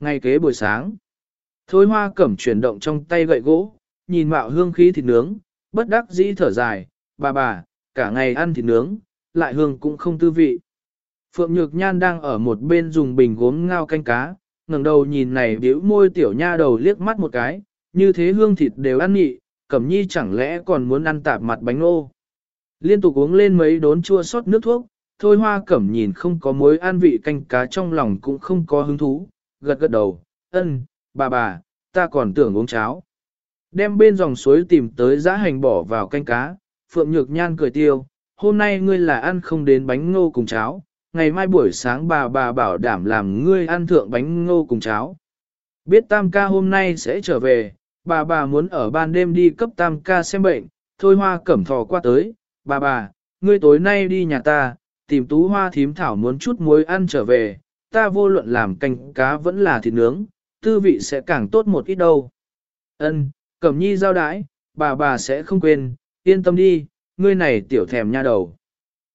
ngay kế buổi sáng. Thôi hoa cẩm chuyển động trong tay gậy gỗ, nhìn mạo hương khí thịt nướng, bất đắc dĩ thở dài, bà bà, cả ngày ăn thịt nướng, lại hương cũng không tư vị. Phượng Nhược Nhan đang ở một bên dùng bình gốm ngao canh cá, ngẩng đầu nhìn này biểu môi tiểu nha đầu liếc mắt một cái, như thế hương thịt đều ăn nhị, Cẩm Nhi chẳng lẽ còn muốn ăn tạp mặt bánh ô. Liên tục uống lên mấy đốn chua sót nước thuốc, thôi hoa cẩm nhìn không có mối ăn vị canh cá trong lòng cũng không có hứng thú, gật gật đầu, ân, bà bà, ta còn tưởng uống cháo. Đem bên dòng suối tìm tới giã hành bỏ vào canh cá, Phượng Nhược Nhan cười tiêu, hôm nay ngươi là ăn không đến bánh ngô cùng cháo, ngày mai buổi sáng bà bà bảo đảm làm ngươi ăn thượng bánh ngô cùng cháo. Biết tam ca hôm nay sẽ trở về, bà bà muốn ở ban đêm đi cấp tam ca xem bệnh, thôi hoa cẩm thò qua tới, bà bà, ngươi tối nay đi nhà ta, tìm tú hoa thím thảo muốn chút muối ăn trở về, ta vô luận làm canh cá vẫn là thịt nướng, tư vị sẽ càng tốt một ít đâu. Ân, cẩm nhi giao đãi, bà bà sẽ không quên, yên tâm đi, ngươi này tiểu thèm nha đầu.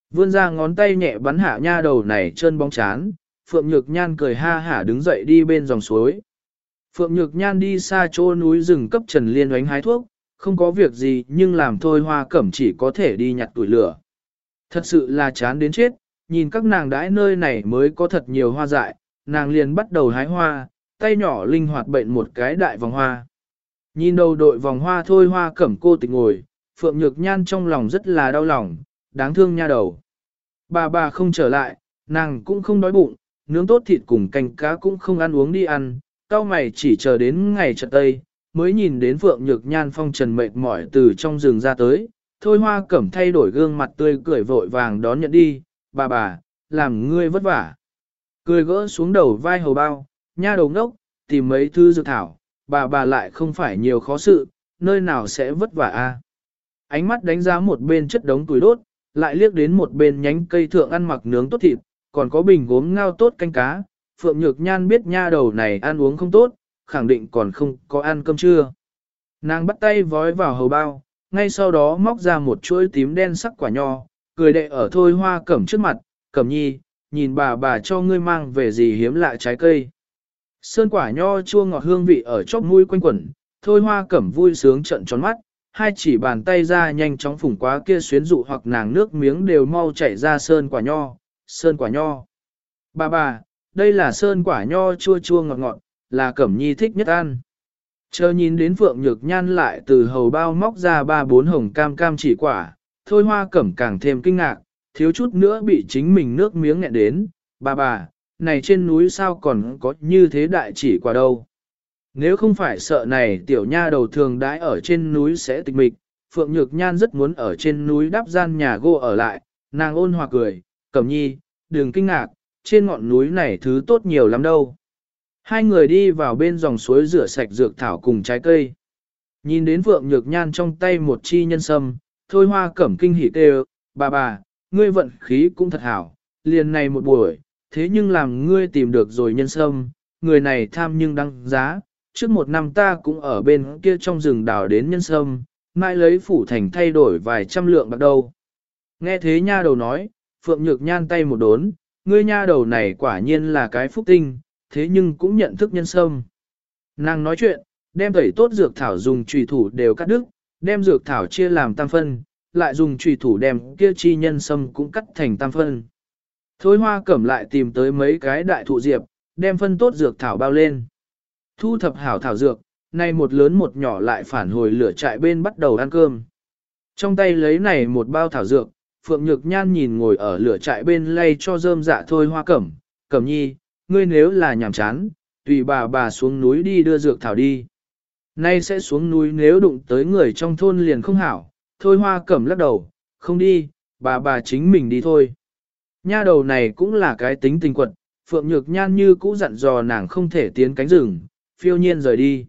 Vươn ra ngón tay nhẹ bắn hạ nha đầu này chân bóng chán, Phượng Nhược Nhan cười ha hả đứng dậy đi bên dòng suối. Phượng Nhược Nhan đi xa chỗ núi rừng cấp Trần Liên oánh hái thuốc, không có việc gì nhưng làm thôi hoa cẩm chỉ có thể đi nhặt tuổi lửa. Thật sự là chán đến chết, nhìn các nàng đãi nơi này mới có thật nhiều hoa dại, nàng liền bắt đầu hái hoa, tay nhỏ linh hoạt bệnh một cái đại vòng hoa. Nhìn đầu đội vòng hoa thôi hoa cẩm cô tịch ngồi, Phượng Nhược Nhan trong lòng rất là đau lòng, đáng thương nha đầu. Bà bà không trở lại, nàng cũng không đói bụng, nướng tốt thịt cùng canh cá cũng không ăn uống đi ăn, cao mày chỉ chờ đến ngày trật tây, mới nhìn đến Phượng Nhược Nhan phong trần mệt mỏi từ trong rừng ra tới, thôi hoa cẩm thay đổi gương mặt tươi cười vội vàng đón nhận đi, bà bà, làm ngươi vất vả. Cười gỡ xuống đầu vai hầu bao, nha đầu ngốc, tìm mấy thư dược thảo, bà bà lại không phải nhiều khó sự, nơi nào sẽ vất vả a? Ánh mắt đánh giá một bên chất đống tuổi đốt, lại liếc đến một bên nhánh cây thượng ăn mặc nướng tốt thịt, còn có bình gốm ngao tốt canh cá. Phượng Nhược Nhan biết nha đầu này ăn uống không tốt, khẳng định còn không có ăn cơm trưa. Nàng bắt tay vói vào hầu bao, ngay sau đó móc ra một chuỗi tím đen sắc quả nho, cười đệ ở thôi hoa cẩm trước mặt, cẩm nhi, nhìn bà bà cho ngươi mang về gì hiếm lạ trái cây. Sơn quả nho chua ngọt hương vị ở chóp mũi quanh quẩn, thôi hoa cẩm vui sướng trận tròn mắt, hai chỉ bàn tay ra nhanh chóng phủng quá kia xuyến dụ hoặc nàng nước miếng đều mau chảy ra sơn quả nho, sơn quả nho. Bà bà, đây là sơn quả nho chua chua ngọt ngọt, là Cẩm Nhi thích nhất ăn. Chờ nhìn đến Phượng Nhược Nhan lại từ hầu bao móc ra ba bốn hồng cam cam chỉ quả, thôi hoa cẩm càng thêm kinh ngạc, thiếu chút nữa bị chính mình nước miếng nghẹn đến, bà bà, này trên núi sao còn có như thế đại chỉ quả đâu. Nếu không phải sợ này tiểu nha đầu thường đãi ở trên núi sẽ tịch mịch, Phượng Nhược Nhan rất muốn ở trên núi đắp gian nhà gỗ ở lại, nàng ôn hòa cười, cẩm nhi, đừng kinh ngạc, trên ngọn núi này thứ tốt nhiều lắm đâu. Hai người đi vào bên dòng suối rửa sạch dược thảo cùng trái cây. Nhìn đến Phượng Nhược Nhan trong tay một chi nhân sâm, thôi hoa cẩm kinh hỉ kêu, bà bà, ngươi vận khí cũng thật hảo, liền này một buổi, thế nhưng làm ngươi tìm được rồi nhân sâm, người này tham nhưng đăng giá, trước một năm ta cũng ở bên kia trong rừng đảo đến nhân sâm, mai lấy phủ thành thay đổi vài trăm lượng bạc đâu. Nghe thế nha đầu nói, Phượng Nhược Nhan tay một đốn, ngươi nha đầu này quả nhiên là cái phúc tinh, thế nhưng cũng nhận thức nhân sâm. Nàng nói chuyện, đem tẩy tốt dược thảo dùng trùy thủ đều cắt đứt, đem dược thảo chia làm tam phân, lại dùng trùy thủ đem kia chi nhân sâm cũng cắt thành tam phân. Thôi hoa cẩm lại tìm tới mấy cái đại thụ diệp, đem phân tốt dược thảo bao lên. Thu thập hảo thảo dược, nay một lớn một nhỏ lại phản hồi lửa trại bên bắt đầu ăn cơm. Trong tay lấy này một bao thảo dược, Phượng Nhược Nhan nhìn ngồi ở lửa trại bên lay cho rơm dạ thôi hoa cẩm, cẩm nhi, ngươi nếu là nhàm chán, tùy bà bà xuống núi đi đưa dược thảo đi. Nay sẽ xuống núi nếu đụng tới người trong thôn liền không hảo, thôi hoa cẩm lắc đầu, không đi, bà bà chính mình đi thôi. Nha đầu này cũng là cái tính tình quật, Phượng Nhược Nhan như cũ dặn dò nàng không thể tiến cánh rừng, phiêu nhiên rời đi.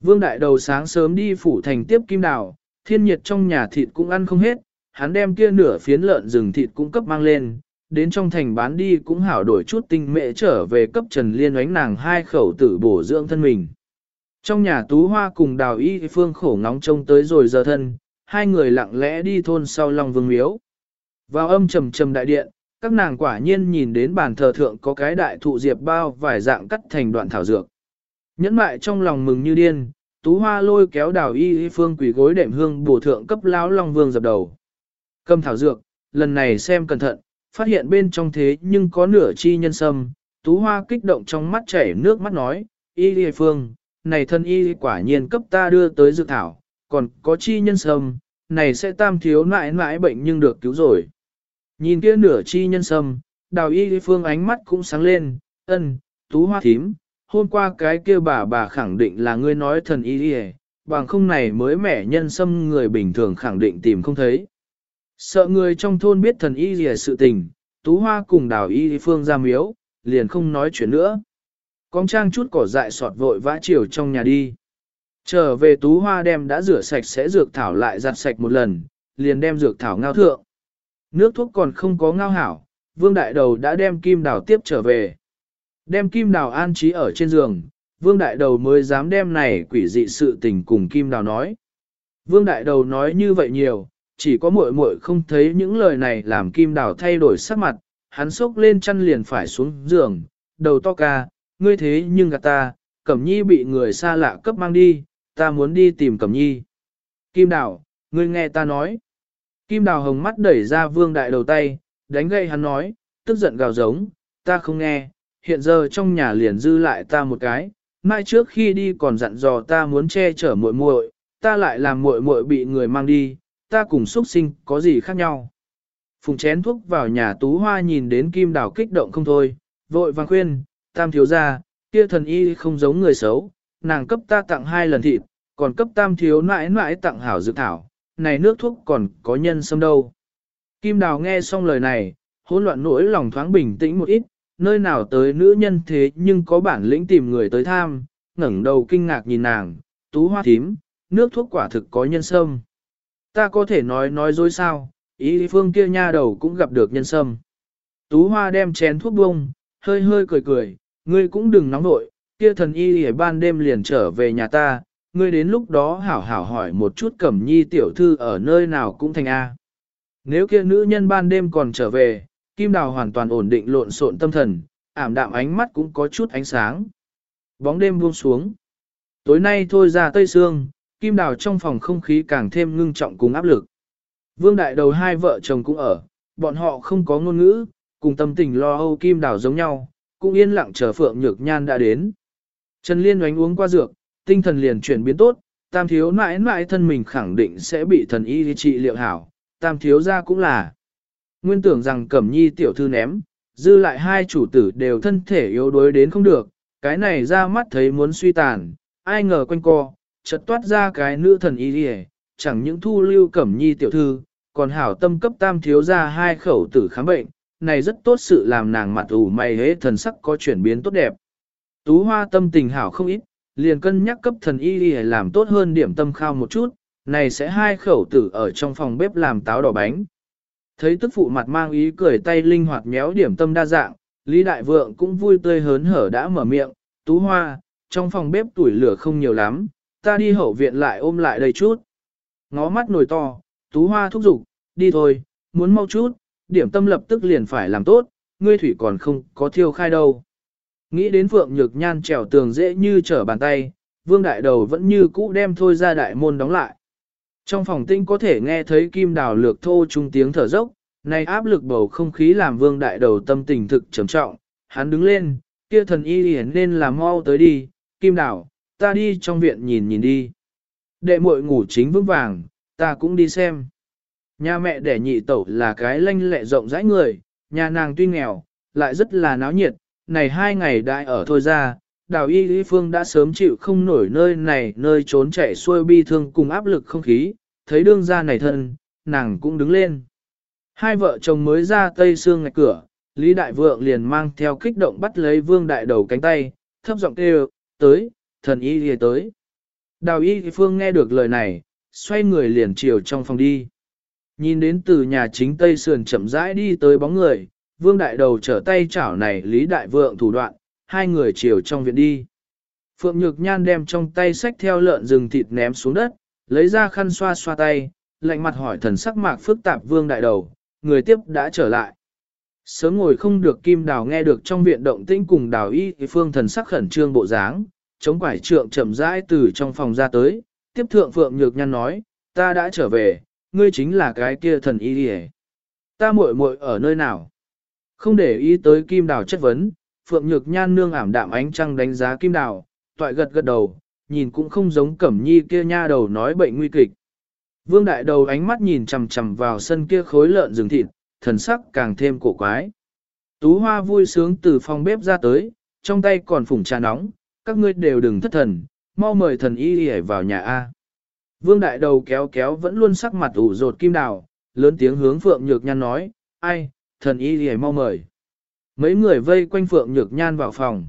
Vương Đại Đầu sáng sớm đi phủ thành tiếp kim đào, thiên nhiệt trong nhà thịt cũng ăn không hết, hắn đem kia nửa phiến lợn rừng thịt cũng cấp mang lên, đến trong thành bán đi cũng hảo đổi chút tinh mệ trở về cấp Trần Liên oánh nàng hai khẩu tử bổ dưỡng thân mình. Trong nhà Tú Hoa cùng Đào Y Phương khổ ngóng trông tới rồi giờ thân, hai người lặng lẽ đi thôn sau Long Vương Miếu. Vào âm trầm trầm đại điện, các nàng quả nhiên nhìn đến bàn thờ thượng có cái đại thụ diệp bao vài dạng cắt thành đoạn thảo dược. Nhẫn mại trong lòng mừng như điên, tú hoa lôi kéo đào y y phương quỷ gối đệm hương bổ thượng cấp lão long vương dập đầu. Cầm thảo dược, lần này xem cẩn thận, phát hiện bên trong thế nhưng có nửa chi nhân sâm, tú hoa kích động trong mắt chảy nước mắt nói, y y phương, này thân y quả nhiên cấp ta đưa tới dự thảo, còn có chi nhân sâm, này sẽ tam thiếu nãi nãi bệnh nhưng được cứu rồi. Nhìn kia nửa chi nhân sâm, đào y phương ánh mắt cũng sáng lên, ân, tú hoa thím, hôm qua cái kia bà bà khẳng định là ngươi nói thần y đi bằng không này mới mẻ nhân sâm người bình thường khẳng định tìm không thấy. Sợ người trong thôn biết thần y gì sự tình, tú hoa cùng đào y phương ra miếu, liền không nói chuyện nữa. Con trang chút cỏ dại sọt vội vã chiều trong nhà đi. Trở về tú hoa đem đã rửa sạch sẽ dược thảo lại giặt sạch một lần, liền đem dược thảo ngao thượng. Nước thuốc còn không có ngao hảo, vương đại đầu đã đem kim đào tiếp trở về. Đem kim đào an trí ở trên giường, vương đại đầu mới dám đem này quỷ dị sự tình cùng kim đào nói. Vương đại đầu nói như vậy nhiều, chỉ có muội muội không thấy những lời này làm kim đào thay đổi sắc mặt, hắn sốc lên chăn liền phải xuống giường, đầu to ca, ngươi thế nhưng gạt ta, Cẩm Nhi bị người xa lạ cấp mang đi, ta muốn đi tìm Cẩm Nhi. Kim Đào, ngươi nghe ta nói. Kim Đào hồng mắt đẩy ra vương đại đầu tay, đánh gậy hắn nói, tức giận gào giống, ta không nghe, hiện giờ trong nhà liền dư lại ta một cái, mai trước khi đi còn dặn dò ta muốn che chở muội muội, ta lại làm muội muội bị người mang đi, ta cùng xuất sinh có gì khác nhau. Phùng chén thuốc vào nhà tú hoa nhìn đến kim đào kích động không thôi, vội vàng khuyên, tam thiếu gia, kia thần y không giống người xấu, nàng cấp ta tặng hai lần thịt, còn cấp tam thiếu nãi nãi tặng hảo dược thảo, này nước thuốc còn có nhân sâm đâu. Kim đào nghe xong lời này, hỗn loạn nỗi lòng thoáng bình tĩnh một ít, nơi nào tới nữ nhân thế nhưng có bản lĩnh tìm người tới tham, ngẩng đầu kinh ngạc nhìn nàng, tú hoa thím, nước thuốc quả thực có nhân sâm. Ta có thể nói nói dối sao, ý phương kia nha đầu cũng gặp được nhân sâm. Tú hoa đem chén thuốc bông, hơi hơi cười cười, ngươi cũng đừng nóng nội, kia thần y hề ban đêm liền trở về nhà ta, ngươi đến lúc đó hảo hảo hỏi một chút cẩm nhi tiểu thư ở nơi nào cũng thành A. Nếu kia nữ nhân ban đêm còn trở về, Kim Đào hoàn toàn ổn định lộn xộn tâm thần, ảm đạm ánh mắt cũng có chút ánh sáng. Bóng đêm buông xuống. Tối nay thôi ra tây sương, Kim Đào trong phòng không khí càng thêm ngưng trọng cùng áp lực. Vương đại đầu hai vợ chồng cũng ở, bọn họ không có ngôn ngữ, cùng tâm tình lo âu Kim Đào giống nhau, cũng yên lặng chờ Phượng Nhược Nhan đã đến. Trần Liên oánh uống qua dược, tinh thần liền chuyển biến tốt, tam thiếu mãi mãi thân mình khẳng định sẽ bị thần y trị liệu hảo, tam thiếu ra cũng là. Nguyên tưởng rằng Cẩm Nhi tiểu thư ném, dư lại hai chủ tử đều thân thể yếu đuối đến không được, cái này ra mắt thấy muốn suy tàn, ai ngờ quanh co, chợt toát ra cái nữ thần y đi chẳng những thu lưu Cẩm Nhi tiểu thư, còn hảo tâm cấp tam thiếu ra hai khẩu tử khám bệnh, này rất tốt sự làm nàng mặt ủ mày hế thần sắc có chuyển biến tốt đẹp. Tú hoa tâm tình hảo không ít, liền cân nhắc cấp thần y đi làm tốt hơn điểm tâm khao một chút, này sẽ hai khẩu tử ở trong phòng bếp làm táo đỏ bánh. Thấy tức phụ mặt mang ý cười tay linh hoạt méo điểm tâm đa dạng, Lý Đại Vượng cũng vui tươi hớn hở đã mở miệng, tú hoa, trong phòng bếp tuổi lửa không nhiều lắm, ta đi hậu viện lại ôm lại đầy chút. Ngó mắt nổi to, tú hoa thúc giục, đi thôi, muốn mau chút, điểm tâm lập tức liền phải làm tốt, ngươi thủy còn không có thiêu khai đâu. Nghĩ đến Phượng Nhược Nhan trèo tường dễ như trở bàn tay, Vương Đại Đầu vẫn như cũ đem thôi ra đại môn đóng lại. Trong phòng tinh có thể nghe thấy kim đào lược thô trung tiếng thở dốc, này áp lực bầu không khí làm vương đại đầu tâm tình thực trầm trọng, hắn đứng lên, kia thần y hiển nên làm mau tới đi, kim đào, ta đi trong viện nhìn nhìn đi. Đệ muội ngủ chính vững vàng, ta cũng đi xem. Nhà mẹ đẻ nhị tẩu là cái lanh lẹ rộng rãi người, nhà nàng tuy nghèo, lại rất là náo nhiệt, này hai ngày đại ở thôi ra, đào y lý phương đã sớm chịu không nổi nơi này nơi trốn chạy xuôi bi thương cùng áp lực không khí, thấy đương gia này thân, nàng cũng đứng lên. Hai vợ chồng mới ra tây xương ngạch cửa, Lý Đại Vượng liền mang theo kích động bắt lấy vương đại đầu cánh tay, thấp giọng kêu, tới, thần y thì tới. Đào y phương nghe được lời này, xoay người liền chiều trong phòng đi. Nhìn đến từ nhà chính tây sườn chậm rãi đi tới bóng người, vương đại đầu trở tay chảo này Lý Đại Vượng thủ đoạn, hai người chiều trong viện đi. Phượng Nhược Nhan đem trong tay sách theo lợn rừng thịt ném xuống đất, lấy ra khăn xoa xoa tay, lạnh mặt hỏi thần sắc mạc phức tạp vương đại đầu, người tiếp đã trở lại. Sớm ngồi không được kim đào nghe được trong viện động tĩnh cùng đào y phương thần sắc khẩn trương bộ dáng, chống quải trượng chậm rãi từ trong phòng ra tới, tiếp thượng phượng nhược nhăn nói, ta đã trở về, ngươi chính là cái kia thần y đi Ta muội muội ở nơi nào? Không để ý tới kim đào chất vấn, phượng nhược nhan nương ảm đạm ánh trăng đánh giá kim đào, toại gật gật đầu, nhìn cũng không giống cẩm nhi kia nha đầu nói bệnh nguy kịch. Vương đại đầu ánh mắt nhìn chằm chằm vào sân kia khối lợn rừng thịt, thần sắc càng thêm cổ quái. Tú hoa vui sướng từ phòng bếp ra tới, trong tay còn phủng trà nóng, các ngươi đều đừng thất thần, mau mời thần y đi vào nhà A. Vương đại đầu kéo kéo vẫn luôn sắc mặt ủ rột kim đào, lớn tiếng hướng Phượng Nhược Nhan nói, ai, thần y gì mau mời. Mấy người vây quanh Phượng Nhược Nhan vào phòng.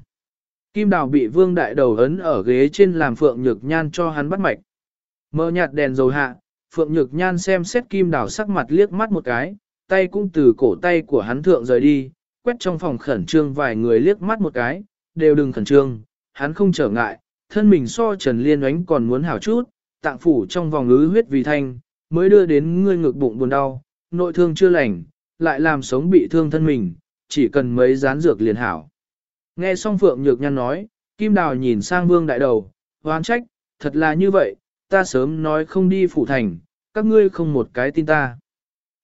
Kim đào bị vương đại đầu ấn ở ghế trên làm Phượng Nhược Nhan cho hắn bắt mạch. Mơ nhạt đèn dầu hạ, Phượng Nhược Nhan xem xét kim đào sắc mặt liếc mắt một cái, tay cũng từ cổ tay của hắn thượng rời đi, quét trong phòng khẩn trương vài người liếc mắt một cái, đều đừng khẩn trương, hắn không trở ngại, thân mình so Trần Liên oánh còn muốn hảo chút, tạng phủ trong vòng ứ huyết vì thanh, mới đưa đến ngươi ngực bụng buồn đau, nội thương chưa lành, lại làm sống bị thương thân mình, chỉ cần mấy dán dược liền hảo. Nghe xong Phượng Nhược Nhan nói, Kim Đào nhìn sang Vương Đại Đầu, hoán trách, thật là như vậy, ta sớm nói không đi phủ thành, các ngươi không một cái tin ta.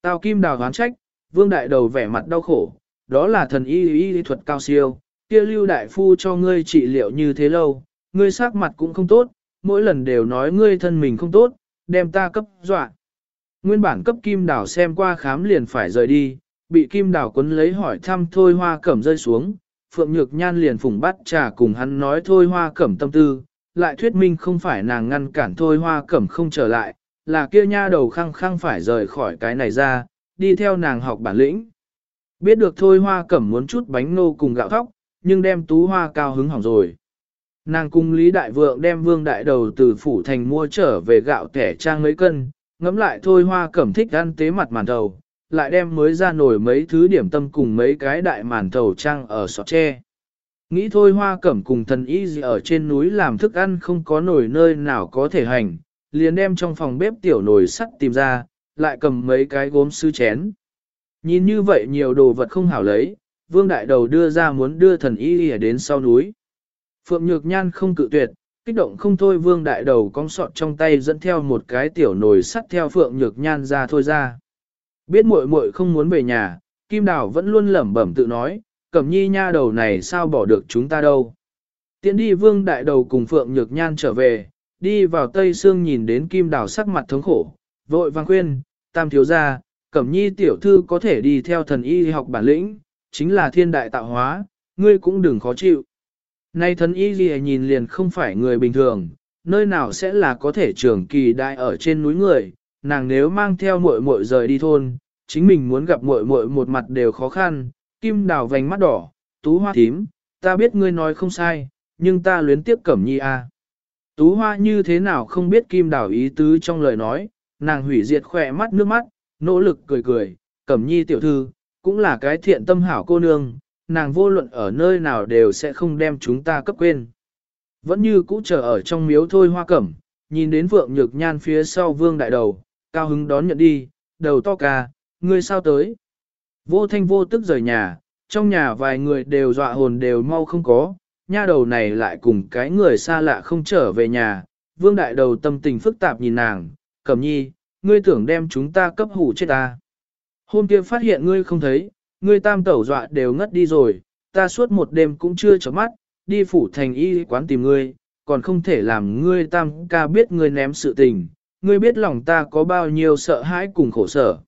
Tào Kim Đào hoán trách, Vương Đại Đầu vẻ mặt đau khổ, đó là thần y y, y thuật cao siêu, kia lưu đại phu cho ngươi trị liệu như thế lâu, ngươi sắc mặt cũng không tốt, mỗi lần đều nói ngươi thân mình không tốt, đem ta cấp dọa. Nguyên bản cấp kim đảo xem qua khám liền phải rời đi, bị kim đảo quấn lấy hỏi thăm thôi hoa cẩm rơi xuống, Phượng Nhược Nhan liền phùng bắt trà cùng hắn nói thôi hoa cẩm tâm tư, lại thuyết minh không phải nàng ngăn cản thôi hoa cẩm không trở lại, là kia nha đầu khăng khăng phải rời khỏi cái này ra, đi theo nàng học bản lĩnh. Biết được thôi hoa cẩm muốn chút bánh nô cùng gạo thóc, nhưng đem tú hoa cao hứng hỏng rồi. Nàng cùng Lý Đại Vượng đem vương đại đầu từ phủ thành mua trở về gạo kẻ trang mấy cân, ngấm lại thôi hoa cẩm thích ăn tế mặt màn thầu, lại đem mới ra nổi mấy thứ điểm tâm cùng mấy cái đại màn thầu trang ở sọt tre. Nghĩ thôi hoa cẩm cùng thần y gì ở trên núi làm thức ăn không có nổi nơi nào có thể hành, liền đem trong phòng bếp tiểu nồi sắt tìm ra, lại cầm mấy cái gốm sư chén. Nhìn như vậy nhiều đồ vật không hảo lấy, vương đại đầu đưa ra muốn đưa thần y đến sau núi. Phượng Nhược Nhan không cự tuyệt, kích động không thôi vương đại đầu cong sọt trong tay dẫn theo một cái tiểu nồi sắt theo Phượng Nhược Nhan ra thôi ra. Biết muội muội không muốn về nhà, Kim Đào vẫn luôn lẩm bẩm tự nói, cẩm nhi nha đầu này sao bỏ được chúng ta đâu. Tiến đi vương đại đầu cùng Phượng Nhược Nhan trở về, đi vào Tây Sương nhìn đến Kim Đào sắc mặt thống khổ, vội vang khuyên, tam thiếu gia, cẩm nhi tiểu thư có thể đi theo thần y học bản lĩnh, chính là thiên đại tạo hóa, ngươi cũng đừng khó chịu. Nay thần y gì nhìn liền không phải người bình thường, nơi nào sẽ là có thể trường kỳ đại ở trên núi người, nàng nếu mang theo muội muội rời đi thôn, chính mình muốn gặp muội muội một mặt đều khó khăn, kim đào vành mắt đỏ, tú hoa tím, ta biết ngươi nói không sai, nhưng ta luyến tiếp cẩm nhi a. Tú hoa như thế nào không biết kim đào ý tứ trong lời nói, nàng hủy diệt khỏe mắt nước mắt, nỗ lực cười cười, cẩm nhi tiểu thư, cũng là cái thiện tâm hảo cô nương, nàng vô luận ở nơi nào đều sẽ không đem chúng ta cấp quên. Vẫn như cũ chờ ở trong miếu thôi hoa cẩm, nhìn đến vượng nhược nhan phía sau vương đại đầu, cao hứng đón nhận đi, đầu to ca, ngươi sao tới. Vô thanh vô tức rời nhà, trong nhà vài người đều dọa hồn đều mau không có, nha đầu này lại cùng cái người xa lạ không trở về nhà, vương đại đầu tâm tình phức tạp nhìn nàng, cẩm nhi, ngươi tưởng đem chúng ta cấp hủ chết ta. Hôm kia phát hiện ngươi không thấy, ngươi tam tẩu dọa đều ngất đi rồi, ta suốt một đêm cũng chưa chấm mắt, đi phủ thành y quán tìm ngươi, còn không thể làm ngươi tam ca biết ngươi ném sự tình, ngươi biết lòng ta có bao nhiêu sợ hãi cùng khổ sở.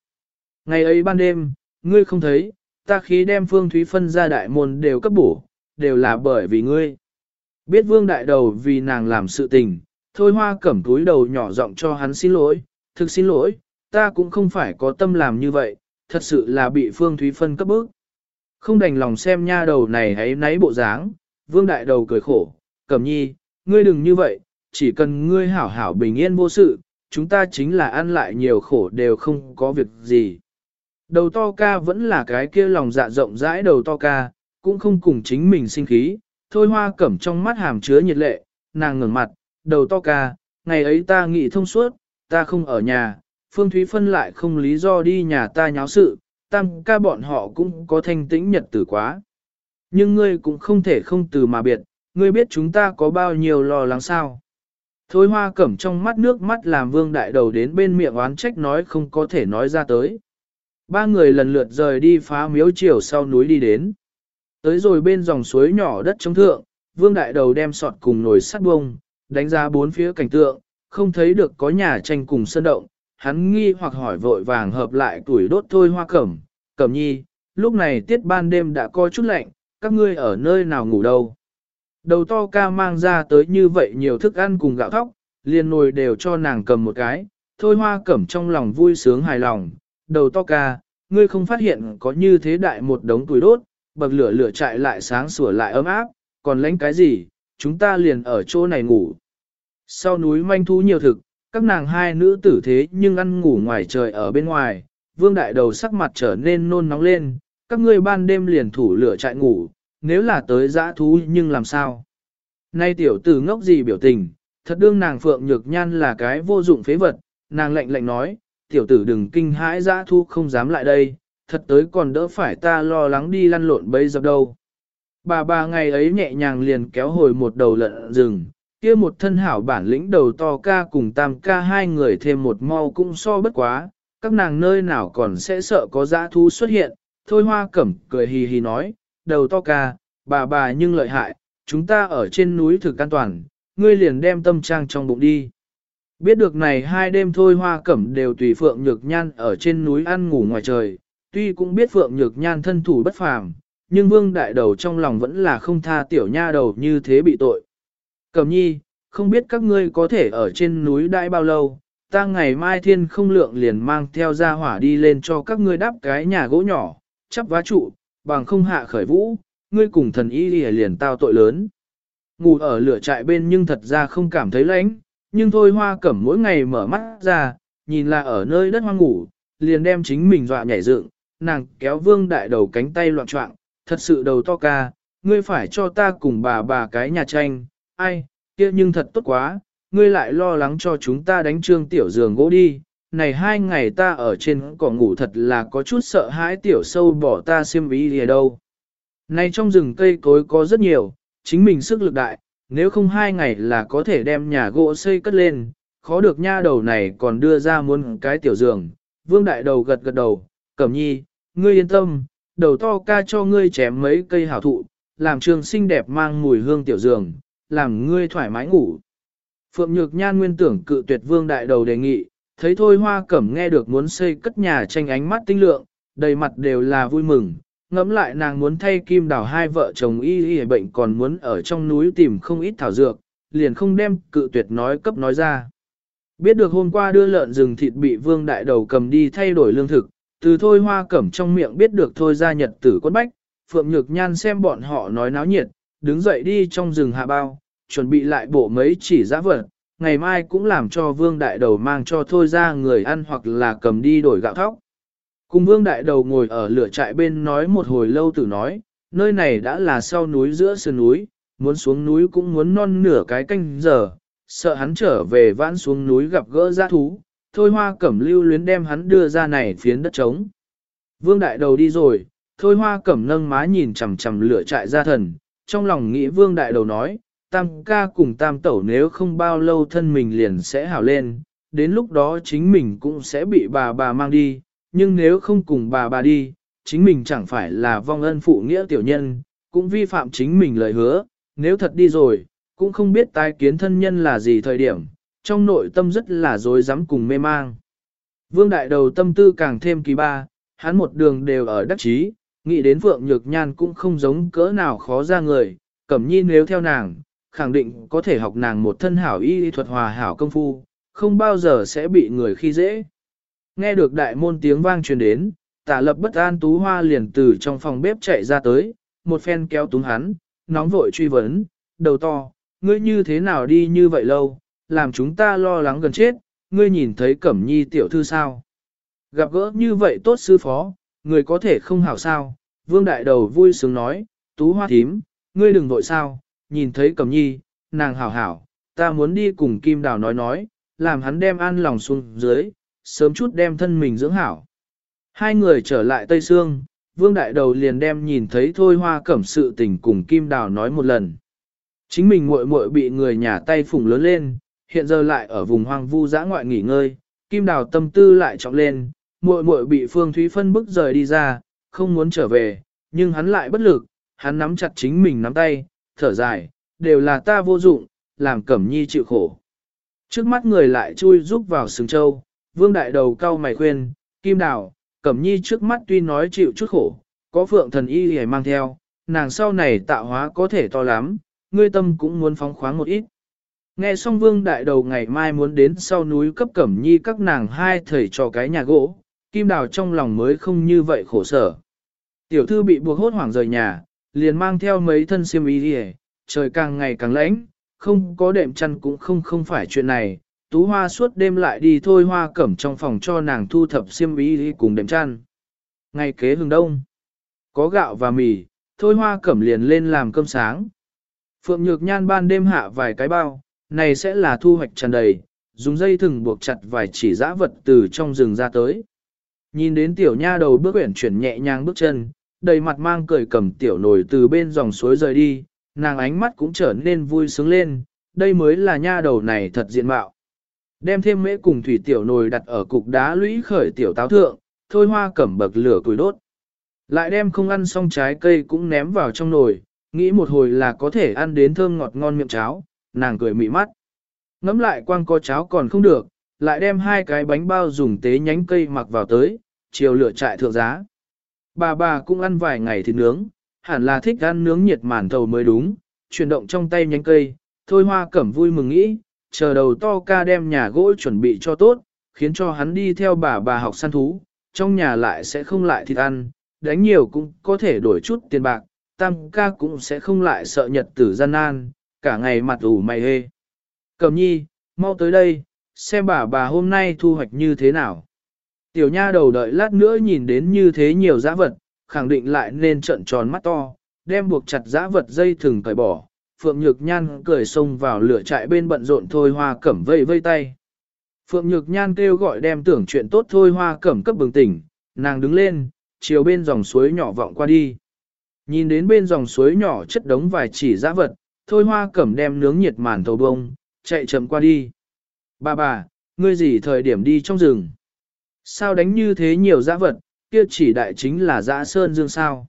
Ngày ấy ban đêm, ngươi không thấy, ta khí đem phương thúy phân ra đại môn đều cấp bổ, đều là bởi vì ngươi. Biết vương đại đầu vì nàng làm sự tình, thôi hoa cẩm túi đầu nhỏ giọng cho hắn xin lỗi, thực xin lỗi, ta cũng không phải có tâm làm như vậy, thật sự là bị Phương Thúy Phân cấp bức. Không đành lòng xem nha đầu này hãy náy bộ dáng, vương đại đầu cười khổ, cẩm nhi, ngươi đừng như vậy, chỉ cần ngươi hảo hảo bình yên vô sự, chúng ta chính là ăn lại nhiều khổ đều không có việc gì. Đầu to ca vẫn là cái kia lòng dạ rộng rãi đầu to ca, cũng không cùng chính mình sinh khí, thôi hoa cẩm trong mắt hàm chứa nhiệt lệ, nàng ngừng mặt, đầu to ca, ngày ấy ta nghĩ thông suốt, ta không ở nhà, Phương Thúy Phân lại không lý do đi nhà ta nháo sự, tam ca bọn họ cũng có thanh tĩnh nhật tử quá. Nhưng ngươi cũng không thể không từ mà biệt, ngươi biết chúng ta có bao nhiêu lo lắng sao. Thôi hoa cẩm trong mắt nước mắt làm vương đại đầu đến bên miệng oán trách nói không có thể nói ra tới. Ba người lần lượt rời đi phá miếu chiều sau núi đi đến. Tới rồi bên dòng suối nhỏ đất trống thượng, vương đại đầu đem sọt cùng nồi sắt bông, đánh ra bốn phía cảnh tượng, không thấy được có nhà tranh cùng sân động. Hắn nghi hoặc hỏi vội vàng hợp lại tuổi đốt thôi hoa cẩm, cẩm nhi, lúc này tiết ban đêm đã có chút lạnh, các ngươi ở nơi nào ngủ đâu. Đầu to ca mang ra tới như vậy nhiều thức ăn cùng gạo thóc, liền nồi đều cho nàng cầm một cái, thôi hoa cẩm trong lòng vui sướng hài lòng, đầu to ca, ngươi không phát hiện có như thế đại một đống tuổi đốt, bậc lửa lửa chạy lại sáng sủa lại ấm áp, còn lánh cái gì, chúng ta liền ở chỗ này ngủ. Sau núi manh thú nhiều thực, các nàng hai nữ tử thế nhưng ăn ngủ ngoài trời ở bên ngoài, vương đại đầu sắc mặt trở nên nôn nóng lên, các ngươi ban đêm liền thủ lửa chạy ngủ, nếu là tới dã thú nhưng làm sao? Nay tiểu tử ngốc gì biểu tình, thật đương nàng phượng nhược nhan là cái vô dụng phế vật, nàng lạnh lạnh nói, tiểu tử đừng kinh hãi dã thú không dám lại đây, thật tới còn đỡ phải ta lo lắng đi lăn lộn bấy dập đâu. Bà bà ngày ấy nhẹ nhàng liền kéo hồi một đầu lợn rừng, kia một thân hảo bản lĩnh đầu to ca cùng tam ca hai người thêm một mau cũng so bất quá, các nàng nơi nào còn sẽ sợ có dã thú xuất hiện, thôi hoa cẩm cười hì hì nói, đầu to ca, bà bà nhưng lợi hại, chúng ta ở trên núi thực an toàn, ngươi liền đem tâm trang trong bụng đi. Biết được này hai đêm thôi hoa cẩm đều tùy Phượng Nhược Nhan ở trên núi ăn ngủ ngoài trời, tuy cũng biết Phượng Nhược Nhan thân thủ bất phàm, nhưng vương đại đầu trong lòng vẫn là không tha tiểu nha đầu như thế bị tội. Cẩm nhi, không biết các ngươi có thể ở trên núi đãi bao lâu, ta ngày mai thiên không lượng liền mang theo ra hỏa đi lên cho các ngươi đắp cái nhà gỗ nhỏ, chắp vá trụ, bằng không hạ khởi vũ, ngươi cùng thần y lìa liền tao tội lớn. Ngủ ở lửa trại bên nhưng thật ra không cảm thấy lạnh, nhưng thôi hoa cẩm mỗi ngày mở mắt ra, nhìn là ở nơi đất hoang ngủ, liền đem chính mình dọa nhảy dựng, nàng kéo vương đại đầu cánh tay loạn trọng, thật sự đầu to ca, ngươi phải cho ta cùng bà bà cái nhà tranh, ai, kia nhưng thật tốt quá, ngươi lại lo lắng cho chúng ta đánh trương tiểu giường gỗ đi, này hai ngày ta ở trên cỏ ngủ thật là có chút sợ hãi tiểu sâu bỏ ta xiêm ý gì đâu. Này trong rừng cây cối có rất nhiều, chính mình sức lực đại, nếu không hai ngày là có thể đem nhà gỗ xây cất lên, khó được nha đầu này còn đưa ra muốn cái tiểu giường. Vương đại đầu gật gật đầu, cẩm nhi, ngươi yên tâm, đầu to ca cho ngươi chém mấy cây hảo thụ, làm trường xinh đẹp mang mùi hương tiểu giường, làm ngươi thoải mái ngủ. Phượng Nhược Nhan nguyên tưởng cự tuyệt vương đại đầu đề nghị, thấy thôi hoa cẩm nghe được muốn xây cất nhà tranh ánh mắt tinh lượng, đầy mặt đều là vui mừng, ngẫm lại nàng muốn thay kim đào hai vợ chồng y y bệnh còn muốn ở trong núi tìm không ít thảo dược, liền không đem cự tuyệt nói cấp nói ra. Biết được hôm qua đưa lợn rừng thịt bị vương đại đầu cầm đi thay đổi lương thực, từ thôi hoa cẩm trong miệng biết được thôi ra nhật tử quân bách, Phượng Nhược Nhan xem bọn họ nói náo nhiệt, đứng dậy đi trong rừng hạ bao, chuẩn bị lại bộ mấy chỉ giã vật, ngày mai cũng làm cho vương đại đầu mang cho thôi ra người ăn hoặc là cầm đi đổi gạo thóc. Cùng vương đại đầu ngồi ở lửa trại bên nói một hồi lâu tử nói, nơi này đã là sau núi giữa sườn núi, muốn xuống núi cũng muốn non nửa cái canh giờ, sợ hắn trở về vãn xuống núi gặp gỡ giã thú, thôi hoa cẩm lưu luyến đem hắn đưa ra này phiến đất trống. Vương đại đầu đi rồi, thôi hoa cẩm nâng má nhìn chằm chằm lửa trại ra thần, trong lòng nghĩ vương đại đầu nói, tam ca cùng tam tẩu nếu không bao lâu thân mình liền sẽ hảo lên, đến lúc đó chính mình cũng sẽ bị bà bà mang đi, nhưng nếu không cùng bà bà đi, chính mình chẳng phải là vong ân phụ nghĩa tiểu nhân, cũng vi phạm chính mình lời hứa, nếu thật đi rồi, cũng không biết tái kiến thân nhân là gì thời điểm, trong nội tâm rất là dối rắm cùng mê mang. Vương đại đầu tâm tư càng thêm kỳ ba, hắn một đường đều ở đắc chí, nghĩ đến Phượng Nhược Nhan cũng không giống cỡ nào khó ra người, cẩm nhi nếu theo nàng, khẳng định có thể học nàng một thân hảo y thuật hòa hảo công phu, không bao giờ sẽ bị người khi dễ. Nghe được đại môn tiếng vang truyền đến, tả lập bất an tú hoa liền từ trong phòng bếp chạy ra tới, một phen kéo túng hắn, nóng vội truy vấn, đầu to, ngươi như thế nào đi như vậy lâu, làm chúng ta lo lắng gần chết, ngươi nhìn thấy cẩm nhi tiểu thư sao. Gặp gỡ như vậy tốt sư phó, người có thể không hảo sao, vương đại đầu vui sướng nói, tú hoa thím, ngươi đừng vội sao, nhìn thấy cẩm nhi, nàng hảo hảo, ta muốn đi cùng kim đào nói nói, làm hắn đem an lòng xuống dưới, sớm chút đem thân mình dưỡng hảo. Hai người trở lại Tây Sương, Vương Đại Đầu liền đem nhìn thấy thôi hoa cẩm sự tình cùng Kim Đào nói một lần. Chính mình muội muội bị người nhà tay phủng lớn lên, hiện giờ lại ở vùng hoang vu dã ngoại nghỉ ngơi, Kim Đào tâm tư lại trọng lên, muội muội bị Phương Thúy Phân bức rời đi ra, không muốn trở về, nhưng hắn lại bất lực, hắn nắm chặt chính mình nắm tay, thở dài, đều là ta vô dụng, làm Cẩm Nhi chịu khổ. Trước mắt người lại chui rúc vào sừng châu, Vương Đại Đầu cao mày khuyên, Kim Đào, Cẩm Nhi trước mắt tuy nói chịu chút khổ, có phượng thần y hề mang theo, nàng sau này tạo hóa có thể to lắm, ngươi tâm cũng muốn phóng khoáng một ít. Nghe xong vương đại đầu ngày mai muốn đến sau núi cấp Cẩm Nhi các nàng hai thầy cho cái nhà gỗ, Kim Đào trong lòng mới không như vậy khổ sở. Tiểu thư bị buộc hốt hoảng rời nhà, liền mang theo mấy thân xiêm y đi trời càng ngày càng lạnh, không có đệm chăn cũng không không phải chuyện này, tú hoa suốt đêm lại đi thôi hoa cẩm trong phòng cho nàng thu thập xiêm y cùng đệm chăn. Ngày kế hừng đông, có gạo và mì, thôi hoa cẩm liền lên làm cơm sáng. Phượng Nhược Nhan ban đêm hạ vài cái bao, này sẽ là thu hoạch tràn đầy, dùng dây thừng buộc chặt vài chỉ dã vật từ trong rừng ra tới. Nhìn đến tiểu nha đầu bước quyển chuyển nhẹ nhàng bước chân, đầy mặt mang cười cầm tiểu nồi từ bên dòng suối rời đi, nàng ánh mắt cũng trở nên vui sướng lên, đây mới là nha đầu này thật diện mạo. Đem thêm mễ cùng thủy tiểu nồi đặt ở cục đá lũy khởi tiểu táo thượng, thôi hoa cẩm bậc lửa tuổi đốt. Lại đem không ăn xong trái cây cũng ném vào trong nồi, nghĩ một hồi là có thể ăn đến thơm ngọt ngon miệng cháo, nàng cười mị mắt. Ngắm lại quang có cháo còn không được, lại đem hai cái bánh bao dùng tế nhánh cây mặc vào tới, chiều lửa trại thượng giá. Bà bà cũng ăn vài ngày thịt nướng, hẳn là thích ăn nướng nhiệt màn thầu mới đúng, chuyển động trong tay nhánh cây, thôi hoa cẩm vui mừng nghĩ, chờ đầu to ca đem nhà gỗ chuẩn bị cho tốt, khiến cho hắn đi theo bà bà học săn thú, trong nhà lại sẽ không lại thịt ăn, đánh nhiều cũng có thể đổi chút tiền bạc, tam ca cũng sẽ không lại sợ nhật tử gian nan, cả ngày mặt ủ mày hê. Cẩm nhi, mau tới đây, xem bà bà hôm nay thu hoạch như thế nào. Tiểu nha đầu đợi lát nữa nhìn đến như thế nhiều giã vật, khẳng định lại nên trận tròn mắt to, đem buộc chặt giã vật dây thừng cởi bỏ. Phượng Nhược Nhan cười xông vào lửa trại bên bận rộn thôi hoa cẩm vây vây tay. Phượng Nhược Nhan kêu gọi đem tưởng chuyện tốt thôi hoa cẩm cấp bừng tỉnh, nàng đứng lên, chiều bên dòng suối nhỏ vọng qua đi. Nhìn đến bên dòng suối nhỏ chất đống vài chỉ giã vật, thôi hoa cẩm đem nướng nhiệt màn thầu bông, chạy chậm qua đi. Bà bà, ngươi gì thời điểm đi trong rừng? Sao đánh như thế nhiều giã vật, kia chỉ đại chính là giã sơn dương sao?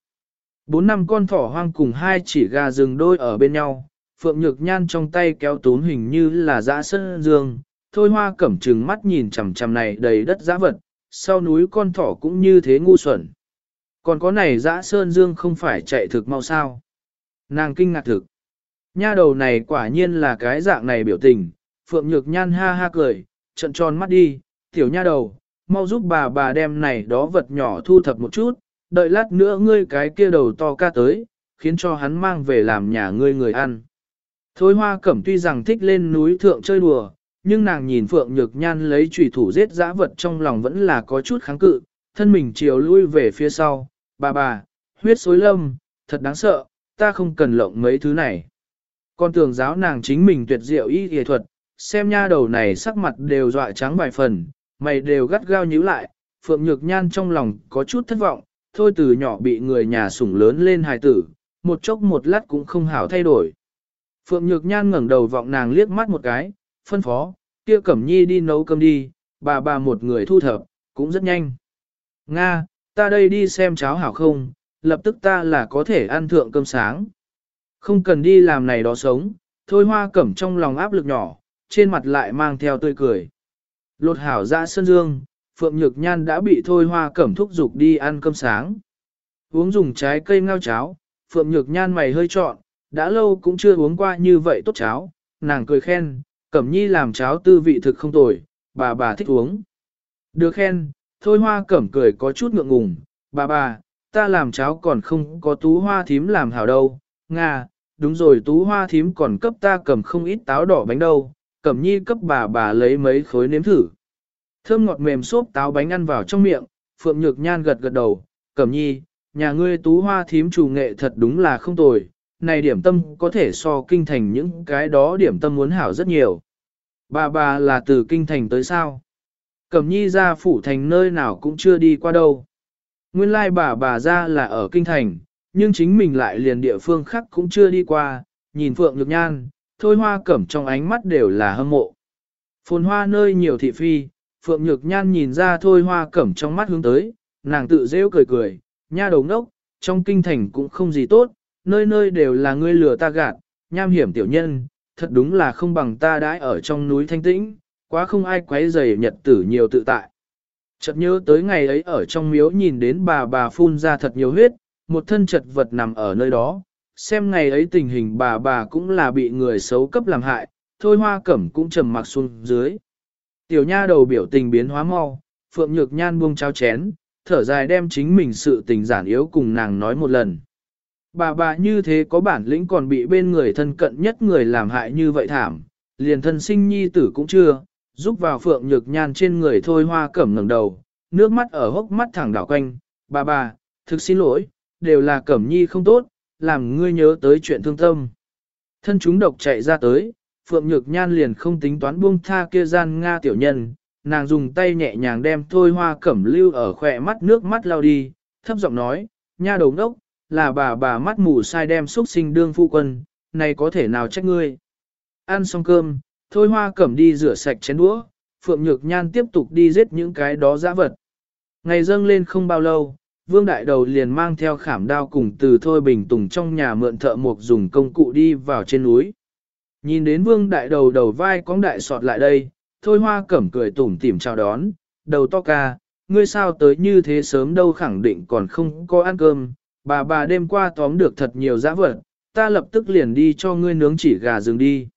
Bốn năm con thỏ hoang cùng hai chỉ gà rừng đôi ở bên nhau, phượng nhược nhan trong tay kéo tốn hình như là giã sơn dương, thôi hoa cẩm trừng mắt nhìn chằm chằm này đầy đất giã vật, sau núi con thỏ cũng như thế ngu xuẩn. Còn có này dã sơn dương không phải chạy thực mau sao. Nàng kinh ngạc thực. Nha đầu này quả nhiên là cái dạng này biểu tình, Phượng Nhược Nhan ha ha cười, trận tròn mắt đi, tiểu nha đầu, mau giúp bà bà đem này đó vật nhỏ thu thập một chút, đợi lát nữa ngươi cái kia đầu to ca tới, khiến cho hắn mang về làm nhà ngươi người ăn. Thôi hoa cẩm tuy rằng thích lên núi thượng chơi đùa, nhưng nàng nhìn Phượng Nhược Nhan lấy trùy thủ giết dã vật trong lòng vẫn là có chút kháng cự, thân mình chiều lui về phía sau, bà bà, huyết xối lâm, thật đáng sợ, ta không cần lộng mấy thứ này. Con tưởng giáo nàng chính mình tuyệt diệu y y thuật, xem nha đầu này sắc mặt đều dọa trắng vài phần, mày đều gắt gao nhíu lại, Phượng Nhược Nhan trong lòng có chút thất vọng, thôi từ nhỏ bị người nhà sủng lớn lên hài tử, một chốc một lát cũng không hảo thay đổi. Phượng Nhược Nhan ngẩng đầu vọng nàng liếc mắt một cái, phân phó, kia Cẩm Nhi đi nấu cơm đi, bà bà một người thu thập, cũng rất nhanh. Nga, ta đây đi xem cháo hảo không, lập tức ta là có thể ăn thượng cơm sáng. Không cần đi làm này đó sống, thôi hoa cẩm trong lòng áp lực nhỏ, trên mặt lại mang theo tươi cười. Lột hảo ra sân dương, Phượng Nhược Nhan đã bị thôi hoa cẩm thúc dục đi ăn cơm sáng. Uống dùng trái cây ngao cháo, Phượng Nhược Nhan mày hơi trọn, đã lâu cũng chưa uống qua như vậy tốt cháo, nàng cười khen, cẩm nhi làm cháo tư vị thực không tồi, bà bà thích uống. Được khen, thôi hoa cẩm cười có chút ngượng ngùng, bà bà, ta làm cháo còn không có tú hoa thím làm hảo đâu, Nga, đúng rồi tú hoa thím còn cấp ta cầm không ít táo đỏ bánh đâu, cẩm nhi cấp bà bà lấy mấy khối nếm thử. Thơm ngọt mềm xốp táo bánh ăn vào trong miệng, Phượng Nhược Nhan gật gật đầu, cẩm nhi, nhà ngươi tú hoa thím chủ nghệ thật đúng là không tồi, này điểm tâm có thể so kinh thành những cái đó điểm tâm muốn hảo rất nhiều. Bà bà là từ kinh thành tới sao? Cẩm nhi ra phủ thành nơi nào cũng chưa đi qua đâu. Nguyên lai bà bà ra là ở Kinh Thành, nhưng chính mình lại liền địa phương khác cũng chưa đi qua, nhìn Phượng Nhược Nhan, thôi hoa cẩm trong ánh mắt đều là hâm mộ. Phồn hoa nơi nhiều thị phi, Phượng Nhược Nhan nhìn ra thôi hoa cẩm trong mắt hướng tới, nàng tự rêu cười cười, nha đầu ngốc, trong kinh thành cũng không gì tốt, nơi nơi đều là ngươi lừa ta gạt, nham hiểm tiểu nhân, thật đúng là không bằng ta đãi ở trong núi thanh tĩnh, quá không ai quấy rầy nhật tử nhiều tự tại. Chợt nhớ tới ngày ấy ở trong miếu nhìn đến bà bà phun ra thật nhiều huyết, một thân chật vật nằm ở nơi đó, xem ngày ấy tình hình bà bà cũng là bị người xấu cấp làm hại, thôi hoa cẩm cũng trầm mặc xuống dưới. Tiểu nha đầu biểu tình biến hóa mau, phượng nhược nhan buông trao chén, thở dài đem chính mình sự tình giản yếu cùng nàng nói một lần. Bà bà như thế có bản lĩnh còn bị bên người thân cận nhất người làm hại như vậy thảm, liền thân sinh nhi tử cũng chưa, giúp vào phượng nhược nhan trên người thôi hoa cẩm ngẩng đầu, nước mắt ở hốc mắt thẳng đảo quanh, bà bà, thực xin lỗi, đều là cẩm nhi không tốt, làm ngươi nhớ tới chuyện thương tâm. Thân chúng độc chạy ra tới, phượng nhược nhan liền không tính toán buông tha kia gian Nga tiểu nhân, nàng dùng tay nhẹ nhàng đem thôi hoa cẩm lưu ở khỏe mắt nước mắt lao đi, thấp giọng nói, nha đầu đốc, là bà bà mắt mù sai đem xúc sinh đương phu quân, này có thể nào trách ngươi. Ăn xong cơm, thôi hoa cẩm đi rửa sạch chén đũa, Phượng Nhược Nhan tiếp tục đi giết những cái đó dã vật. Ngày dâng lên không bao lâu, Vương Đại Đầu liền mang theo khảm đao cùng từ Thôi Bình Tùng trong nhà mượn thợ mộc dùng công cụ đi vào trên núi. Nhìn đến Vương Đại Đầu đầu vai cong đại sọt lại đây, Thôi Hoa Cẩm cười tủm tỉm chào đón, đầu to ca, ngươi sao tới như thế sớm đâu khẳng định còn không có ăn cơm, bà bà đêm qua tóm được thật nhiều giã vật, ta lập tức liền đi cho ngươi nướng chỉ gà rừng đi.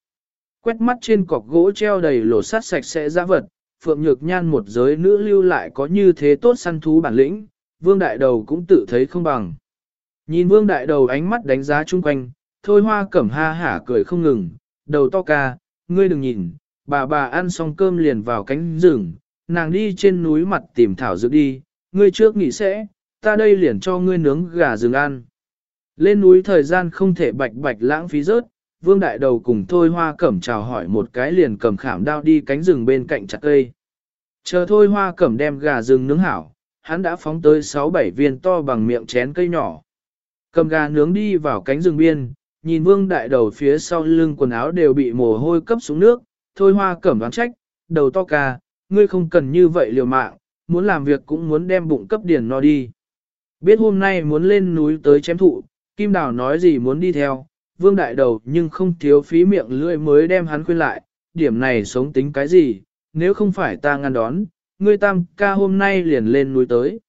Quét mắt trên cọc gỗ treo đầy lỗ sát sạch sẽ giã vật, Phượng Nhược Nhan một giới nữ lưu lại có như thế tốt săn thú bản lĩnh, Vương Đại Đầu cũng tự thấy không bằng. Nhìn Vương Đại Đầu ánh mắt đánh giá chung quanh, thôi hoa cẩm ha hả cười không ngừng, đầu to ca, ngươi đừng nhìn, bà bà ăn xong cơm liền vào cánh rừng, nàng đi trên núi mặt tìm thảo dược đi, ngươi trước nghỉ sẽ, ta đây liền cho ngươi nướng gà rừng ăn. Lên núi thời gian không thể bạch bạch lãng phí rớt, vương đại đầu cùng thôi hoa cẩm chào hỏi một cái liền cầm khảm đao đi cánh rừng bên cạnh chặt cây. Chờ thôi hoa cẩm đem gà rừng nướng hảo, hắn đã phóng tới 6-7 viên to bằng miệng chén cây nhỏ. Cầm gà nướng đi vào cánh rừng biên, nhìn vương đại đầu phía sau lưng quần áo đều bị mồ hôi cấp xuống nước, thôi hoa cẩm đoán trách, đầu to ca, ngươi không cần như vậy liều mạng, muốn làm việc cũng muốn đem bụng cấp điền no đi. Biết hôm nay muốn lên núi tới chém thụ, Kim Đào nói gì muốn đi theo, vương đại đầu nhưng không thiếu phí miệng lưỡi mới đem hắn khuyên lại, điểm này sống tính cái gì, nếu không phải ta ngăn đón, ngươi tam ca hôm nay liền lên núi tới.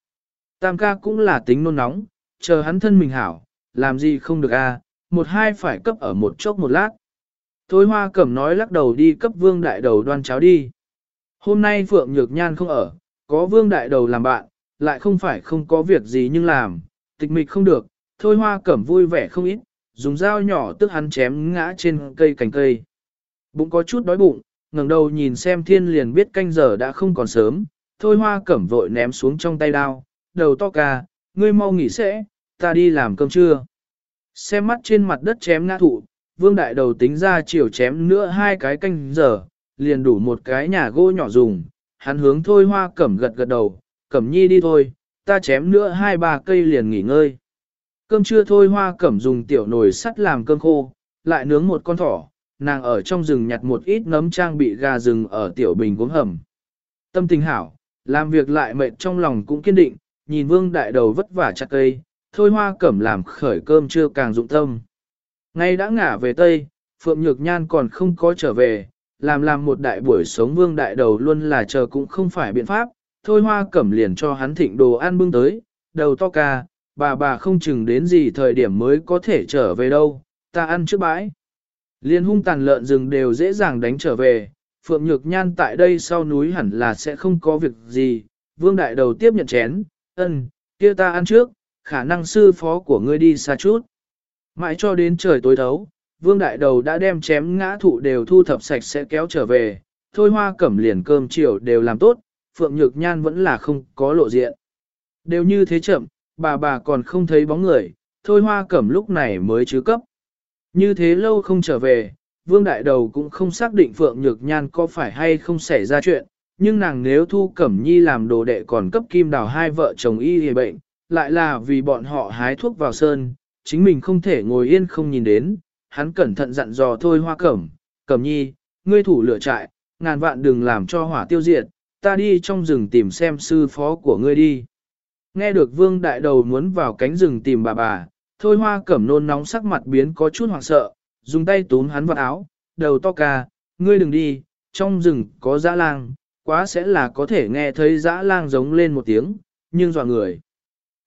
Tam ca cũng là tính nôn nóng, chờ hắn thân mình hảo, làm gì không được a, một hai phải cấp ở một chốc một lát. Thôi hoa cẩm nói lắc đầu đi cấp vương đại đầu đoan cháo đi. Hôm nay Phượng Nhược Nhan không ở, có vương đại đầu làm bạn, lại không phải không có việc gì nhưng làm, tịch mịch không được, thôi hoa cẩm vui vẻ không ít, dùng dao nhỏ tức hắn chém ngã trên cây cành cây. Bụng có chút đói bụng, ngẩng đầu nhìn xem thiên liền biết canh giờ đã không còn sớm, thôi hoa cẩm vội ném xuống trong tay đao, đầu to ca, ngươi mau nghỉ sẽ, ta đi làm cơm trưa. Xem mắt trên mặt đất chém ngã thụ, vương đại đầu tính ra chiều chém nữa hai cái canh giờ, liền đủ một cái nhà gỗ nhỏ dùng, hắn hướng thôi hoa cẩm gật gật đầu, cẩm nhi đi thôi, ta chém nữa hai ba cây liền nghỉ ngơi. Cơm trưa thôi hoa cẩm dùng tiểu nồi sắt làm cơm khô, lại nướng một con thỏ, nàng ở trong rừng nhặt một ít nấm trang bị gà rừng ở tiểu bình gốm hầm. Tâm tình hảo, làm việc lại mệt trong lòng cũng kiên định, nhìn vương đại đầu vất vả chặt cây, thôi hoa cẩm làm khởi cơm chưa càng dụng tâm. Ngay đã ngả về Tây, Phượng Nhược Nhan còn không có trở về, làm làm một đại buổi sống vương đại đầu luôn là chờ cũng không phải biện pháp, thôi hoa cẩm liền cho hắn thịnh đồ ăn bưng tới, đầu to ca, bà bà không chừng đến gì thời điểm mới có thể trở về đâu, ta ăn trước bãi. Liên hung tàn lợn rừng đều dễ dàng đánh trở về, Phượng Nhược Nhan tại đây sau núi hẳn là sẽ không có việc gì, vương đại đầu tiếp nhận chén, ân, kia ta ăn trước, khả năng sư phó của ngươi đi xa chút. Mãi cho đến trời tối thấu, vương đại đầu đã đem chém ngã thụ đều thu thập sạch sẽ kéo trở về, thôi hoa cẩm liền cơm chiều đều làm tốt, Phượng Nhược Nhan vẫn là không có lộ diện. Đều như thế chậm, bà bà còn không thấy bóng người, thôi hoa cẩm lúc này mới chứ cấp. Như thế lâu không trở về, vương đại đầu cũng không xác định Phượng Nhược Nhan có phải hay không xảy ra chuyện, nhưng nàng nếu thu cẩm nhi làm đồ đệ còn cấp kim đào hai vợ chồng y hề bệnh, lại là vì bọn họ hái thuốc vào sơn, chính mình không thể ngồi yên không nhìn đến, hắn cẩn thận dặn dò thôi hoa cẩm, cẩm nhi, ngươi thủ lửa trại, ngàn vạn đừng làm cho hỏa tiêu diệt, ta đi trong rừng tìm xem sư phó của ngươi đi. Nghe được vương đại đầu muốn vào cánh rừng tìm bà bà, thôi hoa cẩm nôn nóng sắc mặt biến có chút hoảng sợ, dùng tay túm hắn vào áo, đầu to ca, ngươi đừng đi, trong rừng có dã lang, quá sẽ là có thể nghe thấy dã lang giống lên một tiếng, nhưng dọa người.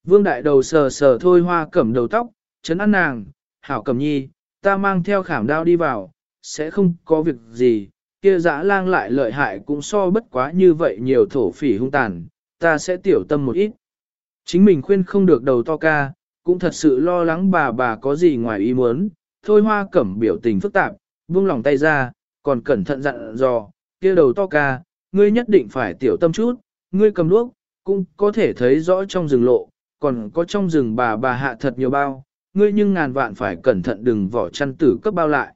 Vương đại đầu sờ sờ thôi hoa cẩm đầu tóc, chấn ăn nàng, hảo cẩm nhi, ta mang theo khảm đao đi vào, sẽ không có việc gì, kia dã lang lại lợi hại cũng so bất quá như vậy nhiều thổ phỉ hung tàn, ta sẽ tiểu tâm một ít. Chính mình khuyên không được đầu to ca, cũng thật sự lo lắng bà bà có gì ngoài ý muốn, thôi hoa cẩm biểu tình phức tạp, buông lòng tay ra, còn cẩn thận dặn dò, kia đầu to ca, ngươi nhất định phải tiểu tâm chút, ngươi cầm đuốc, cũng có thể thấy rõ trong rừng lộ, còn có trong rừng bà bà hạ thật nhiều bao, ngươi nhưng ngàn vạn phải cẩn thận đừng vỏ chăn tử cấp bao lại.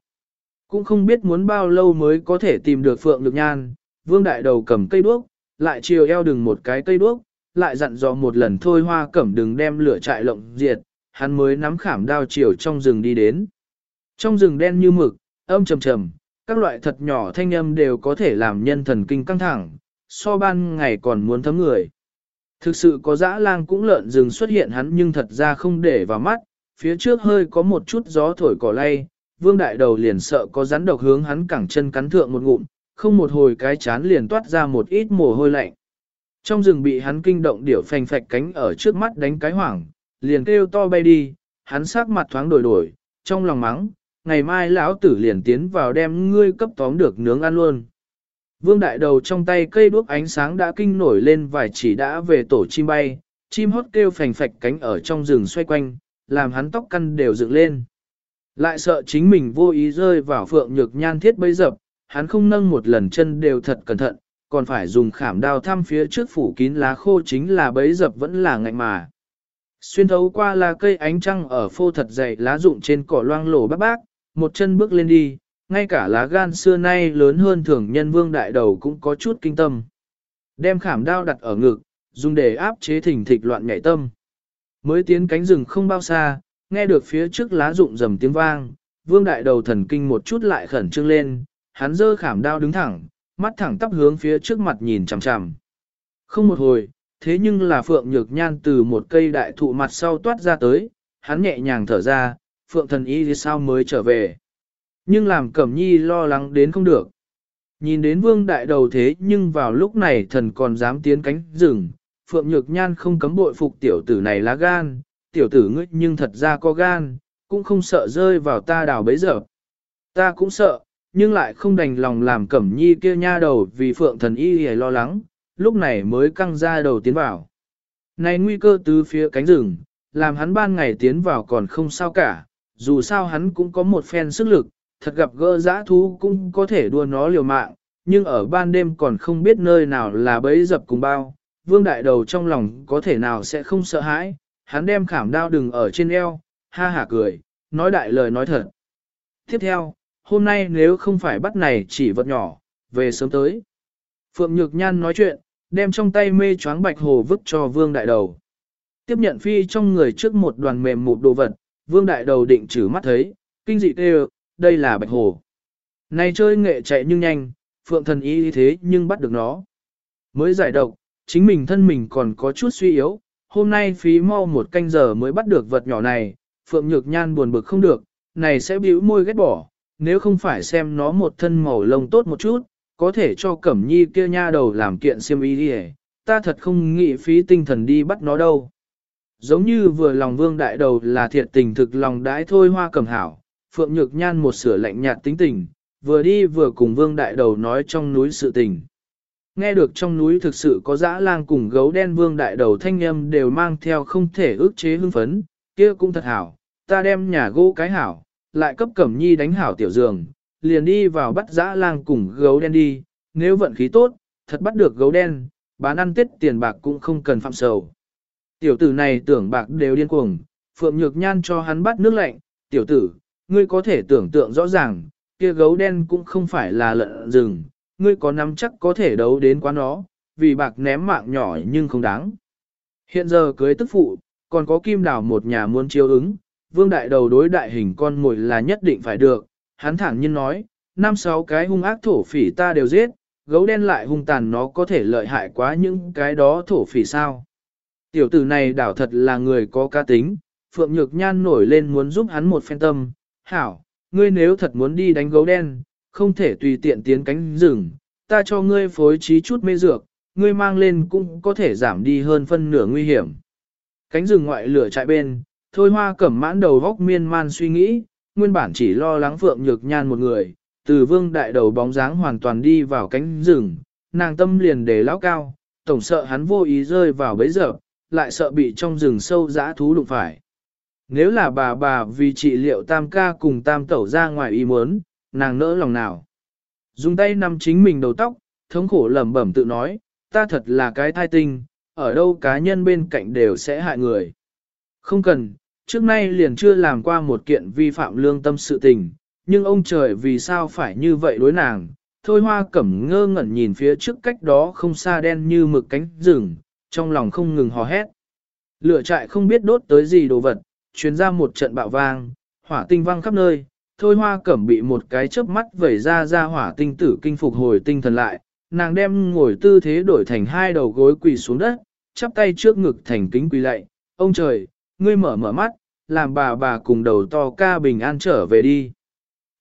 Cũng không biết muốn bao lâu mới có thể tìm được Phượng Lực Nhan, Vương Đại Đầu cầm cây đuốc, lại chiều eo đừng một cái cây đuốc, lại dặn dò một lần thôi hoa cẩm đừng đem lửa trại lộng diệt, hắn mới nắm khảm đao chiều trong rừng đi đến. Trong rừng đen như mực, âm trầm trầm, các loại thật nhỏ thanh âm đều có thể làm nhân thần kinh căng thẳng, so ban ngày còn muốn thấm người. Thực sự có dã lang cũng lợn rừng xuất hiện hắn nhưng thật ra không để vào mắt, phía trước hơi có một chút gió thổi cỏ lay, vương đại đầu liền sợ có rắn độc hướng hắn cẳng chân cắn thượng một ngụm, không một hồi cái chán liền toát ra một ít mồ hôi lạnh. Trong rừng bị hắn kinh động điểu phành phạch cánh ở trước mắt đánh cái hoảng, liền kêu to bay đi, hắn sắc mặt thoáng đổi đổi, trong lòng mắng, ngày mai lão tử liền tiến vào đem ngươi cấp tóm được nướng ăn luôn. Vương đại đầu trong tay cây đuốc ánh sáng đã kinh nổi lên vài chỉ đã về tổ chim bay, chim hót kêu phành phạch cánh ở trong rừng xoay quanh, làm hắn tóc căn đều dựng lên. Lại sợ chính mình vô ý rơi vào phượng nhược nhan thiết bấy dập, hắn không nâng một lần chân đều thật cẩn thận, còn phải dùng khảm đao thăm phía trước phủ kín lá khô chính là bấy dập vẫn là ngạnh mà. Xuyên thấu qua là cây ánh trăng ở phô thật dày lá rụng trên cỏ loang lổ bác bác, một chân bước lên đi, ngay cả lá gan xưa nay lớn hơn thường nhân vương đại đầu cũng có chút kinh tâm. Đem khảm đao đặt ở ngực, dùng để áp chế thỉnh thịch loạn nhảy tâm. Mới tiến cánh rừng không bao xa, nghe được phía trước lá rụng rầm tiếng vang, vương đại đầu thần kinh một chút lại khẩn trương lên, hắn dơ khảm đao đứng thẳng, mắt thẳng tắp hướng phía trước mặt nhìn chằm chằm. Không một hồi, thế nhưng là Phượng Nhược Nhan từ một cây đại thụ mặt sau toát ra tới, hắn nhẹ nhàng thở ra, Phượng thần y thì sao mới trở về. Nhưng làm Cẩm Nhi lo lắng đến không được. Nhìn đến vương đại đầu thế nhưng vào lúc này thần còn dám tiến cánh rừng, Phượng Nhược Nhan không cấm bội phục tiểu tử này lá gan, tiểu tử ngươi nhưng thật ra có gan, cũng không sợ rơi vào ta đào bấy giờ. Ta cũng sợ, nhưng lại không đành lòng làm cẩm nhi kia nha đầu vì phượng thần y hề lo lắng, lúc này mới căng ra đầu tiến vào. Này nguy cơ từ phía cánh rừng, làm hắn ban ngày tiến vào còn không sao cả, dù sao hắn cũng có một phen sức lực, thật gặp gỡ giã thú cũng có thể đua nó liều mạng, nhưng ở ban đêm còn không biết nơi nào là bấy dập cùng bao, vương đại đầu trong lòng có thể nào sẽ không sợ hãi, hắn đem khảm đao đừng ở trên eo, ha hả cười, nói đại lời nói thật. Tiếp theo, hôm nay nếu không phải bắt này chỉ vật nhỏ, về sớm tới. Phượng Nhược Nhan nói chuyện, đem trong tay mê choáng bạch hồ vứt cho vương đại đầu. Tiếp nhận phi trong người trước một đoàn mềm một đồ vật, vương đại đầu định trừ mắt thấy, kinh dị kêu, đây là bạch hồ. Này chơi nghệ chạy nhưng nhanh, phượng thần y thế nhưng bắt được nó. Mới giải độc, chính mình thân mình còn có chút suy yếu, hôm nay phí mau một canh giờ mới bắt được vật nhỏ này, Phượng Nhược Nhan buồn bực không được, này sẽ bĩu môi ghét bỏ, nếu không phải xem nó một thân màu lông tốt một chút, có thể cho Cẩm Nhi kia nha đầu làm kiện xiêm y đi ta thật không nghĩ phí tinh thần đi bắt nó đâu. Giống như vừa lòng vương đại đầu là thiệt tình thực lòng đãi thôi hoa cẩm hảo, Phượng Nhược Nhan một sửa lạnh nhạt tính tình, vừa đi vừa cùng vương đại đầu nói trong núi sự tình. Nghe được trong núi thực sự có dã lang cùng gấu đen vương đại đầu thanh âm đều mang theo không thể ước chế hưng phấn, kia cũng thật hảo, ta đem nhà gỗ cái hảo, lại cấp cẩm nhi đánh hảo tiểu giường, liền đi vào bắt dã lang cùng gấu đen đi, nếu vận khí tốt, thật bắt được gấu đen, bán ăn tết tiền bạc cũng không cần phạm sầu. Tiểu tử này tưởng bạc đều điên cuồng, Phượng Nhược Nhan cho hắn bắt nước lạnh, tiểu tử, ngươi có thể tưởng tượng rõ ràng, kia gấu đen cũng không phải là lợn rừng, ngươi có nắm chắc có thể đấu đến quá nó, vì bạc ném mạng nhỏ nhưng không đáng. Hiện giờ cưới tức phụ, còn có kim đào một nhà muốn chiêu ứng, vương đại đầu đối đại hình con mồi là nhất định phải được, hắn thẳng nhiên nói, năm sáu cái hung ác thổ phỉ ta đều giết, gấu đen lại hung tàn nó có thể lợi hại quá những cái đó thổ phỉ sao. Tiểu tử này đảo thật là người có ca tính, Phượng Nhược Nhan nổi lên muốn giúp hắn một phen tâm, hảo, ngươi nếu thật muốn đi đánh gấu đen, không thể tùy tiện tiến cánh rừng, ta cho ngươi phối trí chút mê dược, ngươi mang lên cũng có thể giảm đi hơn phân nửa nguy hiểm. Cánh rừng ngoại lửa chạy bên, thôi hoa cẩm mãn đầu vóc miên man suy nghĩ, nguyên bản chỉ lo lắng Phượng Nhược Nhan một người, từ vương đại đầu bóng dáng hoàn toàn đi vào cánh rừng, nàng tâm liền để lão cao, tổng sợ hắn vô ý rơi vào bấy giờ, lại sợ bị trong rừng sâu dã thú đụng phải. Nếu là bà bà vì trị liệu tam ca cùng tam tẩu ra ngoài ý muốn, nàng nỡ lòng nào. Dùng tay nắm chính mình đầu tóc, thống khổ lẩm bẩm tự nói, ta thật là cái thai tinh, ở đâu cá nhân bên cạnh đều sẽ hại người. Không cần, trước nay liền chưa làm qua một kiện vi phạm lương tâm sự tình, nhưng ông trời vì sao phải như vậy đối nàng. Thôi hoa cẩm ngơ ngẩn nhìn phía trước cách đó không xa đen như mực cánh rừng, trong lòng không ngừng hò hét. Lửa trại không biết đốt tới gì đồ vật, chuyến ra một trận bạo vang, hỏa tinh vang khắp nơi, thôi hoa cẩm bị một cái chớp mắt vẩy ra ra hỏa tinh tử kinh phục hồi tinh thần lại, nàng đem ngồi tư thế đổi thành hai đầu gối quỳ xuống đất, chắp tay trước ngực thành kính quỳ lạy, ông trời, ngươi mở mở mắt, làm bà bà cùng đầu to ca bình an trở về đi.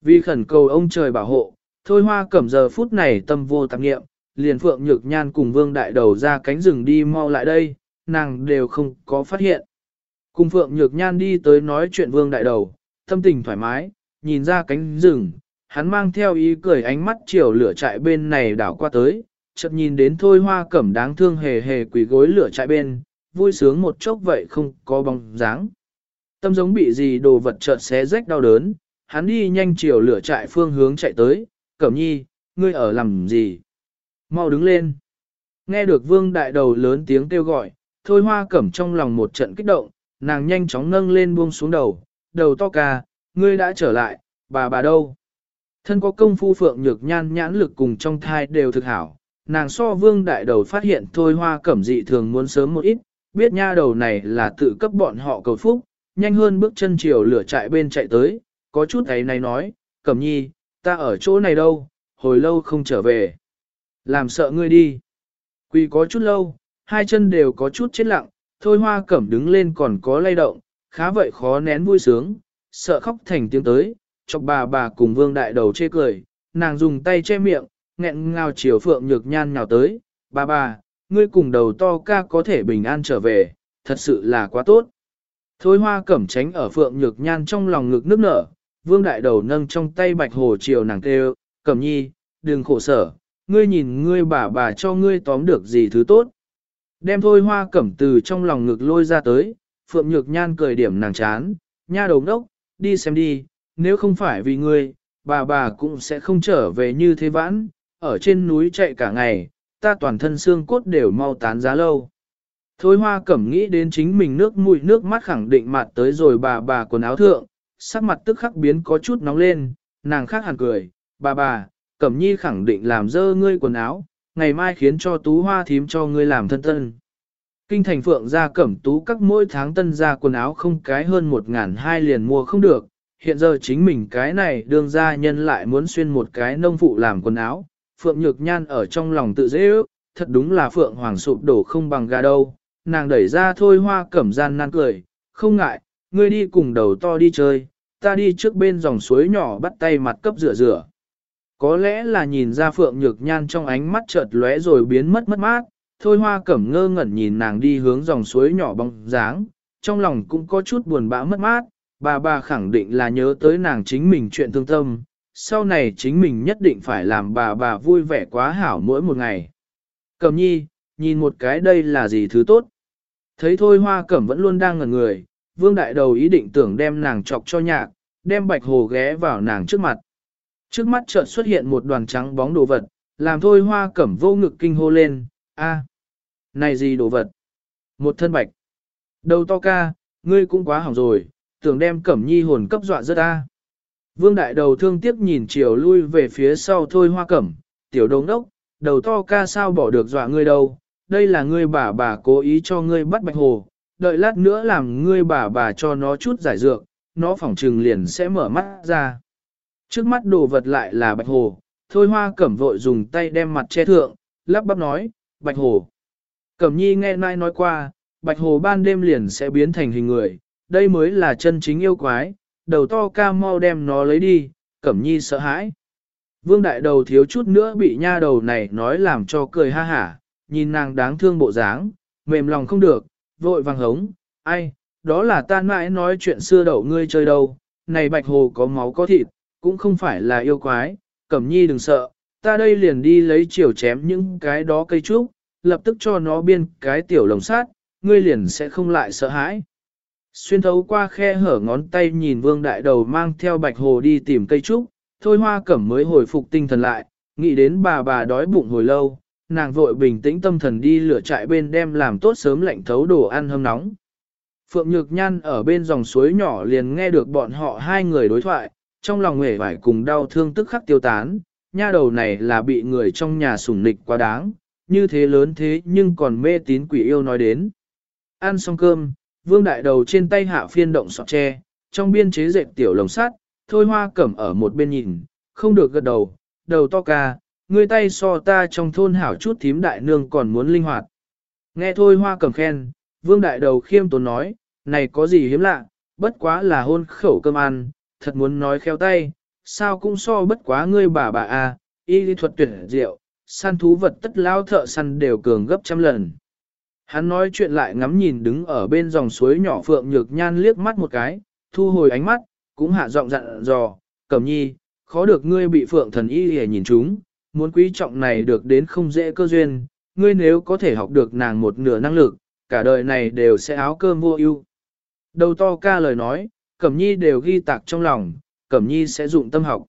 Vì khẩn cầu ông trời bảo hộ, thôi hoa cẩm giờ phút này tâm vô tạp nghiệm, liền phượng nhược nhan cùng vương đại đầu ra cánh rừng đi mau lại đây, nàng đều không có phát hiện. Cùng phượng nhược nhan đi tới nói chuyện vương đại đầu, tâm tình thoải mái, nhìn ra cánh rừng, hắn mang theo ý cười ánh mắt chiều lửa trại bên này đảo qua tới, chợt nhìn đến thôi hoa cẩm đáng thương hề hề quỷ gối lửa trại bên, vui sướng một chốc vậy không có bóng dáng. Tâm giống bị gì đồ vật chợt xé rách đau đớn, hắn đi nhanh chiều lửa trại phương hướng chạy tới, cẩm nhi, ngươi ở làm gì? Mau đứng lên. Nghe được vương đại đầu lớn tiếng kêu gọi, thôi hoa cẩm trong lòng một trận kích động, nàng nhanh chóng nâng lên buông xuống đầu, đầu to ca, ngươi đã trở lại, bà bà đâu? Thân có công phu phượng nhược nhan nhãn lực cùng trong thai đều thực hảo, nàng so vương đại đầu phát hiện thôi hoa cẩm dị thường muốn sớm một ít, biết nha đầu này là tự cấp bọn họ cầu phúc, nhanh hơn bước chân chiều lửa chạy bên chạy tới, có chút ấy này nói, cẩm nhi, ta ở chỗ này đâu, hồi lâu không trở về. Làm sợ ngươi đi. Quỳ có chút lâu, hai chân đều có chút chết lặng, thôi hoa cẩm đứng lên còn có lay động, khá vậy khó nén vui sướng, sợ khóc thành tiếng tới, chọc bà bà cùng vương đại đầu chê cười, nàng dùng tay che miệng, nghẹn ngào chiều phượng nhược nhan nhào tới, bà bà, ngươi cùng đầu to ca có thể bình an trở về, thật sự là quá tốt. Thôi hoa cẩm tránh ở phượng nhược nhan trong lòng ngực nước nở, vương đại đầu nâng trong tay bạch hồ chiều nàng kêu, cẩm nhi, đừng khổ sở, ngươi nhìn ngươi bà bà cho ngươi tóm được gì thứ tốt. Đem thôi hoa cẩm từ trong lòng ngực lôi ra tới, phượng nhược nhan cười điểm nàng chán, nha đầu đốc, đi xem đi, nếu không phải vì ngươi, bà bà cũng sẽ không trở về như thế vãn, ở trên núi chạy cả ngày, ta toàn thân xương cốt đều mau tán giá lâu. Thôi hoa cẩm nghĩ đến chính mình nước mũi nước mắt khẳng định mặt tới rồi bà bà quần áo thượng, sắc mặt tức khắc biến có chút nóng lên, nàng khác hẳn cười, bà bà, cẩm nhi khẳng định làm dơ ngươi quần áo, ngày mai khiến cho tú hoa thím cho ngươi làm thân tân. Kinh thành phượng ra cẩm tú các mỗi tháng tân ra quần áo không cái hơn một ngàn hai liền mua không được, hiện giờ chính mình cái này đương gia nhân lại muốn xuyên một cái nông phụ làm quần áo, phượng nhược nhan ở trong lòng tự dễ ước, thật đúng là phượng hoàng sụp đổ không bằng gà đâu, nàng đẩy ra thôi hoa cẩm gian nan cười, không ngại, ngươi đi cùng đầu to đi chơi, ta đi trước bên dòng suối nhỏ bắt tay mặt cấp rửa rửa. Có lẽ là nhìn ra phượng nhược nhan trong ánh mắt chợt lóe rồi biến mất mất mát, thôi hoa cẩm ngơ ngẩn nhìn nàng đi hướng dòng suối nhỏ bóng dáng, trong lòng cũng có chút buồn bã mất mát, bà bà khẳng định là nhớ tới nàng chính mình chuyện thương tâm, sau này chính mình nhất định phải làm bà bà vui vẻ quá hảo mỗi một ngày. Cẩm nhi, nhìn một cái đây là gì thứ tốt. Thấy thôi hoa cẩm vẫn luôn đang ngẩn người, vương đại đầu ý định tưởng đem nàng chọc cho nhạc, đem bạch hồ ghé vào nàng trước mặt. Trước mắt chợt xuất hiện một đoàn trắng bóng đồ vật, làm thôi hoa cẩm vô ngực kinh hô lên, a, này gì đồ vật? Một thân bạch. Đầu to ca, ngươi cũng quá hỏng rồi, tưởng đem cẩm nhi hồn cấp dọa rất ta. Vương đại đầu thương tiếc nhìn chiều lui về phía sau thôi hoa cẩm, tiểu đồng đốc, đầu to ca sao bỏ được dọa ngươi đâu, đây là ngươi bà bà cố ý cho ngươi bắt bạch hồ, đợi lát nữa làm ngươi bà bà cho nó chút giải dược, nó phỏng trừng liền sẽ mở mắt ra. Trước mắt đồ vật lại là bạch hồ, thôi hoa cẩm vội dùng tay đem mặt che thượng, lắp bắp nói, bạch hồ. Cẩm nhi nghe nai nói qua, bạch hồ ban đêm liền sẽ biến thành hình người, đây mới là chân chính yêu quái, đầu to ca mau đem nó lấy đi, cẩm nhi sợ hãi. Vương đại đầu thiếu chút nữa bị nha đầu này nói làm cho cười ha hả, nhìn nàng đáng thương bộ dáng, mềm lòng không được, vội vàng hống, ai, đó là ta mãi nói chuyện xưa đậu ngươi chơi đâu, này bạch hồ có máu có thịt, cũng không phải là yêu quái, cẩm nhi đừng sợ, ta đây liền đi lấy chiều chém những cái đó cây trúc, lập tức cho nó biên cái tiểu lồng sát, ngươi liền sẽ không lại sợ hãi. Xuyên thấu qua khe hở ngón tay nhìn vương đại đầu mang theo bạch hồ đi tìm cây trúc, thôi hoa cẩm mới hồi phục tinh thần lại, nghĩ đến bà bà đói bụng hồi lâu, nàng vội bình tĩnh tâm thần đi lửa trại bên đem làm tốt sớm lạnh thấu đồ ăn hâm nóng. Phượng Nhược Nhan ở bên dòng suối nhỏ liền nghe được bọn họ hai người đối thoại, trong lòng nghề vải cùng đau thương tức khắc tiêu tán, nha đầu này là bị người trong nhà sủng nịch quá đáng, như thế lớn thế nhưng còn mê tín quỷ yêu nói đến. Ăn xong cơm, vương đại đầu trên tay hạ phiên động sọt tre, trong biên chế dệt tiểu lồng sắt, thôi hoa cẩm ở một bên nhìn, không được gật đầu, đầu to ca, người tay so ta trong thôn hảo chút thím đại nương còn muốn linh hoạt. Nghe thôi hoa cẩm khen, vương đại đầu khiêm tốn nói, này có gì hiếm lạ, bất quá là hôn khẩu cơm ăn, thật muốn nói khéo tay, sao cũng so bất quá ngươi bà bà a, y lý thuật tuyển diệu, săn thú vật tất lao thợ săn đều cường gấp trăm lần. Hắn nói chuyện lại ngắm nhìn đứng ở bên dòng suối nhỏ Phượng Nhược Nhan liếc mắt một cái, thu hồi ánh mắt, cũng hạ giọng dặn dò, cẩm nhi, khó được ngươi bị Phượng thần y hề nhìn chúng, muốn quý trọng này được đến không dễ cơ duyên, ngươi nếu có thể học được nàng một nửa năng lực, cả đời này đều sẽ áo cơm vô ưu. Đầu to ca lời nói, Cẩm Nhi đều ghi tạc trong lòng, Cẩm Nhi sẽ dụng tâm học.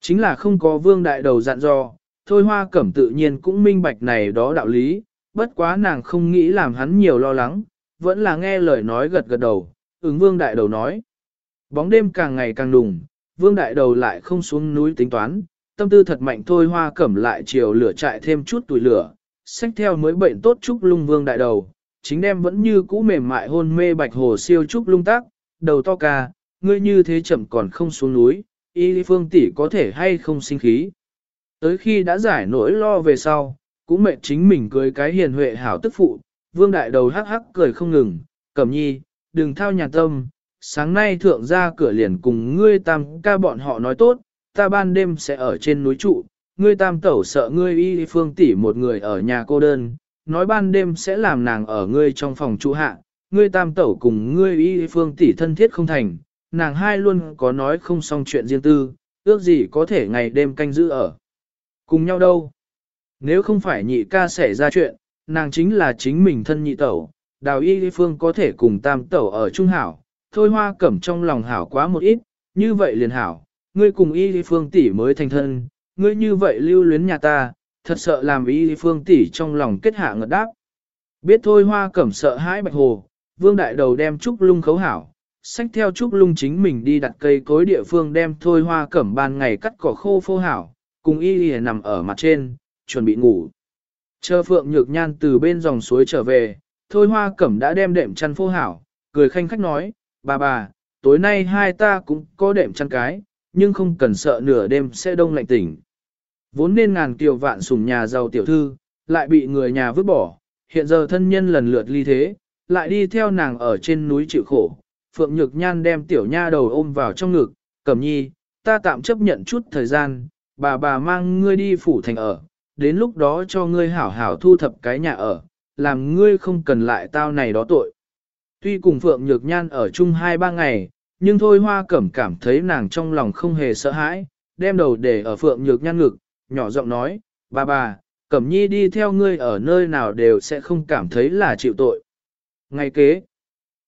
Chính là không có vương đại đầu dặn dò, thôi hoa cẩm tự nhiên cũng minh bạch này đó đạo lý, bất quá nàng không nghĩ làm hắn nhiều lo lắng, vẫn là nghe lời nói gật gật đầu, ứng vương đại đầu nói. Bóng đêm càng ngày càng đùng, vương đại đầu lại không xuống núi tính toán, tâm tư thật mạnh thôi hoa cẩm lại chiều lửa chạy thêm chút tuổi lửa, xách theo mới bệnh tốt chúc lung vương đại đầu, chính đem vẫn như cũ mềm mại hôn mê bạch hồ siêu trúc lung tác, đầu to ca, ngươi như thế chậm còn không xuống núi, y phương tỷ có thể hay không sinh khí. Tới khi đã giải nỗi lo về sau, cũng mệt chính mình cưới cái hiền huệ hảo tức phụ, vương đại đầu hắc hắc cười không ngừng, cẩm nhi, đừng thao nhàn tâm, sáng nay thượng ra cửa liền cùng ngươi tam ca bọn họ nói tốt, ta ban đêm sẽ ở trên núi trụ, ngươi tam tẩu sợ ngươi y phương tỷ một người ở nhà cô đơn, nói ban đêm sẽ làm nàng ở ngươi trong phòng trụ hạ, ngươi tam tẩu cùng ngươi y phương tỷ thân thiết không thành, nàng hai luôn có nói không xong chuyện riêng tư, ước gì có thể ngày đêm canh giữ ở. Cùng nhau đâu? Nếu không phải nhị ca xảy ra chuyện, nàng chính là chính mình thân nhị tẩu, đào y phương có thể cùng tam tẩu ở trung hảo, thôi hoa cẩm trong lòng hảo quá một ít, như vậy liền hảo, ngươi cùng y phương tỷ mới thành thân, ngươi như vậy lưu luyến nhà ta, thật sợ làm y phương tỷ trong lòng kết hạ ngật đáp. Biết thôi hoa cẩm sợ hãi bạch hồ, vương đại đầu đem trúc lung khấu hảo, xách theo trúc lung chính mình đi đặt cây cối địa phương đem thôi hoa cẩm ban ngày cắt cỏ khô phô hảo, cùng y nằm ở mặt trên, chuẩn bị ngủ. Chờ phượng nhược nhan từ bên dòng suối trở về, thôi hoa cẩm đã đem đệm chăn phô hảo, cười khanh khách nói, bà bà, tối nay hai ta cũng có đệm chăn cái, nhưng không cần sợ nửa đêm sẽ đông lạnh tỉnh. Vốn nên ngàn kiều vạn sùng nhà giàu tiểu thư, lại bị người nhà vứt bỏ, hiện giờ thân nhân lần lượt ly thế, lại đi theo nàng ở trên núi chịu khổ. Phượng Nhược Nhan đem tiểu nha đầu ôm vào trong ngực, cẩm nhi, ta tạm chấp nhận chút thời gian, bà bà mang ngươi đi phủ thành ở, đến lúc đó cho ngươi hảo hảo thu thập cái nhà ở, làm ngươi không cần lại tao này đó tội. Tuy cùng Phượng Nhược Nhan ở chung hai ba ngày, nhưng thôi hoa cẩm cảm thấy nàng trong lòng không hề sợ hãi, đem đầu để ở Phượng Nhược Nhan ngực, nhỏ giọng nói, bà bà, cẩm nhi đi theo ngươi ở nơi nào đều sẽ không cảm thấy là chịu tội. Ngày kế,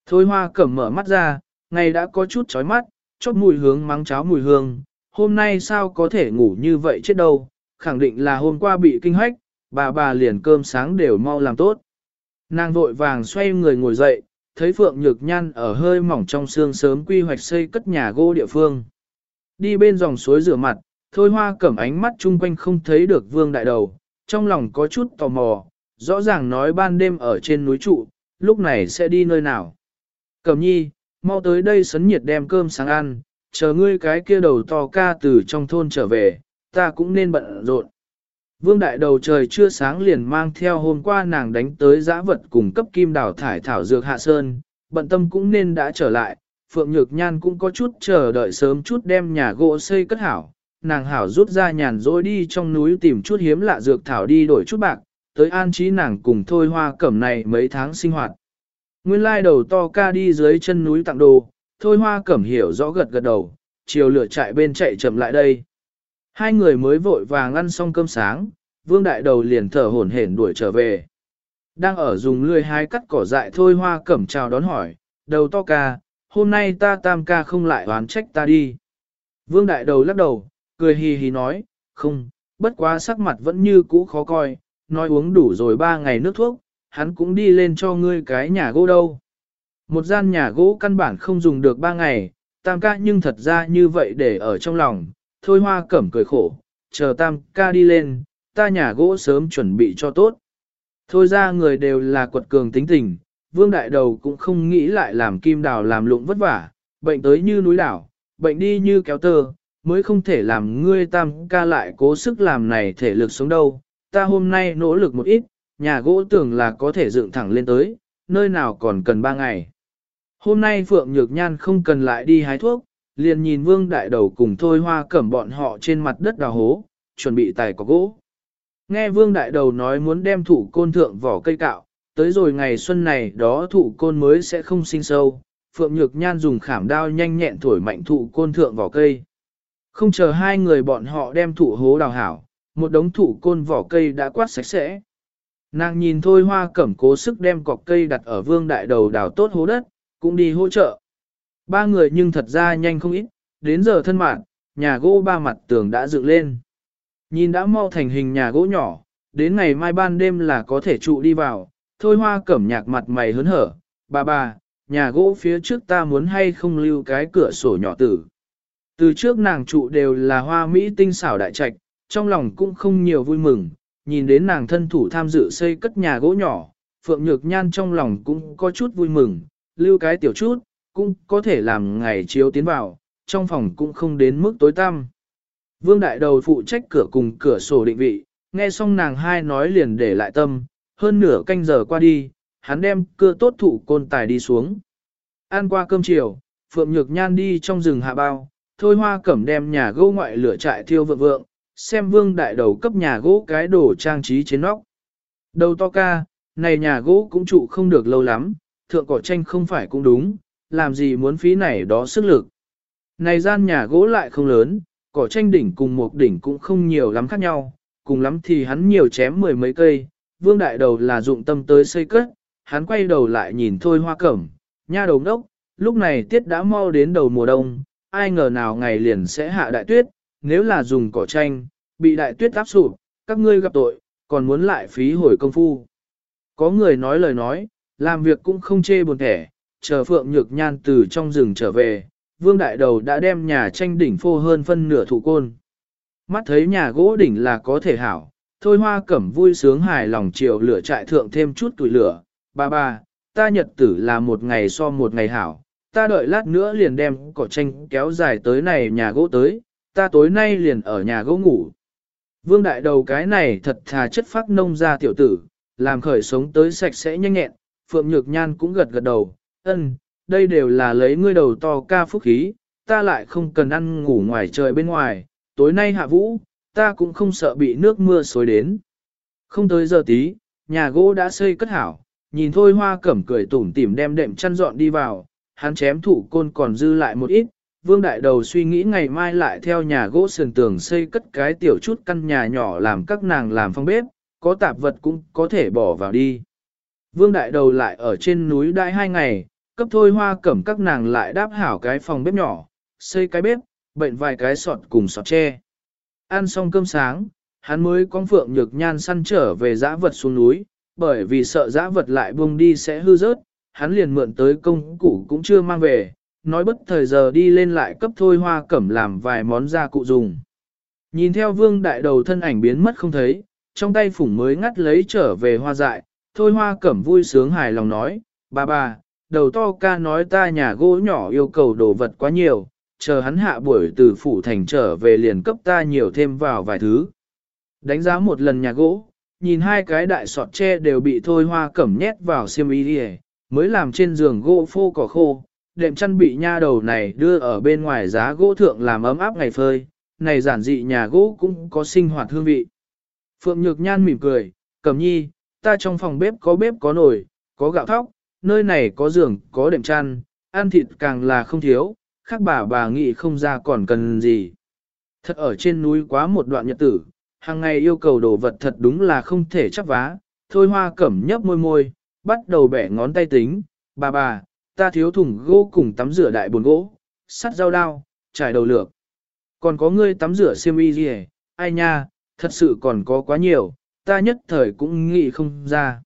thôi hoa cẩm mở mắt ra, ngày đã có chút chói mắt, chót mùi hướng mắng cháo mùi hương, hôm nay sao có thể ngủ như vậy chết đâu, khẳng định là hôm qua bị kinh hách, bà bà liền cơm sáng đều mau làm tốt. Nàng vội vàng xoay người ngồi dậy, thấy Phượng Nhược Nhan ở hơi mỏng trong xương sớm quy hoạch xây cất nhà gỗ địa phương. Đi bên dòng suối rửa mặt, thôi hoa cẩm ánh mắt chung quanh không thấy được vương đại đầu, trong lòng có chút tò mò, rõ ràng nói ban đêm ở trên núi trụ, lúc này sẽ đi nơi nào. Cẩm nhi, mau tới đây sấn nhiệt đem cơm sáng ăn, chờ ngươi cái kia đầu to ca từ trong thôn trở về, ta cũng nên bận rộn. Vương đại đầu trời chưa sáng liền mang theo hôm qua nàng đánh tới giã vật cùng cấp kim đào thải thảo dược hạ sơn, bận tâm cũng nên đã trở lại, Phượng Nhược Nhan cũng có chút chờ đợi sớm chút đem nhà gỗ xây cất hảo, nàng hảo rút ra nhàn rỗi đi trong núi tìm chút hiếm lạ dược thảo đi đổi chút bạc, tới an trí nàng cùng thôi hoa cẩm này mấy tháng sinh hoạt. Nguyên lai đầu to ca đi dưới chân núi tặng đồ, thôi hoa cẩm hiểu rõ gật gật đầu, chiều lửa chạy bên chạy chậm lại đây. Hai người mới vội vàng ăn xong cơm sáng, vương đại đầu liền thở hổn hển đuổi trở về. Đang ở dùng lươi hai cắt cỏ dại thôi hoa cẩm chào đón hỏi, đầu to ca, hôm nay ta tam ca không lại oán trách ta đi. Vương đại đầu lắc đầu, cười hì hì nói, không, bất quá sắc mặt vẫn như cũ khó coi, nói uống đủ rồi ba ngày nước thuốc, hắn cũng đi lên cho ngươi cái nhà gỗ đâu. Một gian nhà gỗ căn bản không dùng được ba ngày, tam ca nhưng thật ra như vậy để ở trong lòng, thôi hoa cẩm cười khổ, chờ tam ca đi lên, ta nhà gỗ sớm chuẩn bị cho tốt. Thôi ra người đều là quật cường tính tình, vương đại đầu cũng không nghĩ lại làm kim đào làm lụng vất vả, bệnh tới như núi đảo, bệnh đi như kéo tơ, mới không thể làm ngươi tam ca lại cố sức làm này thể lực sống đâu. Ta hôm nay nỗ lực một ít, nhà gỗ tưởng là có thể dựng thẳng lên tới, nơi nào còn cần ba ngày. Hôm nay Phượng Nhược Nhan không cần lại đi hái thuốc, liền nhìn vương đại đầu cùng thôi hoa cẩm bọn họ trên mặt đất đào hố, chuẩn bị tài có gỗ. Nghe vương đại đầu nói muốn đem thủ côn thượng vỏ cây cạo, tới rồi ngày xuân này đó thụ côn mới sẽ không sinh sâu. Phượng Nhược Nhan dùng khảm đao nhanh nhẹn thổi mạnh thụ côn thượng vỏ cây. Không chờ hai người bọn họ đem thụ hố đào hảo, một đống thụ côn vỏ cây đã quát sạch sẽ. Nàng nhìn thôi hoa cẩm cố sức đem cọc cây đặt ở vương đại đầu đào tốt hố đất, cũng đi hỗ trợ. Ba người nhưng thật ra nhanh không ít, đến giờ thân mạng, nhà gỗ ba mặt tường đã dựng lên. Nhìn đã mau thành hình nhà gỗ nhỏ, đến ngày mai ban đêm là có thể trụ đi vào, thôi hoa cẩm nhạc mặt mày hớn hở, bà bà, nhà gỗ phía trước ta muốn hay không lưu cái cửa sổ nhỏ tử. Từ trước nàng trụ đều là hoa mỹ tinh xảo đại trạch, trong lòng cũng không nhiều vui mừng, nhìn đến nàng thân thủ tham dự xây cất nhà gỗ nhỏ, Phượng Nhược Nhan trong lòng cũng có chút vui mừng, lưu cái tiểu chút, cũng có thể làm ngày chiếu tiến vào, trong phòng cũng không đến mức tối tăm. Vương Đại Đầu phụ trách cửa cùng cửa sổ định vị, nghe xong nàng hai nói liền để lại tâm, hơn nửa canh giờ qua đi, hắn đem cưa tốt thủ côn tài đi xuống. Ăn qua cơm chiều, Phượng Nhược Nhan đi trong rừng hạ bao, thôi hoa cẩm đem nhà gỗ ngoại lửa trại thiêu vượng vượng, xem vương đại đầu cấp nhà gỗ cái đồ trang trí trên nóc. Đầu to ca, này nhà gỗ cũng trụ không được lâu lắm, thượng cỏ tranh không phải cũng đúng, làm gì muốn phí này đó sức lực. Này gian nhà gỗ lại không lớn, cỏ tranh đỉnh cùng một đỉnh cũng không nhiều lắm khác nhau, cùng lắm thì hắn nhiều chém mười mấy cây, vương đại đầu là dụng tâm tới xây cất, hắn quay đầu lại nhìn thôi hoa cẩm, nha đầu đốc, lúc này tiết đã mau đến đầu mùa đông, ai ngờ nào ngày liền sẽ hạ đại tuyết, nếu là dùng cỏ tranh, bị đại tuyết áp sụp, các ngươi gặp tội, còn muốn lại phí hồi công phu. Có người nói lời nói, làm việc cũng không chê buồn thẻ, chờ Phượng Nhược Nhan từ trong rừng trở về, Vương Đại Đầu đã đem nhà tranh đỉnh phô hơn phân nửa thủ côn. Mắt thấy nhà gỗ đỉnh là có thể hảo, thôi hoa cẩm vui sướng hài lòng chiều lửa trại thượng thêm chút tuổi lửa. Ba ba, ta nhật tử là một ngày so một ngày hảo, ta đợi lát nữa liền đem cỏ tranh kéo dài tới này nhà gỗ tới, ta tối nay liền ở nhà gỗ ngủ. Vương đại đầu cái này thật thà chất phác nông ra tiểu tử, làm khởi sống tới sạch sẽ nhanh nhẹn, Phượng Nhược Nhan cũng gật gật đầu, ân, đây đều là lấy ngươi đầu to ca phúc khí, ta lại không cần ăn ngủ ngoài trời bên ngoài, tối nay hạ vũ, ta cũng không sợ bị nước mưa xối đến. Không tới giờ tí, nhà gỗ đã xây cất hảo, nhìn thôi hoa cẩm cười tủm tỉm đem đệm chăn dọn đi vào, hắn chém thủ côn còn dư lại một ít, vương đại đầu suy nghĩ ngày mai lại theo nhà gỗ sườn tường xây cất cái tiểu chút căn nhà nhỏ làm các nàng làm phong bếp, có tạp vật cũng có thể bỏ vào đi. Vương đại đầu lại ở trên núi đai hai ngày, cấp thôi hoa cẩm các nàng lại đáp hảo cái phòng bếp nhỏ, xây cái bếp, bệnh vài cái sọt cùng sọt tre. Ăn xong cơm sáng, hắn mới con phượng nhược nhan săn trở về dã vật xuống núi, bởi vì sợ dã vật lại buông đi sẽ hư rớt, hắn liền mượn tới công cụ cũng chưa mang về, nói bất thời giờ đi lên lại cấp thôi hoa cẩm làm vài món gia cụ dùng. Nhìn theo vương đại đầu thân ảnh biến mất không thấy, trong tay phủng mới ngắt lấy trở về hoa dại, thôi hoa cẩm vui sướng hài lòng nói, bà bà, đầu to ca nói ta nhà gỗ nhỏ yêu cầu đồ vật quá nhiều, chờ hắn hạ buổi từ phủ thành trở về liền cấp ta nhiều thêm vào vài thứ. Đánh giá một lần nhà gỗ, nhìn hai cái đại sọt tre đều bị thôi hoa cẩm nhét vào xiêm y đi mới làm trên giường gỗ phô cỏ khô, đệm chăn bị nha đầu này đưa ở bên ngoài giá gỗ thượng làm ấm áp ngày phơi, này giản dị nhà gỗ cũng có sinh hoạt hương vị. Phượng Nhược Nhan mỉm cười, cẩm nhi, ta trong phòng bếp có bếp có nồi, có gạo thóc, nơi này có giường, có đệm chăn, ăn thịt càng là không thiếu, khác bà bà nghĩ không ra còn cần gì. Thật ở trên núi quá một đoạn nhật tử, hàng ngày yêu cầu đồ vật thật đúng là không thể chấp vá, thôi hoa cẩm nhấp môi môi, bắt đầu bẻ ngón tay tính, bà bà, ta thiếu thùng gỗ cùng tắm rửa đại bồn gỗ, sắt dao đao, trải đầu lược. Còn có ngươi tắm rửa xiêm y gì ai nha, thật sự còn có quá nhiều, ta nhất thời cũng nghĩ không ra.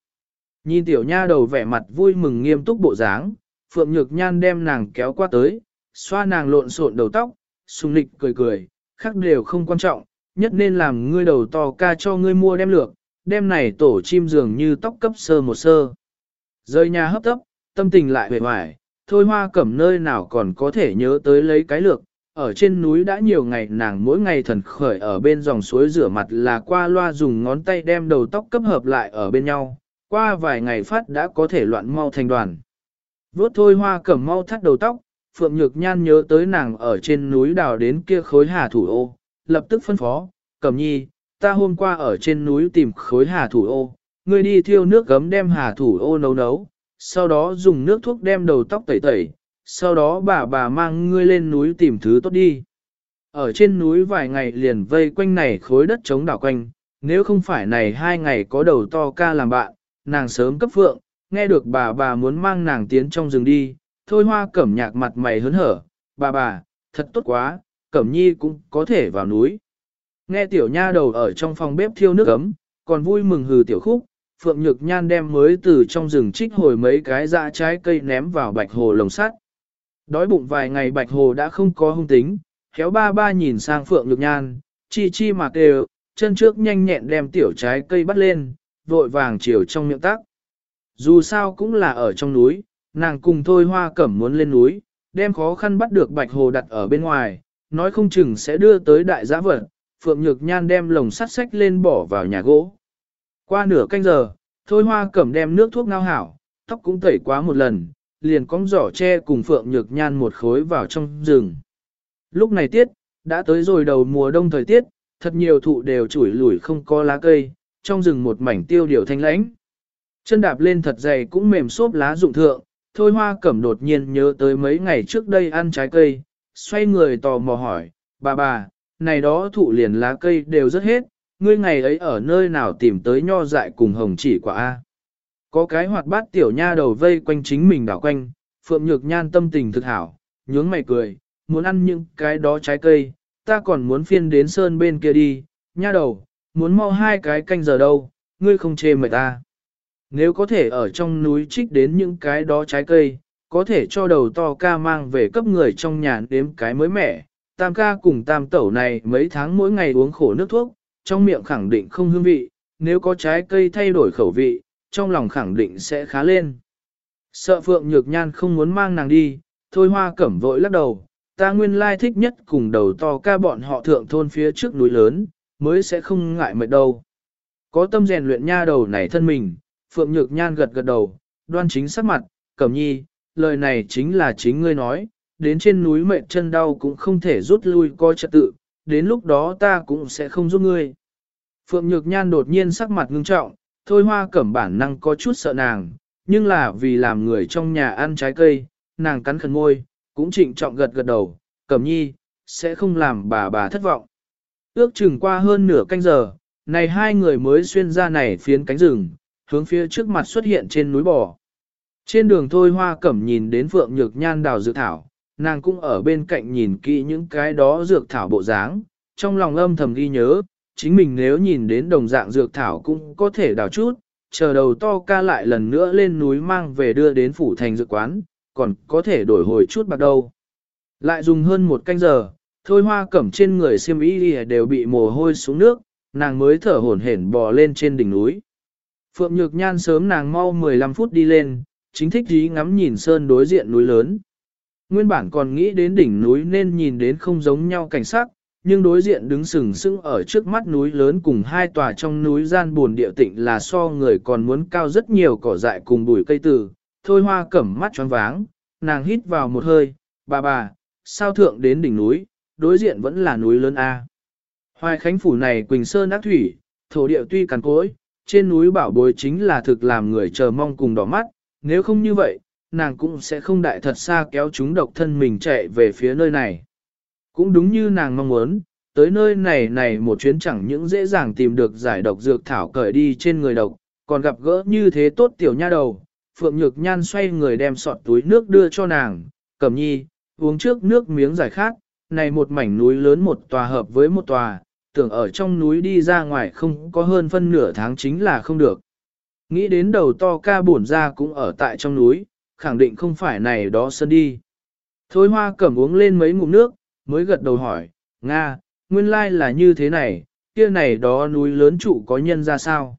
Nhìn tiểu nha đầu vẻ mặt vui mừng nghiêm túc bộ dáng, Phượng Nhược Nhan đem nàng kéo qua tới, xoa nàng lộn xộn đầu tóc, sung lịch cười cười, khác đều không quan trọng, nhất nên làm ngươi đầu to ca cho ngươi mua đem lược, đem này tổ chim dường như tóc cấp sơ một sơ. Rơi nhà hấp tấp, tâm tình lại vẻ hoài, thôi hoa cẩm nơi nào còn có thể nhớ tới lấy cái lược, ở trên núi đã nhiều ngày nàng mỗi ngày thần khởi ở bên dòng suối rửa mặt là qua loa dùng ngón tay đem đầu tóc cấp hợp lại ở bên nhau, qua vài ngày phát đã có thể loạn mau thành đoàn. Vốt thôi hoa cẩm mau thắt đầu tóc, Phượng Nhược Nhan nhớ tới nàng ở trên núi đào đến kia khối hà thủ ô, lập tức phân phó, cẩm nhi, ta hôm qua ở trên núi tìm khối hà thủ ô, ngươi đi thiêu nước gấm đem hà thủ ô nấu nấu, sau đó dùng nước thuốc đem đầu tóc tẩy tẩy, sau đó bà bà mang ngươi lên núi tìm thứ tốt đi. Ở trên núi vài ngày liền vây quanh này khối đất trống đảo quanh, nếu không phải này hai ngày có đầu to ca làm bạn, nàng sớm cấp phượng, nghe được bà bà muốn mang nàng tiến trong rừng đi, thôi hoa cẩm nhạc mặt mày hớn hở, bà bà, thật tốt quá, cẩm nhi cũng có thể vào núi. Nghe tiểu nha đầu ở trong phòng bếp thiêu nước ấm, còn vui mừng hừ tiểu khúc, Phượng Nhược Nhan đem mới từ trong rừng trích hồi mấy cái dạ trái cây ném vào bạch hồ lồng sắt. Đói bụng vài ngày bạch hồ đã không có hung tính, khéo ba ba nhìn sang Phượng Nhược Nhan, chi chi mà kêu, chân trước nhanh nhẹn đem tiểu trái cây bắt lên, vội vàng chiều trong miệng tắc. Dù sao cũng là ở trong núi, nàng cùng thôi hoa cẩm muốn lên núi, đem khó khăn bắt được bạch hồ đặt ở bên ngoài, nói không chừng sẽ đưa tới đại giã vật, Phượng Nhược Nhan đem lồng sắt sách lên bỏ vào nhà gỗ. Qua nửa canh giờ, thôi hoa cẩm đem nước thuốc ngao hảo, tóc cũng tẩy quá một lần, liền cong giỏ tre cùng Phượng Nhược Nhan một khối vào trong rừng. Lúc này tiết, đã tới rồi đầu mùa đông thời tiết, thật nhiều thụ đều chủi lủi không có lá cây, trong rừng một mảnh tiêu điều thanh lãnh. Chân đạp lên thật dày cũng mềm xốp lá rụng thượng, thôi hoa cẩm đột nhiên nhớ tới mấy ngày trước đây ăn trái cây, xoay người tò mò hỏi, bà bà, này đó thụ liền lá cây đều rất hết, ngươi ngày ấy ở nơi nào tìm tới nho dại cùng hồng chỉ quả A. Có cái hoạt bát tiểu nha đầu vây quanh chính mình đảo quanh, phượng nhược nhan tâm tình thực hảo, nhướng mày cười, muốn ăn những cái đó trái cây, ta còn muốn phiên đến sơn bên kia đi, nha đầu, muốn mau hai cái canh giờ đâu, ngươi không chê mệt ta. Nếu có thể ở trong núi trích đến những cái đó trái cây, có thể cho đầu to ca mang về cấp người trong nhà đếm cái mới mẻ, tam ca cùng tam tẩu này mấy tháng mỗi ngày uống khổ nước thuốc, trong miệng khẳng định không hương vị, nếu có trái cây thay đổi khẩu vị, trong lòng khẳng định sẽ khá lên. Sợ Phượng Nhược Nhan không muốn mang nàng đi, thôi hoa cẩm vội lắc đầu, ta nguyên lai thích nhất cùng đầu to ca bọn họ thượng thôn phía trước núi lớn, mới sẽ không ngại mệt đâu. Có tâm rèn luyện nha đầu này thân mình, Phượng Nhược Nhan gật gật đầu, đoan chính sắc mặt, cẩm nhi, lời này chính là chính ngươi nói, đến trên núi mệt chân đau cũng không thể rút lui coi trật tự, đến lúc đó ta cũng sẽ không giúp ngươi. Phượng Nhược Nhan đột nhiên sắc mặt ngưng trọng, thôi hoa cẩm bản năng có chút sợ nàng, nhưng là vì làm người trong nhà ăn trái cây, nàng cắn khẩn môi, cũng trịnh trọng gật gật đầu, cẩm nhi, sẽ không làm bà bà thất vọng. Ước chừng qua hơn nửa canh giờ, này hai người mới xuyên ra này phiến cánh rừng, hướng phía trước mặt xuất hiện trên núi bò. Trên đường thôi hoa cẩm nhìn đến Phượng Nhược Nhan đào dược thảo, nàng cũng ở bên cạnh nhìn kỹ những cái đó dược thảo bộ dáng, trong lòng âm thầm ghi nhớ, chính mình nếu nhìn đến đồng dạng dược thảo cũng có thể đào chút, chờ đầu to ca lại lần nữa lên núi mang về đưa đến phủ thành dược quán, còn có thể đổi hồi chút bạc đâu. Lại dùng hơn một canh giờ, thôi hoa cẩm trên người xiêm y đều bị mồ hôi xuống nước, nàng mới thở hổn hển bò lên trên đỉnh núi. Phượng Nhược Nhan sớm nàng mau 15 phút đi lên, chính thích dí ngắm nhìn sơn đối diện núi lớn. Nguyên bản còn nghĩ đến đỉnh núi nên nhìn đến không giống nhau cảnh sắc, nhưng đối diện đứng sừng sững ở trước mắt núi lớn cùng hai tòa trong núi gian buồn địa tịnh là so người còn muốn cao rất nhiều cỏ dại cùng bụi cây tử. Thôi hoa cẩm mắt tròn váng, nàng hít vào một hơi, bà bà, sao thượng đến đỉnh núi, đối diện vẫn là núi lớn A. Hoài Khánh Phủ này Quỳnh Sơn ác thủy, thổ địa tuy cằn cối, trên núi bảo bối chính là thực làm người chờ mong cùng đỏ mắt, nếu không như vậy, nàng cũng sẽ không đại thật xa kéo chúng độc thân mình chạy về phía nơi này. Cũng đúng như nàng mong muốn, tới nơi này này một chuyến chẳng những dễ dàng tìm được giải độc dược thảo cởi đi trên người độc, còn gặp gỡ như thế tốt tiểu nha đầu. Phượng Nhược Nhan xoay người đem sọt túi nước đưa cho nàng, cẩm nhi, uống trước nước miếng giải khát, này một mảnh núi lớn một tòa hợp với một tòa, tưởng ở trong núi đi ra ngoài không có hơn phân nửa tháng chính là không được. Nghĩ đến đầu to ca bổn ra cũng ở tại trong núi, khẳng định không phải này đó sân đi. Thôi hoa cẩm uống lên mấy ngụm nước, mới gật đầu hỏi, Nga, nguyên lai là như thế này, kia này đó núi lớn trụ có nhân ra sao?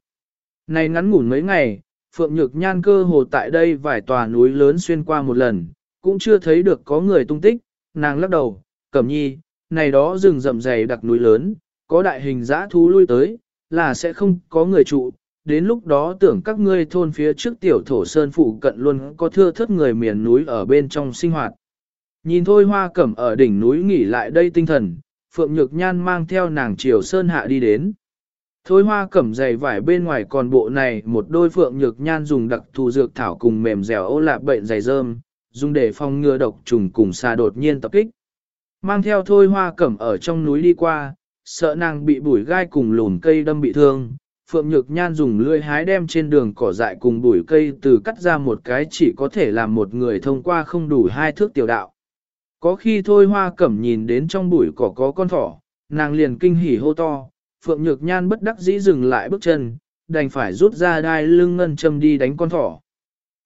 Này ngắn ngủn mấy ngày, Phượng Nhược Nhan cơ hồ tại đây vài tòa núi lớn xuyên qua một lần, cũng chưa thấy được có người tung tích, nàng lắc đầu, cẩm nhi, này đó rừng rậm dày đặc núi lớn, có đại hình dã thú lui tới, là sẽ không có người trụ, đến lúc đó tưởng các ngươi thôn phía trước tiểu thổ sơn phụ cận luôn có thưa thất người miền núi ở bên trong sinh hoạt. Nhìn thôi hoa cẩm ở đỉnh núi nghỉ lại đây tinh thần, Phượng Nhược Nhan mang theo nàng chiều sơn hạ đi đến. Thôi hoa cẩm dày vải bên ngoài còn bộ này một đôi Phượng Nhược Nhan dùng đặc thù dược thảo cùng mềm dẻo ô lạp bệnh dày rơm, dùng để phòng ngừa độc trùng cùng xa đột nhiên tập kích. Mang theo thôi hoa cẩm ở trong núi đi qua, sợ nàng bị bụi gai cùng lùn cây đâm bị thương. Phượng Nhược Nhan dùng lưỡi hái đem trên đường cỏ dại cùng bụi cây từ cắt ra một cái chỉ có thể làm một người thông qua không đủ hai thước tiểu đạo. Có khi thôi hoa cẩm nhìn đến trong bụi cỏ có con thỏ, nàng liền kinh hỉ hô to, Phượng Nhược Nhan bất đắc dĩ dừng lại bước chân, đành phải rút ra đai lưng ngân châm đi đánh con thỏ.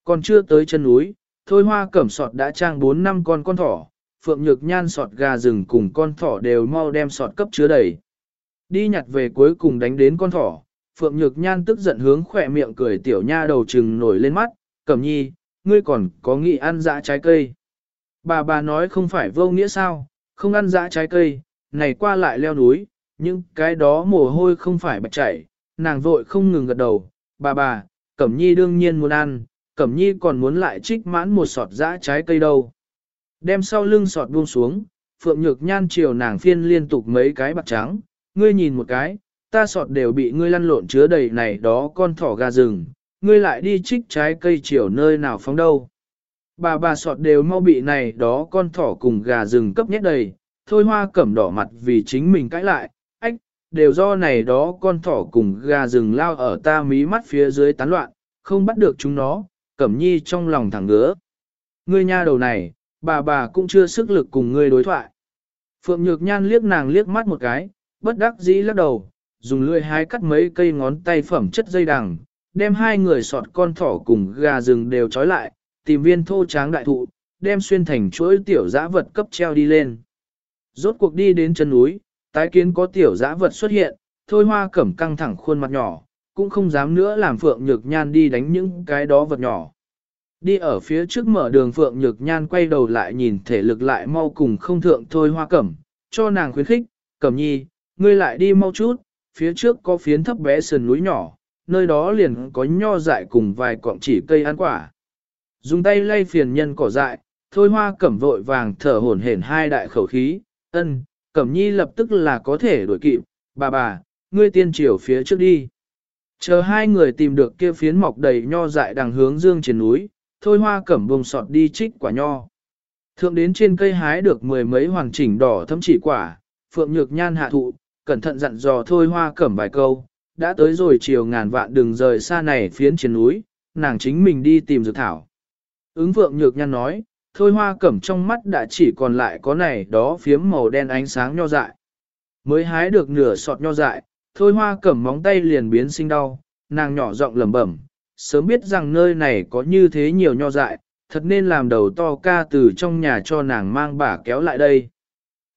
Còn chưa tới chân núi, thôi hoa cẩm sọt đã trang 4 năm con con thỏ, Phượng Nhược Nhan sọt gà rừng cùng con thỏ đều mau đem sọt cấp chứa đầy. Đi nhặt về cuối cùng đánh đến con thỏ, Phượng Nhược Nhan tức giận hướng khỏe miệng cười tiểu nha đầu trừng nổi lên mắt, cẩm nhi, ngươi còn có nghĩ ăn dã trái cây. Bà bà nói không phải vô nghĩa sao, không ăn dã trái cây, này qua lại leo núi, nhưng cái đó mồ hôi không phải bạch chảy, nàng vội không ngừng gật đầu, bà bà, Cẩm Nhi đương nhiên muốn ăn, Cẩm Nhi còn muốn lại trích mãn một sọt dã trái cây đâu. Đem sau lưng sọt buông xuống, Phượng Nhược Nhan chiều nàng phiên liên tục mấy cái bạc trắng, ngươi nhìn một cái, ta sọt đều bị ngươi lăn lộn chứa đầy này đó con thỏ gà rừng, ngươi lại đi trích trái cây chiều nơi nào phóng đâu. Bà bà sọt đều mau bị này đó con thỏ cùng gà rừng cấp nhét đầy, thôi hoa cẩm đỏ mặt vì chính mình cãi lại, ách, đều do này đó con thỏ cùng gà rừng lao ở ta mí mắt phía dưới tán loạn, không bắt được chúng nó, cẩm nhi trong lòng thẳng ngứa. Ngươi nha đầu này, bà bà cũng chưa sức lực cùng ngươi đối thoại. Phượng Nhược Nhan liếc nàng liếc mắt một cái, bất đắc dĩ lắc đầu, dùng lưỡi hái cắt mấy cây ngón tay phẩm chất dây đằng, đem hai người sọt con thỏ cùng gà rừng đều trói lại, tìm viên thô tráng đại thụ, đem xuyên thành chuỗi tiểu dã vật cấp treo đi lên. Rốt cuộc đi đến chân núi, tái kiến có tiểu dã vật xuất hiện, thôi hoa cẩm căng thẳng khuôn mặt nhỏ, cũng không dám nữa làm phượng nhược nhan đi đánh những cái đó vật nhỏ. Đi ở phía trước mở đường phượng nhược nhan quay đầu lại nhìn thể lực lại mau cùng không thượng thôi hoa cẩm, cho nàng khuyến khích, cẩm nhi, ngươi lại đi mau chút, phía trước có phiến thấp bé sườn núi nhỏ, nơi đó liền có nho dại cùng vài cọng chỉ cây ăn quả. Dùng tay lay phiền nhân cỏ dại, thôi hoa cẩm vội vàng thở hổn hển hai đại khẩu khí, ân, cẩm nhi lập tức là có thể đuổi kịp, bà bà, ngươi tiên chiều phía trước đi. Chờ hai người tìm được kia phiến mọc đầy nho dại đằng hướng dương trên núi, thôi hoa cẩm bông sọt đi trích quả nho. Thượng đến trên cây hái được mười mấy hoàng chỉnh đỏ thấm chỉ quả, phượng nhược nhan hạ thụ, cẩn thận dặn dò thôi hoa cẩm vài câu, đã tới rồi chiều ngàn vạn đừng rời xa này phiến trên núi, nàng chính mình đi tìm dược thảo. Ứng phượng nhược nhan nói, thôi hoa cẩm trong mắt đã chỉ còn lại có này đó phiếm màu đen ánh sáng nho dại. Mới hái được nửa sọt nho dại, thôi hoa cẩm móng tay liền biến sinh đau, nàng nhỏ giọng lẩm bẩm, sớm biết rằng nơi này có như thế nhiều nho dại, thật nên làm đầu to ca từ trong nhà cho nàng mang bà kéo lại đây.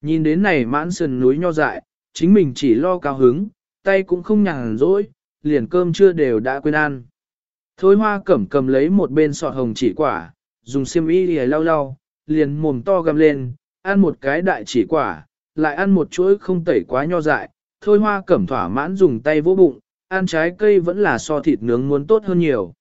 Nhìn đến này mãn sườn núi nho dại, chính mình chỉ lo cao hứng, tay cũng không nhàn rỗi, liền cơm chưa đều đã quên ăn. Thôi hoa cẩm cầm lấy một bên sọt hồng chỉ quả, dùng xiêm y lìa lau lau, liền mồm to gầm lên, ăn một cái đại chỉ quả, lại ăn một chuỗi không tẩy quá nho dại, thôi hoa cẩm thỏa mãn dùng tay vỗ bụng, ăn trái cây vẫn là so thịt nướng muốn tốt hơn nhiều.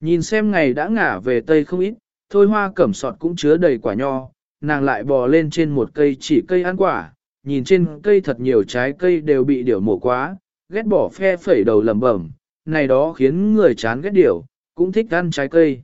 Nhìn xem ngày đã ngả về tây không ít, thôi hoa cẩm sọt cũng chứa đầy quả nho, nàng lại bò lên trên một cây chỉ cây ăn quả, nhìn trên cây thật nhiều trái cây đều bị điểu mổ quá, ghét bỏ phe phẩy đầu lẩm bẩm, này đó khiến người chán ghét điểu, cũng thích ăn trái cây.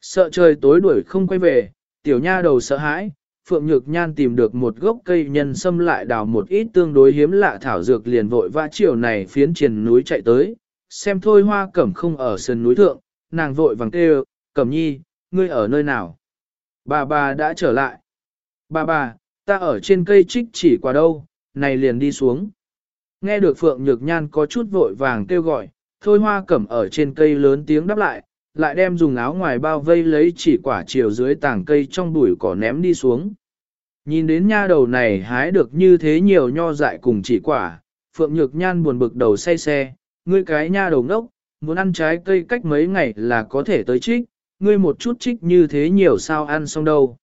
Sợ trời tối đuổi không quay về, tiểu nha đầu sợ hãi, Phượng Nhược Nhan tìm được một gốc cây nhân sâm lại đào một ít tương đối hiếm lạ thảo dược liền vội vã chiều này phiến triền núi chạy tới, xem thôi hoa cẩm không ở sườn núi thượng, nàng vội vàng kêu, cẩm nhi, ngươi ở nơi nào? Bà bà đã trở lại. Bà bà, ta ở trên cây trích chỉ qua đâu, này liền đi xuống. Nghe được Phượng Nhược Nhan có chút vội vàng kêu gọi, thôi hoa cẩm ở trên cây lớn tiếng đáp lại, lại đem dùng áo ngoài bao vây lấy chỉ quả chiều dưới tảng cây trong bụi cỏ ném đi xuống. Nhìn đến nha đầu này hái được như thế nhiều nho dại cùng chỉ quả, Phượng Nhược Nhan buồn bực đầu say xe, ngươi cái nha đầu ngốc, muốn ăn trái cây cách mấy ngày là có thể tới trích, ngươi một chút trích như thế nhiều sao ăn xong đâu.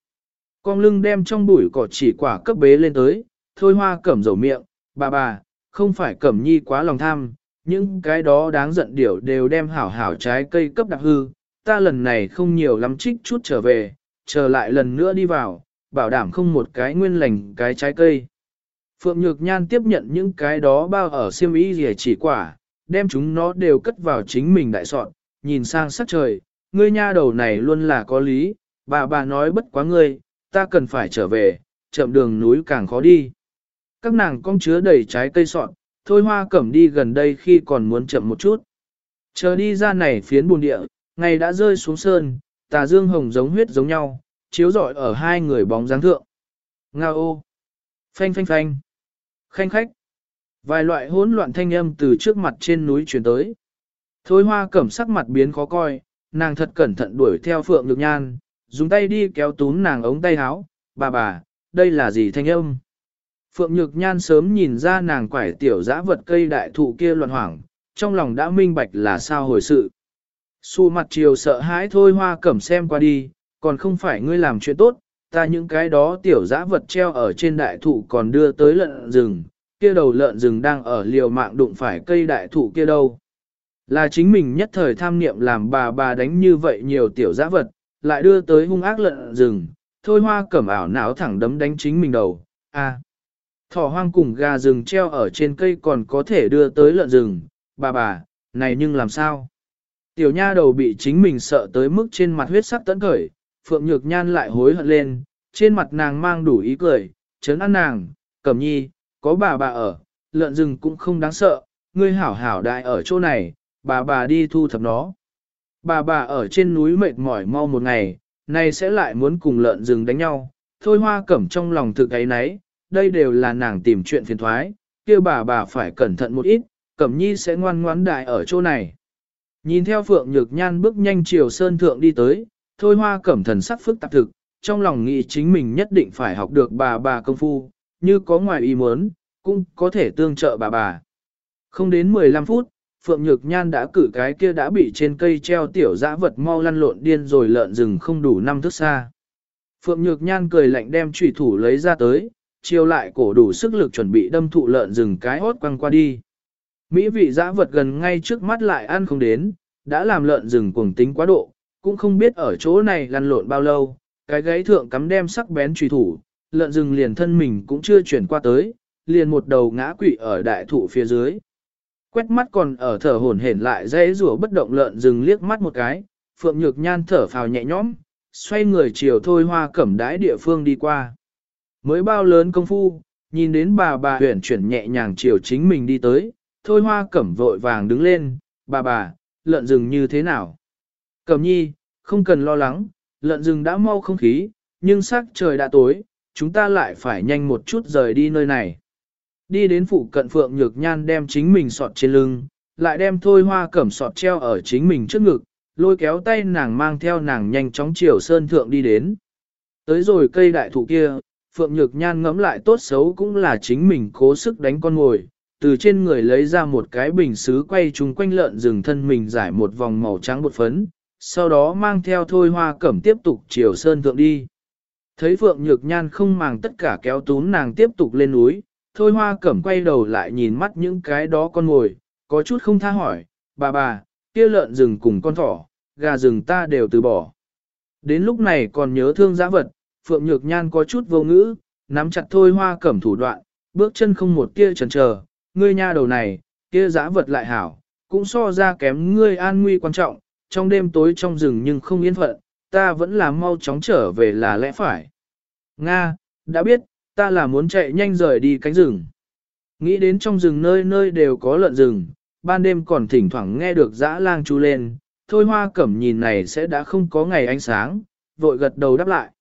Con lưng đem trong bụi cỏ chỉ quả cấp bế lên tới, thôi hoa cẩm dầu miệng, bà bà, không phải cẩm nhi quá lòng tham, những cái đó đáng giận điểu đều đem hảo hảo trái cây cấp đặc hư, ta lần này không nhiều lắm trích chút trở về, trở lại lần nữa đi vào, bảo đảm không một cái nguyên lành cái trái cây. Phượng Nhược Nhan tiếp nhận những cái đó bao ở siêm ý gì chỉ quả, đem chúng nó đều cất vào chính mình đại soạn, nhìn sang sắc trời, ngươi nha đầu này luôn là có lý, bà bà nói bất quá ngươi, ta cần phải trở về, chậm đường núi càng khó đi. Các nàng con chứa đầy trái cây soạn, thôi hoa cẩm đi gần đây khi còn muốn chậm một chút. Chờ đi ra này phiến buồn địa, ngày đã rơi xuống sơn, tà dương hồng giống huyết giống nhau, chiếu rọi ở hai người bóng dáng thượng. Nga ô! Phanh phanh phanh! Khanh khách! Vài loại hỗn loạn thanh âm từ trước mặt trên núi chuyển tới. Thôi hoa cẩm sắc mặt biến khó coi, nàng thật cẩn thận đuổi theo Phượng lực Nhan, dùng tay đi kéo túm nàng ống tay áo, bà bà, đây là gì thanh âm? Phượng Nhược Nhan sớm nhìn ra nàng quải tiểu dã vật cây đại thụ kia loạn hoảng, trong lòng đã minh bạch là sao hồi sự. Xu mặt chiều sợ hãi thôi hoa cẩm xem qua đi, còn không phải ngươi làm chuyện tốt, ta những cái đó tiểu dã vật treo ở trên đại thụ còn đưa tới lợn rừng, kia đầu lợn rừng đang ở liều mạng đụng phải cây đại thụ kia đâu. Là chính mình nhất thời tham niệm làm bà bà đánh như vậy nhiều tiểu dã vật, lại đưa tới hung ác lợn rừng, thôi hoa cẩm ảo não thẳng đấm đánh chính mình đầu, a Thỏ hoang cùng gà rừng treo ở trên cây còn có thể đưa tới lợn rừng, bà bà, này nhưng làm sao? Tiểu nha đầu bị chính mình sợ tới mức trên mặt huyết sắc tấn khởi, Phượng Nhược Nhan lại hối hận lên, trên mặt nàng mang đủ ý cười, chấn an nàng, cẩm nhi, có bà bà ở, lợn rừng cũng không đáng sợ, ngươi hảo hảo đại ở chỗ này, bà bà đi thu thập nó. Bà bà ở trên núi mệt mỏi mau một ngày, nay sẽ lại muốn cùng lợn rừng đánh nhau, thôi hoa cẩm trong lòng thực ấy nấy, đây đều là nàng tìm chuyện phiền thoái, kêu bà bà phải cẩn thận một ít, cẩm nhi sẽ ngoan ngoãn đại ở chỗ này. Nhìn theo Phượng Nhược Nhan bước nhanh chiều sơn thượng đi tới, thôi hoa cẩm thần sắc phức tạp thực, trong lòng nghĩ chính mình nhất định phải học được bà bà công phu, như có ngoài ý muốn, cũng có thể tương trợ bà bà. Không đến 15 phút, Phượng Nhược Nhan đã cử cái kia đã bị trên cây treo tiểu dã vật mau lăn lộn điên rồi lợn rừng không đủ năm thước xa. Phượng Nhược Nhan cười lạnh đem trùy thủ lấy ra tới, chiều lại cổ đủ sức lực chuẩn bị đâm thụ lợn rừng cái hốt quăng qua đi. Mỹ vị dã vật gần ngay trước mắt lại ăn không đến, đã làm lợn rừng cuồng tính quá độ, cũng không biết ở chỗ này lăn lộn bao lâu, cái gáy thượng cắm đem sắc bén trùy thủ, lợn rừng liền thân mình cũng chưa chuyển qua tới, liền một đầu ngã quỵ ở đại thụ phía dưới. Quét mắt còn ở thở hổn hển lại dãy rủa bất động lợn rừng liếc mắt một cái, Phượng Nhược Nhan thở phào nhẹ nhõm, xoay người chiều thôi hoa cẩm đái địa phương đi qua. Mới bao lớn công phu, nhìn đến bà bà huyển chuyển nhẹ nhàng chiều chính mình đi tới, thôi hoa cẩm vội vàng đứng lên, bà bà, lợn rừng như thế nào? Cẩm nhi, không cần lo lắng, lợn rừng đã mau không khí, nhưng sắc trời đã tối, chúng ta lại phải nhanh một chút rời đi nơi này. Đi đến phụ cận Phượng Nhược Nhan đem chính mình sọt trên lưng, lại đem thôi hoa cẩm sọt treo ở chính mình trước ngực, lôi kéo tay nàng mang theo nàng nhanh chóng chiều sơn thượng đi đến. Tới rồi cây đại thụ kia, Phượng Nhược Nhan ngẫm lại tốt xấu cũng là chính mình cố sức đánh con ngồi, từ trên người lấy ra một cái bình xứ quay chúng quanh lợn rừng thân mình giải một vòng màu trắng bột phấn, sau đó mang theo thôi hoa cẩm tiếp tục chiều sơn thượng đi. Thấy Phượng Nhược Nhan không màng tất cả kéo tún nàng tiếp tục lên núi, thôi hoa cẩm quay đầu lại nhìn mắt những cái đó con ngồi, có chút không tha hỏi, bà bà, kia lợn rừng cùng con thỏ, gà rừng ta đều từ bỏ. Đến lúc này còn nhớ thương giã vật, Phượng Nhược Nhan có chút vô ngữ, nắm chặt thôi hoa cẩm thủ đoạn, bước chân không một tia chần chờ, ngươi nha đầu này, kia giã vật lại hảo, cũng so ra kém ngươi an nguy quan trọng, trong đêm tối trong rừng nhưng không yên phận, ta vẫn là mau chóng trở về là lẽ phải. Nga, đã biết, ta là muốn chạy nhanh rời đi cánh rừng. Nghĩ đến trong rừng nơi nơi đều có lợn rừng, ban đêm còn thỉnh thoảng nghe được dã lang chú lên, thôi hoa cẩm nhìn này sẽ đã không có ngày ánh sáng, vội gật đầu đáp lại.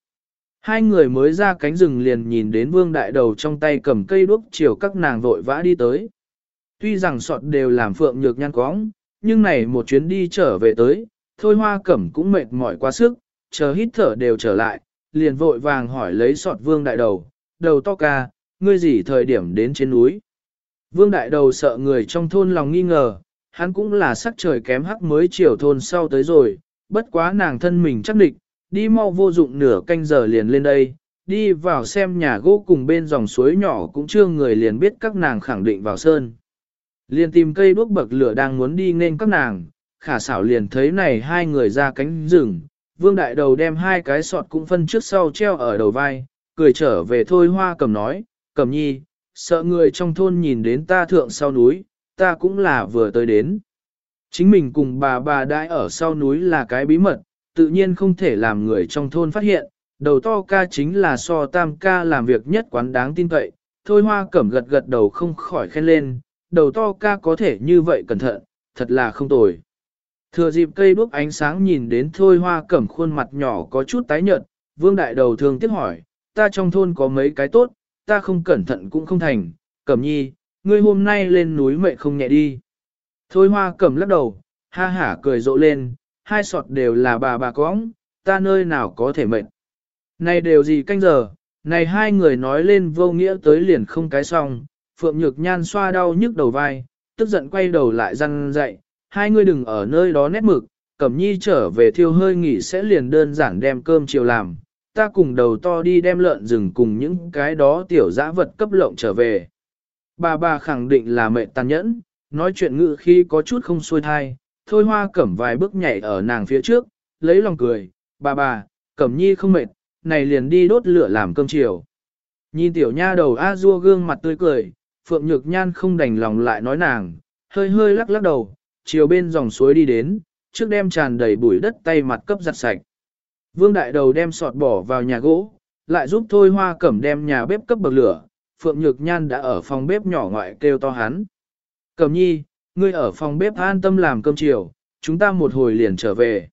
Hai người mới ra cánh rừng liền nhìn đến vương đại đầu trong tay cầm cây đuốc chiều các nàng vội vã đi tới. Tuy rằng sọt đều làm phượng nhược nhăn cóng, nhưng này một chuyến đi trở về tới, thôi hoa cẩm cũng mệt mỏi quá sức, chờ hít thở đều trở lại, liền vội vàng hỏi lấy sọt vương đại đầu, đầu to ca, ngươi gì thời điểm đến trên núi. Vương đại đầu sợ người trong thôn lòng nghi ngờ, hắn cũng là sắc trời kém hắc mới chiều thôn sau tới rồi, bất quá nàng thân mình chắc định đi mau vô dụng nửa canh giờ liền lên đây, đi vào xem nhà gỗ cùng bên dòng suối nhỏ cũng chưa người liền biết các nàng khẳng định vào sơn. Liền tìm cây đuốc bậc lửa đang muốn đi nên các nàng, khả xảo liền thấy này hai người ra cánh rừng, vương đại đầu đem hai cái sọt cũng phân trước sau treo ở đầu vai, cười trở về thôi hoa cầm nói, cầm nhi, sợ người trong thôn nhìn đến ta thượng sau núi, ta cũng là vừa tới đến. Chính mình cùng bà bà đãi ở sau núi là cái bí mật, tự nhiên không thể làm người trong thôn phát hiện, đầu to ca chính là so tam ca làm việc nhất quán đáng tin cậy, thôi hoa cẩm gật gật đầu không khỏi khen lên, đầu to ca có thể như vậy cẩn thận, thật là không tồi. Thừa dịp cây đuốc ánh sáng nhìn đến thôi hoa cẩm khuôn mặt nhỏ có chút tái nhợt, vương đại đầu thường tiếc hỏi, ta trong thôn có mấy cái tốt, ta không cẩn thận cũng không thành, cẩm nhi, ngươi hôm nay lên núi mệt không nhẹ đi. Thôi hoa cẩm lắc đầu, ha hả cười rộ lên, hai sọt đều là bà bà cóng, ta nơi nào có thể mệt. Này đều gì canh giờ, này hai người nói lên vô nghĩa tới liền không cái xong, Phượng Nhược Nhan xoa đau nhức đầu vai, tức giận quay đầu lại răn dậy, hai người đừng ở nơi đó nét mực, Cẩm Nhi trở về thiêu hơi nghỉ sẽ liền đơn giản đem cơm chiều làm, ta cùng đầu to đi đem lợn rừng cùng những cái đó tiểu dã vật cấp lộng trở về. Bà bà khẳng định là mẹ tàn nhẫn, nói chuyện ngự khi có chút không xuôi thai, thôi hoa cẩm vài bước nhảy ở nàng phía trước, lấy lòng cười, bà bà, cẩm nhi không mệt, này liền đi đốt lửa làm cơm chiều. Nhìn tiểu nha đầu a dua gương mặt tươi cười, phượng nhược nhan không đành lòng lại nói nàng, hơi hơi lắc lắc đầu, chiều bên dòng suối đi đến, trước đem tràn đầy bụi đất tay mặt cấp giặt sạch. Vương đại đầu đem sọt bỏ vào nhà gỗ, lại giúp thôi hoa cẩm đem nhà bếp cấp bậc lửa, phượng nhược nhan đã ở phòng bếp nhỏ ngoại kêu to hắn. Cẩm nhi, ngươi ở phòng bếp an tâm làm cơm chiều, chúng ta một hồi liền trở về.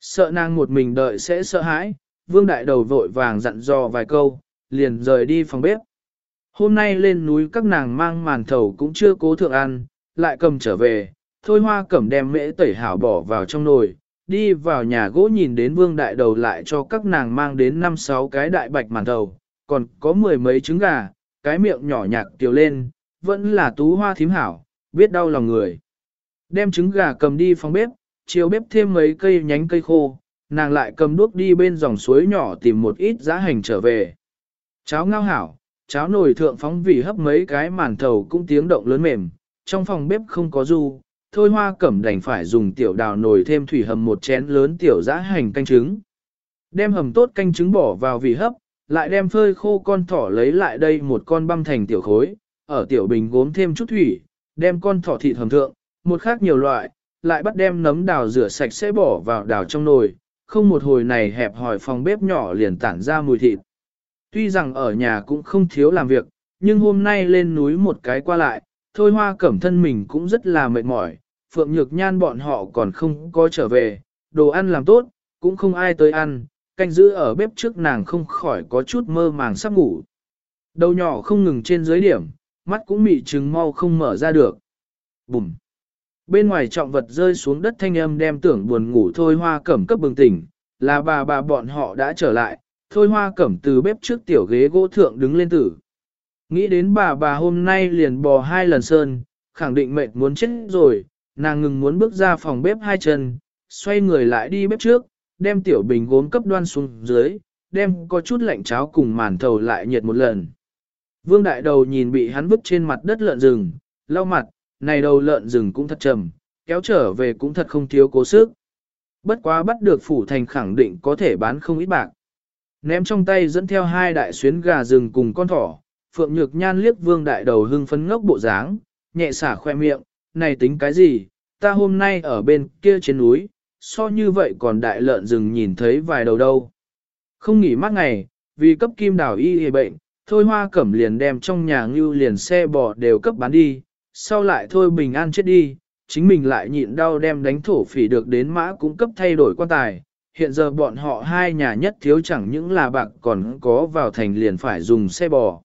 Sợ nàng một mình đợi sẽ sợ hãi, vương đại đầu vội vàng dặn dò vài câu, liền rời đi phòng bếp. Hôm nay lên núi các nàng mang màn thầu cũng chưa cố thượng ăn, lại cầm trở về, thôi hoa cẩm đem mễ tẩy hảo bỏ vào trong nồi, đi vào nhà gỗ nhìn đến vương đại đầu lại cho các nàng mang đến năm sáu cái đại bạch màn thầu, còn có mười mấy trứng gà, cái miệng nhỏ nhạc tiểu lên, vẫn là tú hoa thím hảo, biết đau lòng người. Đem trứng gà cầm đi phòng bếp, chiều bếp thêm mấy cây nhánh cây khô, nàng lại cầm đuốc đi bên dòng suối nhỏ tìm một ít giá hành trở về. Cháo ngao hảo, cháo nồi thượng phóng vì hấp mấy cái màn thầu cũng tiếng động lớn mềm, trong phòng bếp không có du, thôi hoa cẩm đành phải dùng tiểu đào nồi thêm thủy hầm một chén lớn tiểu giá hành canh trứng. Đem hầm tốt canh trứng bỏ vào vị hấp, lại đem phơi khô con thỏ lấy lại đây một con băm thành tiểu khối, ở tiểu bình gốm thêm chút thủy, đem con thỏ thịt hầm thượng, một khác nhiều loại, lại bắt đem nấm đào rửa sạch sẽ bỏ vào đào trong nồi, không một hồi này hẹp hỏi phòng bếp nhỏ liền tản ra mùi thịt. Tuy rằng ở nhà cũng không thiếu làm việc, nhưng hôm nay lên núi một cái qua lại, thôi hoa cẩm thân mình cũng rất là mệt mỏi, phượng nhược nhan bọn họ còn không có trở về, đồ ăn làm tốt, cũng không ai tới ăn, canh giữ ở bếp trước nàng không khỏi có chút mơ màng sắp ngủ. Đầu nhỏ không ngừng trên dưới điểm, mắt cũng mị trừng mau không mở ra được. Bùm! Bên ngoài trọng vật rơi xuống đất thanh âm đem tưởng buồn ngủ thôi hoa cẩm cấp bừng tỉnh, là bà bà bọn họ đã trở lại, thôi hoa cẩm từ bếp trước tiểu ghế gỗ thượng đứng lên tử. Nghĩ đến bà bà hôm nay liền bò hai lần sơn, khẳng định mệt muốn chết rồi, nàng ngừng muốn bước ra phòng bếp hai chân, xoay người lại đi bếp trước, đem tiểu bình gốm cấp đoan xuống dưới, đem có chút lạnh cháo cùng màn thầu lại nhiệt một lần. Vương đại đầu nhìn bị hắn vứt trên mặt đất lợn rừng, lau mặt, này đầu lợn rừng cũng thật trầm, kéo trở về cũng thật không thiếu cố sức. Bất quá bắt được phủ thành khẳng định có thể bán không ít bạc. Ném trong tay dẫn theo hai đại xuyến gà rừng cùng con thỏ, Phượng Nhược Nhan liếc vương đại đầu hưng phấn ngốc bộ dáng, nhẹ xả khoe miệng, này tính cái gì, ta hôm nay ở bên kia trên núi, so như vậy còn đại lợn rừng nhìn thấy vài đầu đâu. Không nghỉ mát ngày, vì cấp kim đảo y hề bệnh, thôi hoa cẩm liền đem trong nhà ngưu liền xe bò đều cấp bán đi, sau lại thôi bình an chết đi, chính mình lại nhịn đau đem đánh thổ phỉ được đến mã cũng cấp thay đổi quan tài. Hiện giờ bọn họ hai nhà nhất thiếu chẳng những là bạc còn có vào thành liền phải dùng xe bò.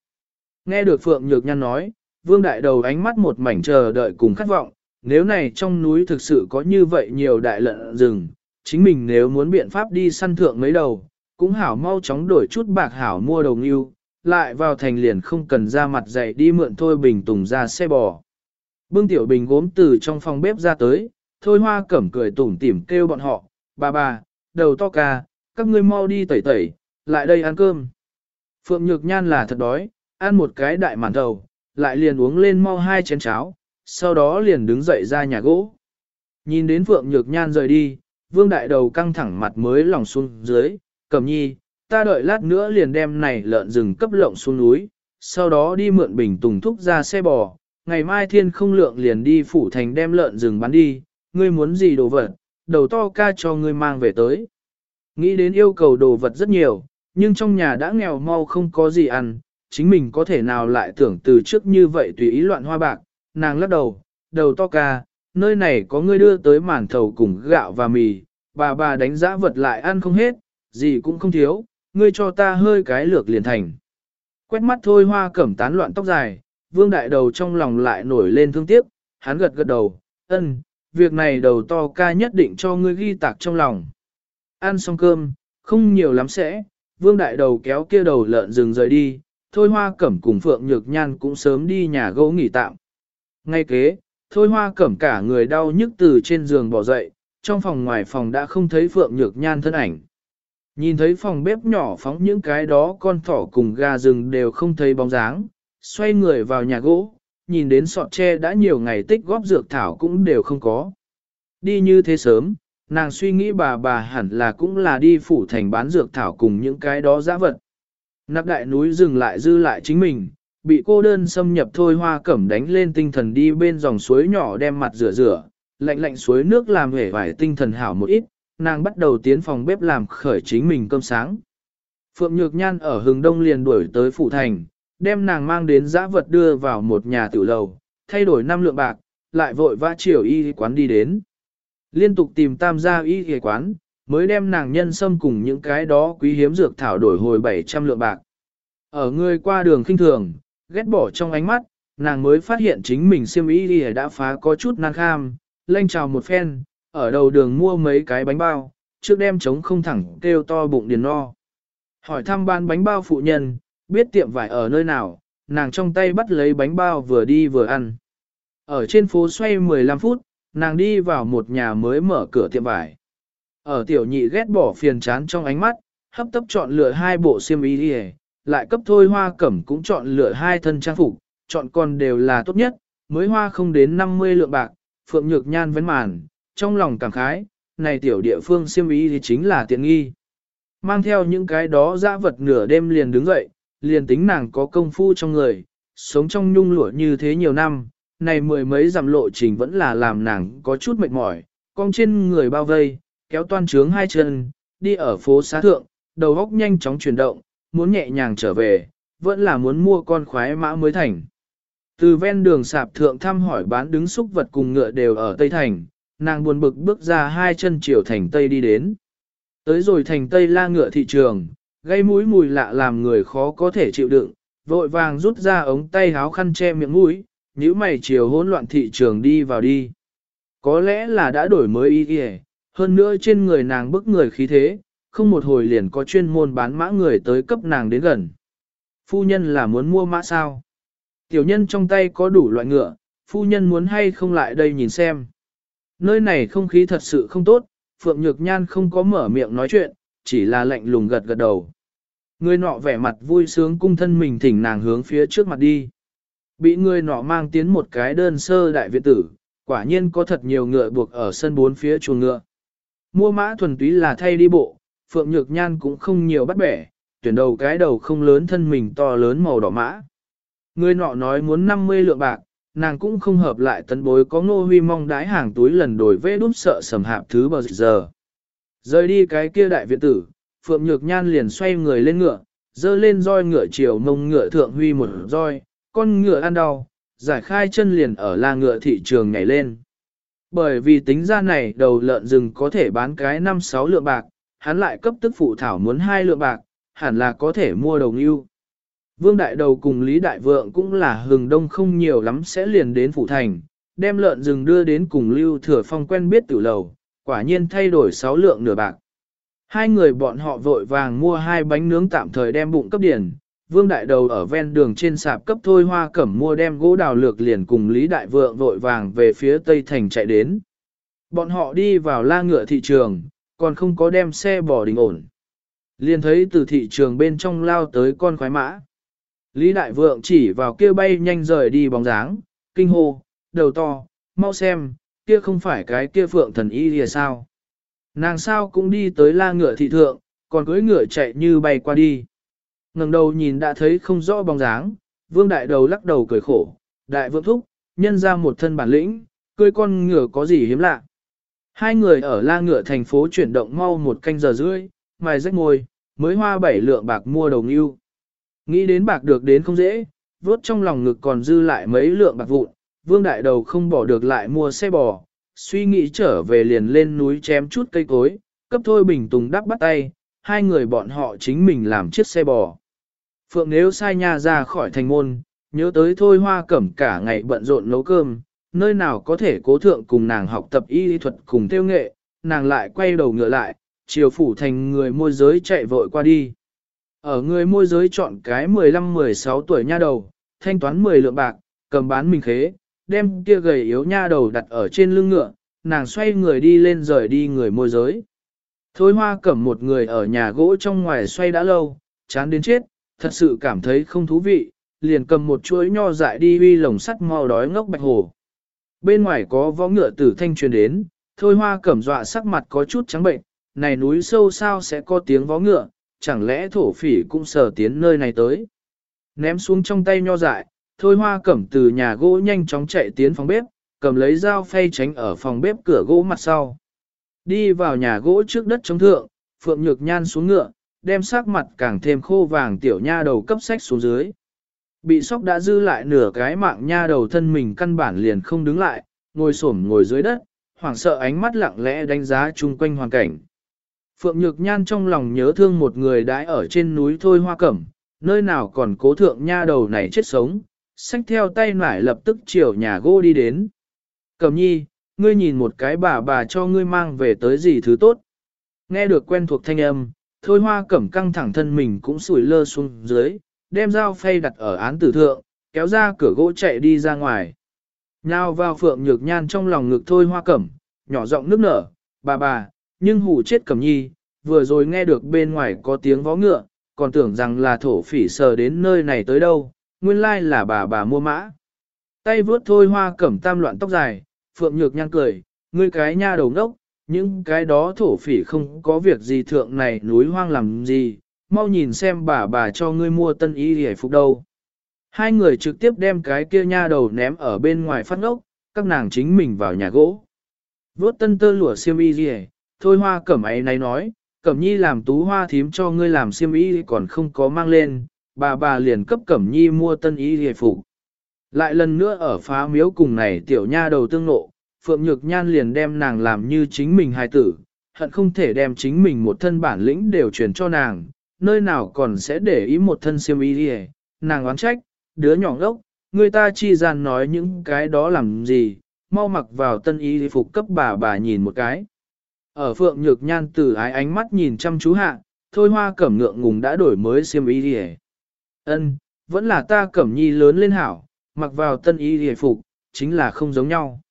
Nghe được Phượng Nhược Nhan nói, Vương Đại Đầu ánh mắt một mảnh chờ đợi cùng khát vọng, nếu này trong núi thực sự có như vậy nhiều đại lợn rừng, chính mình nếu muốn biện pháp đi săn thượng mấy đầu, cũng hảo mau chóng đổi chút bạc hảo mua đầu ngưu, lại vào thành liền không cần ra mặt dậy đi mượn thôi bình tùng ra xe bò. Bưng tiểu bình gốm từ trong phòng bếp ra tới, thôi hoa cẩm cười tủm tỉm kêu bọn họ, bà bà, đầu to ca, các ngươi mau đi tẩy tẩy, lại đây ăn cơm. Phượng Nhược Nhan là thật đói, ăn một cái đại màn đầu, lại liền uống lên mau hai chén cháo, sau đó liền đứng dậy ra nhà gỗ. Nhìn đến Phượng Nhược Nhan rời đi, Vương Đại Đầu căng thẳng mặt mới lòng xuống dưới, cẩm nhi, ta đợi lát nữa liền đem này lợn rừng cấp lộng xuống núi, sau đó đi mượn bình tùng thúc ra xe bò, ngày mai thiên không lượng liền đi phủ thành đem lợn rừng bán đi, ngươi muốn gì đồ vật, đầu to ca cho ngươi mang về tới. Nghĩ đến yêu cầu đồ vật rất nhiều, nhưng trong nhà đã nghèo mau không có gì ăn, chính mình có thể nào lại tưởng từ trước như vậy tùy ý loạn hoa bạc, nàng lắc đầu, đầu to ca, nơi này có ngươi đưa tới màn thầu cùng gạo và mì, bà bà đánh giá vật lại ăn không hết, gì cũng không thiếu, ngươi cho ta hơi cái lược liền thành. Quét mắt thôi hoa cẩm tán loạn tóc dài, vương đại đầu trong lòng lại nổi lên thương tiếc, hắn gật gật đầu, ân, việc này đầu to ca nhất định cho ngươi ghi tạc trong lòng. Ăn xong cơm, không nhiều lắm sẽ, vương đại đầu kéo kia đầu lợn rừng rời đi, thôi hoa cẩm cùng phượng nhược nhan cũng sớm đi nhà gỗ nghỉ tạm. Ngay kế, thôi hoa cẩm cả người đau nhức từ trên giường bỏ dậy, trong phòng ngoài phòng đã không thấy phượng nhược nhan thân ảnh. Nhìn thấy phòng bếp nhỏ phóng những cái đó con thỏ cùng gà rừng đều không thấy bóng dáng, xoay người vào nhà gỗ, nhìn đến sọt tre đã nhiều ngày tích góp dược thảo cũng đều không có. Đi như thế sớm, nàng suy nghĩ bà bà hẳn là cũng là đi phủ thành bán dược thảo cùng những cái đó giã vật. Nắp đại núi dừng lại dư lại chính mình, bị cô đơn xâm nhập thôi hoa cẩm đánh lên tinh thần đi bên dòng suối nhỏ đem mặt rửa rửa, lạnh lạnh suối nước làm hề vải tinh thần hảo một ít, nàng bắt đầu tiến phòng bếp làm khởi chính mình cơm sáng. Phượng Nhược Nhan ở hừng đông liền đuổi tới phủ thành, đem nàng mang đến giã vật đưa vào một nhà tiểu lầu, thay đổi năm lượng bạc, lại vội vã chiều y quán đi đến. Liên tục tìm tam gia y y quán, mới đem nàng nhân sâm cùng những cái đó quý hiếm dược thảo đổi hồi 700 lượng bạc. Ở người qua đường khinh thường, ghét bỏ trong ánh mắt, nàng mới phát hiện chính mình siêm y đã phá có chút nan kham, lanh chào một phen, ở đầu đường mua mấy cái bánh bao, trước đem trống không thẳng kêu to bụng điền no. Hỏi thăm ban bánh bao phụ nhân, biết tiệm vải ở nơi nào, nàng trong tay bắt lấy bánh bao vừa đi vừa ăn. Ở trên phố xoay 15 phút, nàng đi vào một nhà mới mở cửa tiệm vải. Ở tiểu nhị ghét bỏ phiền chán trong ánh mắt, hấp tấp chọn lựa hai bộ xiêm y đi lại cấp thôi hoa cẩm cũng chọn lựa hai thân trang phục, chọn còn đều là tốt nhất, mới hoa không đến 50 lượng bạc, phượng nhược nhan vấn màn, trong lòng cảm khái, này tiểu địa phương xiêm y thì chính là tiện nghi. Mang theo những cái đó dã vật nửa đêm liền đứng dậy, liền tính nàng có công phu trong người, sống trong nhung lụa như thế nhiều năm, này mười mấy dặm lộ trình vẫn là làm nàng có chút mệt mỏi, cong trên người bao vây, kéo toan trướng hai chân, đi ở phố xá thượng, đầu óc nhanh chóng chuyển động, muốn nhẹ nhàng trở về, vẫn là muốn mua con khoái mã mới thành. Từ ven đường sạp thượng thăm hỏi bán đứng xúc vật cùng ngựa đều ở Tây Thành, nàng buồn bực bước ra hai chân chiều thành Tây đi đến. Tới rồi thành Tây la ngựa thị trường, gây mũi mùi lạ làm người khó có thể chịu đựng, vội vàng rút ra ống tay háo khăn che miệng mũi, nhíu mày chiều hỗn loạn thị trường đi vào đi. Có lẽ là đã đổi mới ý kìa, hơn nữa trên người nàng bức người khí thế, không một hồi liền có chuyên môn bán mã người tới cấp nàng đến gần. Phu nhân là muốn mua mã sao? Tiểu nhân trong tay có đủ loại ngựa, phu nhân muốn hay không lại đây nhìn xem. Nơi này không khí thật sự không tốt, Phượng Nhược Nhan không có mở miệng nói chuyện, chỉ là lạnh lùng gật gật đầu. Người nọ vẻ mặt vui sướng cung thân mình thỉnh nàng hướng phía trước mặt đi. Bị người nọ mang tiến một cái đơn sơ đại viện tử, quả nhiên có thật nhiều ngựa buộc ở sân bốn phía chuồng ngựa. Mua mã thuần túy là thay đi bộ, Phượng Nhược Nhan cũng không nhiều bắt bẻ, tuyển đầu cái đầu không lớn thân mình to lớn màu đỏ mã. Người nọ nói muốn 50 lượng bạc, nàng cũng không hợp lại tấn bối có ngô huy mong đái hàng túi lần đổi vê đúp sợ sầm hạp thứ bao giờ. Rời đi cái kia đại viện tử, Phượng Nhược Nhan liền xoay người lên ngựa, dơ lên roi ngựa chiều mông ngựa thượng huy một roi, con ngựa ăn đau, giải khai chân liền ở la ngựa thị trường nhảy lên. Bởi vì tính ra này đầu lợn rừng có thể bán cái 5-6 lượng bạc, hắn lại cấp tức phụ thảo muốn hai lượng bạc, hẳn là có thể mua đồng ưu. Vương Đại Đầu cùng Lý Đại Vượng cũng là hừng đông không nhiều lắm sẽ liền đến Phủ Thành, đem lợn rừng đưa đến cùng Lưu Thừa Phong quen biết tử lầu, quả nhiên thay đổi 6 lượng nửa bạc. Hai người bọn họ vội vàng mua hai bánh nướng tạm thời đem bụng cấp điển, Vương Đại Đầu ở ven đường trên sạp cấp thôi hoa cẩm mua đem gỗ đào lược liền cùng Lý Đại Vượng vội vàng về phía Tây Thành chạy đến. Bọn họ đi vào la ngựa thị trường, còn không có đem xe bỏ đình ổn. Liền thấy từ thị trường bên trong lao tới con khoái mã. Lý Đại Vượng chỉ vào kia bay nhanh rời đi bóng dáng, kinh hô, đầu to, mau xem, kia không phải cái kia phượng thần y lìa sao. Nàng sao cũng đi tới la ngựa thị thượng, còn cưỡi ngựa chạy như bay qua đi. ngẩng đầu nhìn đã thấy không rõ bóng dáng, vương đại đầu lắc đầu cười khổ, đại vượng thúc, nhân ra một thân bản lĩnh, cưỡi con ngựa có gì hiếm lạ. Hai người ở la ngựa thành phố chuyển động mau một canh giờ rưỡi, mài rách ngồi, mới hoa bảy lượng bạc mua đầu ưu. Nghĩ đến bạc được đến không dễ, vốt trong lòng ngực còn dư lại mấy lượng bạc vụn, vương đại đầu không bỏ được lại mua xe bò, suy nghĩ trở về liền lên núi chém chút cây cối, cấp thôi bình tùng đắp bắt tay, hai người bọn họ chính mình làm chiếc xe bò. Phượng nếu sai nhà ra khỏi thành môn, nhớ tới thôi hoa cẩm cả ngày bận rộn nấu cơm, nơi nào có thể cố thượng cùng nàng học tập y thuật cùng theo nghệ, nàng lại quay đầu ngựa lại, chiều phủ thành người môi giới chạy vội qua đi. Ở người môi giới chọn cái 15-16 tuổi nha đầu, thanh toán 10 lượng bạc, cầm bán mình khế, đem kia gầy yếu nha đầu đặt ở trên lưng ngựa, nàng xoay người đi lên rời đi người môi giới. Thôi hoa cẩm một người ở nhà gỗ trong ngoài xoay đã lâu, chán đến chết, thật sự cảm thấy không thú vị, liền cầm một chuỗi nho dại đi huy lồng sắt mau đói ngốc bạch hồ. Bên ngoài có võ ngựa tử thanh truyền đến, thôi hoa cẩm dọa sắc mặt có chút trắng bệnh, này núi sâu sao sẽ có tiếng vó ngựa, chẳng lẽ thổ phỉ cũng sờ tiến nơi này tới. Ném xuống trong tay nho dại, thôi hoa cẩm từ nhà gỗ nhanh chóng chạy tiến phòng bếp, cầm lấy dao phay tránh ở phòng bếp cửa gỗ mặt sau. Đi vào nhà gỗ trước đất chống thượng, Phượng Nhược Nhan xuống ngựa, đem sắc mặt càng thêm khô vàng tiểu nha đầu cấp sách xuống dưới. Bị sóc đã dư lại nửa cái mạng nha đầu thân mình căn bản liền không đứng lại, ngồi xổm ngồi dưới đất, hoảng sợ ánh mắt lặng lẽ đánh giá chung quanh hoàn cảnh. Phượng Nhược Nhan trong lòng nhớ thương một người đãi ở trên núi Thôi Hoa Cẩm, nơi nào còn cố thượng nha đầu này chết sống, xách theo tay nải lập tức chiều nhà gỗ đi đến. Cẩm nhi, ngươi nhìn một cái bà bà cho ngươi mang về tới gì thứ tốt. Nghe được quen thuộc thanh âm, Thôi Hoa Cẩm căng thẳng thân mình cũng sủi lơ xuống dưới, đem dao phay đặt ở án tử thượng, kéo ra cửa gỗ chạy đi ra ngoài. Nào vào Phượng Nhược Nhan trong lòng ngực Thôi Hoa Cẩm, nhỏ giọng nước nở, bà bà, nhưng hủ chết cẩm nhi, vừa rồi nghe được bên ngoài có tiếng vó ngựa, còn tưởng rằng là thổ phỉ sờ đến nơi này tới đâu, nguyên lai là bà bà mua mã. Tay vướt thôi hoa cẩm tam loạn tóc dài, phượng nhược nhăn cười, ngươi cái nha đầu ngốc, những cái đó thổ phỉ không có việc gì thượng này núi hoang làm gì, mau nhìn xem bà bà cho ngươi mua tân y hề phục đâu. Hai người trực tiếp đem cái kia nha đầu ném ở bên ngoài phát ngốc, các nàng chính mình vào nhà gỗ. Vốt tân tơ lụa xiêm y gì thôi hoa cẩm ấy này nói, cẩm nhi làm tú hoa thím cho ngươi làm xiêm y còn không có mang lên, bà bà liền cấp cẩm nhi mua tân y hề phục. Lại lần nữa ở phá miếu cùng này tiểu nha đầu tương nộ, Phượng Nhược Nhan liền đem nàng làm như chính mình hài tử, hận không thể đem chính mình một thân bản lĩnh đều truyền cho nàng, nơi nào còn sẽ để ý một thân siêm y hề, nàng oán trách, đứa nhỏ ngốc, người ta chi gian nói những cái đó làm gì, mau mặc vào tân y phục cấp bà bà nhìn một cái. Ở phượng nhược nhan từ ái ánh mắt nhìn chăm chú hạ, thôi hoa cẩm ngượng ngùng đã đổi mới xiêm y đi Ân, vẫn là ta cẩm nhi lớn lên hảo, mặc vào tân y hề phục, chính là không giống nhau.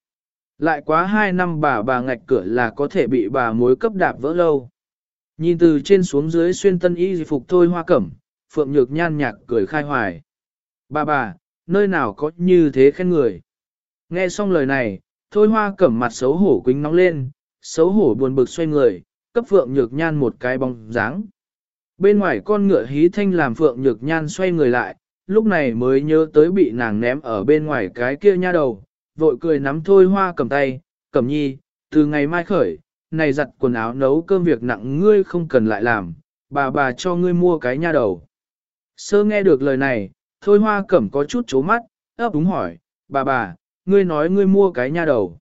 Lại quá hai năm bà bà ngạch cửa là có thể bị bà mối cấp đạp vỡ lâu. Nhìn từ trên xuống dưới xuyên tân y phục thôi hoa cẩm, phượng nhược nhan nhạc cười khai hoài. Bà bà, nơi nào có như thế khen người. Nghe xong lời này, thôi hoa cẩm mặt xấu hổ quính nóng lên, xấu hổ buồn bực xoay người, cấp phượng nhược nhan một cái bóng dáng. Bên ngoài con ngựa hí thanh làm phượng nhược nhan xoay người lại, lúc này mới nhớ tới bị nàng ném ở bên ngoài cái kia nha đầu, vội cười nắm thôi hoa cầm tay, cầm nhi, từ ngày mai khởi, này giặt quần áo nấu cơm việc nặng ngươi không cần lại làm, bà bà cho ngươi mua cái nha đầu. Sơ nghe được lời này, thôi hoa cẩm có chút chố mắt, ấp đúng hỏi, bà bà, ngươi nói ngươi mua cái nha đầu.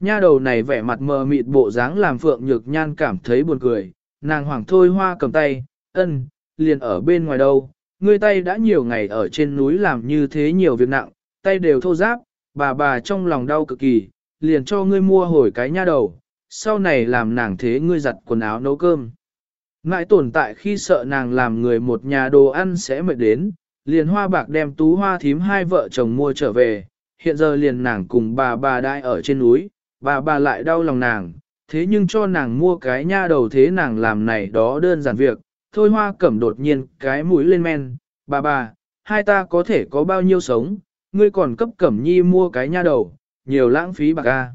Nha đầu này vẻ mặt mờ mịt bộ dáng làm Phượng Nhược Nhan cảm thấy buồn cười, nàng hoảng thôi hoa cầm tay, ân, liền ở bên ngoài đâu, ngươi tay đã nhiều ngày ở trên núi làm như thế nhiều việc nặng, tay đều thô giáp, bà bà trong lòng đau cực kỳ, liền cho ngươi mua hồi cái nha đầu, sau này làm nàng thế ngươi giặt quần áo nấu cơm. Ngại tồn tại khi sợ nàng làm người một nhà đồ ăn sẽ mệt đến, liền hoa bạc đem tú hoa thím hai vợ chồng mua trở về, hiện giờ liền nàng cùng bà bà đại ở trên núi, bà bà lại đau lòng nàng, thế nhưng cho nàng mua cái nha đầu thế nàng làm này đó đơn giản việc, thôi hoa cẩm đột nhiên cái mũi lên men, bà bà, hai ta có thể có bao nhiêu sống, ngươi còn cấp cẩm nhi mua cái nha đầu, nhiều lãng phí bạc a.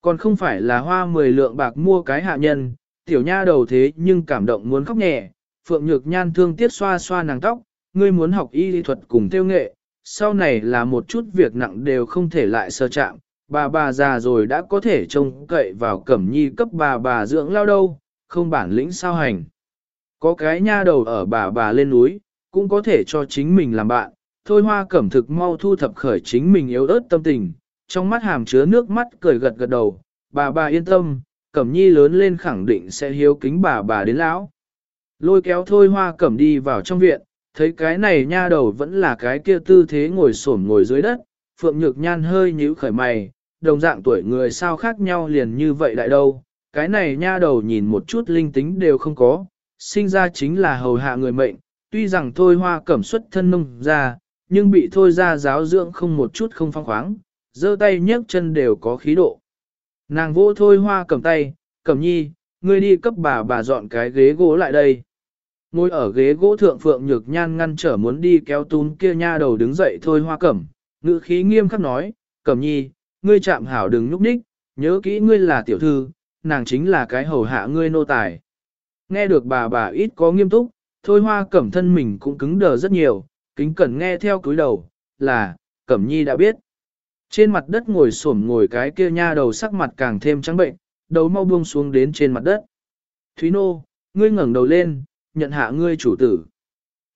Còn không phải là hoa mười lượng bạc mua cái hạ nhân, tiểu nha đầu thế nhưng cảm động muốn khóc nhẹ, phượng nhược nhan thương tiếc xoa xoa nàng tóc, ngươi muốn học y lý thuật cùng tiêu nghệ, sau này là một chút việc nặng đều không thể lại sơ chạm, bà bà già rồi đã có thể trông cậy vào cẩm nhi cấp bà bà dưỡng lao đâu, không bản lĩnh sao hành. Có cái nha đầu ở bà bà lên núi, cũng có thể cho chính mình làm bạn, thôi hoa cẩm thực mau thu thập khởi chính mình yếu ớt tâm tình, trong mắt hàm chứa nước mắt cười gật gật đầu, bà bà yên tâm, cẩm nhi lớn lên khẳng định sẽ hiếu kính bà bà đến lão. Lôi kéo thôi hoa cẩm đi vào trong viện, thấy cái này nha đầu vẫn là cái kia tư thế ngồi xổm ngồi dưới đất, phượng nhược nhan hơi nhíu khởi mày, đồng dạng tuổi người sao khác nhau liền như vậy đại đâu, cái này nha đầu nhìn một chút linh tính đều không có, sinh ra chính là hầu hạ người mệnh, tuy rằng thôi hoa cẩm xuất thân nông ra, nhưng bị thôi ra giáo dưỡng không một chút không phong khoáng, giơ tay nhấc chân đều có khí độ. Nàng vỗ thôi hoa cầm tay, cầm nhi, ngươi đi cấp bà bà dọn cái ghế gỗ lại đây. Ngồi ở ghế gỗ thượng phượng nhược nhan ngăn trở muốn đi kéo tún kia nha đầu đứng dậy thôi hoa cẩm, ngữ khí nghiêm khắc nói, cẩm nhi, ngươi chạm hảo đừng nhúc nhích, nhớ kỹ ngươi là tiểu thư, nàng chính là cái hầu hạ ngươi nô tài. Nghe được bà bà ít có nghiêm túc, thôi hoa cẩm thân mình cũng cứng đờ rất nhiều, kính cẩn nghe theo cúi đầu, là, cẩm nhi đã biết. Trên mặt đất ngồi xổm ngồi cái kia nha đầu sắc mặt càng thêm trắng bệnh, đầu mau buông xuống đến trên mặt đất. Thúy nô, ngươi ngẩng đầu lên, nhận hạ ngươi chủ tử.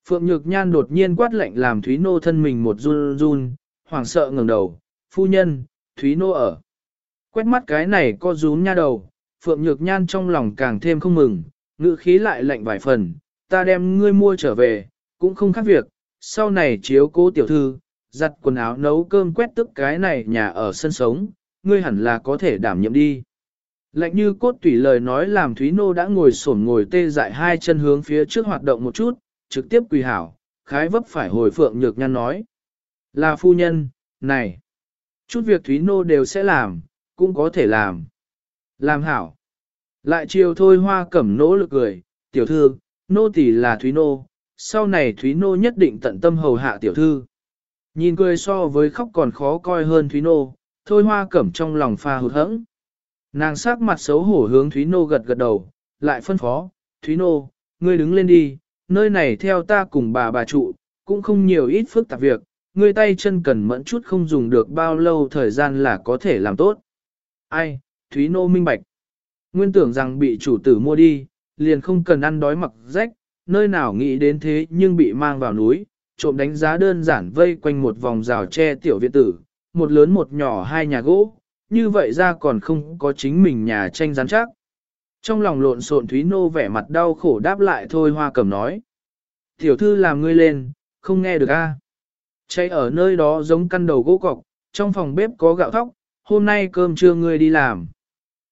Phượng Nhược Nhan đột nhiên quát lệnh làm Thúy nô thân mình một run run, hoảng sợ ngẩng đầu, phu nhân, Thúy nô ở. Quét mắt cái này co rún nha đầu, Phượng Nhược Nhan trong lòng càng thêm không mừng, ngữ khí lại lạnh vài phần, ta đem ngươi mua trở về, cũng không khác việc, sau này chiếu cố tiểu thư, giặt quần áo nấu cơm quét tức cái này nhà ở sân sống, ngươi hẳn là có thể đảm nhiệm đi. Lạnh như cốt tủy lời nói làm Thúy Nô đã ngồi sổn ngồi tê dại hai chân hướng phía trước hoạt động một chút, trực tiếp quỳ hảo, khái vấp phải hồi phượng nhược Nhan nói. Là phu nhân, này, chút việc Thúy Nô đều sẽ làm, cũng có thể làm. Làm hảo. Lại chiều thôi hoa cẩm nỗ lực cười, tiểu thư, nô tỷ là Thúy Nô, sau này Thúy Nô nhất định tận tâm hầu hạ tiểu thư. Nhìn cười so với khóc còn khó coi hơn Thúy Nô, thôi hoa cẩm trong lòng pha hụt hẫng. Nàng sắc mặt xấu hổ hướng Thúy Nô gật gật đầu, lại phân phó, Thúy Nô, ngươi đứng lên đi, nơi này theo ta cùng bà bà trụ, cũng không nhiều ít phức tạp việc, ngươi tay chân cần mẫn chút không dùng được bao lâu thời gian là có thể làm tốt. Ai, Thúy Nô minh bạch. Nguyên tưởng rằng bị chủ tử mua đi, liền không cần ăn đói mặc rách, nơi nào nghĩ đến thế nhưng bị mang vào núi, trộm đánh giá đơn giản vây quanh một vòng rào tre tiểu viện tử, một lớn một nhỏ hai nhà gỗ, như vậy ra còn không có chính mình nhà tranh rắn chắc. Trong lòng lộn xộn Thúy Nô vẻ mặt đau khổ đáp lại thôi hoa cầm nói. Tiểu thư làm ngươi lên, không nghe được a à? Cháy ở nơi đó giống căn đầu gỗ cọc, trong phòng bếp có gạo thóc, hôm nay cơm trưa ngươi đi làm.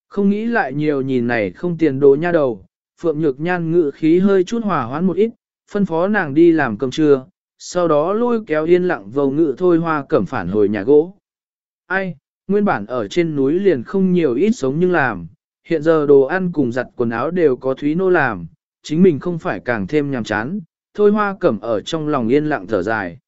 Không nghĩ lại nhiều nhìn này không tiền đồ nha đầu, Phượng Nhược Nhan ngự khí hơi chút hòa hoãn một ít, phân phó nàng đi làm cơm trưa, sau đó lôi kéo yên lặng vầu ngự thôi hoa cẩm phản hồi nhà gỗ. Ai, nguyên bản ở trên núi liền không nhiều ít sống nhưng làm, hiện giờ đồ ăn cùng giặt quần áo đều có Thúy Nô làm, chính mình không phải càng thêm nhàm chán, thôi hoa cẩm ở trong lòng yên lặng thở dài.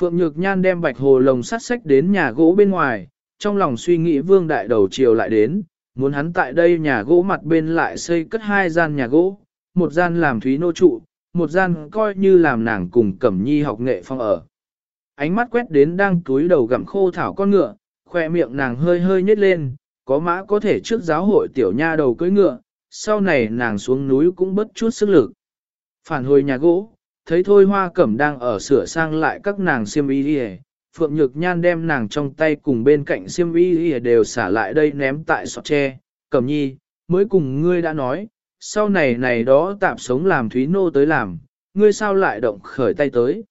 Phượng Nhược Nhan đem bạch hồ lồng sắt sách đến nhà gỗ bên ngoài, trong lòng suy nghĩ vương đại đầu chiều lại đến, muốn hắn tại đây nhà gỗ mặt bên lại xây cất hai gian nhà gỗ, một gian làm Thúy Nô trụ, một gian coi như làm nàng cùng Cẩm Nhi học nghệ phong ở. Ánh mắt quét đến đang túi đầu gặm khô thảo con ngựa, khoe miệng nàng hơi hơi nhếch lên, có mã có thể trước giáo hội tiểu nha đầu cưỡi ngựa, sau này nàng xuống núi cũng bất chút sức lực. Phản hồi nhà gỗ, thấy thôi hoa cẩm đang ở sửa sang lại các nàng xiêm y đi Phượng Nhược Nhan đem nàng trong tay cùng bên cạnh xiêm y đều xả lại đây ném tại sọt tre, cẩm nhi, mới cùng ngươi đã nói, sau này này đó tạm sống làm Thúy Nô tới làm, ngươi sao lại động khởi tay tới.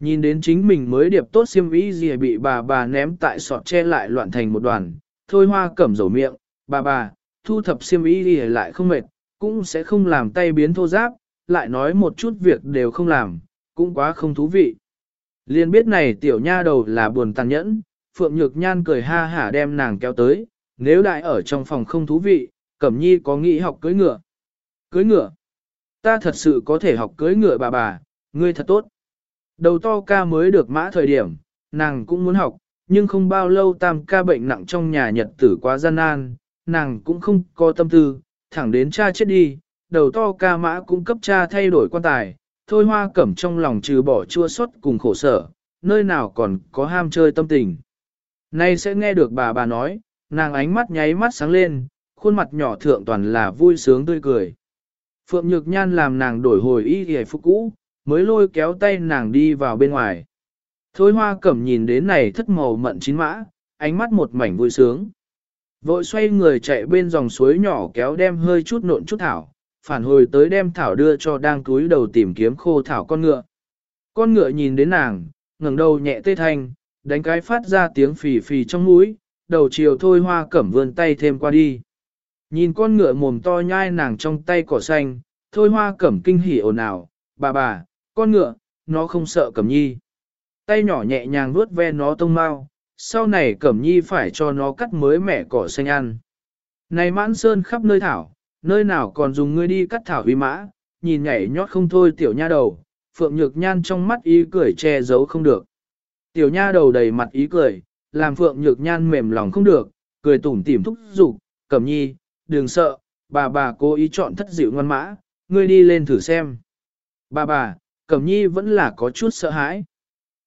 Nhìn đến chính mình mới điệp tốt xiêm y gì bị bà bà ném tại sọt che lại loạn thành một đoàn, thôi hoa cẩm dầu miệng, bà bà, thu thập xiêm y gì lại không mệt, cũng sẽ không làm tay biến thô giáp, lại nói một chút việc đều không làm, cũng quá không thú vị. Liên biết này tiểu nha đầu là buồn tàn nhẫn, Phượng Nhược Nhan cười ha hả đem nàng kéo tới, nếu đại ở trong phòng không thú vị, Cẩm Nhi có nghĩ học cưới ngựa. Cưới ngựa? Ta thật sự có thể học cưới ngựa bà bà, ngươi thật tốt. Đầu to ca mới được mã thời điểm, nàng cũng muốn học, nhưng không bao lâu tam ca bệnh nặng trong nhà nhật tử quá gian nan, nàng cũng không có tâm tư, thẳng đến cha chết đi, đầu to ca mã cũng cấp cha thay đổi quan tài, thôi hoa cẩm trong lòng trừ bỏ chua xót cùng khổ sở, nơi nào còn có ham chơi tâm tình. Nay sẽ nghe được bà bà nói, nàng ánh mắt nháy mắt sáng lên, khuôn mặt nhỏ thượng toàn là vui sướng tươi cười. Phượng Nhược Nhan làm nàng đổi hồi y hề phúc cũ, mới lôi kéo tay nàng đi vào bên ngoài. Thôi hoa cẩm nhìn đến này thất màu mận chín mã, ánh mắt một mảnh vui sướng. Vội xoay người chạy bên dòng suối nhỏ kéo đem hơi chút nộn chút thảo, phản hồi tới đem thảo đưa cho đang cúi đầu tìm kiếm khô thảo con ngựa. Con ngựa nhìn đến nàng, ngẩng đầu nhẹ tê thanh, đánh cái phát ra tiếng phì phì trong mũi, đầu chiều thôi hoa cẩm vươn tay thêm qua đi. Nhìn con ngựa mồm to nhai nàng trong tay cỏ xanh, thôi hoa cẩm kinh hỉ ồn ào, bà bà, con ngựa, nó không sợ cẩm nhi. Tay nhỏ nhẹ nhàng vuốt ve nó tông mau, sau này cẩm nhi phải cho nó cắt mới mẻ cỏ xanh ăn. Này mãn sơn khắp nơi thảo, nơi nào còn dùng ngươi đi cắt thảo uy mã, nhìn nhảy nhót không thôi tiểu nha đầu, phượng nhược nhan trong mắt ý cười che giấu không được. Tiểu nha đầu đầy mặt ý cười, làm phượng nhược nhan mềm lòng không được, cười tủm tỉm thúc giục, cẩm nhi, đừng sợ, bà bà cố ý chọn thất dịu ngoan mã, ngươi đi lên thử xem. Bà bà, cẩm nhi vẫn là có chút sợ hãi.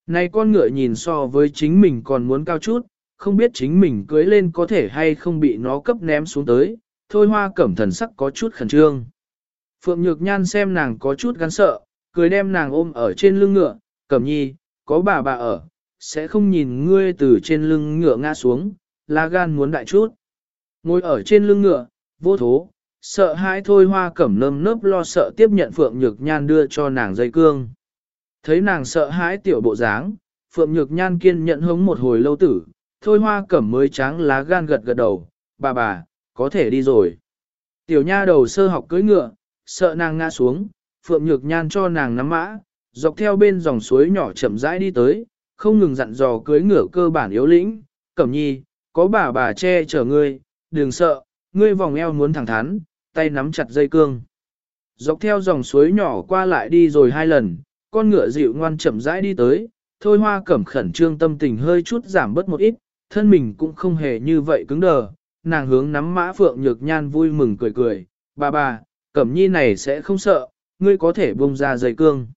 Này con ngựa nhìn so với chính mình còn muốn cao chút, không biết chính mình cưới lên có thể hay không bị nó cấp ném xuống tới, thôi hoa cẩm thần sắc có chút khẩn trương. Phượng Nhược Nhan xem nàng có chút gắn sợ, cười đem nàng ôm ở trên lưng ngựa, cẩm nhi, có bà bà ở, sẽ không nhìn ngươi từ trên lưng ngựa ngã xuống, lá gan muốn đại chút. Ngồi ở trên lưng ngựa, vô thố, sợ hãi thôi hoa cẩm nơm nớp lo sợ tiếp nhận Phượng Nhược Nhan đưa cho nàng dây cương. Thấy nàng sợ hãi tiểu bộ dáng, Phượng Nhược Nhan kiên nhận hống một hồi lâu tử, thôi hoa cẩm mới tráng lá gan gật gật đầu, bà bà, có thể đi rồi. Tiểu nha đầu sơ học cưỡi ngựa, sợ nàng ngã xuống, Phượng Nhược Nhan cho nàng nắm mã, dọc theo bên dòng suối nhỏ chậm rãi đi tới, không ngừng dặn dò cưỡi ngựa cơ bản yếu lĩnh, cẩm nhi, có bà bà che chở ngươi, đừng sợ, ngươi vòng eo muốn thẳng thắn, tay nắm chặt dây cương. Dọc theo dòng suối nhỏ qua lại đi rồi hai lần, con ngựa dịu ngoan chậm rãi đi tới, thôi hoa cẩm khẩn trương tâm tình hơi chút giảm bớt một ít, thân mình cũng không hề như vậy cứng đờ, nàng hướng nắm mã phượng nhược nhan vui mừng cười cười, bà bà, cẩm nhi này sẽ không sợ, ngươi có thể bông ra dây cương.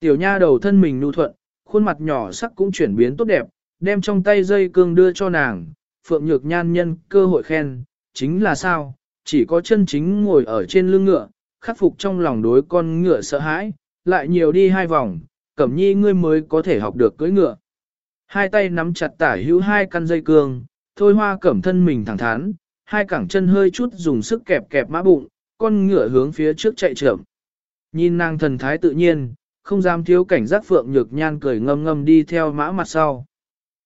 Tiểu nha đầu thân mình nhu thuận, khuôn mặt nhỏ sắc cũng chuyển biến tốt đẹp, đem trong tay dây cương đưa cho nàng, phượng nhược nhan nhân cơ hội khen, chính là sao, chỉ có chân chính ngồi ở trên lưng ngựa, khắc phục trong lòng đối con ngựa sợ hãi, lại nhiều đi hai vòng, cẩm nhi ngươi mới có thể học được cưỡi ngựa. Hai tay nắm chặt tả hữu hai căn dây cương, thôi hoa cẩm thân mình thẳng thắn, hai cẳng chân hơi chút dùng sức kẹp kẹp mã bụng, con ngựa hướng phía trước chạy chậm. Nhìn nàng thần thái tự nhiên, không dám thiếu cảnh giác phượng nhược nhan cười ngâm ngâm đi theo mã mặt sau.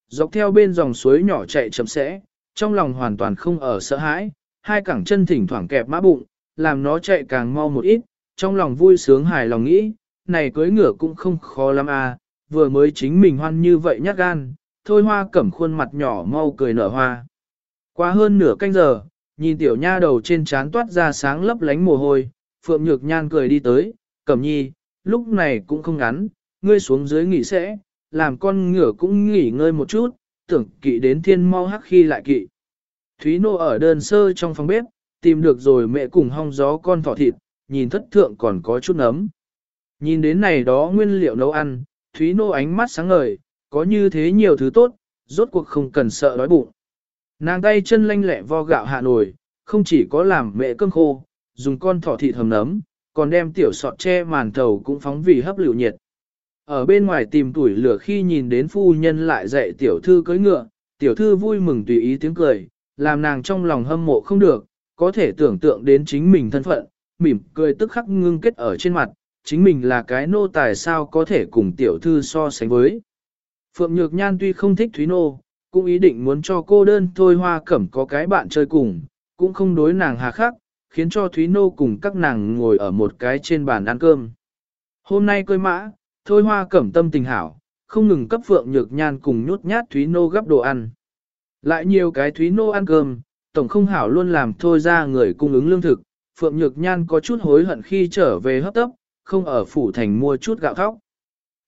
Dọc theo bên dòng suối nhỏ chạy chậm sẽ, trong lòng hoàn toàn không ở sợ hãi, hai cẳng chân thỉnh thoảng kẹp mã bụng, làm nó chạy càng mau một ít, trong lòng vui sướng hài lòng nghĩ, này cưới ngựa cũng không khó lắm à, vừa mới chính mình hoan như vậy nhát gan, thôi hoa cẩm khuôn mặt nhỏ mau cười nở hoa. Qua hơn nửa canh giờ, nhìn tiểu nha đầu trên trán toát ra sáng lấp lánh mồ hôi, Phượng Nhược Nhan cười đi tới, cẩm nhi, lúc này cũng không ngắn, ngươi xuống dưới nghỉ sẽ, làm con ngựa cũng nghỉ ngơi một chút, tưởng kỵ đến thiên mau hắc khi lại kỵ. Thúy Nô ở đơn sơ trong phòng bếp, tìm được rồi mẹ cùng hong gió con thỏ thịt, nhìn thất thượng còn có chút nấm. Nhìn đến này đó nguyên liệu nấu ăn, Thúy Nô ánh mắt sáng ngời, có như thế nhiều thứ tốt, rốt cuộc không cần sợ đói bụng. Nàng tay chân lanh lẹ vo gạo hạ nồi, không chỉ có làm mẹ cơm khô, dùng con thỏ thịt hầm nấm, còn đem tiểu sọt tre màn thầu cũng phóng vì hấp liệu nhiệt. Ở bên ngoài tìm tuổi lửa khi nhìn đến phu nhân lại dạy tiểu thư cưỡi ngựa, tiểu thư vui mừng tùy ý tiếng cười, làm nàng trong lòng hâm mộ không được, có thể tưởng tượng đến chính mình thân phận, mỉm cười tức khắc ngưng kết ở trên mặt, chính mình là cái nô tài sao có thể cùng tiểu thư so sánh với. Phượng Nhược Nhan tuy không thích Thúy Nô, cũng ý định muốn cho cô đơn thôi hoa cẩm có cái bạn chơi cùng, cũng không đối nàng hà khắc, khiến cho Thúy Nô cùng các nàng ngồi ở một cái trên bàn ăn cơm. Hôm nay cơi mã, thôi hoa cẩm tâm tình hảo, không ngừng cấp Phượng Nhược Nhan cùng nhút nhát Thúy Nô gấp đồ ăn. Lại nhiều cái Thúy Nô ăn cơm, tổng không hảo luôn làm thôi ra người cung ứng lương thực, Phượng Nhược Nhan có chút hối hận khi trở về hấp tấp, không ở phủ thành mua chút gạo thóc.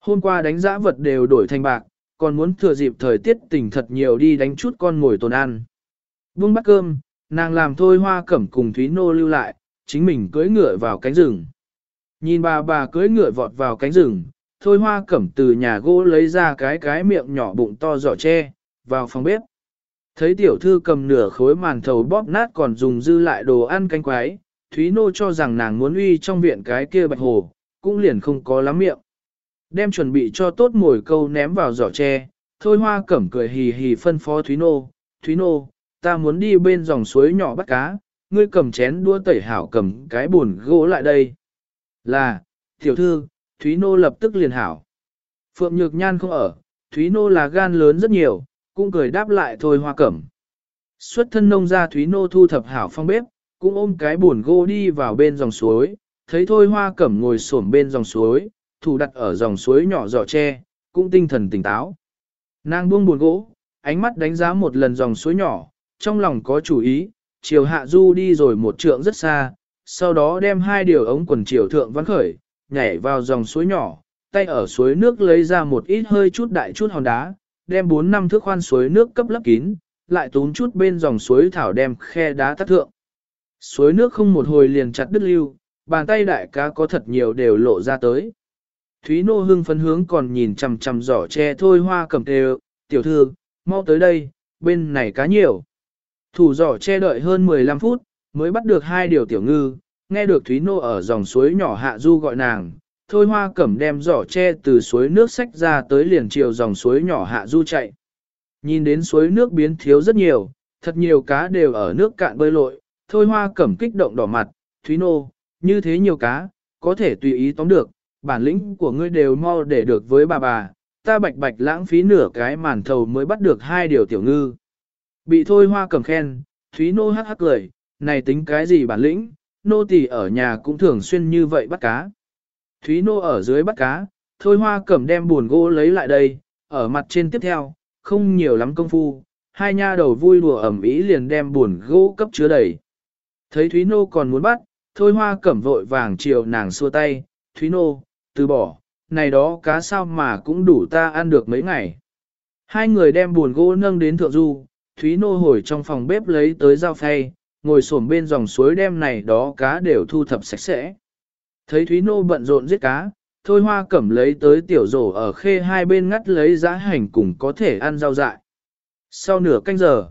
Hôm qua đánh giã vật đều đổi thành bạc, còn muốn thừa dịp thời tiết tỉnh thật nhiều đi đánh chút con ngồi tồn ăn. Buông bắt cơm, nàng làm thôi hoa cẩm cùng Thúy Nô lưu lại, chính mình cưỡi ngựa vào cánh rừng. Nhìn bà bà cưỡi ngựa vọt vào cánh rừng, thôi hoa cẩm từ nhà gỗ lấy ra cái cái miệng nhỏ bụng to giỏ tre, vào phòng bếp. Thấy tiểu thư cầm nửa khối màn thầu bóp nát còn dùng dư lại đồ ăn canh quái, Thúy Nô cho rằng nàng muốn uy trong viện cái kia bạch hồ, cũng liền không có lắm miệng. Đem chuẩn bị cho tốt mồi câu ném vào giỏ tre, thôi hoa cẩm cười hì hì phân phó Thúy Nô, Thúy Nô, ta muốn đi bên dòng suối nhỏ bắt cá, ngươi cầm chén đua tẩy hảo cầm cái buồn gỗ lại đây. Là, tiểu thư, Thúy Nô lập tức liền hảo. Phượng Nhược Nhan không ở, Thúy Nô là gan lớn rất nhiều, cũng cười đáp lại thôi hoa cẩm. Xuất thân nông ra Thúy Nô thu thập hảo phong bếp, cũng ôm cái buồn gỗ đi vào bên dòng suối, thấy thôi hoa cẩm ngồi xổm bên dòng suối, thủ đặt ở dòng suối nhỏ giỏ tre, cũng tinh thần tỉnh táo. Nàng buông buồn gỗ, ánh mắt đánh giá một lần dòng suối nhỏ, trong lòng có chủ ý, chiều hạ du đi rồi một trượng rất xa, sau đó đem hai điều ống quần chiều thượng văn khởi, nhảy vào dòng suối nhỏ, tay ở suối nước lấy ra một ít hơi chút đại chút hòn đá, đem bốn năm thước khoan suối nước cấp lấp kín, lại tún chút bên dòng suối thảo đem khe đá tắt thượng. Suối nước không một hồi liền chặt đứt lưu, bàn tay đại cá có thật nhiều đều lộ ra tới. Thúy Nô hưng phấn hướng còn nhìn chằm chằm giỏ tre thôi hoa cầm tề, tiểu thư, mau tới đây, bên này cá nhiều. Thủ giỏ che đợi hơn 15 phút, mới bắt được hai điều tiểu ngư, nghe được Thúy Nô ở dòng suối nhỏ hạ du gọi nàng, thôi hoa cẩm đem giỏ tre từ suối nước sách ra tới liền chiều dòng suối nhỏ hạ du chạy. Nhìn đến suối nước biến thiếu rất nhiều, thật nhiều cá đều ở nước cạn bơi lội, thôi hoa cẩm kích động đỏ mặt, Thúy Nô, như thế nhiều cá, có thể tùy ý tóm được, bản lĩnh của ngươi đều mau để được với bà bà, ta bạch bạch lãng phí nửa cái màn thầu mới bắt được hai điều tiểu ngư. Bị thôi hoa cầm khen, Thúy Nô hắc hắc cười, này tính cái gì bản lĩnh, nô tỳ ở nhà cũng thường xuyên như vậy bắt cá. Thúy Nô ở dưới bắt cá, thôi hoa cầm đem buồn gỗ lấy lại đây, ở mặt trên tiếp theo, không nhiều lắm công phu, hai nha đầu vui đùa ẩm ý liền đem buồn gỗ cấp chứa đầy. Thấy Thúy Nô còn muốn bắt, thôi hoa cẩm vội vàng chiều nàng xua tay, Thúy Nô, từ bỏ, này đó cá sao mà cũng đủ ta ăn được mấy ngày. Hai người đem buồn gỗ nâng đến thượng du, Thúy Nô hồi trong phòng bếp lấy tới dao phay, ngồi xổm bên dòng suối đem này đó cá đều thu thập sạch sẽ. Thấy Thúy Nô bận rộn giết cá, Thôi Hoa Cẩm lấy tới tiểu rổ ở khê hai bên ngắt lấy giá hành cùng có thể ăn rau dại. Sau nửa canh giờ,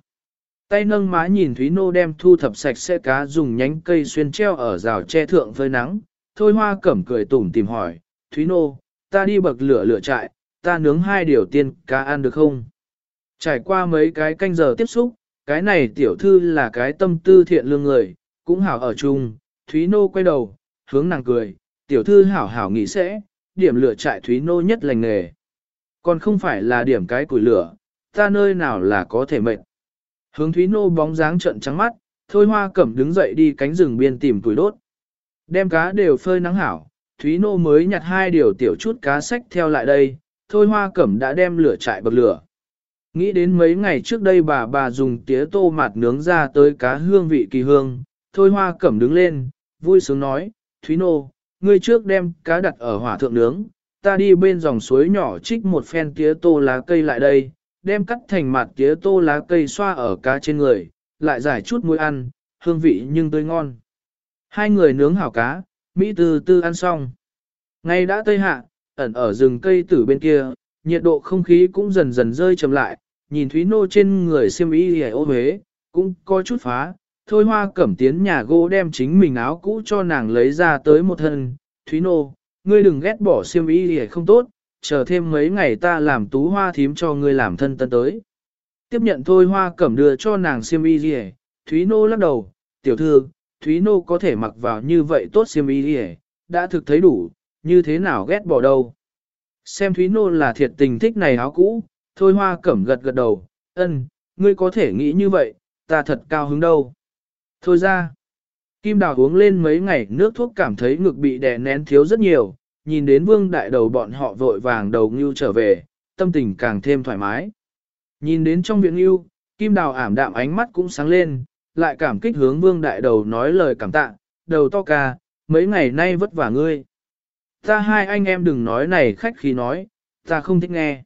tay nâng má nhìn Thúy Nô đem thu thập sạch sẽ cá dùng nhánh cây xuyên treo ở rào che thượng phơi nắng. Thôi Hoa Cẩm cười tủm tìm hỏi, Thúy Nô, ta đi bậc lửa lửa trại, ta nướng hai điều tiên cá ăn được không? Trải qua mấy cái canh giờ tiếp xúc, cái này tiểu thư là cái tâm tư thiện lương người, cũng hảo ở chung, Thúy Nô quay đầu, hướng nàng cười, tiểu thư hảo hảo nghĩ sẽ, điểm lửa trại Thúy Nô nhất lành nghề. Còn không phải là điểm cái củi lửa, ta nơi nào là có thể mệt. Hướng Thúy Nô bóng dáng trận trắng mắt, thôi hoa cẩm đứng dậy đi cánh rừng biên tìm củi đốt. Đem cá đều phơi nắng hảo, Thúy Nô mới nhặt hai điều tiểu chút cá sách theo lại đây, thôi hoa cẩm đã đem lửa trại bậc lửa. Nghĩ đến mấy ngày trước đây bà bà dùng tía tô mạt nướng ra tới cá hương vị kỳ hương, thôi hoa cẩm đứng lên, vui sướng nói, Thúy Nô, ngươi trước đem cá đặt ở hỏa thượng nướng, ta đi bên dòng suối nhỏ trích một phen tía tô lá cây lại đây, đem cắt thành mặt tía tô lá cây xoa ở cá trên người, lại giải chút muối ăn, hương vị nhưng tươi ngon. Hai người nướng hảo cá, Mỹ từ tư ăn xong. Ngay đã tây hạ, ẩn ở rừng cây tử bên kia, nhiệt độ không khí cũng dần dần rơi chậm lại, nhìn Thúy Nô trên người xiêm y hề ô huế, cũng có chút phá. Thôi hoa cẩm tiến nhà gỗ đem chính mình áo cũ cho nàng lấy ra tới một thân. Thúy Nô, ngươi đừng ghét bỏ xiêm y hề không tốt, chờ thêm mấy ngày ta làm tú hoa thím cho ngươi làm thân tân tới. Tiếp nhận thôi hoa cẩm đưa cho nàng xiêm y hề, Thúy Nô lắc đầu, tiểu thư, Thúy Nô có thể mặc vào như vậy tốt xiêm y hề, đã thực thấy đủ, như thế nào ghét bỏ đâu. Xem Thúy Nô là thiệt tình thích này áo cũ, thôi hoa cẩm gật gật đầu, ân, ngươi có thể nghĩ như vậy, ta thật cao hứng đâu. Thôi ra, Kim Đào uống lên mấy ngày nước thuốc cảm thấy ngực bị đè nén thiếu rất nhiều, nhìn đến vương đại đầu bọn họ vội vàng đầu ngưu trở về, tâm tình càng thêm thoải mái. Nhìn đến trong viện ngưu, Kim Đào ảm đạm ánh mắt cũng sáng lên, lại cảm kích hướng vương đại đầu nói lời cảm tạ, đầu to ca, mấy ngày nay vất vả ngươi. Ta hai anh em đừng nói này khách khí nói, ta không thích nghe.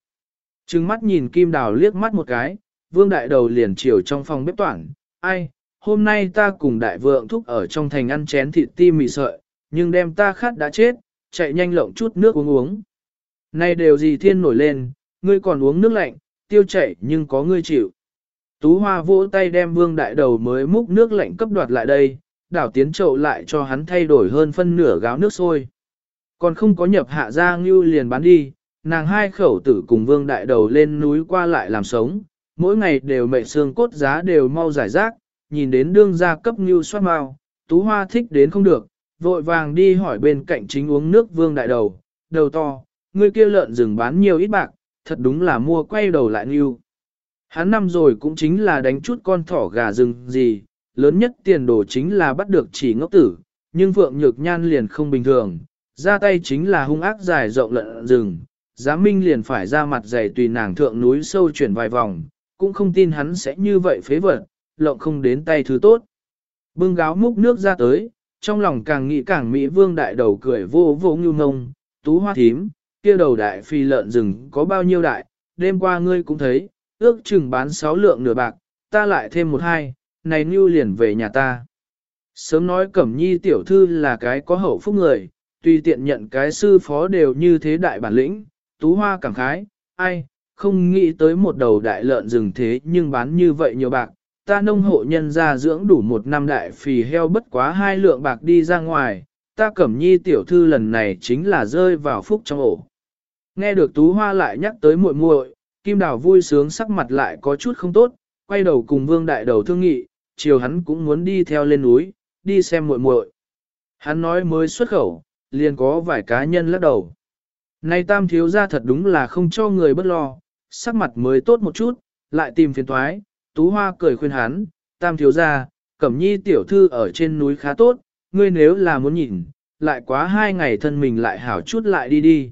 Trừng mắt nhìn Kim Đào liếc mắt một cái, vương đại đầu liền chiều trong phòng bếp toảng, ai, hôm nay ta cùng đại vượng thúc ở trong thành ăn chén thịt ti mì sợi, nhưng đem ta khát đã chết, chạy nhanh lộng chút nước uống uống. Này đều gì thiên nổi lên, ngươi còn uống nước lạnh, tiêu chảy nhưng có ngươi chịu. Tú hoa vỗ tay đem vương đại đầu mới múc nước lạnh cấp đoạt lại đây, đảo tiến trậu lại cho hắn thay đổi hơn phân nửa gáo nước sôi. Còn không có nhập hạ ra ngưu liền bán đi, nàng hai khẩu tử cùng vương đại đầu lên núi qua lại làm sống, mỗi ngày đều mệ xương cốt giá đều mau giải rác, nhìn đến đương gia cấp ngưu soát mau, tú hoa thích đến không được, vội vàng đi hỏi bên cạnh chính uống nước vương đại đầu, đầu to, người kia lợn rừng bán nhiều ít bạc, thật đúng là mua quay đầu lại ngưu. Hắn năm rồi cũng chính là đánh chút con thỏ gà rừng gì, lớn nhất tiền đồ chính là bắt được chỉ ngốc tử, nhưng Phượng Nhược Nhan liền không bình thường, ra tay chính là hung ác dài rộng lợn rừng, giám minh liền phải ra mặt dày tùy nàng thượng núi sâu chuyển vài vòng, cũng không tin hắn sẽ như vậy phế vật, lộng không đến tay thứ tốt. Bưng gáo múc nước ra tới, trong lòng càng nghĩ càng Mỹ vương đại đầu cười vô vô ngưu ngông, tú hoa thím, kia đầu đại phi lợn rừng có bao nhiêu đại, đêm qua ngươi cũng thấy, ước chừng bán sáu lượng nửa bạc, ta lại thêm một hai, này như liền về nhà ta. Sớm nói Cẩm Nhi tiểu thư là cái có hậu phúc người, tùy tiện nhận cái sư phó đều như thế đại bản lĩnh, tú hoa cảm khái, ai, không nghĩ tới một đầu đại lợn rừng thế nhưng bán như vậy nhiều bạc, ta nông hộ nhân ra dưỡng đủ một năm đại phì heo bất quá hai lượng bạc đi ra ngoài, ta cẩm nhi tiểu thư lần này chính là rơi vào phúc trong ổ. Nghe được tú hoa lại nhắc tới muội muội, kim đào vui sướng sắc mặt lại có chút không tốt, quay đầu cùng vương đại đầu thương nghị, chiều hắn cũng muốn đi theo lên núi, đi xem muội muội. Hắn nói mới xuất khẩu, liền có vài cá nhân lắc đầu. Này tam thiếu ra thật đúng là không cho người bất lo, sắc mặt mới tốt một chút, lại tìm phiền thoái, tú hoa cười khuyên hắn, tam thiếu ra, cẩm nhi tiểu thư ở trên núi khá tốt, ngươi nếu là muốn nhìn, lại quá hai ngày thân mình lại hảo chút lại đi đi.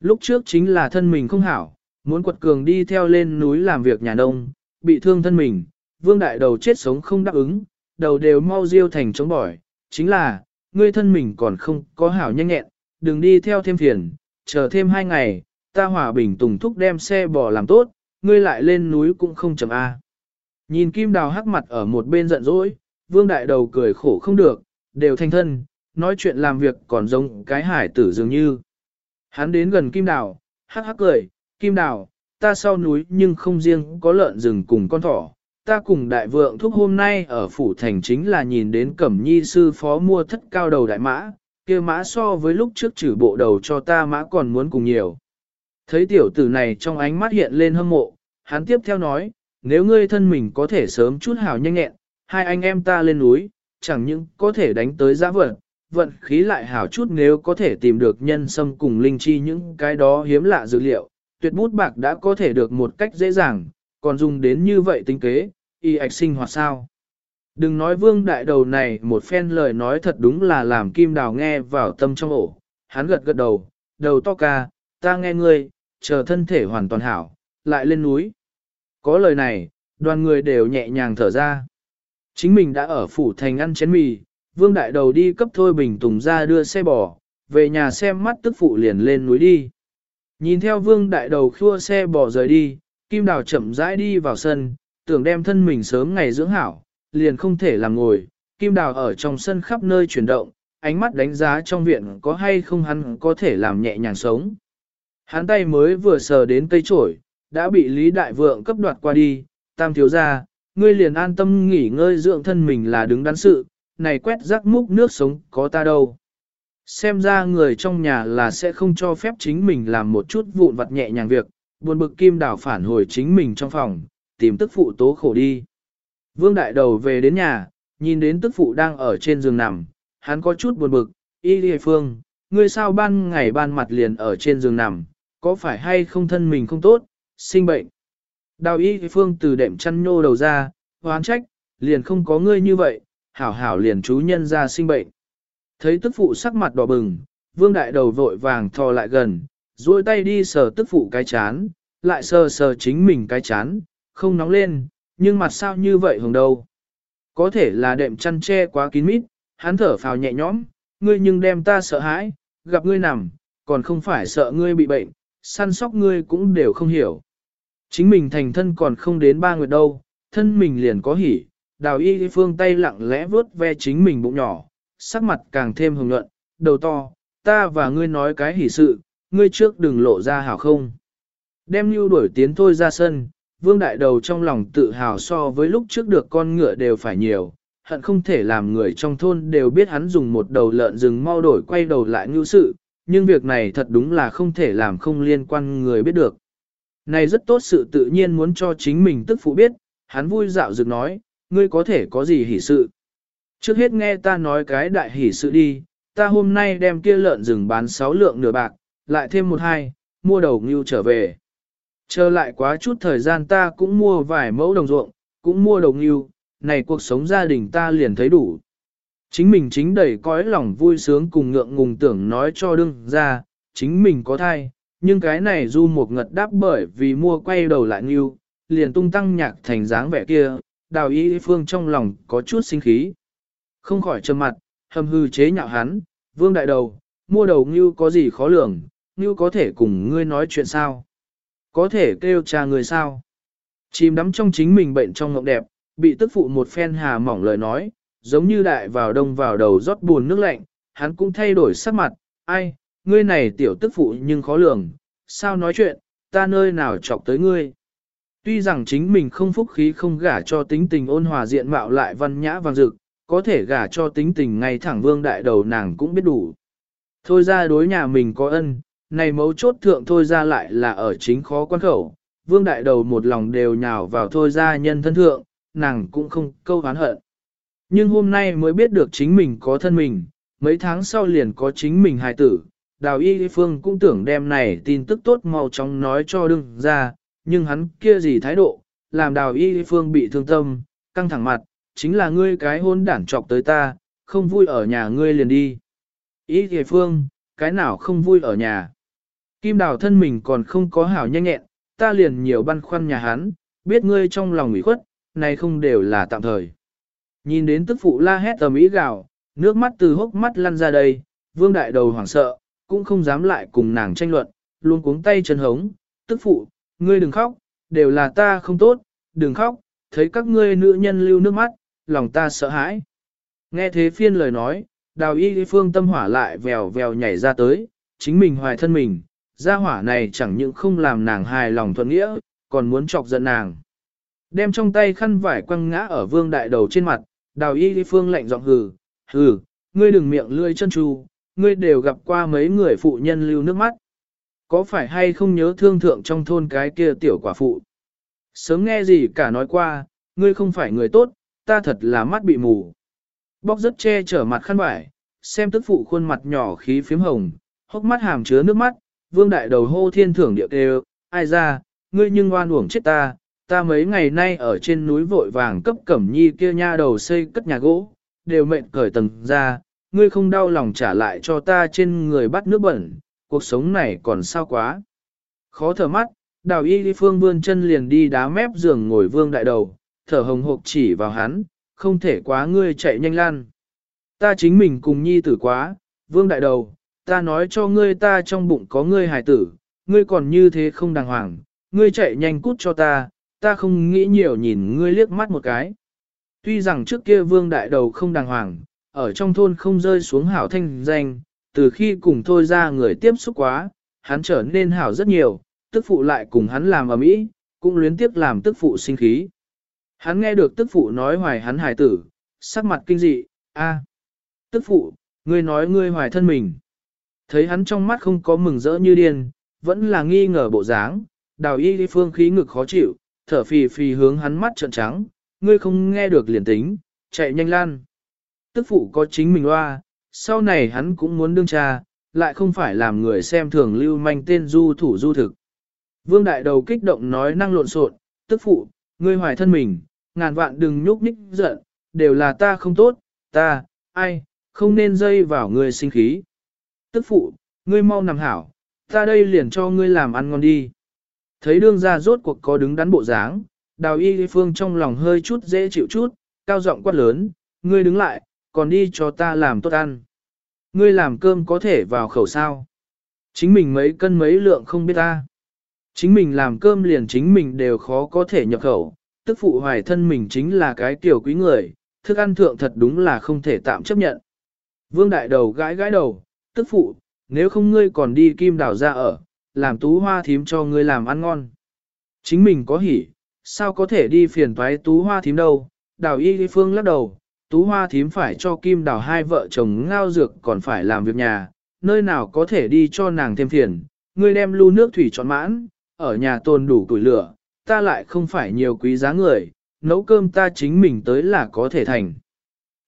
Lúc trước chính là thân mình không hảo, muốn quật cường đi theo lên núi làm việc nhà nông, bị thương thân mình, vương đại đầu chết sống không đáp ứng, đầu đều mau diêu thành chống bỏi, chính là, ngươi thân mình còn không có hảo nhanh nhẹn, đừng đi theo thêm phiền, chờ thêm hai ngày, ta hòa bình tùng thúc đem xe bò làm tốt, ngươi lại lên núi cũng không chậm A. Nhìn kim đào hắc mặt ở một bên giận dỗi, vương đại đầu cười khổ không được, đều thanh thân, nói chuyện làm việc còn giống cái hải tử dường như. Hắn đến gần kim đào, hắc hắc cười, kim đào, ta sau núi nhưng không riêng có lợn rừng cùng con thỏ. Ta cùng đại vượng thúc hôm nay ở phủ thành chính là nhìn đến cẩm nhi sư phó mua thất cao đầu đại mã, kia mã so với lúc trước trừ bộ đầu cho ta mã còn muốn cùng nhiều. Thấy tiểu tử này trong ánh mắt hiện lên hâm mộ, hắn tiếp theo nói, nếu ngươi thân mình có thể sớm chút hào nhanh nhẹn, hai anh em ta lên núi, chẳng những có thể đánh tới giã vận, vận khí lại hảo chút nếu có thể tìm được nhân sâm cùng linh chi những cái đó hiếm lạ dữ liệu, tuyệt bút bạc đã có thể được một cách dễ dàng, còn dùng đến như vậy tính kế, y ạch sinh hoạt sao. Đừng nói vương đại đầu này một phen lời nói thật đúng là làm kim đào nghe vào tâm trong ổ, hắn gật gật đầu, đầu to ca, ta nghe ngươi, chờ thân thể hoàn toàn hảo, lại lên núi. Có lời này, đoàn người đều nhẹ nhàng thở ra. Chính mình đã ở phủ thành ăn chén mì, vương đại đầu đi cấp thôi bình tùng ra đưa xe bò, về nhà xem mắt tức phụ liền lên núi đi. Nhìn theo vương đại đầu khua xe bò rời đi, kim đào chậm rãi đi vào sân, tưởng đem thân mình sớm ngày dưỡng hảo, liền không thể làm ngồi, kim đào ở trong sân khắp nơi chuyển động, ánh mắt đánh giá trong viện có hay không hắn có thể làm nhẹ nhàng sống. Hắn tay mới vừa sờ đến cây trổi, đã bị Lý Đại Vượng cấp đoạt qua đi, tam thiếu ra, ngươi liền an tâm nghỉ ngơi dưỡng thân mình là đứng đắn sự, này quét rác múc nước sống có ta đâu. Xem ra người trong nhà là sẽ không cho phép chính mình làm một chút vụn vặt nhẹ nhàng việc, buồn bực kim đảo phản hồi chính mình trong phòng, tìm tức phụ tố khổ đi. Vương đại đầu về đến nhà, nhìn đến tức phụ đang ở trên giường nằm, hắn có chút buồn bực, y lìa phương, ngươi sao ban ngày ban mặt liền ở trên giường nằm, có phải hay không thân mình không tốt, sinh bệnh. Đào y phương từ đệm chăn nhô đầu ra, hoán trách, liền không có ngươi như vậy, hảo hảo liền chú nhân ra sinh bệnh. Thấy tức phụ sắc mặt đỏ bừng, vương đại đầu vội vàng thò lại gần, duỗi tay đi sờ tức phụ cái chán, lại sờ sờ chính mình cái chán, không nóng lên, nhưng mặt sao như vậy hồng đâu. Có thể là đệm chăn che quá kín mít, hắn thở phào nhẹ nhõm, ngươi nhưng đem ta sợ hãi, gặp ngươi nằm, còn không phải sợ ngươi bị bệnh, săn sóc ngươi cũng đều không hiểu. Chính mình thành thân còn không đến ba nguyệt đâu, thân mình liền có hỉ, đào y phương tay lặng lẽ vớt ve chính mình bụng nhỏ, sắc mặt càng thêm hồng nhuận, đầu to, ta và ngươi nói cái hỉ sự, ngươi trước đừng lộ ra hảo không. Đem như đuổi tiến thôi ra sân, vương đại đầu trong lòng tự hào so với lúc trước được con ngựa đều phải nhiều, hận không thể làm người trong thôn đều biết hắn dùng một đầu lợn rừng mau đổi quay đầu lại như sự, nhưng việc này thật đúng là không thể làm không liên quan người biết được. Này rất tốt sự tự nhiên muốn cho chính mình tức phụ biết, hắn vui dạo dực nói, ngươi có thể có gì hỉ sự. Trước hết nghe ta nói cái đại hỉ sự đi, ta hôm nay đem kia lợn rừng bán 6 lượng nửa bạc, lại thêm một hai, mua đầu ngưu trở về. Trở lại quá chút thời gian ta cũng mua vài mẫu đồng ruộng, cũng mua đầu ngưu, này cuộc sống gia đình ta liền thấy đủ. Chính mình chính đầy cõi lòng vui sướng cùng ngượng ngùng tưởng nói cho đương ra, chính mình có thai, nhưng cái này du một ngật đáp bởi vì mua quay đầu lại ngưu, liền tung tăng nhạc thành dáng vẻ kia, đào y phương trong lòng có chút sinh khí. Không khỏi trầm mặt, hầm hư chế nhạo hắn, vương đại đầu, mua đầu ngưu có gì khó lường, ngưu có thể cùng ngươi nói chuyện sao? Có thể kêu cha người sao? Chìm đắm trong chính mình bệnh trong ngọc đẹp, bị tức phụ một phen hà mỏng lời nói, giống như đại vào đông vào đầu rót buồn nước lạnh, hắn cũng thay đổi sắc mặt, ai, ngươi này tiểu tức phụ nhưng khó lường, sao nói chuyện, ta nơi nào chọc tới ngươi. Tuy rằng chính mình không phúc khí không gả cho tính tình ôn hòa diện mạo lại văn nhã vàng dực, có thể gả cho tính tình ngay thẳng vương đại đầu nàng cũng biết đủ. Thôi ra đối nhà mình có ân, này mấu chốt thượng thôi ra lại là ở chính khó quan khẩu, vương đại đầu một lòng đều nhào vào thôi ra nhân thân thượng, nàng cũng không câu hán hận. Nhưng hôm nay mới biết được chính mình có thân mình, mấy tháng sau liền có chính mình hài tử, đào y phương cũng tưởng đem này tin tức tốt mau chóng nói cho đừng ra, nhưng hắn kia gì thái độ, làm đào y phương bị thương tâm, căng thẳng mặt, chính là ngươi cái hôn đản trọc tới ta, không vui ở nhà ngươi liền đi. Ý thề phương, cái nào không vui ở nhà. Kim đào thân mình còn không có hảo nhanh nhẹn, ta liền nhiều băn khoăn nhà hắn, biết ngươi trong lòng ủy khuất, này không đều là tạm thời. Nhìn đến tức phụ la hét tầm ý gào nước mắt từ hốc mắt lăn ra đây, vương đại đầu hoảng sợ, cũng không dám lại cùng nàng tranh luận, luôn cuống tay chân hống, tức phụ, ngươi đừng khóc, đều là ta không tốt, đừng khóc, thấy các ngươi nữ nhân lưu nước mắt, lòng ta sợ hãi. Nghe thế phiên lời nói, đào y phương tâm hỏa lại vèo vèo nhảy ra tới, chính mình hoài thân mình, gia hỏa này chẳng những không làm nàng hài lòng thuận nghĩa, còn muốn chọc giận nàng. Đem trong tay khăn vải quăng ngã ở vương đại đầu trên mặt, đào y phương lạnh giọng hừ, hừ, ngươi đừng miệng lươi chân tru, ngươi đều gặp qua mấy người phụ nhân lưu nước mắt. Có phải hay không nhớ thương thượng trong thôn cái kia tiểu quả phụ? Sớm nghe gì cả nói qua, ngươi không phải người tốt, ta thật là mắt bị mù. Bóc rất che chở mặt khăn vải, xem tức phụ khuôn mặt nhỏ khí phím hồng, hốc mắt hàm chứa nước mắt, vương đại đầu hô thiên thưởng điệu đều, ai ra, ngươi nhưng oan uổng chết ta, ta mấy ngày nay ở trên núi vội vàng cấp cẩm nhi kia nha đầu xây cất nhà gỗ, đều mệnh cởi tầng ra, ngươi không đau lòng trả lại cho ta trên người bắt nước bẩn, cuộc sống này còn sao quá. Khó thở mắt, đào y đi phương vươn chân liền đi đá mép giường ngồi vương đại đầu, thở hồng hộc chỉ vào hắn, không thể quá ngươi chạy nhanh lan. Ta chính mình cùng nhi tử quá, vương đại đầu, ta nói cho ngươi ta trong bụng có ngươi hài tử, ngươi còn như thế không đàng hoàng, ngươi chạy nhanh cút cho ta, ta không nghĩ nhiều nhìn ngươi liếc mắt một cái. Tuy rằng trước kia vương đại đầu không đàng hoàng, ở trong thôn không rơi xuống hảo thanh danh, từ khi cùng thôi ra người tiếp xúc quá, hắn trở nên hảo rất nhiều, tức phụ lại cùng hắn làm ở mỹ, cũng luyến tiếp làm tức phụ sinh khí. Hắn nghe được tức phụ nói hoài hắn hài tử, sắc mặt kinh dị, a, tức phụ, ngươi nói ngươi hoài thân mình. Thấy hắn trong mắt không có mừng rỡ như điên, vẫn là nghi ngờ bộ dáng, đào y đi phương khí ngực khó chịu, thở phì phì hướng hắn mắt trợn trắng, ngươi không nghe được liền tính, chạy nhanh lan. Tức phụ có chính mình loa, sau này hắn cũng muốn đương cha, lại không phải làm người xem thường lưu manh tên du thủ du thực. Vương đại đầu kích động nói năng lộn xộn, tức phụ, ngươi hoài thân mình, ngàn vạn đừng nhúc nhích giận, đều là ta không tốt, ta, ai, không nên dây vào người sinh khí. Tức phụ, ngươi mau nằm hảo, ta đây liền cho ngươi làm ăn ngon đi. Thấy đương ra rốt cuộc có đứng đắn bộ dáng, đào y phương trong lòng hơi chút dễ chịu chút, cao giọng quát lớn, ngươi đứng lại, còn đi cho ta làm tốt ăn. Ngươi làm cơm có thể vào khẩu sao. Chính mình mấy cân mấy lượng không biết ta. Chính mình làm cơm liền chính mình đều khó có thể nhập khẩu, tức phụ hoài thân mình chính là cái tiểu quý người, thức ăn thượng thật đúng là không thể tạm chấp nhận. Vương đại đầu gãi gãi đầu, tức phụ, nếu không ngươi còn đi kim đảo ra ở, làm tú hoa thím cho ngươi làm ăn ngon. Chính mình có hỉ, sao có thể đi phiền toái tú hoa thím đâu, đào y đi phương lắc đầu, tú hoa thím phải cho kim đào hai vợ chồng ngao dược còn phải làm việc nhà, nơi nào có thể đi cho nàng thêm phiền, ngươi đem lu nước thủy trọn mãn, ở nhà tồn đủ tuổi lửa, ta lại không phải nhiều quý giá người, nấu cơm ta chính mình tới là có thể thành.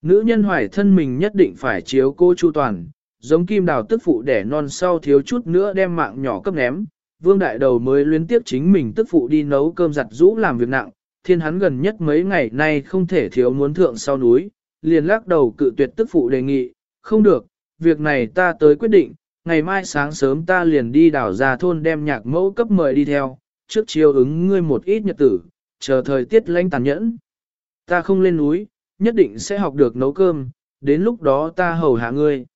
Nữ nhân hoài thân mình nhất định phải chiếu cô chu toàn, giống kim đào tức phụ đẻ non sau thiếu chút nữa đem mạng nhỏ cấp ném, vương đại đầu mới luyến tiếp chính mình tức phụ đi nấu cơm giặt rũ làm việc nặng, thiên hắn gần nhất mấy ngày nay không thể thiếu muốn thượng sau núi, liền lắc đầu cự tuyệt tức phụ đề nghị, không được, việc này ta tới quyết định, ngày mai sáng sớm ta liền đi đảo ra thôn đem nhạc mẫu cấp mời đi theo, trước chiều ứng ngươi một ít nhật tử, chờ thời tiết lanh tàn nhẫn. Ta không lên núi, nhất định sẽ học được nấu cơm, đến lúc đó ta hầu hạ ngươi.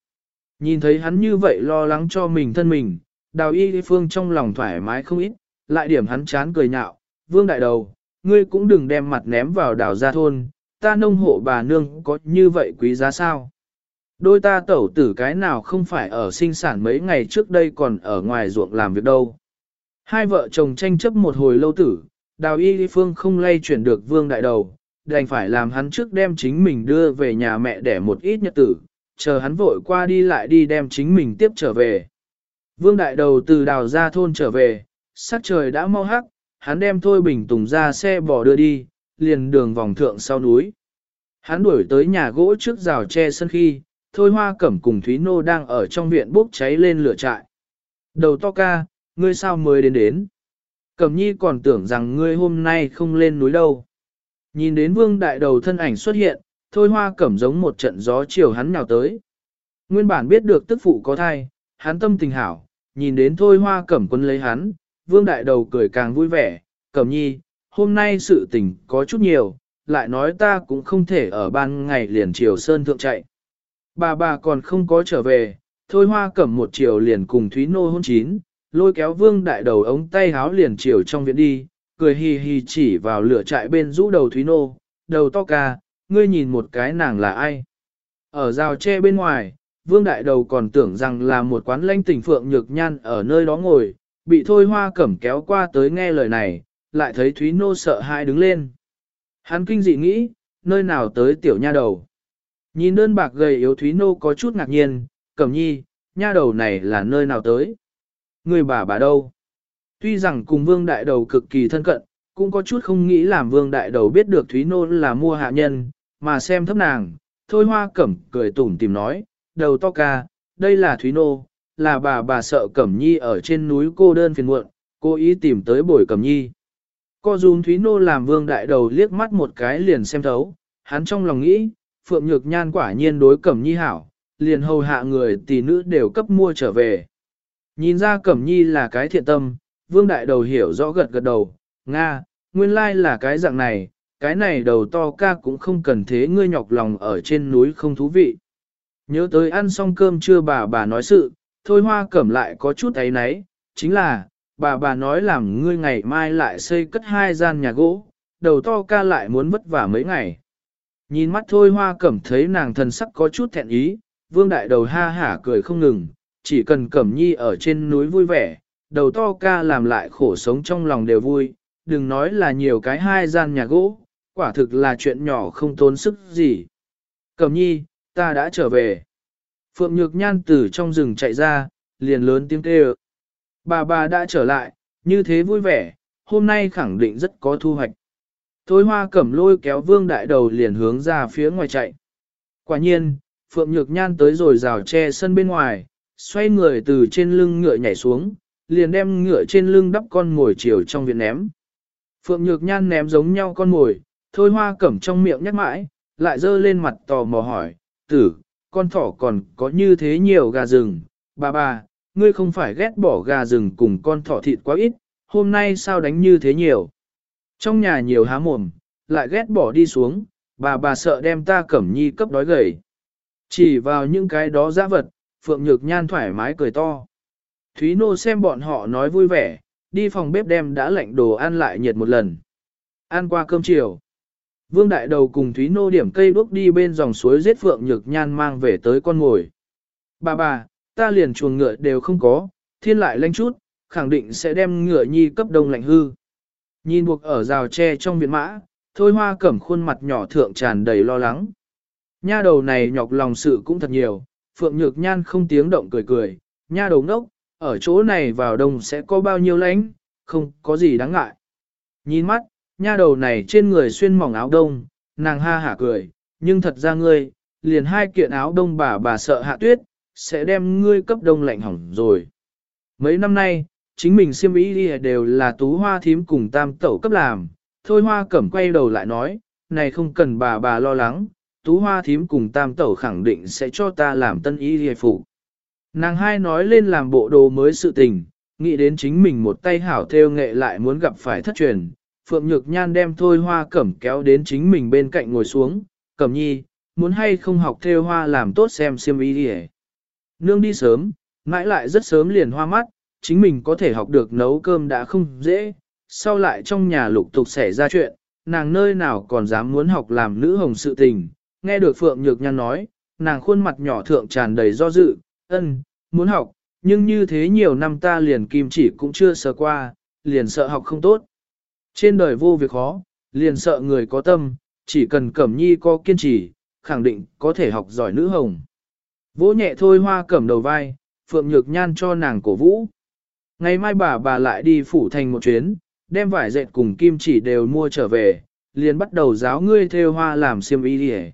Nhìn thấy hắn như vậy lo lắng cho mình thân mình, đào y phương trong lòng thoải mái không ít, lại điểm hắn chán cười nhạo, vương đại đầu, ngươi cũng đừng đem mặt ném vào đảo gia thôn, ta nông hộ bà nương có như vậy quý giá sao? Đôi ta tẩu tử cái nào không phải ở sinh sản mấy ngày trước đây còn ở ngoài ruộng làm việc đâu. Hai vợ chồng tranh chấp một hồi lâu tử, đào y phương không lay chuyển được vương đại đầu, đành phải làm hắn trước đem chính mình đưa về nhà mẹ để một ít nhật tử, chờ hắn vội qua đi lại đi đem chính mình tiếp trở về. Vương đại đầu từ đào ra thôn trở về, sắc trời đã mau hắc, hắn đem Thôi Bình Tùng ra xe bò đưa đi, liền đường vòng thượng sau núi. Hắn đuổi tới nhà gỗ trước rào tre sân khi, Thôi Hoa Cẩm cùng Thúy Nô đang ở trong viện bốc cháy lên lửa trại. Đầu to ca, ngươi sao mới đến đến? Cẩm nhi còn tưởng rằng ngươi hôm nay không lên núi đâu. Nhìn đến vương đại đầu thân ảnh xuất hiện, Thôi Hoa Cẩm giống một trận gió chiều hắn nhào tới. Nguyên bản biết được tức phụ có thai, hắn tâm tình hảo, nhìn đến Thôi Hoa Cẩm quân lấy hắn, vương đại đầu cười càng vui vẻ, cẩm nhi, hôm nay sự tình có chút nhiều, lại nói ta cũng không thể ở ban ngày liền chiều sơn thượng chạy. Bà bà còn không có trở về, thôi hoa cẩm một chiều liền cùng Thúy Nô hôn chín, lôi kéo vương đại đầu ống tay háo liền chiều trong viện đi, cười hì hì chỉ vào lửa trại bên rũ đầu Thúy Nô, đầu to ca, ngươi nhìn một cái nàng là ai. Ở rào tre bên ngoài, vương đại đầu còn tưởng rằng là một quán lanh tỉnh phượng nhược nhan ở nơi đó ngồi, bị thôi hoa cẩm kéo qua tới nghe lời này, lại thấy Thúy Nô sợ hãi đứng lên. Hắn kinh dị nghĩ, nơi nào tới tiểu nha đầu. Nhìn đơn bạc gầy yếu Thúy Nô có chút ngạc nhiên, cẩm nhi, nha đầu này là nơi nào tới. Người bà bà đâu? Tuy rằng cùng vương đại đầu cực kỳ thân cận, cũng có chút không nghĩ làm vương đại đầu biết được Thúy Nô là mua hạ nhân, mà xem thấp nàng. Thôi hoa cẩm cười tủm tìm nói, đầu to ca, đây là Thúy Nô, là bà bà sợ Cẩm Nhi ở trên núi cô đơn phiền muộn, cố ý tìm tới bồi Cẩm Nhi. Co dùn Thúy Nô làm vương đại đầu liếc mắt một cái liền xem thấu, hắn trong lòng nghĩ, Phượng Nhược Nhan quả nhiên đối Cẩm Nhi hảo, liền hầu hạ người tỷ nữ đều cấp mua trở về. Nhìn ra Cẩm Nhi là cái thiện tâm, Vương Đại Đầu hiểu rõ gật gật đầu, Nga, nguyên lai là cái dạng này, cái này đầu to ca cũng không cần thế ngươi nhọc lòng ở trên núi không thú vị. Nhớ tới ăn xong cơm chưa bà bà nói sự, thôi hoa cẩm lại có chút ấy nấy, chính là, bà bà nói làm ngươi ngày mai lại xây cất hai gian nhà gỗ, đầu to ca lại muốn vất vả mấy ngày. Nhìn mắt thôi hoa cẩm thấy nàng thần sắc có chút thẹn ý, vương đại đầu ha hả cười không ngừng, chỉ cần cẩm nhi ở trên núi vui vẻ, đầu to ca làm lại khổ sống trong lòng đều vui, đừng nói là nhiều cái hai gian nhà gỗ, quả thực là chuyện nhỏ không tốn sức gì. Cẩm nhi, ta đã trở về. Phượng Nhược Nhan từ trong rừng chạy ra, liền lớn tiếng kêu. Bà bà đã trở lại, như thế vui vẻ, hôm nay khẳng định rất có thu hoạch. Thôi hoa cẩm lôi kéo vương đại đầu liền hướng ra phía ngoài chạy. Quả nhiên, Phượng Nhược Nhan tới rồi rào che sân bên ngoài, xoay người từ trên lưng ngựa nhảy xuống, liền đem ngựa trên lưng đắp con ngồi chiều trong viện ném. Phượng Nhược Nhan ném giống nhau con mồi, thôi hoa cẩm trong miệng nhắc mãi, lại dơ lên mặt tò mò hỏi, tử, con thỏ còn có như thế nhiều gà rừng, bà bà, ngươi không phải ghét bỏ gà rừng cùng con thỏ thịt quá ít, hôm nay sao đánh như thế nhiều. Trong nhà nhiều há mồm, lại ghét bỏ đi xuống, bà bà sợ đem ta cẩm nhi cấp đói gầy. Chỉ vào những cái đó giã vật, Phượng Nhược Nhan thoải mái cười to. Thúy Nô xem bọn họ nói vui vẻ, đi phòng bếp đem đã lạnh đồ ăn lại nhiệt một lần. Ăn qua cơm chiều. Vương Đại Đầu cùng Thúy Nô điểm cây bước đi bên dòng suối giết Phượng Nhược Nhan mang về tới con ngồi. Bà bà, ta liền chuồng ngựa đều không có, thiên lại lanh chút, khẳng định sẽ đem ngựa nhi cấp đông lạnh hư. Nhìn buộc ở rào tre trong viện mã, thôi hoa cẩm khuôn mặt nhỏ thượng tràn đầy lo lắng. Nha đầu này nhọc lòng sự cũng thật nhiều, Phượng Nhược Nhan không tiếng động cười cười, nha đầu ngốc, ở chỗ này vào đông sẽ có bao nhiêu lánh, không có gì đáng ngại. Nhìn mắt, nha đầu này trên người xuyên mỏng áo đông, nàng ha hả cười, nhưng thật ra ngươi, liền hai kiện áo đông bà bà sợ hạ tuyết, sẽ đem ngươi cấp đông lạnh hỏng rồi. Mấy năm nay, chính mình siêm ý đi đều là tú hoa thím cùng tam tẩu cấp làm, thôi hoa cẩm quay đầu lại nói, này không cần bà bà lo lắng, tú hoa thím cùng tam tẩu khẳng định sẽ cho ta làm tân y đi phụ. Nàng hai nói lên làm bộ đồ mới sự tình, nghĩ đến chính mình một tay hảo theo nghệ lại muốn gặp phải thất truyền. Phượng Nhược Nhan đem thôi hoa cẩm kéo đến chính mình bên cạnh ngồi xuống, cẩm nhi, muốn hay không học theo hoa làm tốt xem xiêm y đi Nương đi sớm, mãi lại rất sớm liền hoa mắt, chính mình có thể học được nấu cơm đã không dễ, sau lại trong nhà lục tục xảy ra chuyện, nàng nơi nào còn dám muốn học làm nữ hồng sự tình, nghe được Phượng Nhược Nhan nói, nàng khuôn mặt nhỏ thượng tràn đầy do dự, ân, muốn học, nhưng như thế nhiều năm ta liền kim chỉ cũng chưa sờ qua, liền sợ học không tốt. Trên đời vô việc khó, liền sợ người có tâm, chỉ cần cẩm nhi có kiên trì, khẳng định có thể học giỏi nữ hồng. Vỗ nhẹ thôi hoa cẩm đầu vai, Phượng Nhược Nhan cho nàng cổ vũ. Ngày mai bà bà lại đi phủ thành một chuyến, đem vải dệt cùng kim chỉ đều mua trở về, liền bắt đầu giáo ngươi theo hoa làm xiêm y đi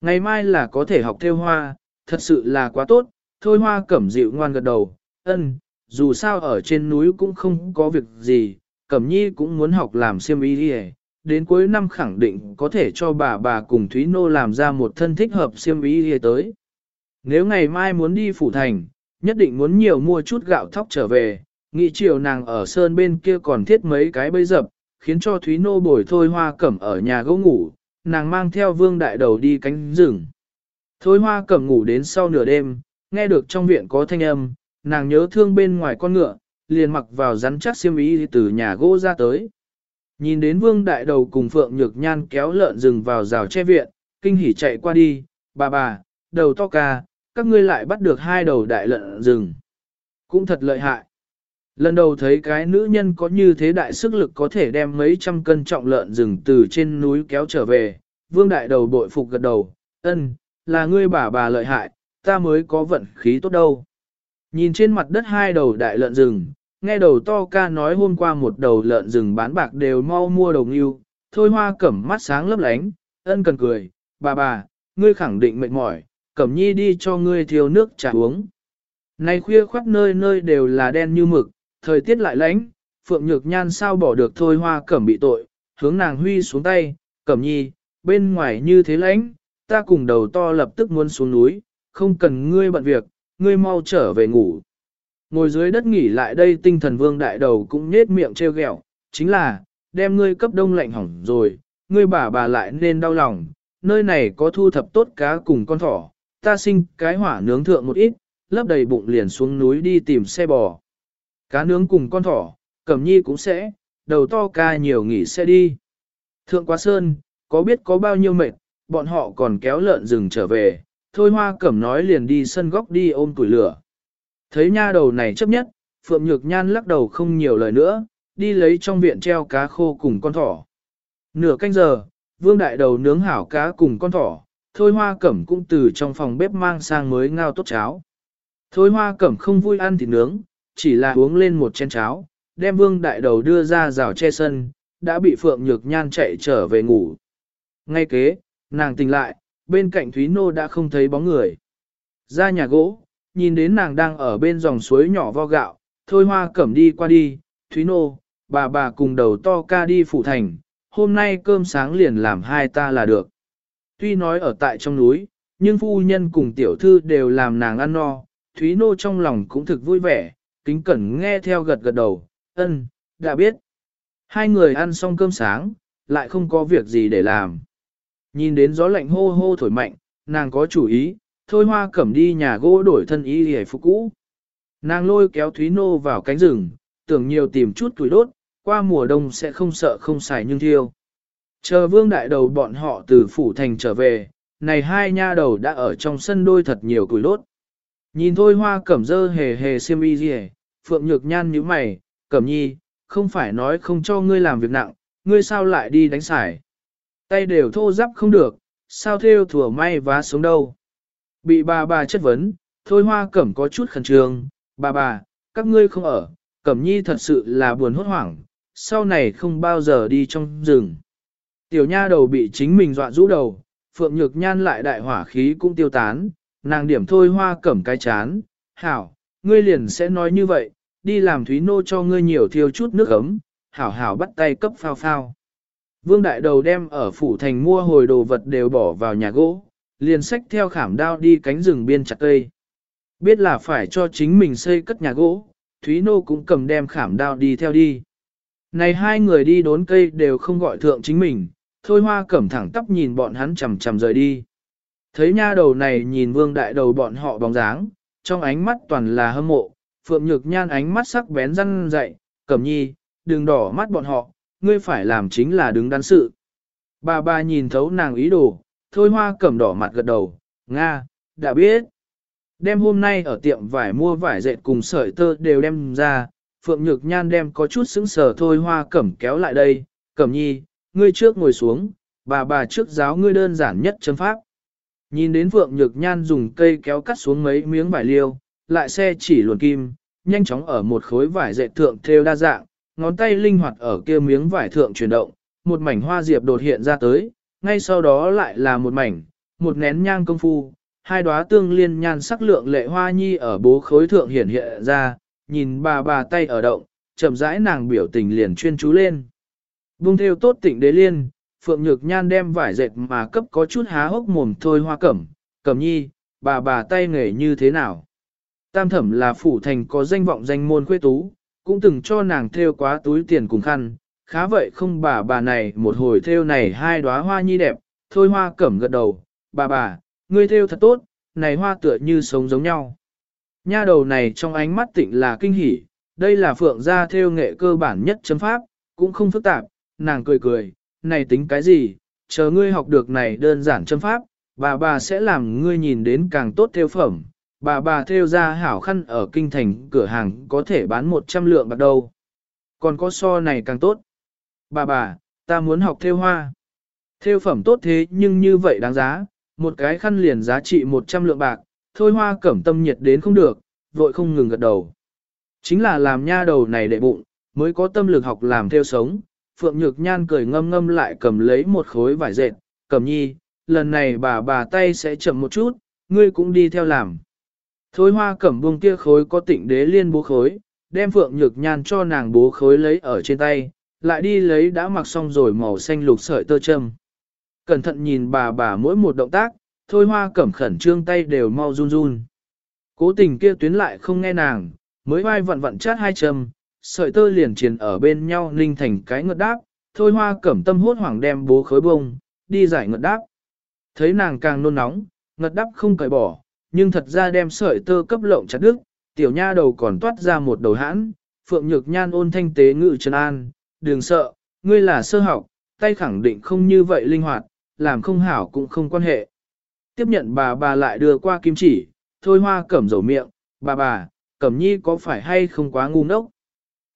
Ngày mai là có thể học theo hoa, thật sự là quá tốt, thôi hoa cẩm dịu ngoan gật đầu, ân, dù sao ở trên núi cũng không có việc gì, cẩm nhi cũng muốn học làm xiêm y đi đến cuối năm khẳng định có thể cho bà bà cùng Thúy Nô làm ra một thân thích hợp xiêm y đi tới. Nếu ngày mai muốn đi phủ thành, nhất định muốn nhiều mua chút gạo thóc trở về, nghĩ chiều nàng ở sơn bên kia còn thiết mấy cái bấy dập, khiến cho Thúy Nô bồi thôi hoa cẩm ở nhà gỗ ngủ, nàng mang theo vương đại đầu đi cánh rừng. Thôi hoa cẩm ngủ đến sau nửa đêm, nghe được trong viện có thanh âm, nàng nhớ thương bên ngoài con ngựa, liền mặc vào rắn chắc xiêm y từ nhà gỗ ra tới. Nhìn đến vương đại đầu cùng Phượng Nhược Nhan kéo lợn rừng vào rào che viện, kinh hỉ chạy qua đi, bà bà, đầu to ca, các ngươi lại bắt được hai đầu đại lợn rừng. Cũng thật lợi hại. Lần đầu thấy cái nữ nhân có như thế đại sức lực có thể đem mấy trăm cân trọng lợn rừng từ trên núi kéo trở về, vương đại đầu bội phục gật đầu, ân, là ngươi bà bà lợi hại, ta mới có vận khí tốt đâu. Nhìn trên mặt đất hai đầu đại lợn rừng, nghe đầu to ca nói hôm qua một đầu lợn rừng bán bạc đều mau mua đầu nghiêu, thôi hoa cẩm mắt sáng lấp lánh, ân cần cười, bà bà, ngươi khẳng định mệt mỏi, cẩm nhi đi cho ngươi thiếu nước trà uống. Này khuya khoác nơi nơi đều là đen như mực, thời tiết lại lánh, phượng nhược nhan sao bỏ được thôi hoa cẩm bị tội, hướng nàng huy xuống tay, cẩm nhi, bên ngoài như thế lánh, ta cùng đầu to lập tức muốn xuống núi, không cần ngươi bận việc, ngươi mau trở về ngủ. Ngồi dưới đất nghỉ lại đây tinh thần vương đại đầu cũng nết miệng trêu ghẹo, chính là, đem ngươi cấp đông lạnh hỏng rồi, ngươi bà bà lại nên đau lòng, nơi này có thu thập tốt cá cùng con thỏ, ta sinh cái hỏa nướng thượng một ít, lấp đầy bụng liền xuống núi đi tìm xe bò. Cá nướng cùng con thỏ, cẩm nhi cũng sẽ, đầu to ca nhiều nghỉ xe đi. Thượng quá sơn, có biết có bao nhiêu mệt, bọn họ còn kéo lợn rừng trở về, thôi hoa cẩm nói liền đi sân góc đi ôm tuổi lửa. Thấy nha đầu này chấp nhất, Phượng Nhược Nhan lắc đầu không nhiều lời nữa, đi lấy trong viện treo cá khô cùng con thỏ. Nửa canh giờ, Vương Đại Đầu nướng hảo cá cùng con thỏ, Thôi Hoa Cẩm cũng từ trong phòng bếp mang sang mới ngao tốt cháo. Thôi Hoa Cẩm không vui ăn thịt nướng, chỉ là uống lên một chén cháo, đem Vương Đại Đầu đưa ra rào che sân, đã bị Phượng Nhược Nhan chạy trở về ngủ. Ngay kế, nàng tỉnh lại, bên cạnh Thúy Nô đã không thấy bóng người. Ra nhà gỗ, nhìn đến nàng đang ở bên dòng suối nhỏ vo gạo, Thôi Hoa Cẩm đi qua đi, Thúy Nô, bà bà cùng đầu to ca đi phủ thành, hôm nay cơm sáng liền làm hai ta là được. Tuy nói ở tại trong núi, nhưng phu nhân cùng tiểu thư đều làm nàng ăn no, Thúy Nô trong lòng cũng thực vui vẻ, kính cẩn nghe theo gật gật đầu, ân, đã biết. Hai người ăn xong cơm sáng, lại không có việc gì để làm. Nhìn đến gió lạnh hô hô thổi mạnh, nàng có chủ ý, thôi hoa cẩm đi nhà gỗ đổi thân y hề phục cũ. Nàng lôi kéo Thúy Nô vào cánh rừng, tưởng nhiều tìm chút tuổi đốt, qua mùa đông sẽ không sợ không xài nhưng thiêu. Chờ vương đại đầu bọn họ từ phủ thành trở về, này hai nha đầu đã ở trong sân đôi thật nhiều củi đốt. Nhìn thôi hoa cẩm dơ hề hề xiêm y gì phượng nhược nhan nhíu mày, cẩm nhi, không phải nói không cho ngươi làm việc nặng, ngươi sao lại đi đánh xài. Tay đều thô giáp không được, sao theo thủa may vá sống đâu. Bị bà bà chất vấn, thôi hoa cẩm có chút khẩn trương, bà bà, các ngươi không ở, cẩm nhi thật sự là buồn hốt hoảng, sau này không bao giờ đi trong rừng. Tiểu nha đầu bị chính mình dọa rũ đầu, phượng nhược nhan lại đại hỏa khí cũng tiêu tán, nàng điểm thôi hoa cẩm cái chán, hảo, ngươi liền sẽ nói như vậy, đi làm thúy nô cho ngươi nhiều thiêu chút nước ấm, hảo hảo bắt tay cấp phao phao. Vương đại đầu đem ở phủ thành mua hồi đồ vật đều bỏ vào nhà gỗ, liền xách theo khảm đao đi cánh rừng biên chặt cây. Biết là phải cho chính mình xây cất nhà gỗ, Thúy Nô cũng cầm đem khảm đao đi theo đi. Này hai người đi đốn cây đều không gọi thượng chính mình, thôi hoa cẩm thẳng tóc nhìn bọn hắn chầm chầm rời đi. Thấy nha đầu này nhìn vương đại đầu bọn họ bóng dáng, trong ánh mắt toàn là hâm mộ, phượng nhược nhan ánh mắt sắc bén răn dậy, cẩm nhi, đừng đỏ mắt bọn họ, ngươi phải làm chính là đứng đắn sự. Bà bà nhìn thấu nàng ý đồ, thôi hoa cẩm đỏ mặt gật đầu, Nga, đã biết. Đem hôm nay ở tiệm vải mua vải dệt cùng sợi tơ đều đem ra, Phượng Nhược Nhan đem có chút sững sờ thôi hoa cẩm kéo lại đây, cẩm nhi, ngươi trước ngồi xuống, bà bà trước giáo ngươi đơn giản nhất chân pháp. Nhìn đến Phượng Nhược Nhan dùng cây kéo cắt xuống mấy miếng vải liêu, lại xe chỉ luồn kim, nhanh chóng ở một khối vải dệt thượng thêu đa dạng, ngón tay linh hoạt ở kia miếng vải thượng chuyển động, một mảnh hoa diệp đột hiện ra tới, ngay sau đó lại là một mảnh, một nén nhang công phu, hai đóa tương liên nhan sắc lượng lệ hoa nhi ở bố khối thượng hiển hiện ra, nhìn bà bà tay ở động, chậm rãi nàng biểu tình liền chuyên chú lên. Bung theo tốt tịnh đế liên, Phượng Nhược Nhan đem vải dệt mà cấp có chút há hốc mồm thôi hoa cẩm, cẩm nhi, bà bà tay nghề như thế nào. Tam thẩm là phủ thành có danh vọng danh môn khuê tú, cũng từng cho nàng theo quá túi tiền cùng khăn, khá vậy không bà bà này một hồi theo này hai đóa hoa nhi đẹp, thôi hoa cẩm gật đầu, bà bà, ngươi theo thật tốt, này hoa tựa như sống giống nhau. Nha đầu này trong ánh mắt tịnh là kinh hỉ, đây là phượng gia theo nghệ cơ bản nhất chấm pháp, cũng không phức tạp, nàng cười cười, này tính cái gì, chờ ngươi học được này đơn giản châm pháp, bà bà sẽ làm ngươi nhìn đến càng tốt theo phẩm, bà bà theo ra hảo khăn ở kinh thành cửa hàng có thể bán 100 lượng bạc đâu. Còn có so này càng tốt. Bà bà, ta muốn học theo hoa. Theo phẩm tốt thế nhưng như vậy đáng giá, một cái khăn liền giá trị 100 lượng bạc, thôi hoa cẩm tâm nhiệt đến không được, vội không ngừng gật đầu. Chính là làm nha đầu này đệ bụng, mới có tâm lực học làm theo sống. Phượng Nhược Nhan cười ngâm ngâm lại cầm lấy một khối vải dệt, cẩm nhi, lần này bà bà tay sẽ chậm một chút, ngươi cũng đi theo làm. Thôi hoa cẩm buông kia khối có tịnh đế liên bố khối, đem Phượng Nhược Nhan cho nàng bố khối lấy ở trên tay, lại đi lấy đã mặc xong rồi màu xanh lục sợi tơ châm. Cẩn thận nhìn bà bà mỗi một động tác, thôi hoa cẩm khẩn trương tay đều mau run run. Cố tình kia tuyến lại không nghe nàng, mới vai vặn vặn chát hai châm, sợi tơ liền triền ở bên nhau ninh thành cái ngợt đáp, thôi hoa cẩm tâm hốt hoảng đem bố khối bông, đi giải ngợt đáp. Thấy nàng càng nôn nóng, ngợt đáp không cởi bỏ, nhưng thật ra đem sợi tơ cấp lộng chặt đứt, tiểu nha đầu còn toát ra một đầu hãn, phượng nhược nhan ôn thanh tế ngự trần an, đừng sợ, ngươi là sơ học, tay khẳng định không như vậy linh hoạt, làm không hảo cũng không quan hệ. Tiếp nhận bà bà lại đưa qua kim chỉ, thôi hoa cẩm dầu miệng, bà bà, cẩm nhi có phải hay không quá ngu ngốc?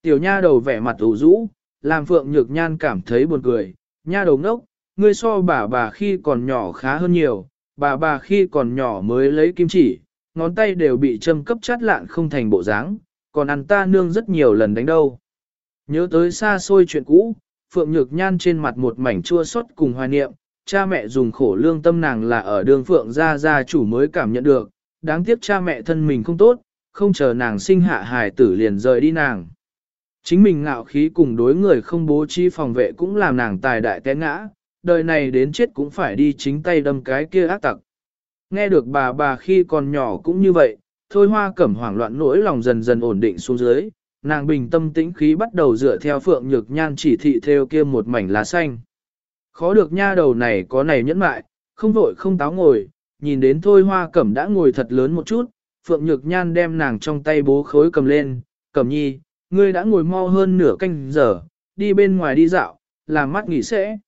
Tiểu nha đầu vẻ mặt ủ rũ, làm phượng nhược nhan cảm thấy buồn cười, nha đầu ngốc, ngươi so bà bà khi còn nhỏ khá hơn nhiều, bà bà khi còn nhỏ mới lấy kim chỉ, ngón tay đều bị châm cấp chát lạn không thành bộ dáng, còn ăn ta nương rất nhiều lần đánh đâu. Nhớ tới xa xôi chuyện cũ, Phượng Nhược Nhan trên mặt một mảnh chua xót cùng hoài niệm, cha mẹ dùng khổ lương tâm nàng là ở đường Phượng gia gia chủ mới cảm nhận được, đáng tiếc cha mẹ thân mình không tốt, không chờ nàng sinh hạ hài tử liền rời đi nàng. Chính mình ngạo khí cùng đối người không bố trí phòng vệ cũng làm nàng tài đại té ngã, đời này đến chết cũng phải đi chính tay đâm cái kia ác tặc. Nghe được bà bà khi còn nhỏ cũng như vậy, thôi hoa cẩm hoảng loạn nỗi lòng dần dần ổn định xuống dưới, nàng bình tâm tĩnh khí bắt đầu dựa theo phượng nhược nhan chỉ thị theo kia một mảnh lá xanh. Khó được nha đầu này có này nhẫn mại, không vội không táo ngồi, nhìn đến thôi hoa cẩm đã ngồi thật lớn một chút, phượng nhược nhan đem nàng trong tay bố khối cầm lên, cẩm nhi, ngươi đã ngồi mau hơn nửa canh giờ, đi bên ngoài đi dạo, làm mắt nghỉ sẽ.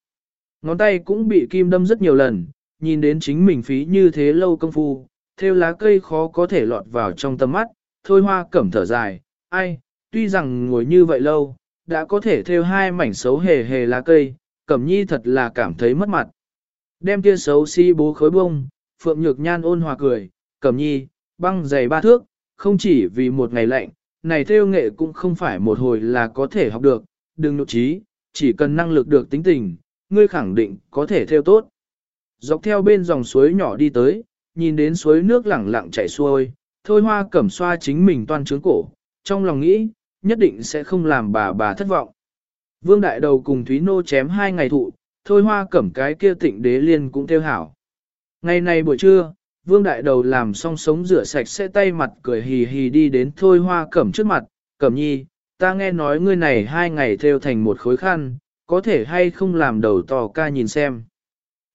Ngón tay cũng bị kim đâm rất nhiều lần, nhìn đến chính mình phí như thế lâu công phu, theo lá cây khó có thể lọt vào trong tầm mắt, thôi hoa cẩm thở dài, ai, tuy rằng ngồi như vậy lâu, đã có thể theo hai mảnh xấu hề hề lá cây, cẩm nhi thật là cảm thấy mất mặt. Đem kia xấu si bố khối bông, phượng nhược nhan ôn hòa cười, cẩm nhi, băng dày ba thước, không chỉ vì một ngày lạnh, này theo nghệ cũng không phải một hồi là có thể học được, đừng nội trí, chỉ cần năng lực được tính tình, ngươi khẳng định có thể theo tốt. Dọc theo bên dòng suối nhỏ đi tới, nhìn đến suối nước lẳng lặng chảy xuôi, thôi hoa cẩm xoa chính mình toan trướng cổ, trong lòng nghĩ, nhất định sẽ không làm bà bà thất vọng. Vương đại đầu cùng Thúy Nô chém hai ngày thụ, thôi hoa cẩm cái kia tịnh đế liên cũng theo hảo. Ngày này buổi trưa, vương đại đầu làm xong sống rửa sạch sẽ tay mặt cười hì hì đi đến thôi hoa cẩm trước mặt, cẩm nhi, ta nghe nói ngươi này hai ngày theo thành một khối khăn, có thể hay không làm đầu tò ca nhìn xem.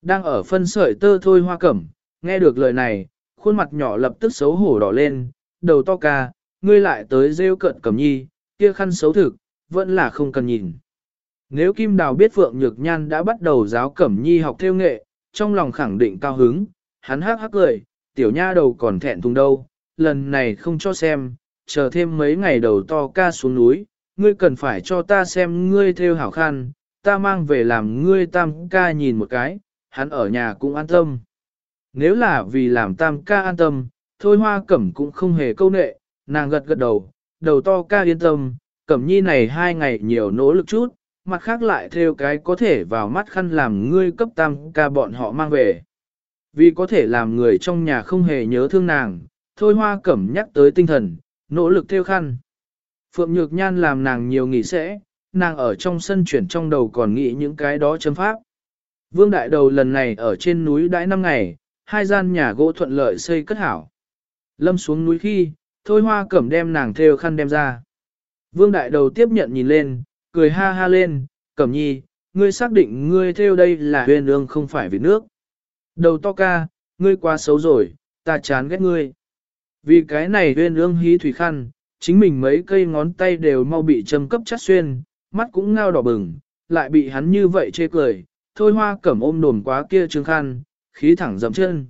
Đang ở phân sợi tơ thôi hoa cẩm, nghe được lời này, khuôn mặt nhỏ lập tức xấu hổ đỏ lên, đầu to ca, ngươi lại tới rêu cận cẩm nhi, kia khăn xấu thực, vẫn là không cần nhìn. Nếu Kim Đào biết Phượng Nhược Nhan đã bắt đầu giáo cẩm nhi học theo nghệ, trong lòng khẳng định cao hứng, hắn hắc hắc cười, tiểu nha đầu còn thẹn thùng đâu, lần này không cho xem, chờ thêm mấy ngày đầu to ca xuống núi, ngươi cần phải cho ta xem ngươi theo hảo khăn, ta mang về làm ngươi tam ca nhìn một cái, hắn ở nhà cũng an tâm. Nếu là vì làm tam ca an tâm, thôi hoa cẩm cũng không hề câu nệ, nàng gật gật đầu, đầu to ca yên tâm, cẩm nhi này hai ngày nhiều nỗ lực chút, mặt khác lại theo cái có thể vào mắt khăn làm ngươi cấp tam ca bọn họ mang về. Vì có thể làm người trong nhà không hề nhớ thương nàng, thôi hoa cẩm nhắc tới tinh thần, nỗ lực theo khăn. Phượng Nhược Nhan làm nàng nhiều nghỉ sẽ, nàng ở trong sân chuyển trong đầu còn nghĩ những cái đó chấm pháp. Vương Đại Đầu lần này ở trên núi đãi năm ngày, hai gian nhà gỗ thuận lợi xây cất hảo. Lâm xuống núi khi, thôi hoa cẩm đem nàng theo khăn đem ra. Vương Đại Đầu tiếp nhận nhìn lên, cười ha ha lên, cẩm nhi, ngươi xác định ngươi theo đây là huyền ương không phải vì nước. Đầu to ca, ngươi quá xấu rồi, ta chán ghét ngươi. Vì cái này huyên ương hí thủy khăn, chính mình mấy cây ngón tay đều mau bị châm cấp chát xuyên, mắt cũng ngao đỏ bừng, lại bị hắn như vậy chê cười, thôi hoa cẩm ôm đồn quá kia trương khăn, khí thẳng dầm chân.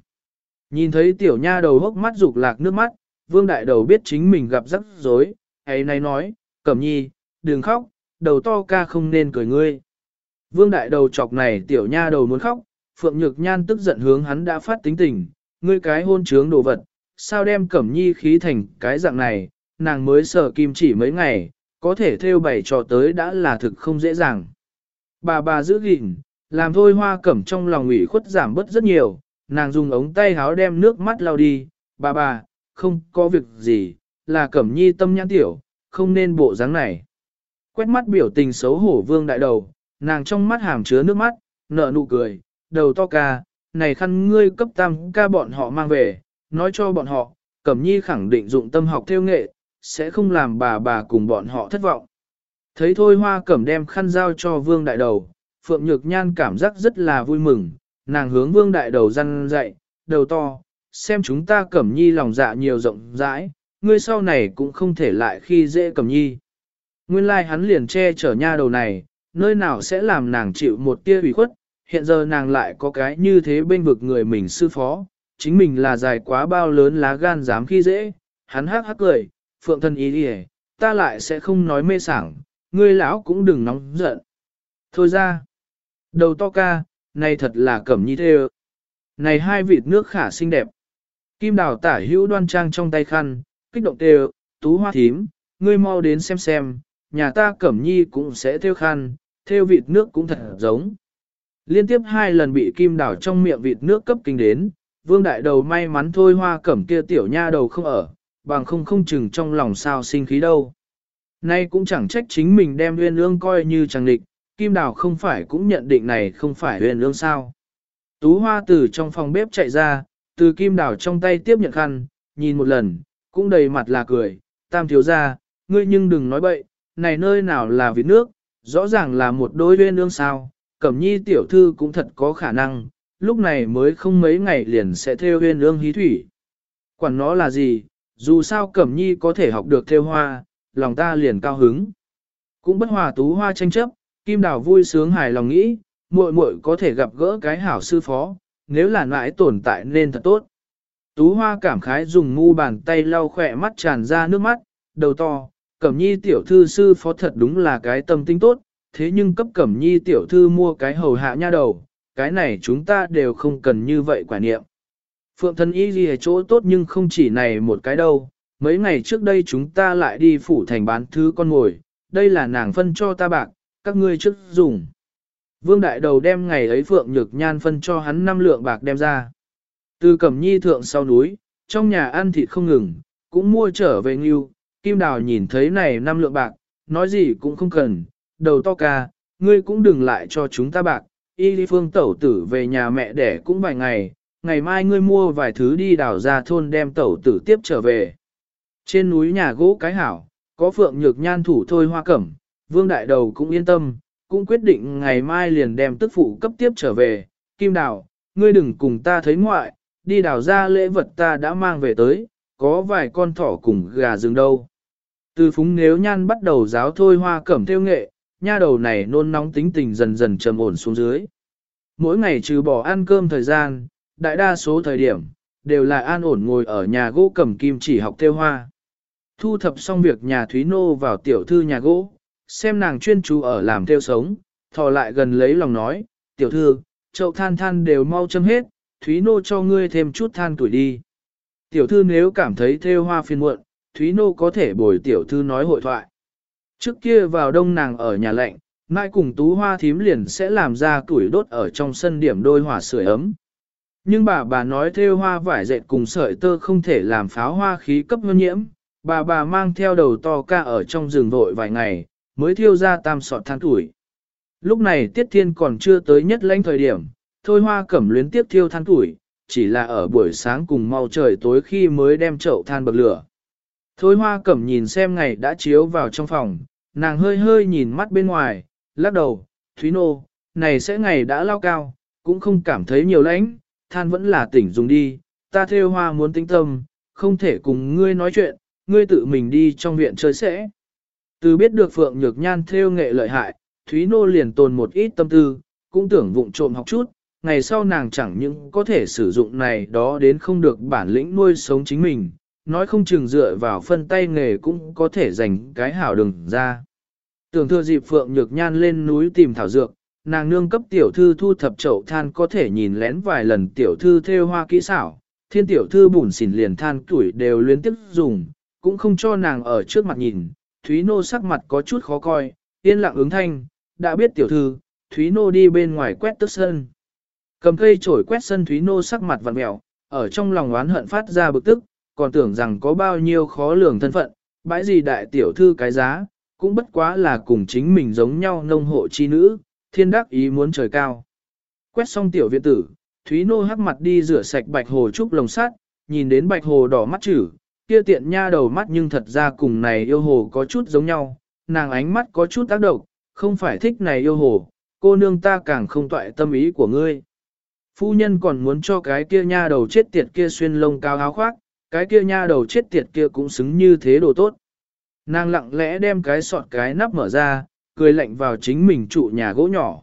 Nhìn thấy tiểu nha đầu hốc mắt rục lạc nước mắt, vương đại đầu biết chính mình gặp rắc rối, ấy này nói, cẩm nhi, đừng khóc, đầu to ca không nên cười ngươi. Vương đại đầu chọc này tiểu nha đầu muốn khóc, phượng nhược nhan tức giận hướng hắn đã phát tính tình, ngươi cái hôn trướng đồ vật, sao đem cẩm nhi khí thành cái dạng này, nàng mới sợ kim chỉ mấy ngày, có thể theo bảy trò tới đã là thực không dễ dàng. Bà bà giữ gìn, làm thôi hoa cẩm trong lòng ủy khuất giảm bớt rất nhiều, nàng dùng ống tay háo đem nước mắt lau đi, bà bà, không có việc gì, là cẩm nhi tâm nhãn tiểu, không nên bộ dáng này. Quét mắt biểu tình xấu hổ vương đại đầu, nàng trong mắt hàm chứa nước mắt, nở nụ cười, đầu to ca, này khăn ngươi cấp tam ca bọn họ mang về, nói cho bọn họ, Cẩm Nhi khẳng định dụng tâm học theo nghệ, sẽ không làm bà bà cùng bọn họ thất vọng. Thấy thôi hoa cẩm đem khăn giao cho vương đại đầu, Phượng Nhược Nhan cảm giác rất là vui mừng, nàng hướng vương đại đầu răn dạy, đầu to, xem chúng ta cẩm nhi lòng dạ nhiều rộng rãi, ngươi sau này cũng không thể lại khi dễ cẩm nhi. Nguyên lai like hắn liền che chở nha đầu này, nơi nào sẽ làm nàng chịu một tia ủy khuất, hiện giờ nàng lại có cái như thế bên vực người mình sư phó, chính mình là dài quá bao lớn lá gan dám khi dễ, hắn hắc hắc cười, phượng thân ý đi ta lại sẽ không nói mê sảng, ngươi lão cũng đừng nóng giận. Thôi ra, đầu to ca, này thật là cẩm nhi thê Này hai vịt nước khả xinh đẹp. Kim đào tả hữu đoan trang trong tay khăn, kích động tê tú hoa thím, ngươi mau đến xem xem, nhà ta cẩm nhi cũng sẽ theo khăn, theo vịt nước cũng thật giống. Liên tiếp hai lần bị kim Đảo trong miệng vịt nước cấp kinh đến, vương đại đầu may mắn thôi hoa cẩm kia tiểu nha đầu không ở, bằng không không chừng trong lòng sao sinh khí đâu. Nay cũng chẳng trách chính mình đem uyên ương coi như chẳng địch, kim Đảo không phải cũng nhận định này không phải uyên ương sao. Tú hoa từ trong phòng bếp chạy ra, từ kim Đảo trong tay tiếp nhận khăn, nhìn một lần, cũng đầy mặt là cười, tam thiếu ra, ngươi nhưng đừng nói bậy, này nơi nào là vịt nước, rõ ràng là một đôi uyên ương sao, cẩm nhi tiểu thư cũng thật có khả năng, lúc này mới không mấy ngày liền sẽ theo huyên ương hí thủy. Quản nó là gì, dù sao cẩm nhi có thể học được theo hoa, lòng ta liền cao hứng. Cũng bất hòa tú hoa tranh chấp, kim đào vui sướng hài lòng nghĩ, muội muội có thể gặp gỡ cái hảo sư phó, nếu là nãi tồn tại nên thật tốt. Tú hoa cảm khái dùng ngu bàn tay lau khỏe mắt tràn ra nước mắt, đầu to, cẩm nhi tiểu thư sư phó thật đúng là cái tâm tính tốt, thế nhưng cấp cẩm nhi tiểu thư mua cái hầu hạ nha đầu, cái này chúng ta đều không cần như vậy quả niệm. Phượng thân y gì chỗ tốt nhưng không chỉ này một cái đâu, mấy ngày trước đây chúng ta lại đi phủ thành bán thứ con ngồi, đây là nàng phân cho ta bạc, các ngươi trước dùng. Vương đại đầu đem ngày ấy Phượng Nhược Nhan phân cho hắn năm lượng bạc đem ra. Từ cẩm nhi thượng sau núi, trong nhà ăn thịt không ngừng, cũng mua trở về nghiêu, Kim Đào nhìn thấy này năm lượng bạc, nói gì cũng không cần, đầu to ca, ngươi cũng đừng lại cho chúng ta bạc, y đi phương tẩu tử về nhà mẹ đẻ cũng vài ngày, ngày mai ngươi mua vài thứ đi đào ra thôn đem tẩu tử tiếp trở về. Trên núi nhà gỗ cái hảo, có phượng nhược nhan thủ thôi hoa cẩm, vương đại đầu cũng yên tâm, cũng quyết định ngày mai liền đem tức phụ cấp tiếp trở về. Kim đào, ngươi đừng cùng ta thấy ngoại, đi đào ra lễ vật ta đã mang về tới, có vài con thỏ cùng gà rừng đâu. Từ phúng nếu nhan bắt đầu giáo thôi hoa cẩm theo nghệ, nha đầu này nôn nóng tính tình dần dần trầm ổn xuống dưới. Mỗi ngày trừ bỏ ăn cơm thời gian, đại đa số thời điểm, đều là an ổn ngồi ở nhà gỗ cầm kim chỉ học theo hoa. Thu thập xong việc nhà Thúy Nô vào tiểu thư nhà gỗ, xem nàng chuyên chú ở làm theo sống, thò lại gần lấy lòng nói, tiểu thư, chậu than than đều mau châm hết, Thúy Nô cho ngươi thêm chút than tuổi đi. Tiểu thư nếu cảm thấy theo hoa phiền muộn, Thúy Nô có thể bồi tiểu thư nói hội thoại. Trước kia vào đông nàng ở nhà lạnh, mai cùng tú hoa thím liền sẽ làm ra tuổi đốt ở trong sân điểm đôi hỏa sưởi ấm. Nhưng bà bà nói theo hoa vải dệt cùng sợi tơ không thể làm pháo hoa khí cấp hơn nhiễm, bà bà mang theo đầu to ca ở trong rừng vội vài ngày, mới thiêu ra tam sọt than tuổi. Lúc này Tiết Thiên còn chưa tới nhất lãnh thời điểm, thôi hoa cẩm luyến tiếp thiêu than tuổi, chỉ là ở buổi sáng cùng mau trời tối khi mới đem chậu than bậc lửa. Thôi hoa cẩm nhìn xem ngày đã chiếu vào trong phòng, nàng hơi hơi nhìn mắt bên ngoài, lắc đầu, Thúy Nô, này sẽ ngày đã lao cao, cũng không cảm thấy nhiều lãnh, than vẫn là tỉnh dùng đi, ta theo hoa muốn tinh tâm, không thể cùng ngươi nói chuyện, ngươi tự mình đi trong viện chơi sẽ. Từ biết được Phượng Nhược Nhan theo nghệ lợi hại, Thúy Nô liền tồn một ít tâm tư, cũng tưởng vụng trộm học chút, ngày sau nàng chẳng những có thể sử dụng này đó đến không được bản lĩnh nuôi sống chính mình, nói không chừng dựa vào phân tay nghề cũng có thể giành cái hảo đường ra. Tưởng thừa dịp Phượng Nhược Nhan lên núi tìm thảo dược, nàng nương cấp tiểu thư thu thập chậu than có thể nhìn lén vài lần tiểu thư theo hoa kỹ xảo, thiên tiểu thư bùn xỉn liền than tuổi đều liên tiếp dùng, cũng không cho nàng ở trước mặt nhìn, Thúy Nô sắc mặt có chút khó coi, yên lặng ứng thanh, đã biết tiểu thư, Thúy Nô đi bên ngoài quét tức sân. Cầm cây chổi quét sân Thúy Nô sắc mặt vặn mẹo, ở trong lòng oán hận phát ra bực tức, còn tưởng rằng có bao nhiêu khó lường thân phận, bãi gì đại tiểu thư cái giá, cũng bất quá là cùng chính mình giống nhau nông hộ chi nữ, thiên đắc ý muốn trời cao. Quét xong tiểu viện tử, Thúy Nô hắc mặt đi rửa sạch bạch hồ trúc lồng sắt, nhìn đến bạch hồ đỏ mắt chữ, kia tiện nha đầu mắt nhưng thật ra cùng này yêu hồ có chút giống nhau, nàng ánh mắt có chút tác động, không phải thích này yêu hồ, cô nương ta càng không toại tâm ý của ngươi. Phu nhân còn muốn cho cái kia nha đầu chết tiệt kia xuyên lông cao áo khoác, cái kia nha đầu chết tiệt kia cũng xứng như thế đồ tốt. Nàng lặng lẽ đem cái sọt cái nắp mở ra, cười lạnh vào chính mình trụ nhà gỗ nhỏ.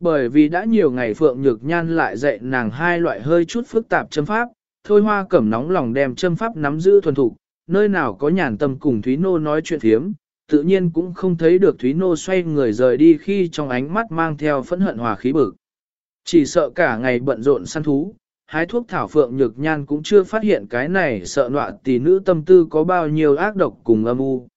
Bởi vì đã nhiều ngày Phượng Nhược Nhan lại dạy nàng hai loại hơi chút phức tạp châm pháp, thôi hoa cẩm nóng lòng đem châm pháp nắm giữ thuần thục, nơi nào có nhàn tâm cùng Thúy Nô nói chuyện thiếm, tự nhiên cũng không thấy được Thúy Nô xoay người rời đi khi trong ánh mắt mang theo phẫn hận hòa khí bực. Chỉ sợ cả ngày bận rộn săn thú, hái thuốc thảo phượng nhược nhan cũng chưa phát hiện cái này sợ nọa tỷ nữ tâm tư có bao nhiêu ác độc cùng âm u.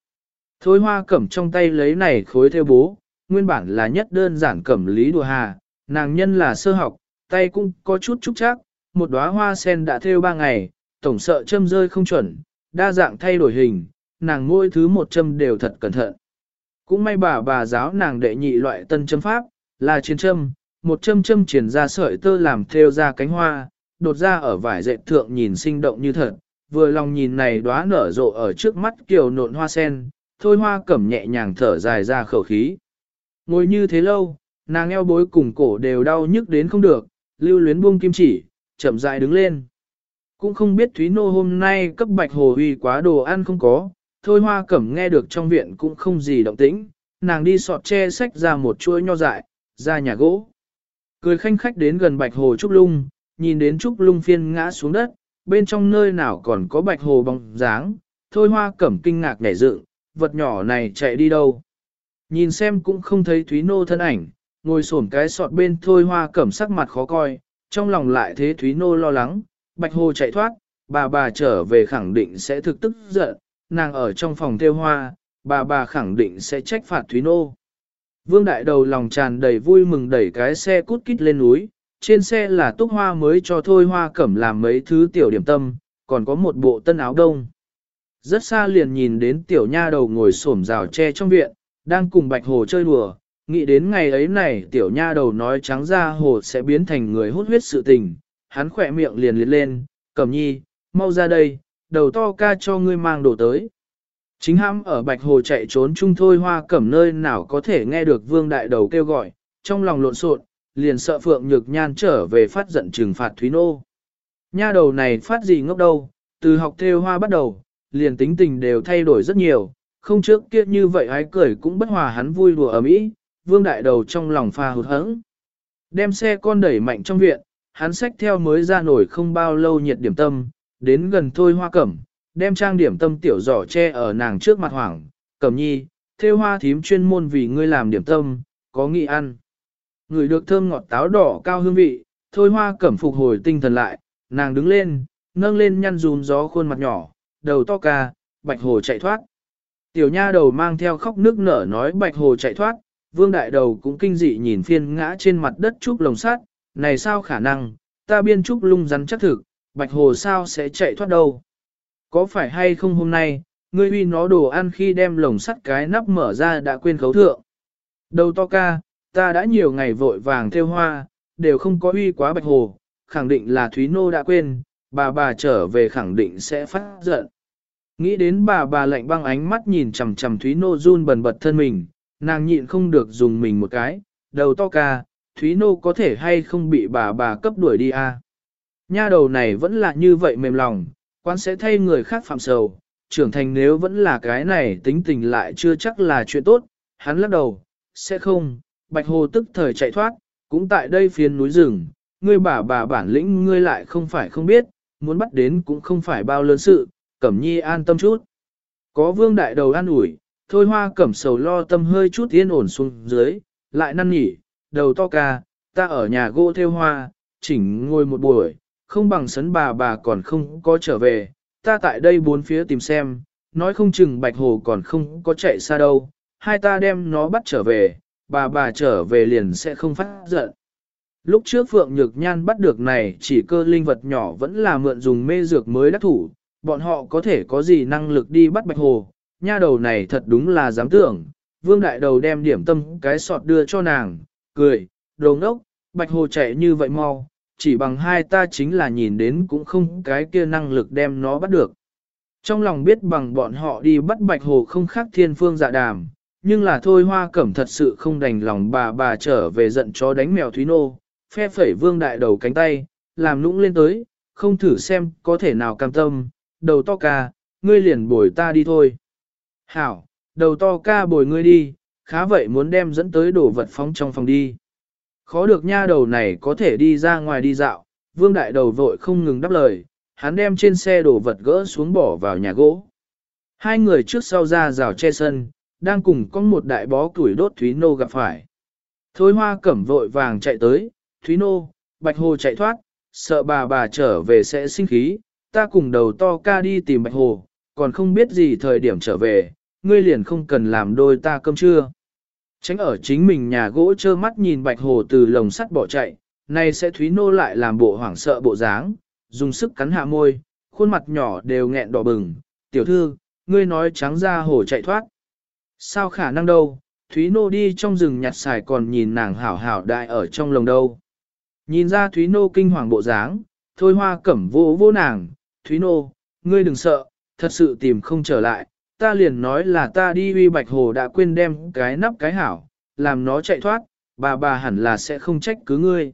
Thôi hoa cẩm trong tay lấy này khối theo bố, nguyên bản là nhất đơn giản cẩm lý đùa hà, nàng nhân là sơ học, tay cũng có chút trúc chắc, một đóa hoa sen đã theo ba ngày, tổng sợ châm rơi không chuẩn, đa dạng thay đổi hình, nàng ngôi thứ một châm đều thật cẩn thận. Cũng may bà bà giáo nàng đệ nhị loại tân châm pháp, là chiến châm, một châm châm triển ra sợi tơ làm theo ra cánh hoa, đột ra ở vải dệt thượng nhìn sinh động như thật, vừa lòng nhìn này đóa nở rộ ở trước mắt kiều nộn hoa sen, thôi hoa cẩm nhẹ nhàng thở dài ra khẩu khí. Ngồi như thế lâu, nàng eo bối cùng cổ đều đau nhức đến không được, lưu luyến buông kim chỉ, chậm rãi đứng lên. Cũng không biết Thúy Nô hôm nay cấp bạch hồ huy quá đồ ăn không có, thôi hoa cẩm nghe được trong viện cũng không gì động tĩnh, nàng đi sọt che sách ra một chuỗi nho dại, ra nhà gỗ. Cười khanh khách đến gần bạch hồ trúc lung, nhìn đến trúc lung phiên ngã xuống đất, bên trong nơi nào còn có bạch hồ bóng dáng, thôi hoa cẩm kinh ngạc nhảy dựng, vật nhỏ này chạy đi đâu. Nhìn xem cũng không thấy Thúy Nô thân ảnh, ngồi xổm cái sọt bên thôi hoa cẩm sắc mặt khó coi, trong lòng lại thế Thúy Nô lo lắng, bạch hồ chạy thoát, bà bà trở về khẳng định sẽ thực tức giận, nàng ở trong phòng theo hoa, bà bà khẳng định sẽ trách phạt Thúy Nô. Vương Đại Đầu lòng tràn đầy vui mừng đẩy cái xe cút kít lên núi, trên xe là túc hoa mới cho thôi hoa cẩm làm mấy thứ tiểu điểm tâm, còn có một bộ tân áo đông. Rất xa liền nhìn đến tiểu nha đầu ngồi xổm rào tre trong viện, đang cùng bạch hồ chơi đùa, nghĩ đến ngày ấy này tiểu nha đầu nói trắng ra hồ sẽ biến thành người hút huyết sự tình, hắn khỏe miệng liền liệt lên, cẩm nhi, mau ra đây, đầu to ca cho ngươi mang đồ tới. Chính hãm ở bạch hồ chạy trốn chung thôi hoa cẩm nơi nào có thể nghe được vương đại đầu kêu gọi, trong lòng lộn xộn, liền sợ phượng nhược nhan trở về phát giận trừng phạt Thúy Nô. Nha đầu này phát gì ngốc đâu, từ học theo hoa bắt đầu, liền tính tình đều thay đổi rất nhiều, không trước kia như vậy ái cười cũng bất hòa hắn vui đùa ở mỹ, vương đại đầu trong lòng pha hụt hẫng. Đem xe con đẩy mạnh trong viện, hắn xách theo mới ra nổi không bao lâu nhiệt điểm tâm, đến gần thôi hoa cẩm, đem trang điểm tâm tiểu giỏ che ở nàng trước mặt hoảng, cẩm nhi, theo hoa thím chuyên môn vì ngươi làm điểm tâm, có nghị ăn. Người được thơm ngọt táo đỏ cao hương vị, thôi hoa cẩm phục hồi tinh thần lại, nàng đứng lên, nâng lên nhăn rùm gió khuôn mặt nhỏ, đầu to ca, bạch hồ chạy thoát. Tiểu nha đầu mang theo khóc nước nở nói bạch hồ chạy thoát, vương đại đầu cũng kinh dị nhìn phiên ngã trên mặt đất trúc lồng sát, này sao khả năng, ta biên trúc lung rắn chắc thực, bạch hồ sao sẽ chạy thoát đâu. Có phải hay không hôm nay, ngươi uy nó đồ ăn khi đem lồng sắt cái nắp mở ra đã quên khấu thượng. Đầu to ca, ta đã nhiều ngày vội vàng theo hoa, đều không có uy quá bạch hồ, khẳng định là Thúy Nô đã quên, bà bà trở về khẳng định sẽ phát giận. Nghĩ đến bà bà lạnh băng ánh mắt nhìn chằm chằm Thúy Nô run bần bật thân mình, nàng nhịn không được dùng mình một cái, đầu to ca, Thúy Nô có thể hay không bị bà bà cấp đuổi đi à. Nha đầu này vẫn là như vậy mềm lòng, quan sẽ thay người khác phạm sầu, trưởng thành nếu vẫn là cái này tính tình lại chưa chắc là chuyện tốt, hắn lắc đầu, sẽ không, bạch hồ tức thời chạy thoát, cũng tại đây phiên núi rừng, ngươi bà bà bản lĩnh ngươi lại không phải không biết, muốn bắt đến cũng không phải bao lớn sự, cẩm nhi an tâm chút. Có vương đại đầu an ủi, thôi hoa cẩm sầu lo tâm hơi chút yên ổn xuống dưới, lại năn nỉ, đầu to ca, ta ở nhà gỗ theo hoa, chỉnh ngồi một buổi, không bằng sấn bà bà còn không có trở về, ta tại đây bốn phía tìm xem, nói không chừng bạch hồ còn không có chạy xa đâu, hai ta đem nó bắt trở về, bà bà trở về liền sẽ không phát giận. Lúc trước Phượng Nhược Nhan bắt được này chỉ cơ linh vật nhỏ vẫn là mượn dùng mê dược mới đắc thủ, bọn họ có thể có gì năng lực đi bắt bạch hồ, nha đầu này thật đúng là dám tưởng. Vương Đại Đầu đem điểm tâm cái sọt đưa cho nàng, cười, đồ ngốc, bạch hồ chạy như vậy mau, chỉ bằng hai ta chính là nhìn đến cũng không cái kia năng lực đem nó bắt được. Trong lòng biết bằng bọn họ đi bắt bạch hồ không khác thiên phương dạ đàm, nhưng là thôi hoa cẩm thật sự không đành lòng bà bà trở về giận chó đánh mèo Thúy Nô, phe phẩy vương đại đầu cánh tay, làm nũng lên tới, không thử xem có thể nào cam tâm, đầu to ca, ngươi liền bồi ta đi thôi. Hảo, đầu to ca bồi ngươi đi, khá vậy muốn đem dẫn tới đổ vật phóng trong phòng đi. Khó được nha đầu này có thể đi ra ngoài đi dạo, vương đại đầu vội không ngừng đáp lời, hắn đem trên xe đổ vật gỡ xuống bỏ vào nhà gỗ. Hai người trước sau ra rào che sân, đang cùng có một đại bó củi đốt Thúy Nô gặp phải. Thôi hoa cẩm vội vàng chạy tới, Thúy Nô, Bạch Hồ chạy thoát, sợ bà bà trở về sẽ sinh khí, ta cùng đầu to ca đi tìm Bạch Hồ, còn không biết gì thời điểm trở về, ngươi liền không cần làm đôi ta cơm trưa. Tránh ở chính mình nhà gỗ trơ mắt nhìn Bạch Hồ từ lồng sắt bỏ chạy, nay sẽ Thúy Nô lại làm bộ hoảng sợ bộ dáng, dùng sức cắn hạ môi, khuôn mặt nhỏ đều nghẹn đỏ bừng, tiểu thư, ngươi nói trắng ra hồ chạy thoát. Sao khả năng đâu, Thúy Nô đi trong rừng nhặt xài còn nhìn nàng hảo hảo đại ở trong lồng đâu. Nhìn ra Thúy Nô kinh hoàng bộ dáng, thôi hoa cẩm vô vô nàng, Thúy Nô, ngươi đừng sợ, thật sự tìm không trở lại, ta liền nói là ta đi uy bạch hồ đã quên đem cái nắp cái hảo, làm nó chạy thoát, bà bà hẳn là sẽ không trách cứ ngươi.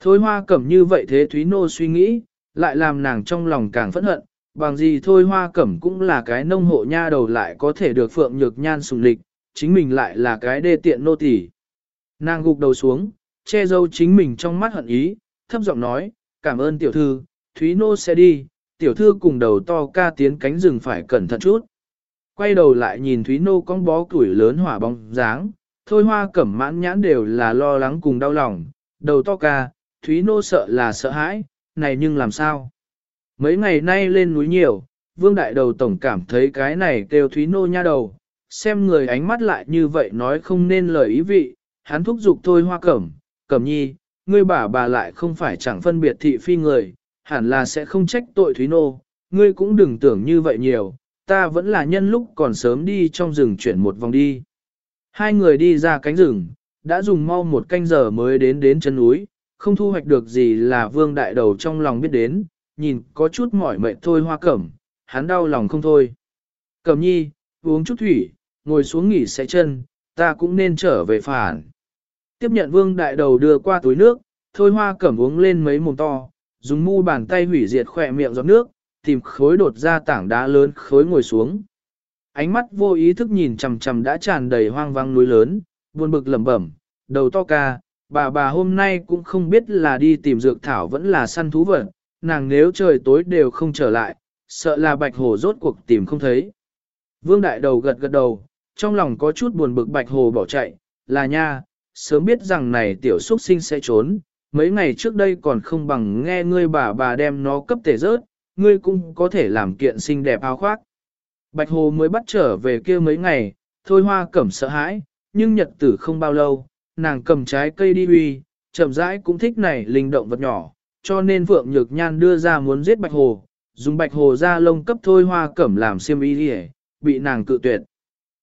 Thôi hoa cẩm như vậy thế Thúy Nô suy nghĩ, lại làm nàng trong lòng càng phẫn hận, bằng gì thôi hoa cẩm cũng là cái nông hộ nha đầu lại có thể được phượng nhược nhan sùng lịch, chính mình lại là cái đê tiện nô tỳ. Nàng gục đầu xuống, che dâu chính mình trong mắt hận ý, thấp giọng nói, cảm ơn tiểu thư, Thúy Nô sẽ đi, tiểu thư cùng đầu to ca tiến cánh rừng phải cẩn thận chút. Quay đầu lại nhìn Thúy Nô con bó củi lớn hỏa bóng dáng, thôi hoa cẩm mãn nhãn đều là lo lắng cùng đau lòng, đầu to ca, Thúy Nô sợ là sợ hãi, này nhưng làm sao? Mấy ngày nay lên núi nhiều, Vương Đại Đầu Tổng cảm thấy cái này kêu Thúy Nô nha đầu, xem người ánh mắt lại như vậy nói không nên lời ý vị, hắn thúc giục thôi hoa cẩm, cẩm nhi, ngươi bà bà lại không phải chẳng phân biệt thị phi người, hẳn là sẽ không trách tội Thúy Nô, ngươi cũng đừng tưởng như vậy nhiều, ta vẫn là nhân lúc còn sớm đi trong rừng chuyển một vòng đi. Hai người đi ra cánh rừng, đã dùng mau một canh giờ mới đến đến chân núi, không thu hoạch được gì là vương đại đầu trong lòng biết đến, nhìn có chút mỏi mệt thôi hoa cẩm, hắn đau lòng không thôi. Cẩm nhi, uống chút thủy, ngồi xuống nghỉ sẽ chân, ta cũng nên trở về phản. Tiếp nhận vương đại đầu đưa qua túi nước, thôi hoa cẩm uống lên mấy mồm to, dùng mu bàn tay hủy diệt khỏe miệng giọt nước, tìm khối đột ra tảng đá lớn khối ngồi xuống. Ánh mắt vô ý thức nhìn chầm chầm đã tràn đầy hoang vang núi lớn, buồn bực lẩm bẩm, đầu to ca, bà bà hôm nay cũng không biết là đi tìm dược thảo vẫn là săn thú vật, nàng nếu trời tối đều không trở lại, sợ là bạch hồ rốt cuộc tìm không thấy. Vương đại đầu gật gật đầu, trong lòng có chút buồn bực bạch hồ bỏ chạy, là nha, sớm biết rằng này tiểu xuất sinh sẽ trốn, mấy ngày trước đây còn không bằng nghe ngươi bà bà đem nó cấp tể rớt, ngươi cũng có thể làm kiện xinh đẹp áo khoác. Bạch hồ mới bắt trở về kia mấy ngày, thôi hoa cẩm sợ hãi, nhưng nhật tử không bao lâu, nàng cầm trái cây đi huy, chậm rãi cũng thích này linh động vật nhỏ, cho nên Phượng Nhược Nhan đưa ra muốn giết Bạch Hồ, dùng Bạch Hồ ra lông cấp thôi hoa cẩm làm xiêm y đi bị nàng cự tuyệt.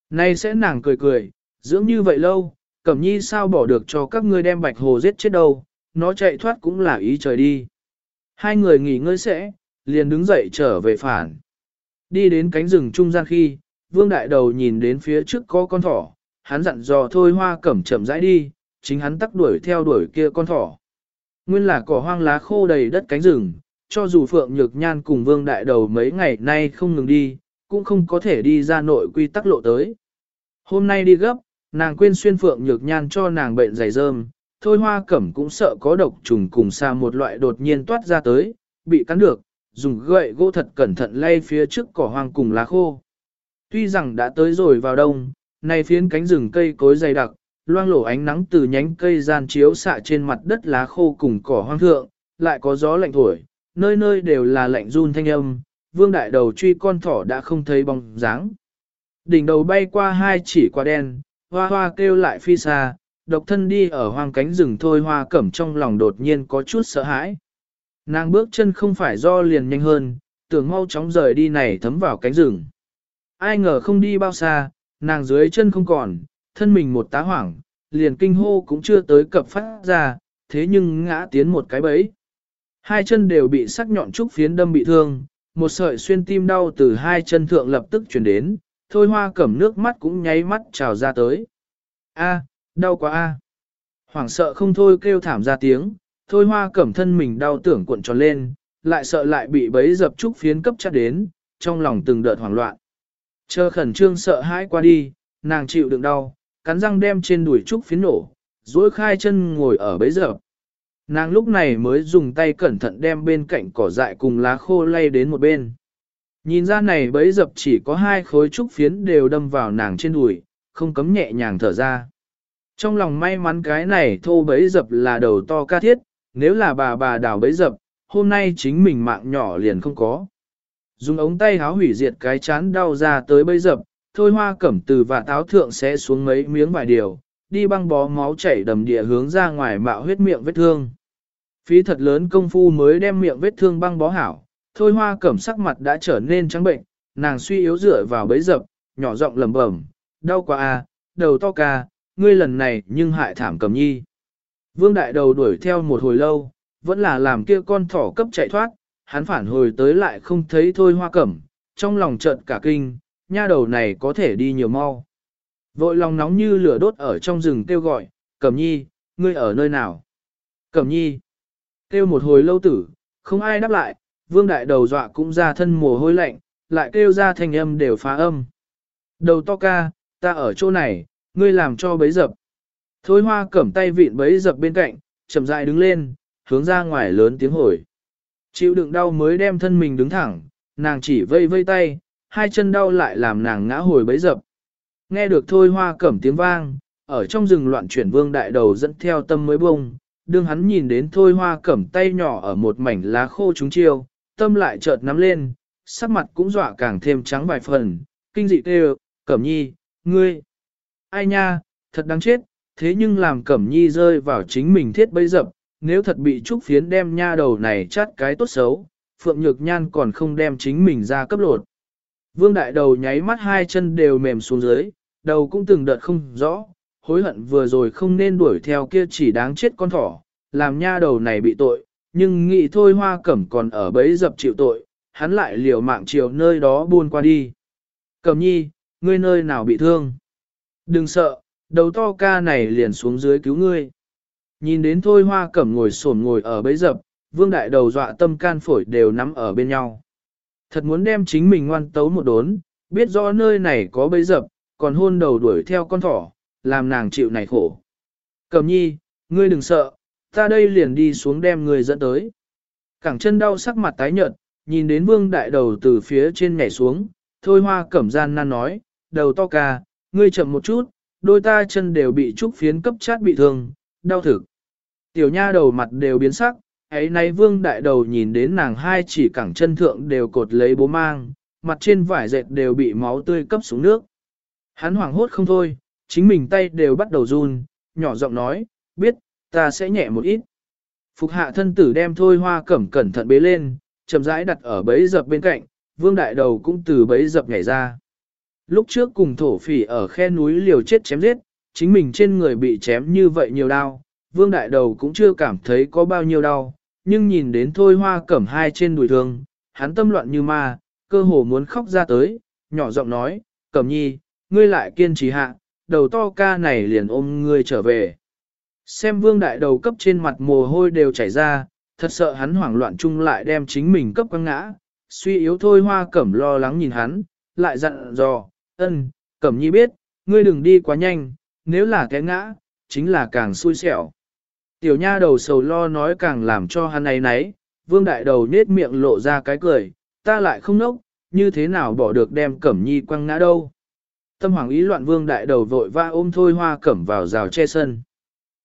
Nay sẽ nàng cười cười, dưỡng như vậy lâu, cẩm nhi sao bỏ được cho các ngươi đem Bạch Hồ giết chết đâu, nó chạy thoát cũng là ý trời đi. Hai người nghỉ ngơi sẽ, liền đứng dậy trở về phản. Đi đến cánh rừng trung gian khi, Vương Đại Đầu nhìn đến phía trước có con thỏ, hắn dặn dò thôi hoa cẩm chậm rãi đi, chính hắn tắc đuổi theo đuổi kia con thỏ. Nguyên là cỏ hoang lá khô đầy đất cánh rừng, cho dù Phượng Nhược Nhan cùng Vương Đại Đầu mấy ngày nay không ngừng đi, cũng không có thể đi ra nội quy tắc lộ tới. Hôm nay đi gấp, nàng quên xuyên Phượng Nhược Nhan cho nàng bệnh dày rơm, thôi hoa cẩm cũng sợ có độc trùng cùng xa một loại đột nhiên toát ra tới, bị cắn được, dùng gậy gỗ thật cẩn thận lay phía trước cỏ hoang cùng lá khô. Tuy rằng đã tới rồi vào đông, nay phiến cánh rừng cây cối dày đặc, loang lổ ánh nắng từ nhánh cây gian chiếu xạ trên mặt đất lá khô cùng cỏ hoang thượng, lại có gió lạnh thổi, nơi nơi đều là lạnh run thanh âm, vương đại đầu truy con thỏ đã không thấy bóng dáng. Đỉnh đầu bay qua hai chỉ quả đen, hoa hoa kêu lại phi xa, độc thân đi ở hoang cánh rừng thôi hoa cẩm trong lòng đột nhiên có chút sợ hãi. Nàng bước chân không phải do liền nhanh hơn, tưởng mau chóng rời đi này thấm vào cánh rừng. Ai ngờ không đi bao xa, nàng dưới chân không còn, thân mình một tá hoảng, liền kinh hô cũng chưa tới cập phát ra, thế nhưng ngã tiến một cái bẫy, Hai chân đều bị sắc nhọn trúc phiến đâm bị thương, một sợi xuyên tim đau từ hai chân thượng lập tức chuyển đến, thôi hoa cẩm nước mắt cũng nháy mắt trào ra tới. A, đau quá a. Hoảng sợ không thôi kêu thảm ra tiếng, thôi hoa cẩm thân mình đau tưởng cuộn tròn lên, lại sợ lại bị bấy dập trúc phiến cấp chắt đến, trong lòng từng đợt hoảng loạn. Chờ khẩn trương sợ hãi qua đi, nàng chịu đựng đau, cắn răng đem trên đùi trúc phiến nổ, duỗi khai chân ngồi ở bấy dập. Nàng lúc này mới dùng tay cẩn thận đem bên cạnh cỏ dại cùng lá khô lay đến một bên. Nhìn ra này bấy dập chỉ có hai khối trúc phiến đều đâm vào nàng trên đùi, không cấm nhẹ nhàng thở ra. Trong lòng may mắn cái này thô bấy dập là đầu to ca thiết, nếu là bà bà đào bấy dập, hôm nay chính mình mạng nhỏ liền không có. Dùng ống tay háo hủy diệt cái chán đau ra tới bấy dập, thôi hoa cẩm từ và táo thượng sẽ xuống mấy miếng vài điều, đi băng bó máu chảy đầm địa hướng ra ngoài mạo huyết miệng vết thương. Phí thật lớn công phu mới đem miệng vết thương băng bó hảo, thôi hoa cẩm sắc mặt đã trở nên trắng bệnh, nàng suy yếu dựa vào bấy dập, nhỏ giọng lẩm bẩm, đau quá à, đầu to ca, ngươi lần này nhưng hại thảm cầm nhi. Vương đại đầu đuổi theo một hồi lâu, vẫn là làm kia con thỏ cấp chạy thoát, hắn phản hồi tới lại không thấy thôi hoa cẩm, trong lòng trận cả kinh, nha đầu này có thể đi nhiều mau. Vội lòng nóng như lửa đốt ở trong rừng kêu gọi, cẩm nhi, ngươi ở nơi nào? Cẩm nhi, kêu một hồi lâu tử, không ai đáp lại, vương đại đầu dọa cũng ra thân mồ hôi lạnh, lại kêu ra thanh âm đều phá âm. Đầu to ca, ta ở chỗ này, ngươi làm cho bấy dập. Thôi hoa cẩm tay vịn bấy dập bên cạnh, chậm rãi đứng lên, hướng ra ngoài lớn tiếng hồi. Chịu đựng đau mới đem thân mình đứng thẳng, nàng chỉ vây vây tay, hai chân đau lại làm nàng ngã hồi bấy dập. Nghe được thôi hoa cẩm tiếng vang, ở trong rừng loạn chuyển vương đại đầu dẫn theo tâm mới bông, đương hắn nhìn đến thôi hoa cẩm tay nhỏ ở một mảnh lá khô trúng chiêu, tâm lại chợt nắm lên, sắc mặt cũng dọa càng thêm trắng vài phần, kinh dị kêu, cẩm nhi, ngươi, ai nha, thật đáng chết, thế nhưng làm cẩm nhi rơi vào chính mình thiết bấy dập, nếu thật bị trúc phiến đem nha đầu này chát cái tốt xấu, phượng nhược nhan còn không đem chính mình ra cấp lột. Vương đại đầu nháy mắt hai chân đều mềm xuống dưới, đầu cũng từng đợt không rõ, hối hận vừa rồi không nên đuổi theo kia chỉ đáng chết con thỏ, làm nha đầu này bị tội, nhưng nghĩ thôi hoa cẩm còn ở bấy dập chịu tội, hắn lại liều mạng chiều nơi đó buôn qua đi. Cẩm nhi, ngươi nơi nào bị thương? Đừng sợ, đầu to ca này liền xuống dưới cứu ngươi. Nhìn đến thôi hoa cẩm ngồi sổn ngồi ở bấy dập, vương đại đầu dọa tâm can phổi đều nắm ở bên nhau. Thật muốn đem chính mình ngoan tấu một đốn, biết rõ nơi này có bấy dập, còn hôn đầu đuổi theo con thỏ, làm nàng chịu này khổ. Cẩm nhi, ngươi đừng sợ, ta đây liền đi xuống đem ngươi dẫn tới. Cẳng chân đau sắc mặt tái nhợt, nhìn đến vương đại đầu từ phía trên nhảy xuống, thôi hoa cẩm gian nan nói, đầu to ca, ngươi chậm một chút, đôi ta chân đều bị trúc phiến cấp chát bị thương, đau thực. Tiểu nha đầu mặt đều biến sắc, ấy nay vương đại đầu nhìn đến nàng hai chỉ cẳng chân thượng đều cột lấy bố mang, mặt trên vải dệt đều bị máu tươi cấp xuống nước. Hắn hoảng hốt không thôi, chính mình tay đều bắt đầu run, nhỏ giọng nói, biết, ta sẽ nhẹ một ít. Phục hạ thân tử đem thôi hoa cẩm cẩn thận bế lên, chậm rãi đặt ở bấy dập bên cạnh, vương đại đầu cũng từ bấy dập nhảy ra. Lúc trước cùng thổ phỉ ở khe núi liều chết chém giết, chính mình trên người bị chém như vậy nhiều đau, vương đại đầu cũng chưa cảm thấy có bao nhiêu đau, nhưng nhìn đến thôi hoa cẩm hai trên đùi thương, hắn tâm loạn như ma, cơ hồ muốn khóc ra tới, nhỏ giọng nói, cẩm nhi, ngươi lại kiên trì hạ, đầu to ca này liền ôm ngươi trở về. Xem vương đại đầu cấp trên mặt mồ hôi đều chảy ra, thật sợ hắn hoảng loạn chung lại đem chính mình cấp quăng ngã, suy yếu thôi hoa cẩm lo lắng nhìn hắn, lại dặn dò, ân, cẩm nhi biết, ngươi đừng đi quá nhanh, nếu là té ngã, chính là càng xui xẻo. Tiểu nha đầu sầu lo nói càng làm cho hắn ấy nấy, vương đại đầu nết miệng lộ ra cái cười, ta lại không nốc, như thế nào bỏ được đem cẩm nhi quăng ngã đâu. Tâm hoàng ý loạn vương đại đầu vội va ôm thôi hoa cẩm vào rào che sân.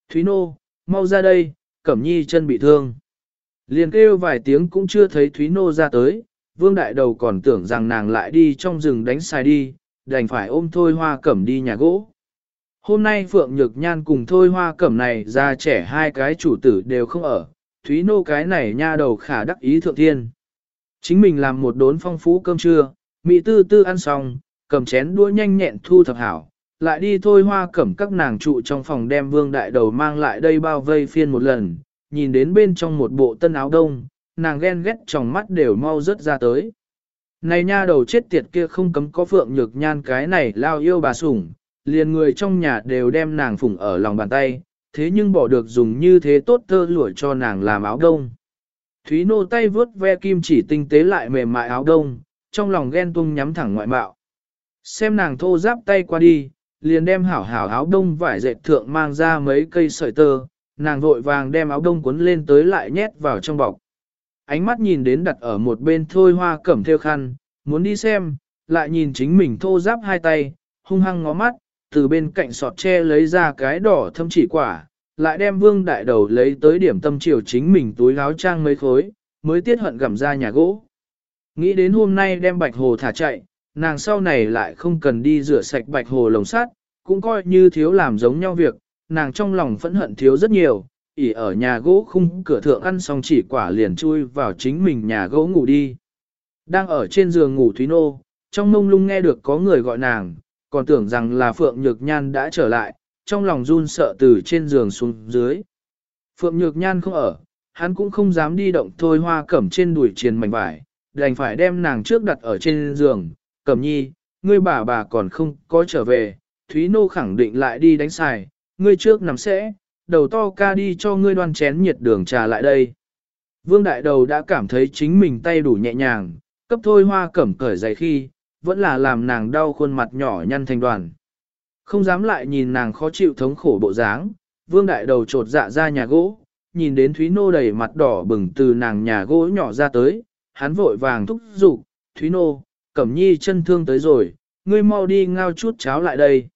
Thúy nô, mau ra đây, cẩm nhi chân bị thương. Liền kêu vài tiếng cũng chưa thấy Thúy nô ra tới, vương đại đầu còn tưởng rằng nàng lại đi trong rừng đánh sai đi, đành phải ôm thôi hoa cẩm đi nhà gỗ. Hôm nay Phượng Nhược Nhan cùng thôi hoa cẩm này ra trẻ hai cái chủ tử đều không ở, Thúy Nô cái này nha đầu khả đắc ý thượng thiên. Chính mình làm một đốn phong phú cơm trưa, mỹ tư tư ăn xong, cầm chén đũa nhanh nhẹn thu thập hảo, lại đi thôi hoa cẩm các nàng trụ trong phòng đem vương đại đầu mang lại đây bao vây phiên một lần, nhìn đến bên trong một bộ tân áo đông, nàng ghen ghét trong mắt đều mau rớt ra tới. Này nha đầu chết tiệt kia không cấm có phượng nhược nhan cái này lao yêu bà sủng, liền người trong nhà đều đem nàng phủng ở lòng bàn tay, thế nhưng bỏ được dùng như thế tốt tơ lụa cho nàng làm áo đông. Thúy nô tay vướt ve kim chỉ tinh tế lại mềm mại áo đông, trong lòng ghen tung nhắm thẳng ngoại mạo. Xem nàng thô giáp tay qua đi, liền đem hảo hảo áo đông vải dệt thượng mang ra mấy cây sợi tơ, nàng vội vàng đem áo đông cuốn lên tới lại nhét vào trong bọc. Ánh mắt nhìn đến đặt ở một bên thôi hoa cẩm theo khăn, muốn đi xem, lại nhìn chính mình thô giáp hai tay, hung hăng ngó mắt, từ bên cạnh sọt tre lấy ra cái đỏ thâm chỉ quả, lại đem vương đại đầu lấy tới điểm tâm chiều chính mình túi láo trang mấy khối, mới tiết hận gặm ra nhà gỗ. Nghĩ đến hôm nay đem bạch hồ thả chạy, nàng sau này lại không cần đi rửa sạch bạch hồ lồng sắt, cũng coi như thiếu làm giống nhau việc, nàng trong lòng phẫn hận thiếu rất nhiều, ỉ ở nhà gỗ khung cửa thượng ăn xong chỉ quả liền chui vào chính mình nhà gỗ ngủ đi. Đang ở trên giường ngủ Thúy Nô, trong mông lung nghe được có người gọi nàng, còn tưởng rằng là Phượng Nhược Nhan đã trở lại, trong lòng run sợ từ trên giường xuống dưới. Phượng Nhược Nhan không ở, hắn cũng không dám đi động thôi hoa cẩm trên đùi triền mảnh vải, đành phải đem nàng trước đặt ở trên giường. Cẩm nhi, ngươi bà bà còn không có trở về, Thúy Nô khẳng định lại đi đánh xài, ngươi trước nằm sẽ, đầu to ca đi cho ngươi đoan chén nhiệt đường trà lại đây. Vương Đại Đầu đã cảm thấy chính mình tay đủ nhẹ nhàng, cấp thôi hoa cẩm cởi giày khi, vẫn là làm nàng đau khuôn mặt nhỏ nhăn thành đoàn. Không dám lại nhìn nàng khó chịu thống khổ bộ dáng, vương đại đầu trột dạ ra nhà gỗ, nhìn đến Thúy Nô đầy mặt đỏ bừng từ nàng nhà gỗ nhỏ ra tới, hắn vội vàng thúc giục, Thúy Nô, Cẩm Nhi chân thương tới rồi, ngươi mau đi ngao chút cháo lại đây.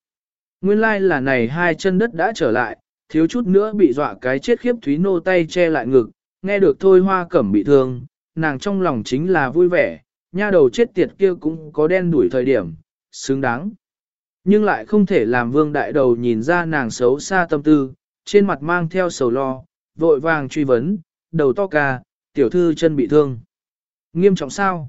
Nguyên lai like là này hai chân đất đã trở lại, thiếu chút nữa bị dọa cái chết khiếp Thúy Nô tay che lại ngực, nghe được thôi hoa cẩm bị thương, nàng trong lòng chính là vui vẻ, nha đầu chết tiệt kia cũng có đen đuổi thời điểm, xứng đáng. Nhưng lại không thể làm vương đại đầu nhìn ra nàng xấu xa tâm tư, trên mặt mang theo sầu lo, vội vàng truy vấn, đầu to ca, tiểu thư chân bị thương. Nghiêm trọng sao?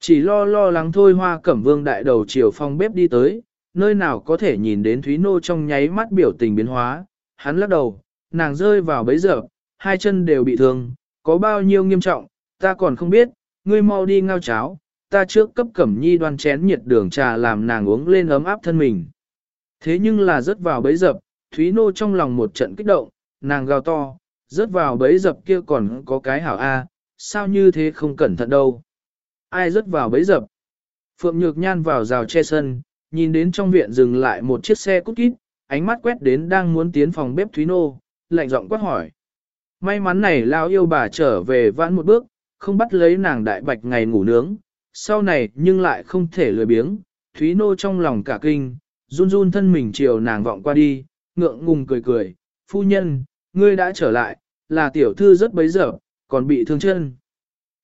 Chỉ lo lo lắng thôi hoa cẩm vương đại đầu chiều phong bếp đi tới, nơi nào có thể nhìn đến Thúy Nô trong nháy mắt biểu tình biến hóa, hắn lắc đầu, nàng rơi vào bấy giờ, hai chân đều bị thương, có bao nhiêu nghiêm trọng, ta còn không biết, ngươi mau đi ngao cháo, ta trước cấp cẩm nhi đoan chén nhiệt đường trà làm nàng uống lên ấm áp thân mình. Thế nhưng là rớt vào bấy dập, Thúy Nô trong lòng một trận kích động, nàng gào to, rớt vào bấy dập kia còn có cái hảo A, sao như thế không cẩn thận đâu. Ai rớt vào bấy dập? Phượng Nhược Nhan vào rào che sân, nhìn đến trong viện dừng lại một chiếc xe cút kít, ánh mắt quét đến đang muốn tiến phòng bếp Thúy Nô, lạnh giọng quát hỏi. May mắn này lao yêu bà trở về vãn một bước, không bắt lấy nàng đại bạch ngày ngủ nướng, sau này nhưng lại không thể lười biếng, Thúy Nô trong lòng cả kinh, run run thân mình chiều nàng vọng qua đi, ngượng ngùng cười cười, phu nhân, ngươi đã trở lại, là tiểu thư rất bấy giờ, còn bị thương chân.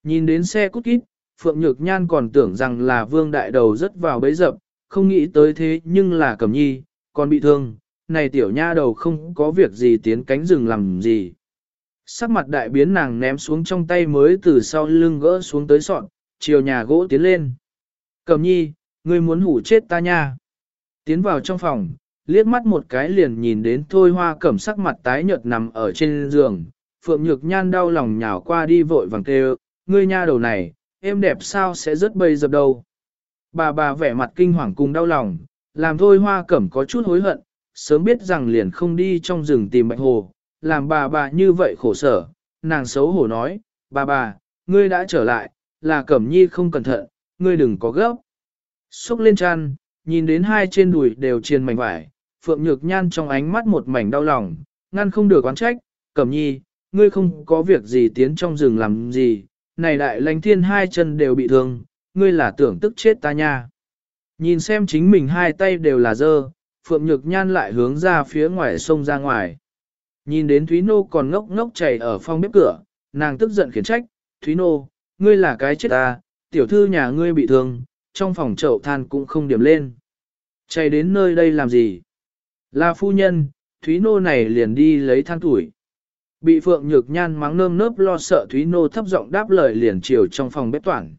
Nhìn đến xe cút kít, Phượng Nhược Nhan còn tưởng rằng là vương đại đầu rất vào bấy dập, không nghĩ tới thế nhưng là cẩm nhi, còn bị thương, này tiểu nha đầu không có việc gì tiến cánh rừng làm gì. Sắc mặt đại biến nàng ném xuống trong tay mới từ sau lưng gỡ xuống tới sọn, chiều nhà gỗ tiến lên. Cẩm nhi, ngươi muốn hủ chết ta nha. Tiến vào trong phòng, liếc mắt một cái liền nhìn đến thôi hoa cẩm sắc mặt tái nhợt nằm ở trên giường. Phượng Nhược Nhan đau lòng nhào qua đi vội vàng kêu, ngươi nha đầu này, em đẹp sao sẽ rất bây dập đầu Bà bà vẻ mặt kinh hoàng cùng đau lòng, làm thôi hoa cẩm có chút hối hận, sớm biết rằng liền không đi trong rừng tìm bạch hồ, làm bà bà như vậy khổ sở, nàng xấu hổ nói, bà bà, ngươi đã trở lại, là Cẩm Nhi không cẩn thận, ngươi đừng có gấp. Xúc lên chăn, nhìn đến hai trên đùi đều chiền mảnh vải, Phượng Nhược Nhan trong ánh mắt một mảnh đau lòng, ngăn không được oán trách, Cẩm Nhi, ngươi không có việc gì tiến trong rừng làm gì, này đại lãnh thiên hai chân đều bị thương, ngươi là tưởng tức chết ta nha. Nhìn xem chính mình hai tay đều là dơ, Phượng Nhược Nhan lại hướng ra phía ngoài sông ra ngoài. Nhìn đến Thúy Nô còn ngốc ngốc chảy ở phòng bếp cửa, nàng tức giận khiển trách, Thúy Nô, ngươi là cái chết ta, tiểu thư nhà ngươi bị thương, trong phòng chậu than cũng không điểm lên. Chạy đến nơi đây làm gì? Là phu nhân, Thúy Nô này liền đi lấy than tuổi. Bị Phượng Nhược Nhan mắng nơm nớp lo sợ Thúy Nô thấp giọng đáp lời liền chiều trong phòng bếp toàn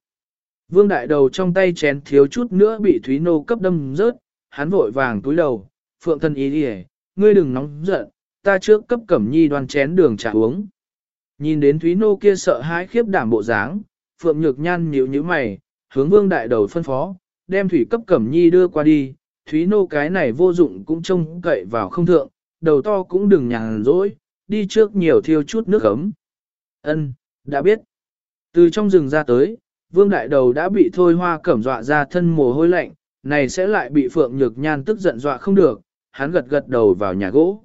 Vương đại đầu trong tay chén thiếu chút nữa bị Thúy Nô cấp đâm rớt, hắn vội vàng túi đầu, Phượng thân ý đi ngươi đừng nóng giận, ta trước cấp cẩm nhi đoan chén đường trà uống. Nhìn đến Thúy Nô kia sợ hãi khiếp đảm bộ dáng, Phượng Nhược Nhan nhíu nhíu mày, hướng vương đại đầu phân phó, đem thủy cấp cẩm nhi đưa qua đi, Thúy Nô cái này vô dụng cũng trông cậy vào không thượng, đầu to cũng đừng nhàn rỗi, đi trước nhiều thiêu chút nước ấm. Ân, đã biết. Từ trong rừng ra tới, vương đại đầu đã bị thôi hoa cẩm dọa ra thân mồ hôi lạnh, này sẽ lại bị Phượng Nhược Nhan tức giận dọa không được, hắn gật gật đầu vào nhà gỗ.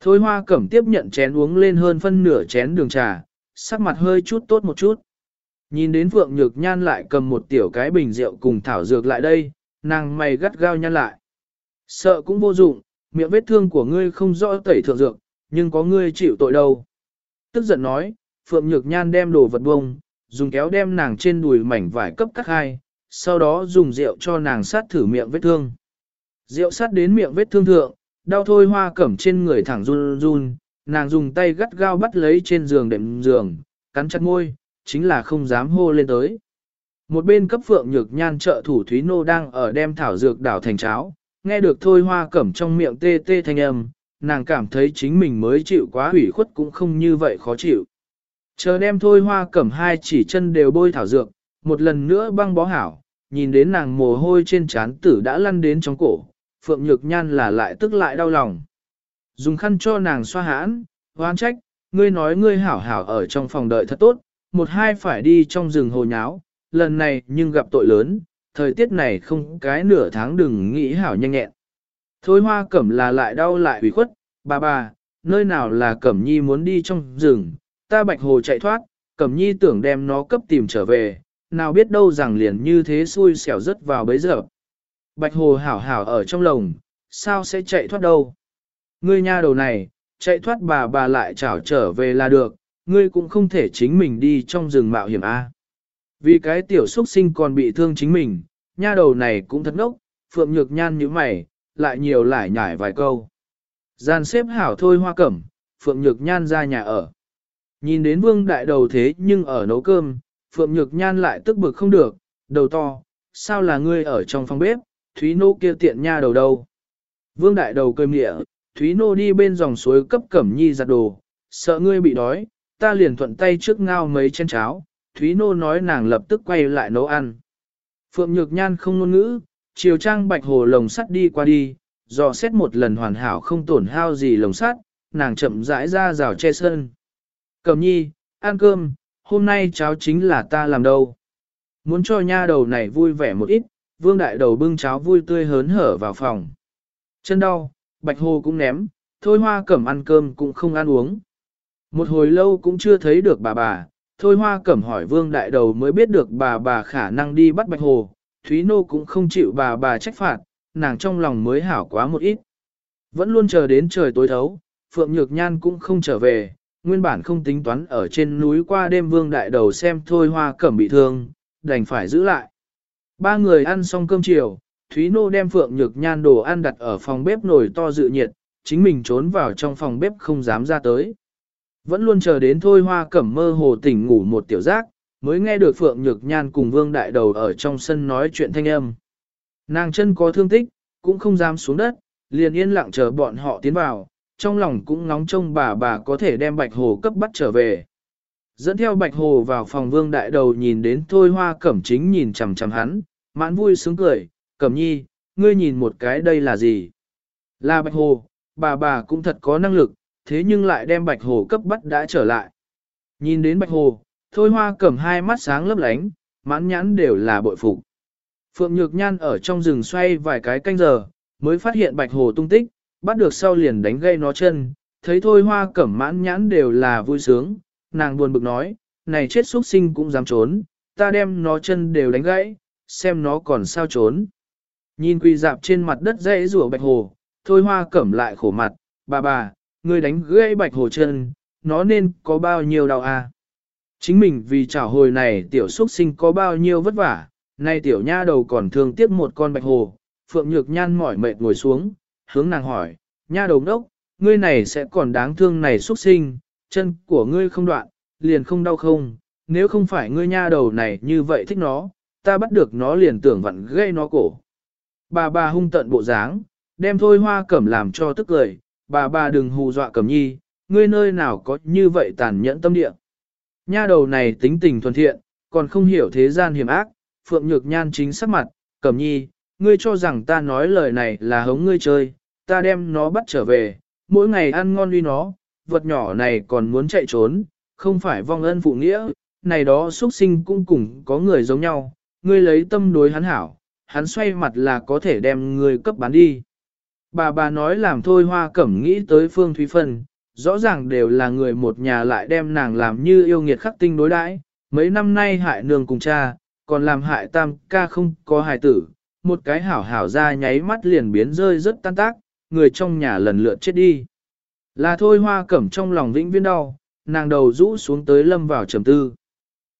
Thôi hoa cẩm tiếp nhận chén uống lên hơn phân nửa chén đường trà, sắc mặt hơi chút tốt một chút. Nhìn đến Phượng Nhược Nhan lại cầm một tiểu cái bình rượu cùng thảo dược lại đây, nàng mày gắt gao nhăn lại. Sợ cũng vô dụng, miệng vết thương của ngươi không rõ tẩy thượng dược, nhưng có ngươi chịu tội đâu. Tức giận nói, Phượng Nhược Nhan đem đồ vật bông, dùng kéo đem nàng trên đùi mảnh vải cấp cắt hai, sau đó dùng rượu cho nàng sát thử miệng vết thương. Rượu sát đến miệng vết thương thượng, đau thôi hoa cẩm trên người thẳng run run, nàng dùng tay gắt gao bắt lấy trên giường đệm giường, cắn chặt môi, chính là không dám hô lên tới. Một bên cấp phượng nhược nhan trợ thủ Thúy Nô đang ở đem thảo dược đảo thành cháo, nghe được thôi hoa cẩm trong miệng tê tê thanh âm, nàng cảm thấy chính mình mới chịu quá hủy khuất cũng không như vậy khó chịu. Chờ đem thôi hoa cẩm hai chỉ chân đều bôi thảo dược, một lần nữa băng bó hảo, nhìn đến nàng mồ hôi trên trán tử đã lăn đến trong cổ, phượng nhược nhan là lại tức lại đau lòng. Dùng khăn cho nàng xoa hãn, hoan trách, ngươi nói ngươi hảo hảo ở trong phòng đợi thật tốt, một hai phải đi trong rừng hồ nháo, lần này nhưng gặp tội lớn, thời tiết này không cái nửa tháng đừng nghĩ hảo nhanh nhẹn. Thôi hoa cẩm là lại đau lại ủy khuất, bà bà, nơi nào là cẩm nhi muốn đi trong rừng, ta bạch hồ chạy thoát, cẩm nhi tưởng đem nó cấp tìm trở về, nào biết đâu rằng liền như thế xui xẻo rớt vào bấy giờ. Bạch hồ hảo hảo ở trong lồng, sao sẽ chạy thoát đâu? Ngươi nha đầu này, chạy thoát bà bà lại chảo trở về là được, ngươi cũng không thể chính mình đi trong rừng mạo hiểm a. Vì cái tiểu xuất sinh còn bị thương chính mình, nha đầu này cũng thật ngốc, phượng nhược nhan như mày, lại nhiều lại nhải vài câu. Gian xếp hảo thôi hoa cẩm, phượng nhược nhan ra nhà ở. Nhìn đến vương đại đầu thế nhưng ở nấu cơm, phượng nhược nhan lại tức bực không được, đầu to, sao là ngươi ở trong phòng bếp, Thúy Nô kia tiện nha đầu đâu. Vương đại đầu cơm mịa, Thúy Nô đi bên dòng suối cấp cẩm nhi giặt đồ, sợ ngươi bị đói, ta liền thuận tay trước ngao mấy chén cháo, Thúy Nô nói nàng lập tức quay lại nấu ăn. Phượng Nhược Nhan không ngôn ngữ, chiều trang bạch hồ lồng sắt đi qua đi, dò xét một lần hoàn hảo không tổn hao gì lồng sắt, nàng chậm rãi ra rào che sơn. Cẩm nhi, ăn cơm, hôm nay cháo chính là ta làm đâu. Muốn cho nha đầu này vui vẻ một ít, vương đại đầu bưng cháo vui tươi hớn hở vào phòng. Chân đau, bạch hồ cũng ném, thôi hoa cẩm ăn cơm cũng không ăn uống. Một hồi lâu cũng chưa thấy được bà bà, thôi hoa cẩm hỏi vương đại đầu mới biết được bà bà khả năng đi bắt bạch hồ, Thúy Nô cũng không chịu bà bà trách phạt, nàng trong lòng mới hảo quá một ít. Vẫn luôn chờ đến trời tối thấu, Phượng Nhược Nhan cũng không trở về, nguyên bản không tính toán ở trên núi qua đêm vương đại đầu xem thôi hoa cẩm bị thương, đành phải giữ lại. Ba người ăn xong cơm chiều, Thúy Nô đem Phượng Nhược Nhan đồ ăn đặt ở phòng bếp nồi to dự nhiệt, chính mình trốn vào trong phòng bếp không dám ra tới. Vẫn luôn chờ đến thôi hoa cẩm mơ hồ tỉnh ngủ một tiểu giác, mới nghe được Phượng Nhược Nhan cùng Vương Đại Đầu ở trong sân nói chuyện thanh âm. Nàng chân có thương tích, cũng không dám xuống đất, liền yên lặng chờ bọn họ tiến vào, trong lòng cũng ngóng trông bà bà có thể đem Bạch Hồ cấp bắt trở về. Dẫn theo Bạch Hồ vào phòng Vương Đại Đầu nhìn đến thôi hoa cẩm chính nhìn chằm chằm hắn, mãn vui sướng cười, cẩm nhi, ngươi nhìn một cái đây là gì? Là Bạch Hồ, bà bà cũng thật có năng lực, thế nhưng lại đem bạch hồ cấp bắt đã trở lại. Nhìn đến bạch hồ, thôi hoa cẩm hai mắt sáng lấp lánh, mãn nhãn đều là bội phục. Phượng Nhược Nhan ở trong rừng xoay vài cái canh giờ, mới phát hiện bạch hồ tung tích, bắt được sau liền đánh gây nó chân, thấy thôi hoa cẩm mãn nhãn đều là vui sướng, nàng buồn bực nói, này chết xuất sinh cũng dám trốn, ta đem nó chân đều đánh gãy, xem nó còn sao trốn. Nhìn quỳ dạp trên mặt đất dãy rủa bạch hồ, thôi hoa cẩm lại khổ mặt, bà bà, ngươi đánh gãy bạch hồ chân, nó nên có bao nhiêu đau à? Chính mình vì trả hồi này tiểu xuất sinh có bao nhiêu vất vả, nay tiểu nha đầu còn thương tiếc một con bạch hồ, phượng nhược nhan mỏi mệt ngồi xuống, hướng nàng hỏi, nha đầu đốc, ngươi này sẽ còn đáng thương này xuất sinh, chân của ngươi không đoạn, liền không đau không, nếu không phải ngươi nha đầu này như vậy thích nó, ta bắt được nó liền tưởng vặn gây nó cổ. Bà bà hung tận bộ dáng, đem thôi hoa cẩm làm cho tức cười, bà bà đừng hù dọa cẩm nhi, ngươi nơi nào có như vậy tàn nhẫn tâm địa. Nha đầu này tính tình thuần thiện, còn không hiểu thế gian hiểm ác, Phượng Nhược Nhan chính sắc mặt, cẩm nhi, ngươi cho rằng ta nói lời này là hống ngươi chơi, ta đem nó bắt trở về, mỗi ngày ăn ngon uy nó, vật nhỏ này còn muốn chạy trốn, không phải vong ân phụ nghĩa, này đó xuất sinh cũng cùng có người giống nhau, ngươi lấy tâm đối hắn hảo, hắn xoay mặt là có thể đem ngươi cấp bán đi. Bà bà nói làm thôi hoa cẩm nghĩ tới Phương Thúy Phân, rõ ràng đều là người một nhà lại đem nàng làm như yêu nghiệt khắc tinh đối đãi. mấy năm nay hại nương cùng cha, còn làm hại tam ca không có hài tử, một cái hảo hảo ra nháy mắt liền biến rơi rất tan tác, người trong nhà lần lượt chết đi. Là thôi hoa cẩm trong lòng vĩnh viên đau, nàng đầu rũ xuống tới lâm vào trầm tư.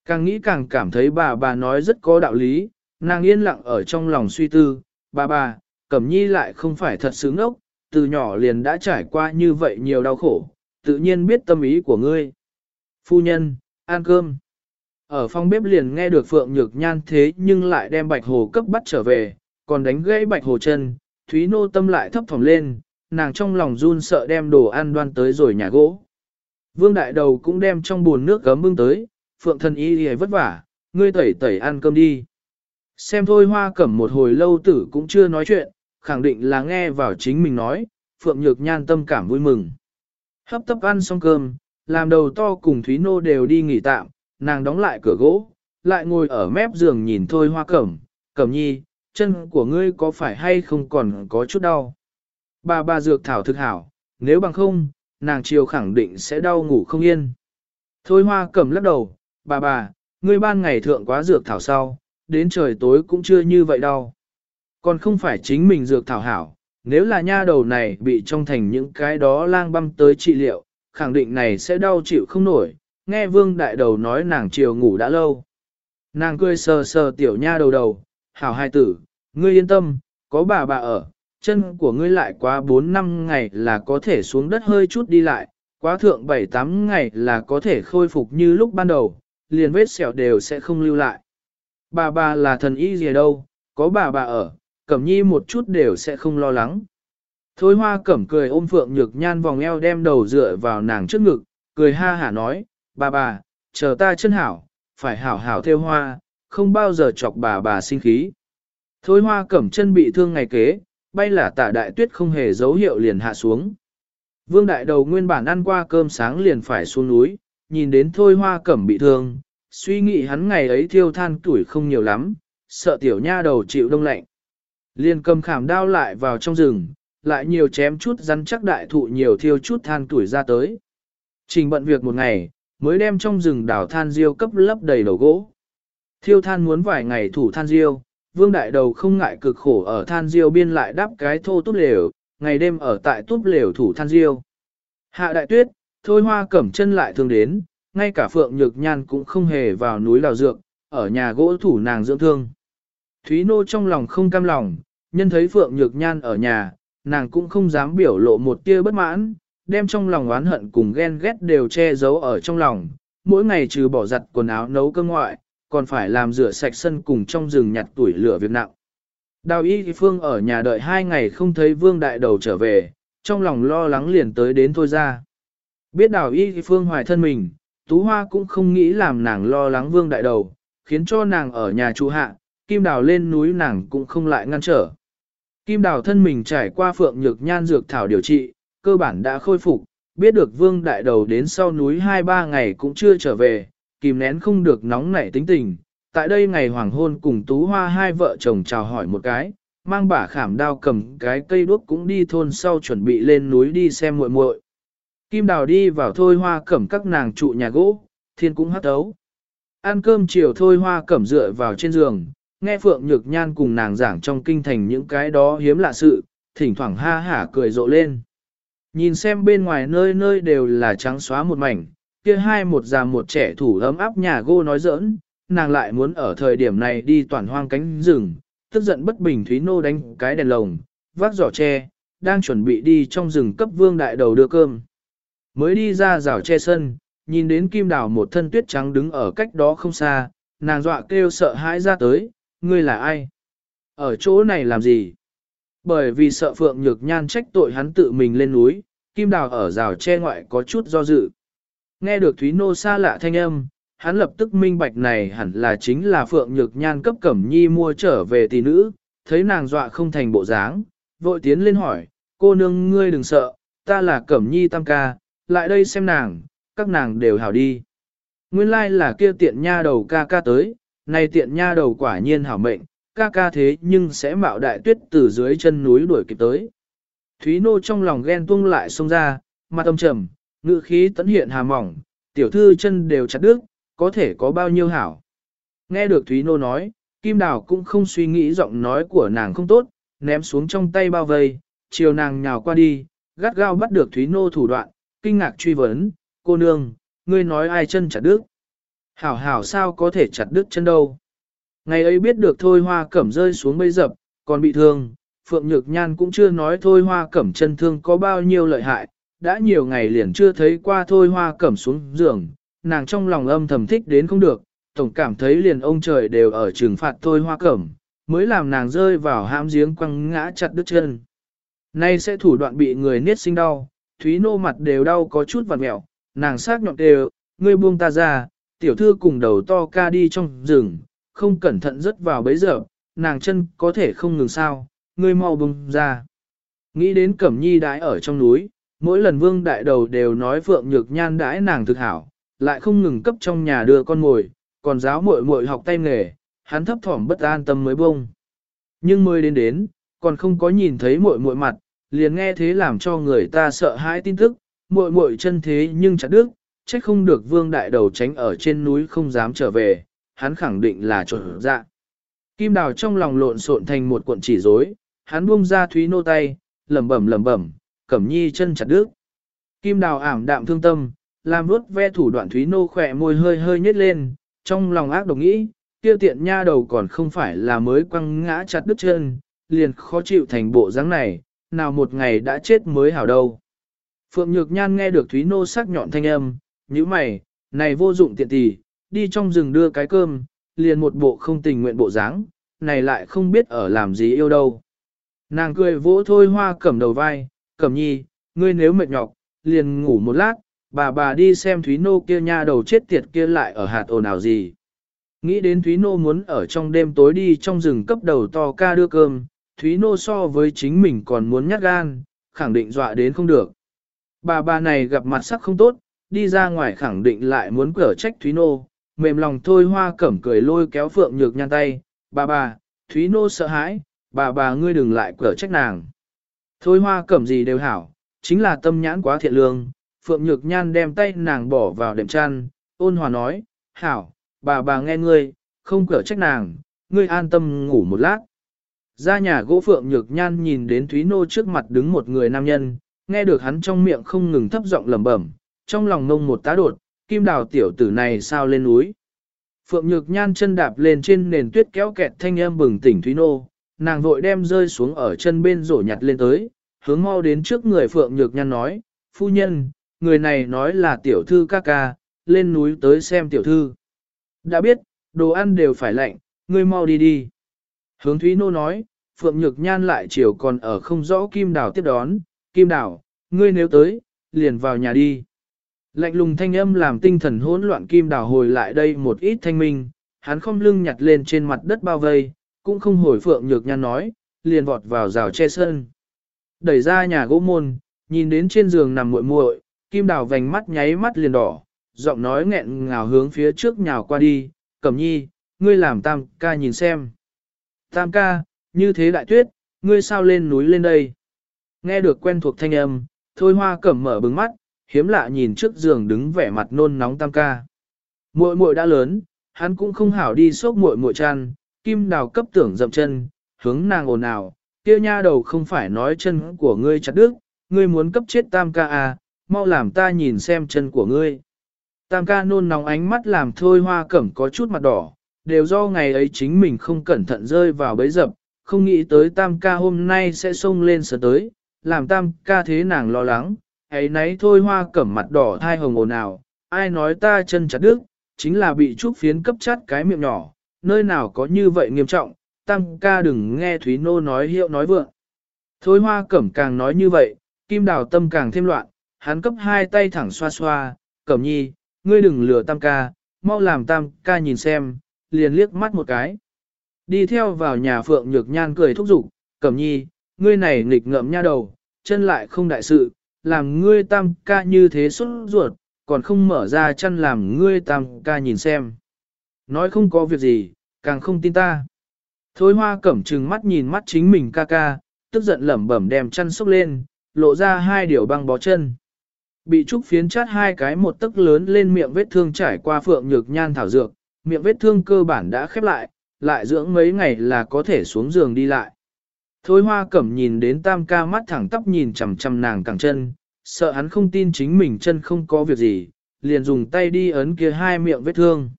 Càng nghĩ càng cảm thấy bà bà nói rất có đạo lý, nàng yên lặng ở trong lòng suy tư, bà bà, cẩm nhi lại không phải thật sướng ốc, từ nhỏ liền đã trải qua như vậy nhiều đau khổ, tự nhiên biết tâm ý của ngươi. Phu nhân, ăn cơm. Ở phòng bếp liền nghe được Phượng Nhược Nhan thế nhưng lại đem Bạch Hồ cấp bắt trở về, còn đánh gãy Bạch Hồ chân, Thúy Nô tâm lại thấp thỏm lên, nàng trong lòng run sợ đem đồ ăn đoan tới rồi nhà gỗ. Vương Đại Đầu cũng đem trong buồn nước gấm bưng tới, Phượng thần y thì vất vả, ngươi tẩy tẩy ăn cơm đi. Xem thôi hoa cẩm một hồi lâu tử cũng chưa nói chuyện, khẳng định là nghe vào chính mình nói, Phượng Nhược Nhan tâm cảm vui mừng. Hấp tấp ăn xong cơm, làm đầu to cùng Thúy Nô đều đi nghỉ tạm, nàng đóng lại cửa gỗ, lại ngồi ở mép giường nhìn thôi hoa cẩm, cẩm nhi, chân của ngươi có phải hay không còn có chút đau. Bà bà dược thảo thực hảo, nếu bằng không, nàng chiều khẳng định sẽ đau ngủ không yên. Thôi hoa cẩm lắc đầu, bà bà, ngươi ban ngày thượng quá dược thảo sau, đến trời tối cũng chưa như vậy đâu. Còn không phải chính mình dược thảo hảo, nếu là nha đầu này bị trong thành những cái đó lang băm tới trị liệu, khẳng định này sẽ đau chịu không nổi, nghe vương đại đầu nói nàng chiều ngủ đã lâu. Nàng cười sờ sờ tiểu nha đầu đầu, hảo hai tử, ngươi yên tâm, có bà bà ở, chân của ngươi lại quá 4 năm ngày là có thể xuống đất hơi chút đi lại, quá thượng 7-8 ngày là có thể khôi phục như lúc ban đầu, liền vết sẹo đều sẽ không lưu lại. Bà bà là thần y gì đâu, có bà bà ở, cẩm nhi một chút đều sẽ không lo lắng. Thôi hoa cẩm cười ôm phượng nhược nhan vòng eo đem đầu dựa vào nàng trước ngực, cười ha hả nói, bà bà, chờ ta chân hảo, phải hảo hảo theo hoa, không bao giờ chọc bà bà sinh khí. Thôi hoa cẩm chân bị thương ngày kế, bay là tả đại tuyết không hề dấu hiệu liền hạ xuống. Vương đại đầu nguyên bản ăn qua cơm sáng liền phải xuống núi, nhìn đến thôi hoa cẩm bị thương, suy nghĩ hắn ngày ấy thiêu than tuổi không nhiều lắm, sợ tiểu nha đầu chịu đông lạnh. Liền cầm khảm đao lại vào trong rừng, lại nhiều chém chút rắn chắc đại thụ nhiều thiêu chút than tuổi ra tới. Trình bận việc một ngày, mới đem trong rừng đảo than diêu cấp lấp đầy đầu gỗ. Thiêu than muốn vài ngày thủ than diêu, vương đại đầu không ngại cực khổ ở than diêu biên lại đắp cái thô túp lều, ngày đêm ở tại túp lều thủ than diêu. Hạ đại tuyết, thôi hoa cẩm chân lại thương đến, ngay cả phượng nhược nhan cũng không hề vào núi đào dược, ở nhà gỗ thủ nàng dưỡng thương. Thúy nô trong lòng không cam lòng, nhân thấy phượng nhược nhan ở nhà, nàng cũng không dám biểu lộ một tia bất mãn, đem trong lòng oán hận cùng ghen ghét đều che giấu ở trong lòng, mỗi ngày trừ bỏ giặt quần áo nấu cơm ngoại, còn phải làm rửa sạch sân cùng trong rừng nhặt tuổi lửa việc nặng. Đào y phương ở nhà đợi hai ngày không thấy vương đại đầu trở về, trong lòng lo lắng liền tới đến thôi ra. Biết đào y phương hoài thân mình, Tú Hoa cũng không nghĩ làm nàng lo lắng vương đại đầu, khiến cho nàng ở nhà trụ hạ, kim đào lên núi nàng cũng không lại ngăn trở. Kim đào thân mình trải qua phượng nhược nhan dược thảo điều trị, cơ bản đã khôi phục, biết được vương đại đầu đến sau núi 2-3 ngày cũng chưa trở về, kìm nén không được nóng nảy tính tình. Tại đây ngày hoàng hôn cùng Tú Hoa hai vợ chồng chào hỏi một cái, mang bả khảm đao cầm cái cây đuốc cũng đi thôn sau chuẩn bị lên núi đi xem muội muội. Kim đào đi vào thôi hoa cẩm các nàng trụ nhà gỗ, thiên cũng hát tấu. Ăn cơm chiều thôi hoa cẩm dựa vào trên giường, nghe Phượng Nhược Nhan cùng nàng giảng trong kinh thành những cái đó hiếm lạ sự, thỉnh thoảng ha hả cười rộ lên. Nhìn xem bên ngoài nơi nơi đều là trắng xóa một mảnh, kia hai một già một trẻ thủ ấm áp nhà gô nói giỡn, nàng lại muốn ở thời điểm này đi toàn hoang cánh rừng, tức giận bất bình Thúy Nô đánh cái đèn lồng, vác giỏ tre, đang chuẩn bị đi trong rừng cấp vương đại đầu đưa cơm. Mới đi ra rào che sân, nhìn đến kim đào một thân tuyết trắng đứng ở cách đó không xa, nàng dọa kêu sợ hãi ra tới, ngươi là ai? Ở chỗ này làm gì? Bởi vì sợ Phượng Nhược Nhan trách tội hắn tự mình lên núi, kim đào ở rào che ngoại có chút do dự. Nghe được Thúy Nô xa lạ thanh âm, hắn lập tức minh bạch này hẳn là chính là Phượng Nhược Nhan cấp Cẩm Nhi mua trở về tỷ nữ, thấy nàng dọa không thành bộ dáng, vội tiến lên hỏi, cô nương ngươi đừng sợ, ta là Cẩm Nhi tam ca, lại đây xem nàng, các nàng đều hảo đi. Nguyên lai like là kia tiện nha đầu ca ca tới, này tiện nha đầu quả nhiên hảo mệnh, ca ca thế nhưng sẽ mạo đại tuyết từ dưới chân núi đuổi kịp tới. Thúy Nô trong lòng ghen tuông lại xông ra, mặt âm trầm, ngự khí tấn hiện hà mỏng, tiểu thư chân đều chặt đứt, có thể có bao nhiêu hảo. Nghe được Thúy Nô nói, Kim Đào cũng không suy nghĩ giọng nói của nàng không tốt, ném xuống trong tay bao vây, chiều nàng nhào qua đi, gắt gao bắt được Thúy Nô thủ đoạn, kinh ngạc truy vấn, cô nương, ngươi nói ai chân chặt đứt. Hảo hảo sao có thể chặt đứt chân đâu. Ngày ấy biết được thôi hoa cẩm rơi xuống mây dập, còn bị thương, Phượng Nhược Nhan cũng chưa nói thôi hoa cẩm chân thương có bao nhiêu lợi hại, đã nhiều ngày liền chưa thấy qua thôi hoa cẩm xuống giường, nàng trong lòng âm thầm thích đến không được, tổng cảm thấy liền ông trời đều ở trừng phạt thôi hoa cẩm, mới làm nàng rơi vào hãm giếng quăng ngã chặt đứt chân. Nay sẽ thủ đoạn bị người niết sinh đau, Thúy Nô mặt đều đau có chút vặt mẹo, nàng sát nhọn đều, ngươi buông ta ra, tiểu thư cùng đầu to ca đi trong rừng, không cẩn thận rớt vào bấy giờ, nàng chân có thể không ngừng sao, ngươi mau buông ra. Nghĩ đến Cẩm Nhi đái ở trong núi, mỗi lần vương đại đầu đều nói Phượng Nhược Nhan đãi nàng thực hảo, lại không ngừng cấp trong nhà đưa con ngồi, còn giáo muội muội học tay nghề, hắn thấp thỏm bất an tâm mới bông. Nhưng mới đến đến, còn không có nhìn thấy muội muội mặt, liền nghe thế làm cho người ta sợ hãi tin tức, muội muội chân thế nhưng chặt đứt, trách không được vương đại đầu tránh ở trên núi không dám trở về, hắn khẳng định là trộn dạ. Kim đào trong lòng lộn xộn thành một cuộn chỉ rối, hắn buông ra Thúy Nô tay, lẩm bẩm lẩm bẩm, Cẩm Nhi chân chặt đứt. Kim đào ảm đạm thương tâm, làm vuốt ve thủ đoạn Thúy Nô khỏe môi hơi hơi nhếch lên, trong lòng ác độc nghĩ, Tiêu tiện nha đầu còn không phải là mới quăng ngã chặt đứt chân, liền khó chịu thành bộ dáng này, nào một ngày đã chết mới hảo đâu. Phượng Nhược Nhan nghe được Thúy Nô sắc nhọn thanh âm, như mày, này vô dụng tiện tỷ, đi trong rừng đưa cái cơm, liền một bộ không tình nguyện bộ dáng, này lại không biết ở làm gì yêu đâu. Nàng cười vỗ thôi hoa cẩm đầu vai, cẩm nhi, ngươi nếu mệt nhọc, liền ngủ một lát, bà bà đi xem Thúy Nô kia nha đầu chết tiệt kia lại ở hạt ồn nào gì. Nghĩ đến Thúy Nô muốn ở trong đêm tối đi trong rừng cấp đầu to ca đưa cơm, Thúy Nô so với chính mình còn muốn nhát gan, khẳng định dọa đến không được. Bà bà này gặp mặt sắc không tốt, đi ra ngoài khẳng định lại muốn cở trách Thúy Nô, mềm lòng thôi hoa cẩm cười lôi kéo Phượng Nhược Nhan tay, bà bà, Thúy Nô sợ hãi, bà bà ngươi đừng lại cở trách nàng. Thôi hoa cẩm gì đều hảo, chính là tâm nhãn quá thiện lương, Phượng Nhược Nhan đem tay nàng bỏ vào đệm chăn, ôn hòa nói, hảo, bà bà nghe ngươi, không cở trách nàng, ngươi an tâm ngủ một lát. Ra nhà gỗ Phượng Nhược Nhan nhìn đến Thúy Nô trước mặt đứng một người nam nhân, nghe được hắn trong miệng không ngừng thấp giọng lẩm bẩm, trong lòng ngông một tá đột, kim đào tiểu tử này sao lên núi. Phượng Nhược Nhan chân đạp lên trên nền tuyết kéo kẹt thanh âm bừng tỉnh Thúy Nô, nàng vội đem rơi xuống ở chân bên rổ nhặt lên tới, hướng mau đến trước người Phượng Nhược Nhan nói, phu nhân, người này nói là tiểu thư ca ca, lên núi tới xem tiểu thư. Đã biết, đồ ăn đều phải lạnh, ngươi mau đi đi. Hướng Thúy Nô nói, Phượng Nhược Nhan lại chiều còn ở không rõ Kim Đào tiếp đón, Kim Đào, ngươi nếu tới, liền vào nhà đi. Lạnh lùng thanh âm làm tinh thần hỗn loạn Kim Đào hồi lại đây một ít thanh minh, hắn không lưng nhặt lên trên mặt đất bao vây, cũng không hồi Phượng Nhược Nhan nói, liền vọt vào rào che sân. Đẩy ra nhà gỗ môn, nhìn đến trên giường nằm muội muội, Kim Đào vành mắt nháy mắt liền đỏ, giọng nói nghẹn ngào hướng phía trước nhào qua đi, Cẩm Nhi, ngươi làm tam ca nhìn xem. Tam ca, như thế đại tuyết, ngươi sao lên núi lên đây? Nghe được quen thuộc thanh âm, thôi hoa cẩm mở bừng mắt, hiếm lạ nhìn trước giường đứng vẻ mặt nôn nóng tam ca. Muội muội đã lớn, hắn cũng không hảo đi xốc muội muội chăn, kim đào cấp tưởng dậm chân, hướng nàng ồn ào, kia nha đầu không phải nói chân của ngươi chặt đứt, ngươi muốn cấp chết tam ca à, mau làm ta nhìn xem chân của ngươi. Tam ca nôn nóng ánh mắt làm thôi hoa cẩm có chút mặt đỏ, đều do ngày ấy chính mình không cẩn thận rơi vào bấy dập, không nghĩ tới tam ca hôm nay sẽ xông lên sở tới, làm tam ca thế nàng lo lắng, ấy nấy thôi hoa cẩm mặt đỏ thai hồng ồn ào, ai nói ta chân chặt đứt, chính là bị trúc phiến cấp chắt cái miệng nhỏ, nơi nào có như vậy nghiêm trọng, tam ca đừng nghe Thúy Nô nói hiệu nói vượng. Thôi hoa cẩm càng nói như vậy, kim đào tâm càng thêm loạn, hắn cấp hai tay thẳng xoa xoa, cẩm nhi, ngươi đừng lừa tam ca, mau làm tam ca nhìn xem, liền liếc mắt một cái. Đi theo vào nhà phượng nhược nhan cười thúc giục, cẩm nhi, ngươi này nghịch ngợm nha đầu, chân lại không đại sự, làm ngươi tam ca như thế xuất ruột, còn không mở ra chân làm ngươi tam ca nhìn xem. Nói không có việc gì, càng không tin ta. Thôi hoa cẩm trừng mắt nhìn mắt chính mình ca ca, tức giận lẩm bẩm đem chân sốc lên, lộ ra hai điều băng bó chân. Bị trúc phiến chát hai cái một tấc lớn lên miệng vết thương trải qua phượng nhược nhan thảo dược, miệng vết thương cơ bản đã khép lại, lại dưỡng mấy ngày là có thể xuống giường đi lại. Thôi hoa cẩm nhìn đến tam ca mắt thẳng tắp nhìn chầm chầm nàng cẳng chân, sợ hắn không tin chính mình chân không có việc gì, liền dùng tay đi ấn kia hai miệng vết thương.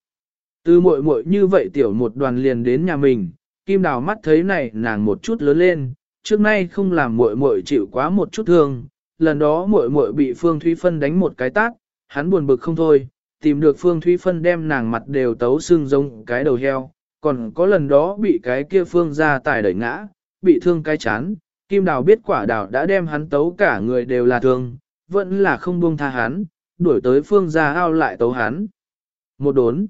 Từ muội muội như vậy tiểu một đoàn liền đến nhà mình, kim đào mắt thấy này nàng một chút lớn lên, trước nay không làm muội muội chịu quá một chút thương, lần đó muội muội bị Phương Thúy Phân đánh một cái tát, hắn buồn bực không thôi, tìm được Phương Thúy Phân đem nàng mặt đều tấu xương giống cái đầu heo, còn có lần đó bị cái kia Phương ra tải đẩy ngã, bị thương cái chán, Kim Đào biết quả đào đã đem hắn tấu cả người đều là thương, vẫn là không buông tha hắn, đuổi tới Phương ra ao lại tấu hắn. Một đốn,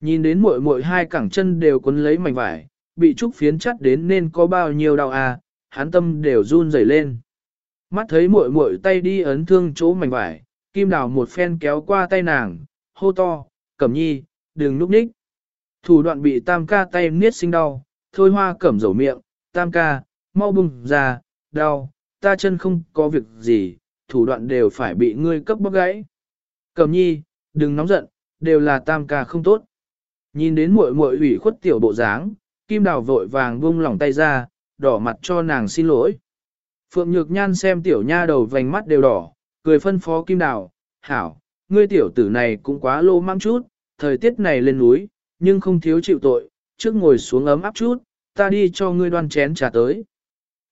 nhìn đến muội muội hai cẳng chân đều quấn lấy mảnh vải, bị trúc phiến chắt đến nên có bao nhiêu đau à, hắn tâm đều run rẩy lên. Mắt thấy muội muội tay đi ấn thương chỗ mảnh vải, kim đào một phen kéo qua tay nàng, hô to, cẩm nhi, đừng núp ních. Thủ đoạn bị tam ca tay niết sinh đau, thôi hoa cẩm dầu miệng, tam ca, mau bùng ra, đau, ta chân không có việc gì, thủ đoạn đều phải bị ngươi cấp bóc gãy. Cẩm nhi, đừng nóng giận, đều là tam ca không tốt. Nhìn đến muội muội ủy khuất tiểu bộ dáng, kim đào vội vàng buông lỏng tay ra, đỏ mặt cho nàng xin lỗi. Phượng Nhược Nhan xem tiểu nha đầu vành mắt đều đỏ, cười phân phó Kim Đào, hảo, ngươi tiểu tử này cũng quá lô mang chút, thời tiết này lên núi, nhưng không thiếu chịu tội, trước ngồi xuống ấm áp chút, ta đi cho ngươi đoan chén trà tới.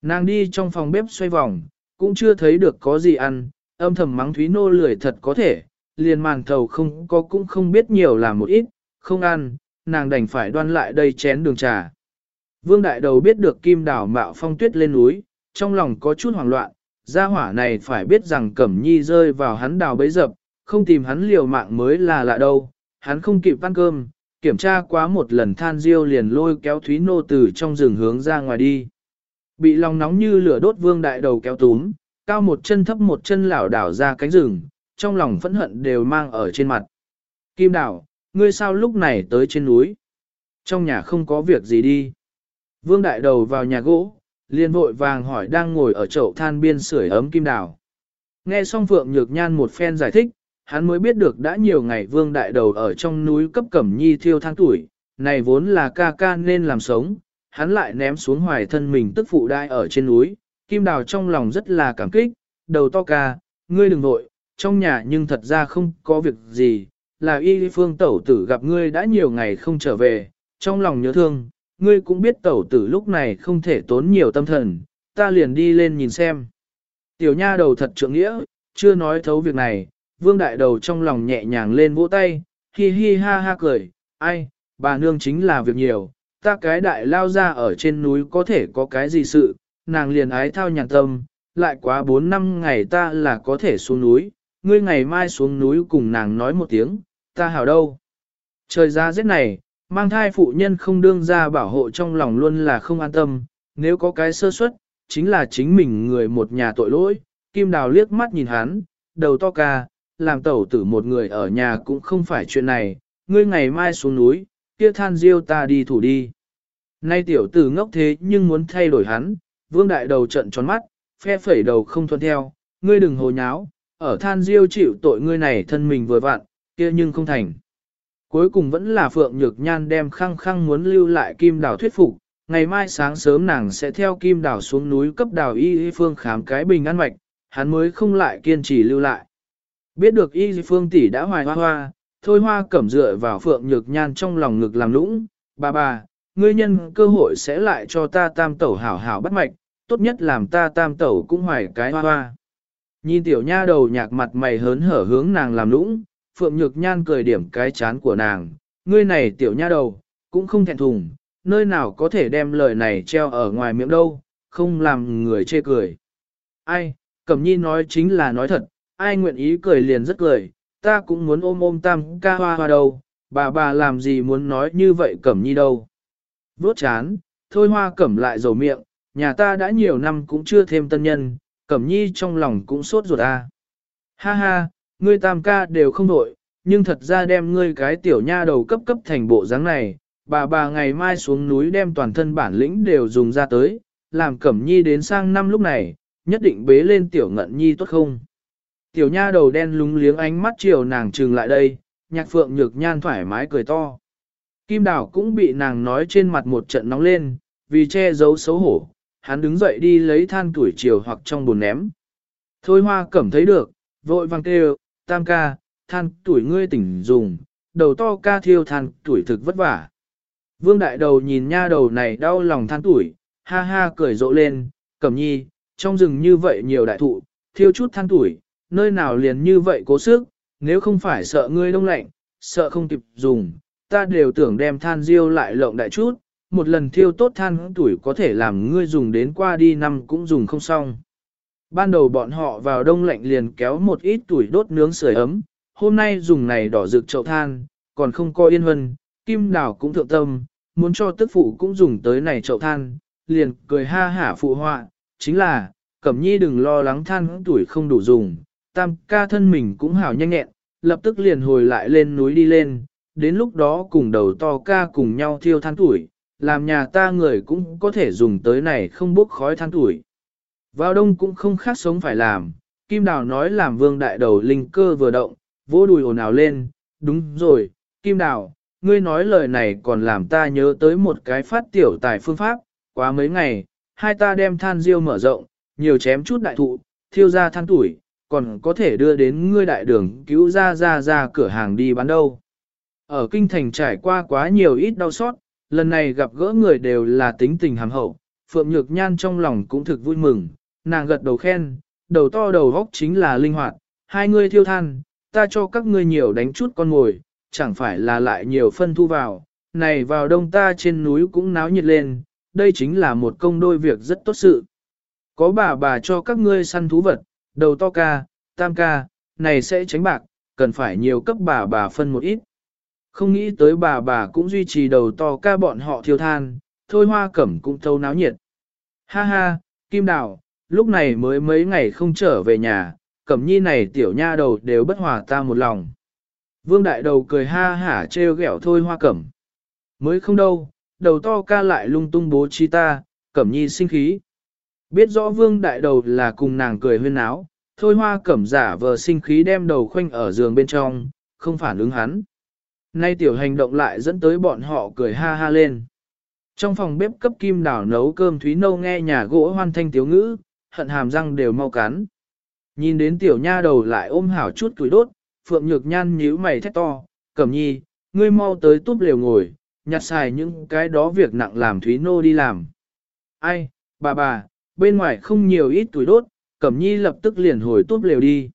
Nàng đi trong phòng bếp xoay vòng, cũng chưa thấy được có gì ăn, âm thầm mắng Thúy Nô lười thật có thể, liền màn thầu không có cũng không biết nhiều là một ít, không ăn, nàng đành phải đoan lại đây chén đường trà. Vương Đại Đầu biết được Kim Đảo mạo phong tuyết lên núi, trong lòng có chút hoảng loạn, gia hỏa này phải biết rằng Cẩm Nhi rơi vào hắn đào bấy dập, không tìm hắn liều mạng mới là lạ đâu, hắn không kịp ăn cơm, kiểm tra quá một lần than diêu liền lôi kéo Thúy Nô từ trong rừng hướng ra ngoài đi. Bị lòng nóng như lửa đốt vương đại đầu kéo túm, cao một chân thấp một chân lảo đảo ra cánh rừng, trong lòng phẫn hận đều mang ở trên mặt. Kim đảo, ngươi sao lúc này tới trên núi? Trong nhà không có việc gì đi. Vương đại đầu vào nhà gỗ, liền vội vàng hỏi đang ngồi ở chậu than biên sưởi ấm kim đào. Nghe xong Phượng Nhược Nhan một phen giải thích, hắn mới biết được đã nhiều ngày vương đại đầu ở trong núi cấp cẩm nhi thiêu than tuổi, này vốn là ca ca nên làm sống, hắn lại ném xuống hoài thân mình tức phụ đai ở trên núi, kim đào trong lòng rất là cảm kích, đầu to ca, ngươi đừng vội, trong nhà nhưng thật ra không có việc gì, là y phương tẩu tử gặp ngươi đã nhiều ngày không trở về, trong lòng nhớ thương, ngươi cũng biết tẩu tử lúc này không thể tốn nhiều tâm thần, ta liền đi lên nhìn xem. Tiểu nha đầu thật trượng nghĩa, chưa nói thấu việc này, vương đại đầu trong lòng nhẹ nhàng lên vỗ tay, hi hi ha ha cười, ai, bà nương chính là việc nhiều, ta cái đại lao ra ở trên núi có thể có cái gì sự, nàng liền ái thao nhàn tâm, lại quá 4 năm ngày ta là có thể xuống núi, ngươi ngày mai xuống núi cùng nàng nói một tiếng, ta hảo đâu. Trời ra rét này, Mang thai phụ nhân không đương ra bảo hộ trong lòng luôn là không an tâm, nếu có cái sơ suất, chính là chính mình người một nhà tội lỗi. Kim Đào liếc mắt nhìn hắn, đầu to ca, làm tẩu tử một người ở nhà cũng không phải chuyện này, ngươi ngày mai xuống núi, kia than diêu ta đi thủ đi. Nay tiểu tử ngốc thế nhưng muốn thay đổi hắn, vương đại đầu trận tròn mắt, phe phẩy đầu không thuận theo, ngươi đừng hồ nháo, ở than diêu chịu tội ngươi này thân mình vừa vặn, kia nhưng không thành. Cuối cùng vẫn là Phượng Nhược Nhan đem khăng khăng muốn lưu lại Kim Đào thuyết phục, ngày mai sáng sớm nàng sẽ theo Kim Đào xuống núi cấp Đào Y Y Phương khám cái bình ăn mạch, hắn mới không lại kiên trì lưu lại. Biết được Y Y Phương tỷ đã hoài hoa hoa, thôi hoa cẩm dựa vào Phượng Nhược Nhan trong lòng ngực làm lũng, bà bà, ngươi nhân cơ hội sẽ lại cho ta tam tẩu hảo hảo bắt mạch, tốt nhất làm ta tam tẩu cũng hoài cái hoa hoa. Nhìn tiểu nha đầu nhạc mặt mày hớn hở hướng nàng làm lũng, Phượng Nhược Nhan cười điểm cái chán của nàng, ngươi này tiểu nha đầu, cũng không thẹn thùng, nơi nào có thể đem lời này treo ở ngoài miệng đâu, không làm người chê cười. Ai, Cẩm nhi nói chính là nói thật, ai nguyện ý cười liền rất cười, ta cũng muốn ôm ôm tam ca hoa hoa đâu, bà bà làm gì muốn nói như vậy Cẩm nhi đâu. Vốt chán, thôi hoa cẩm lại dầu miệng, nhà ta đã nhiều năm cũng chưa thêm tân nhân, cẩm nhi trong lòng cũng sốt ruột a. Ha ha, ngươi tam ca đều không đổi, nhưng thật ra đem ngươi cái tiểu nha đầu cấp cấp thành bộ dáng này, bà bà ngày mai xuống núi đem toàn thân bản lĩnh đều dùng ra tới, làm cẩm nhi đến sang năm lúc này, nhất định bế lên tiểu ngận nhi tốt không? Tiểu nha đầu đen lúng liếng ánh mắt chiều nàng trừng lại đây, nhạc phượng nhược nhan thoải mái cười to. Kim đào cũng bị nàng nói trên mặt một trận nóng lên, vì che giấu xấu hổ, hắn đứng dậy đi lấy than tuổi chiều hoặc trong bồn ném. Thôi hoa cẩm thấy được, vội vàng kêu, tam ca, than tuổi ngươi tỉnh dùng, đầu to ca thiêu than tuổi thực vất vả. Vương đại đầu nhìn nha đầu này đau lòng than tuổi, ha ha cười rộ lên, cẩm nhi, trong rừng như vậy nhiều đại thụ, thiêu chút than tuổi, nơi nào liền như vậy cố sức, nếu không phải sợ ngươi đông lạnh, sợ không kịp dùng, ta đều tưởng đem than diêu lại lộng đại chút, một lần thiêu tốt than tuổi có thể làm ngươi dùng đến qua đi năm cũng dùng không xong. Ban đầu bọn họ vào đông lạnh liền kéo một ít tuổi đốt nướng sưởi ấm, hôm nay dùng này đỏ rực chậu than, còn không có yên hân, kim đào cũng thượng tâm, muốn cho tức phụ cũng dùng tới này chậu than, liền cười ha hả phụ họa, chính là, cẩm nhi đừng lo lắng than tuổi không đủ dùng, tam ca thân mình cũng hảo nhanh nhẹn, lập tức liền hồi lại lên núi đi lên, đến lúc đó cùng đầu to ca cùng nhau thiêu than tuổi, làm nhà ta người cũng có thể dùng tới này không bốc khói than tuổi. Vào đông cũng không khác sống phải làm, Kim Đào nói làm vương đại đầu linh cơ vừa động, vỗ đùi ồn ào lên, đúng rồi, Kim Đào, ngươi nói lời này còn làm ta nhớ tới một cái phát tiểu tài phương pháp, quá mấy ngày, hai ta đem than diêu mở rộng, nhiều chém chút đại thụ, thiêu ra than tuổi, còn có thể đưa đến ngươi đại đường cứu ra ra ra cửa hàng đi bán đâu. Ở kinh thành trải qua quá nhiều ít đau xót, lần này gặp gỡ người đều là tính tình hàm hậu, Phượng Nhược Nhan trong lòng cũng thực vui mừng, nàng gật đầu khen, đầu to đầu góc chính là linh hoạt, hai người thiêu than, ta cho các ngươi nhiều đánh chút con ngồi, chẳng phải là lại nhiều phân thu vào, này vào đông ta trên núi cũng náo nhiệt lên, đây chính là một công đôi việc rất tốt sự. Có bà bà cho các ngươi săn thú vật, đầu to ca, tam ca, này sẽ tránh bạc, cần phải nhiều cấp bà bà phân một ít. Không nghĩ tới bà bà cũng duy trì đầu to ca bọn họ thiêu than, thôi hoa cẩm cũng thâu náo nhiệt. Ha ha, Kim Đào, lúc này mới mấy ngày không trở về nhà, cẩm nhi này tiểu nha đầu đều bất hòa ta một lòng. Vương đại đầu cười ha hả trêu ghẹo thôi hoa cẩm. Mới không đâu, đầu to ca lại lung tung bố trí ta, cẩm nhi sinh khí. Biết rõ vương đại đầu là cùng nàng cười huyên áo, thôi hoa cẩm giả vờ sinh khí đem đầu khoanh ở giường bên trong, không phản ứng hắn. Nay tiểu hành động lại dẫn tới bọn họ cười ha ha lên. Trong phòng bếp cấp kim đảo nấu cơm Thúy Nâu nghe nhà gỗ hoan thanh tiếu ngữ, hận hàm răng đều mau cắn. Nhìn đến tiểu nha đầu lại ôm hảo chút tuổi đốt, Phượng Nhược Nhan nhíu mày thét to, Cẩm nhi, ngươi mau tới túp lều ngồi, nhặt xài những cái đó việc nặng làm Thúy Nô đi làm. Ai, bà bà, bên ngoài không nhiều ít tuổi đốt, Cẩm nhi lập tức liền hồi túp lều đi.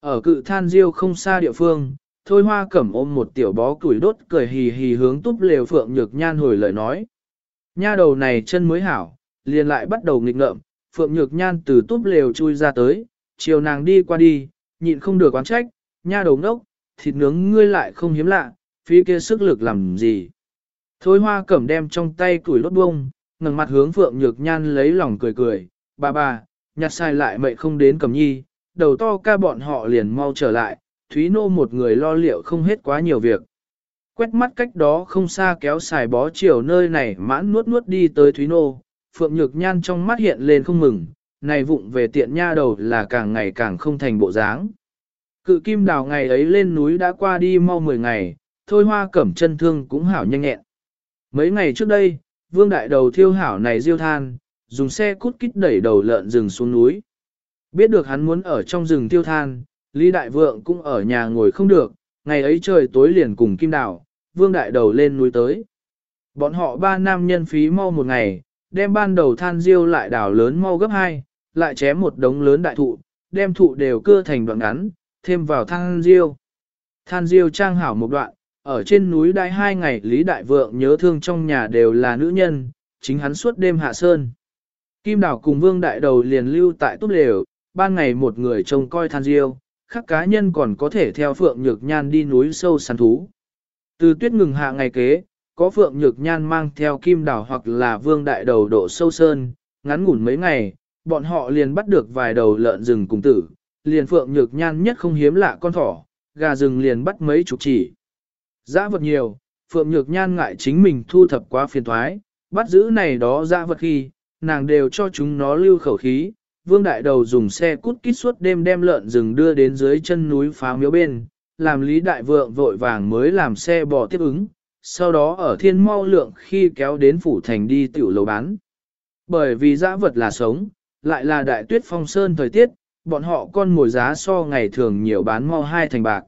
Ở cự than diêu không xa địa phương, Thôi hoa cẩm ôm một tiểu bó củi đốt cười hì hì hướng túp lều phượng nhược nhan hồi lời nói. Nha đầu này chân mới hảo, liền lại bắt đầu nghịch ngợm, phượng nhược nhan từ túp lều chui ra tới, chiều nàng đi qua đi, nhịn không được quán trách, nha đầu ngốc, thịt nướng ngươi lại không hiếm lạ, phía kia sức lực làm gì. Thôi hoa cẩm đem trong tay củi đốt bông, ngẩng mặt hướng phượng nhược nhan lấy lòng cười cười, bà bà, nhặt sai lại mậy không đến cẩm nhi, đầu to ca bọn họ liền mau trở lại, Thúy Nô một người lo liệu không hết quá nhiều việc. Quét mắt cách đó không xa kéo xài bó chiều nơi này mãn nuốt nuốt đi tới Thúy Nô, Phượng Nhược Nhan trong mắt hiện lên không mừng, này vụng về tiện nha đầu là càng ngày càng không thành bộ dáng. Cự kim đào ngày ấy lên núi đã qua đi mau 10 ngày, thôi hoa cẩm chân thương cũng hảo nhanh nhẹn. Mấy ngày trước đây, vương đại đầu thiêu hảo này diêu than, dùng xe cút kít đẩy đầu lợn rừng xuống núi. Biết được hắn muốn ở trong rừng tiêu than, Lý Đại Vượng cũng ở nhà ngồi không được, ngày ấy trời tối liền cùng Kim Đào, Vương Đại Đầu lên núi tới. Bọn họ ba nam nhân phí mau một ngày, đem ban đầu than diêu lại đào lớn mau gấp hai, lại chém một đống lớn đại thụ, đem thụ đều cưa thành đoạn ngắn, thêm vào than diêu. Than diêu trang hảo một đoạn, ở trên núi đại hai ngày Lý Đại Vượng nhớ thương trong nhà đều là nữ nhân, chính hắn suốt đêm hạ sơn. Kim Đào cùng Vương Đại Đầu liền lưu tại túp lều, ban ngày một người trông coi than diêu, khác cá nhân còn có thể theo Phượng Nhược Nhan đi núi sâu săn thú. Từ tuyết ngừng hạ ngày kế, có Phượng Nhược Nhan mang theo kim đảo hoặc là vương đại đầu độ sâu sơn, ngắn ngủn mấy ngày, bọn họ liền bắt được vài đầu lợn rừng cùng tử, liền Phượng Nhược Nhan nhất không hiếm lạ con thỏ, gà rừng liền bắt mấy chục chỉ. Giã vật nhiều, Phượng Nhược Nhan ngại chính mình thu thập quá phiền thoái, bắt giữ này đó giã vật khi, nàng đều cho chúng nó lưu khẩu khí. Vương Đại Đầu dùng xe cút kít suốt đêm đem lợn rừng đưa đến dưới chân núi phá miếu bên, làm Lý Đại Vượng vội vàng mới làm xe bò tiếp ứng, sau đó ở thiên mau lượng khi kéo đến phủ thành đi tiểu lầu bán. Bởi vì dã vật là sống, lại là đại tuyết phong sơn thời tiết, bọn họ con mồi giá so ngày thường nhiều bán mau hai thành bạc.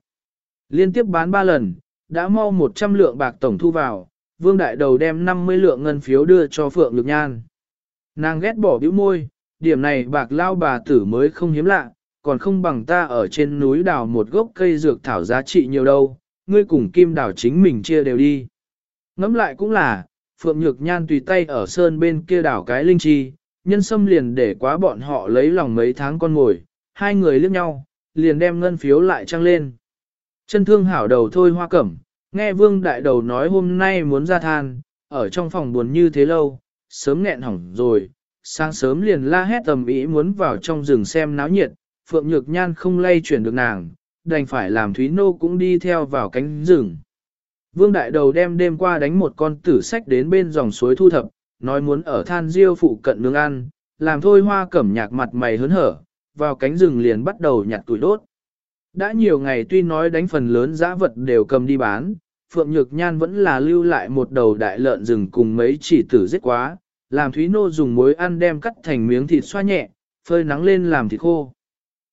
Liên tiếp bán ba lần, đã mau 100 lượng bạc tổng thu vào, vương đại đầu đem 50 lượng ngân phiếu đưa cho Phượng Lực Nhan. Nàng ghét bỏ bĩu môi, điểm này bạc lao bà tử mới không hiếm lạ, còn không bằng ta ở trên núi đào một gốc cây dược thảo giá trị nhiều đâu, ngươi cùng kim đào chính mình chia đều đi. Ngắm lại cũng là, Phượng Nhược Nhan tùy tay ở sơn bên kia đảo cái linh chi, nhân sâm liền để quá bọn họ lấy lòng mấy tháng con ngồi, hai người liếc nhau, liền đem ngân phiếu lại trăng lên. Chân thương hảo đầu thôi hoa cẩm, nghe vương đại đầu nói hôm nay muốn ra than, ở trong phòng buồn như thế lâu, sớm nghẹn hỏng rồi, sáng sớm liền la hét tầm ý muốn vào trong rừng xem náo nhiệt, Phượng Nhược Nhan không lay chuyển được nàng, đành phải làm Thúy Nô cũng đi theo vào cánh rừng. Vương Đại Đầu đem đêm qua đánh một con tử sách đến bên dòng suối thu thập, nói muốn ở than diêu phụ cận nướng ăn, làm thôi hoa cẩm nhạc mặt mày hớn hở, vào cánh rừng liền bắt đầu nhặt tuổi đốt. Đã nhiều ngày tuy nói đánh phần lớn giã vật đều cầm đi bán, Phượng Nhược Nhan vẫn là lưu lại một đầu đại lợn rừng cùng mấy chỉ tử giết quá, làm Thúy Nô dùng muối ăn đem cắt thành miếng thịt xoa nhẹ, phơi nắng lên làm thịt khô.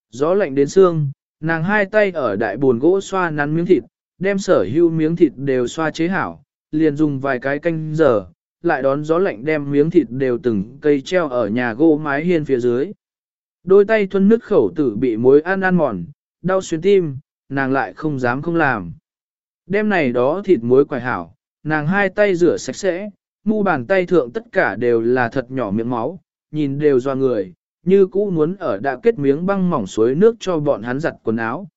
Gió lạnh đến xương, nàng hai tay ở đại buồn gỗ xoa nắn miếng thịt, đem sở hữu miếng thịt đều xoa chế hảo, liền dùng vài cái canh giờ, lại đón gió lạnh đem miếng thịt đều từng cây treo ở nhà gỗ mái hiên phía dưới. Đôi tay thuân nước khẩu tử bị muối ăn ăn mòn, đau xuyên tim, nàng lại không dám không làm. Đêm này đó thịt muối quài hảo, nàng hai tay rửa sạch sẽ, mu bàn tay thượng tất cả đều là thật nhỏ miếng máu, nhìn đều do người, như cũ muốn ở đã kết miếng băng mỏng suối nước cho bọn hắn giặt quần áo.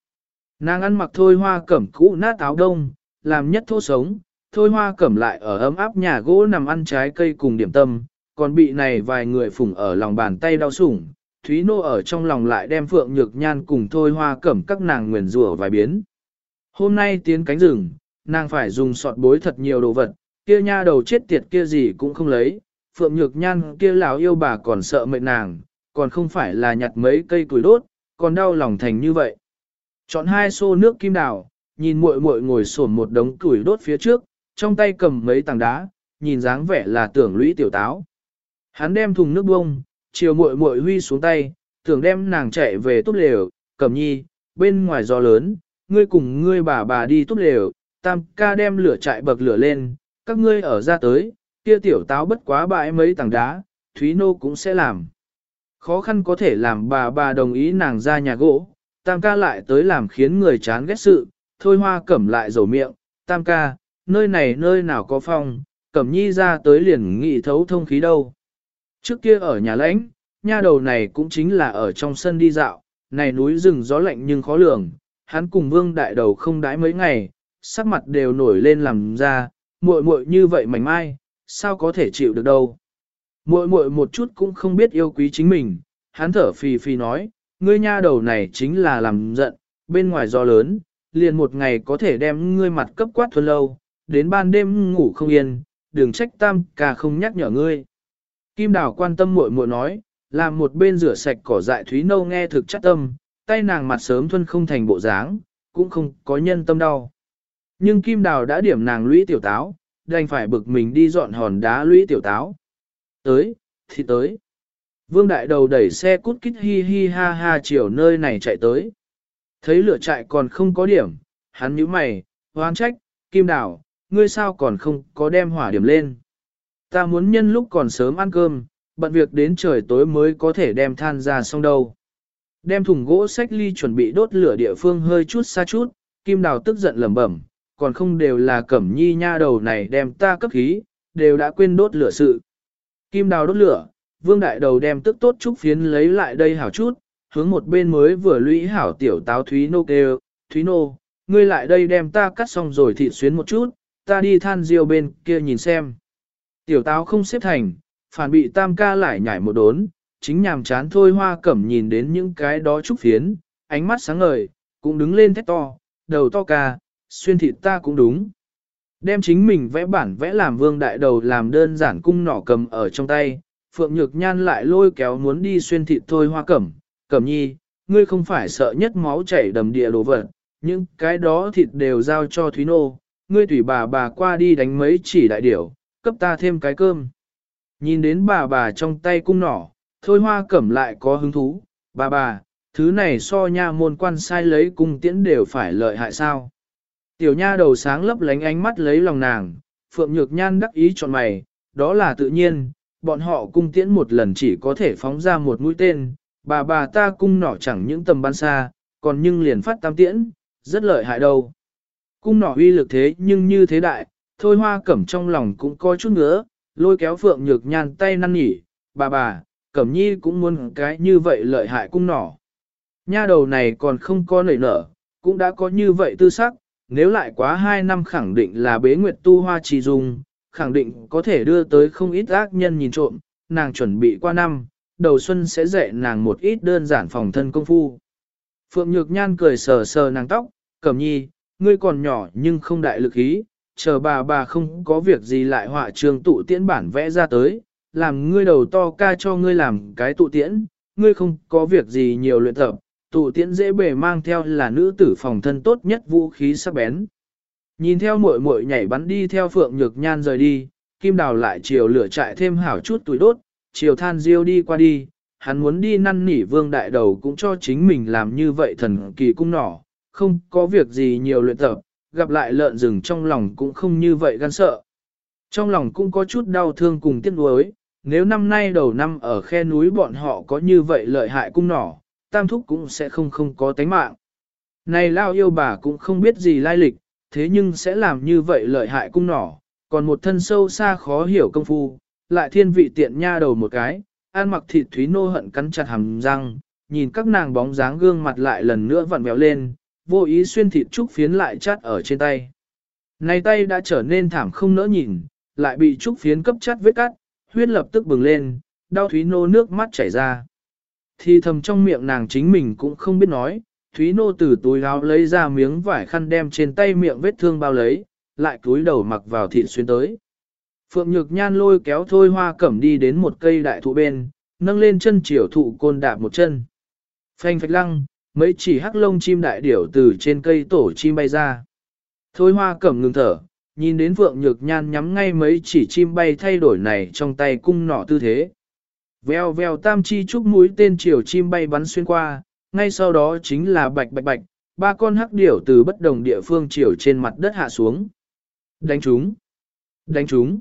Nàng ăn mặc thôi hoa cẩm cũ nát áo đông, làm nhất thô sống, thôi hoa cẩm lại ở ấm áp nhà gỗ nằm ăn trái cây cùng điểm tâm, còn bị này vài người phủng ở lòng bàn tay đau sủng. Thúy Nô ở trong lòng lại đem Phượng Nhược Nhan cùng thôi hoa cẩm các nàng nguyền rủa vài biến. Hôm nay tiến cánh rừng, nàng phải dùng sọt bối thật nhiều đồ vật, kia nha đầu chết tiệt kia gì cũng không lấy, Phượng Nhược Nhan kia lão yêu bà còn sợ mệt nàng, còn không phải là nhặt mấy cây củi đốt, còn đau lòng thành như vậy. Chọn hai xô nước kim đào, nhìn muội muội ngồi xổm một đống củi đốt phía trước, trong tay cầm mấy tảng đá, nhìn dáng vẻ là tưởng lũy tiểu táo. Hắn đem thùng nước bông, chiều muội muội huy xuống tay, tưởng đem nàng chạy về túp lều, cầm nhi, bên ngoài gió lớn, ngươi cùng ngươi bà bà đi túp lều, tam ca đem lửa chạy bậc lửa lên, các ngươi ở ra tới, kia tiểu táo bất quá bãi mấy tảng đá, Thúy Nô cũng sẽ làm. Khó khăn có thể làm bà bà đồng ý nàng ra nhà gỗ, tam ca lại tới làm khiến người chán ghét sự, thôi hoa cẩm lại dầu miệng, tam ca, nơi này nơi nào có phong, cẩm nhi ra tới liền nghị thấu thông khí đâu. Trước kia ở nhà lãnh, nha đầu này cũng chính là ở trong sân đi dạo, này núi rừng gió lạnh nhưng khó lường, hắn cùng vương đại đầu không đãi mấy ngày, sắc mặt đều nổi lên làm ra, muội muội như vậy mảnh mai, sao có thể chịu được đâu. Muội muội một chút cũng không biết yêu quý chính mình, hắn thở phì phì nói, ngươi nha đầu này chính là làm giận, bên ngoài gió lớn, liền một ngày có thể đem ngươi mặt cấp quát thuần lâu, đến ban đêm ngủ không yên, đừng trách tam ca không nhắc nhở ngươi. Kim Đào quan tâm muội muội nói, làm một bên rửa sạch cỏ dại thúy nâu nghe thực chắc tâm, tay nàng mặt sớm thuần không thành bộ dáng, cũng không có nhân tâm đau. Nhưng Kim Đào đã điểm nàng lũy tiểu táo, đành phải bực mình đi dọn hòn đá lũy tiểu táo. Tới, thì tới. Vương đại đầu đẩy xe cút kít hi hi ha ha chiều nơi này chạy tới. Thấy lửa chạy còn không có điểm, hắn nhíu mày, hoang trách, kim đào, ngươi sao còn không có đem hỏa điểm lên. Ta muốn nhân lúc còn sớm ăn cơm, bận việc đến trời tối mới có thể đem than ra xong đâu. Đem thùng gỗ sách ly chuẩn bị đốt lửa địa phương hơi chút xa chút, kim đào tức giận lẩm bẩm, còn không đều là cẩm nhi nha đầu này đem ta cấp khí, đều đã quên đốt lửa sự. Kim đào đốt lửa, vương đại đầu đem tức tốt trúc phiến lấy lại đây hảo chút, hướng một bên mới vừa lũy hảo tiểu táo Thúy Nô kêu, Thúy Nô, ngươi lại đây đem ta cắt xong rồi thịt xuyến một chút, ta đi than diêu bên kia nhìn xem. Tiểu táo không xếp thành, phản bị tam ca lại nhảy một đốn, chính nhàm chán thôi hoa cẩm nhìn đến những cái đó trúc phiến, ánh mắt sáng ngời, cũng đứng lên thét to, đầu to ca, xuyên thịt ta cũng đúng. Đem chính mình vẽ bản vẽ làm vương đại đầu làm đơn giản cung nỏ cầm ở trong tay, Phượng Nhược Nhan lại lôi kéo muốn đi xuyên thịt thôi hoa cẩm, cẩm nhi, ngươi không phải sợ nhất máu chảy đầm địa đồ vật, nhưng cái đó thịt đều giao cho Thúy Nô, ngươi tùy bà bà qua đi đánh mấy chỉ đại điểu, cấp ta thêm cái cơm. Nhìn đến bà bà trong tay cung nỏ, thôi hoa cẩm lại có hứng thú, bà bà, thứ này so nha môn quan sai lấy cung tiễn đều phải lợi hại sao. Tiểu nha đầu sáng lấp lánh ánh mắt lấy lòng nàng, Phượng Nhược Nhan đắc ý chọn mày, đó là tự nhiên, bọn họ cung tiễn một lần chỉ có thể phóng ra một mũi tên, bà bà ta cung nỏ chẳng những tầm ban xa, còn nhưng liền phát tam tiễn, rất lợi hại đâu. Cung nỏ uy lực thế nhưng như thế đại, thôi hoa cẩm trong lòng cũng coi chút nữa, lôi kéo Phượng Nhược Nhan tay năn nỉ, bà bà, cẩm nhi cũng muốn cái như vậy lợi hại cung nỏ. Nha đầu này còn không có nảy nở, cũng đã có như vậy tư sắc, nếu lại quá 2 năm khẳng định là bế nguyệt tu hoa trì dùng khẳng định có thể đưa tới không ít ác nhân nhìn trộm, nàng chuẩn bị qua năm, đầu xuân sẽ dạy nàng một ít đơn giản phòng thân công phu. Phượng Nhược Nhan cười sờ sờ nàng tóc, cẩm nhi, ngươi còn nhỏ nhưng không đại lực ý, chờ bà bà không có việc gì lại họa trường tụ tiễn bản vẽ ra tới, làm ngươi đầu to ca cho ngươi làm cái tụ tiễn, ngươi không có việc gì nhiều luyện tập, tụ tiễn dễ bề mang theo là nữ tử phòng thân tốt nhất vũ khí sắc bén. Nhìn theo muội muội nhảy bắn đi theo phượng nhược nhan rời đi, kim đào lại chiều lửa trại thêm hảo chút tuổi đốt, chiều than diêu đi qua đi, hắn muốn đi năn nỉ vương đại đầu cũng cho chính mình làm như vậy thần kỳ cung nỏ, không có việc gì nhiều luyện tập, gặp lại lợn rừng trong lòng cũng không như vậy gan sợ. Trong lòng cũng có chút đau thương cùng tiếc nuối, nếu năm nay đầu năm ở khe núi bọn họ có như vậy lợi hại cung nỏ, tam thúc cũng sẽ không không có tánh mạng. Này lao yêu bà cũng không biết gì lai lịch, thế nhưng sẽ làm như vậy lợi hại cung nỏ, còn một thân sâu xa khó hiểu công phu, lại thiên vị tiện nha đầu một cái, an mặc thịt thúy nô hận cắn chặt hàm răng, nhìn các nàng bóng dáng gương mặt lại lần nữa vặn béo lên, vô ý xuyên thịt trúc phiến lại chát ở trên tay. Này tay đã trở nên thảm không nỡ nhìn, lại bị trúc phiến cấp chát vết cắt, huyết lập tức bừng lên, đau thúy nô nước mắt chảy ra. Thì thầm trong miệng nàng chính mình cũng không biết nói, Thúy Nô từ túi áo lấy ra miếng vải khăn đem trên tay miệng vết thương bao lấy, lại cúi đầu mặc vào thịt xuyên tới. Phượng Nhược Nhan lôi kéo thôi hoa cẩm đi đến một cây đại thụ bên, nâng lên chân chiều thụ côn đạp một chân. Phanh phạch lăng, mấy chỉ hắc lông chim đại điểu từ trên cây tổ chim bay ra. Thôi hoa cẩm ngừng thở, nhìn đến Phượng Nhược Nhan nhắm ngay mấy chỉ chim bay thay đổi này trong tay cung nỏ tư thế. Vèo vèo tam chi trúc mũi tên chiều chim bay bắn xuyên qua, ngay sau đó chính là bạch bạch bạch, ba con hắc điểu từ bất đồng địa phương chiều trên mặt đất hạ xuống. Đánh chúng! Đánh chúng!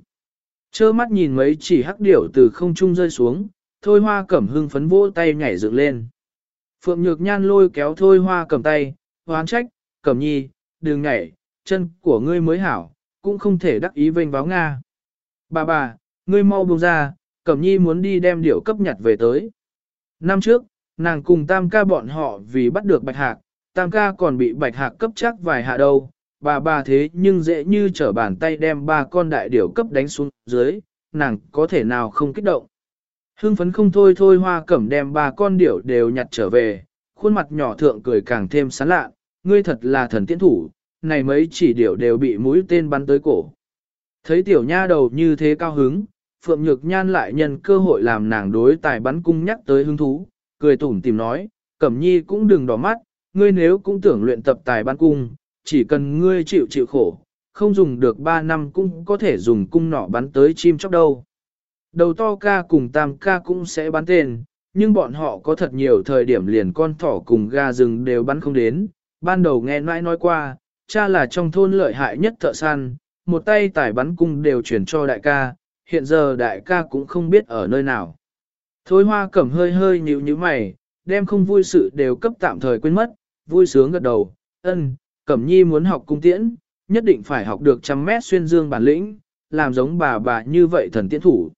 Chơ mắt nhìn mấy chỉ hắc điểu từ không trung rơi xuống, thôi hoa cẩm hưng phấn vỗ tay nhảy dựng lên. Phượng Nhược Nhan lôi kéo thôi hoa cầm tay, hoán trách, cẩm nhi, đừng nhảy, chân của ngươi mới hảo, cũng không thể đắc ý vênh báo Nga. Bà bà, ngươi mau buông ra, cẩm nhi muốn đi đem điệu cấp nhặt về tới. Năm trước, nàng cùng tam ca bọn họ vì bắt được bạch hạc, tam ca còn bị bạch hạc cấp chắc vài hạ đâu, bà bà thế nhưng dễ như trở bàn tay đem ba con đại điểu cấp đánh xuống dưới, nàng có thể nào không kích động. Hưng phấn không thôi thôi hoa cẩm đem ba con điểu đều nhặt trở về, khuôn mặt nhỏ thượng cười càng thêm sán lạ, ngươi thật là thần tiễn thủ, này mấy chỉ điểu đều bị mũi tên bắn tới cổ. Thấy tiểu nha đầu như thế cao hứng, Phượng Nhược Nhan lại nhân cơ hội làm nàng đối tài bắn cung nhắc tới hứng thú, cười tủm tìm nói, Cẩm Nhi cũng đừng đỏ mắt, ngươi nếu cũng tưởng luyện tập tài bắn cung, chỉ cần ngươi chịu chịu khổ, không dùng được 3 năm cũng có thể dùng cung nỏ bắn tới chim chóc đâu. Đầu to ca cùng tam ca cũng sẽ bắn tên, nhưng bọn họ có thật nhiều thời điểm liền con thỏ cùng gà rừng đều bắn không đến. Ban đầu nghe nãi nói qua, cha là trong thôn lợi hại nhất thợ săn, một tay tải bắn cung đều chuyển cho đại ca, hiện giờ đại ca cũng không biết ở nơi nào. Thôi hoa cẩm hơi hơi nhíu như mày, đem không vui sự đều cấp tạm thời quên mất, vui sướng gật đầu, ân, cẩm nhi muốn học cung tiễn, nhất định phải học được trăm mét xuyên dương bản lĩnh, làm giống bà bà như vậy thần tiễn thủ.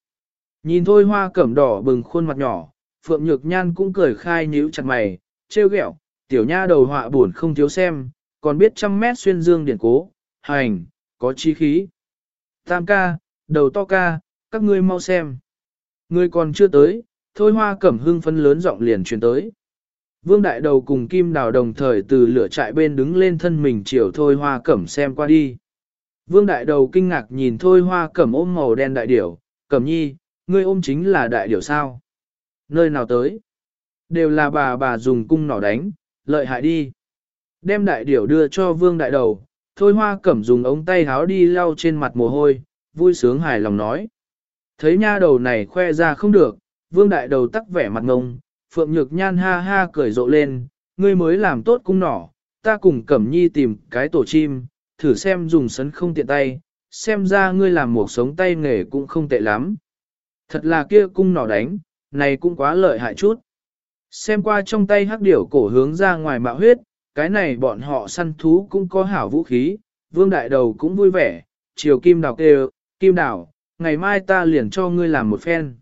Nhìn thôi hoa cẩm đỏ bừng khuôn mặt nhỏ, Phượng Nhược Nhan cũng cười khai nhíu chặt mày, trêu ghẹo, tiểu nha đầu họa buồn không thiếu xem, còn biết trăm mét xuyên dương điển cố, hành, có chi khí. Tam ca, đầu to ca, các ngươi mau xem. Ngươi còn chưa tới, thôi hoa cẩm hưng phân lớn giọng liền truyền tới. Vương đại đầu cùng kim đào đồng thời từ lửa trại bên đứng lên thân mình chiều thôi hoa cẩm xem qua đi. Vương đại đầu kinh ngạc nhìn thôi hoa cẩm ôm màu đen đại điểu, cẩm nhi, ngươi ôm chính là đại điểu sao? Nơi nào tới? Đều là bà bà dùng cung nỏ đánh, lợi hại đi. Đem đại điểu đưa cho vương đại đầu, thôi hoa cẩm dùng ống tay háo đi lau trên mặt mồ hôi, vui sướng hài lòng nói. Thấy nha đầu này khoe ra không được, vương đại đầu tắc vẻ mặt ngông, phượng nhược nhan ha ha cười rộ lên, ngươi mới làm tốt cung nỏ, ta cùng cẩm nhi tìm cái tổ chim, thử xem dùng sấn không tiện tay, xem ra ngươi làm một sống tay nghề cũng không tệ lắm. Thật là kia cung nỏ đánh, này cũng quá lợi hại chút. Xem qua trong tay hắc điểu cổ hướng ra ngoài mạo huyết, cái này bọn họ săn thú cũng có hảo vũ khí, vương đại đầu cũng vui vẻ, chiều kim đào kêu, kim Đảo, ngày mai ta liền cho ngươi làm một phen.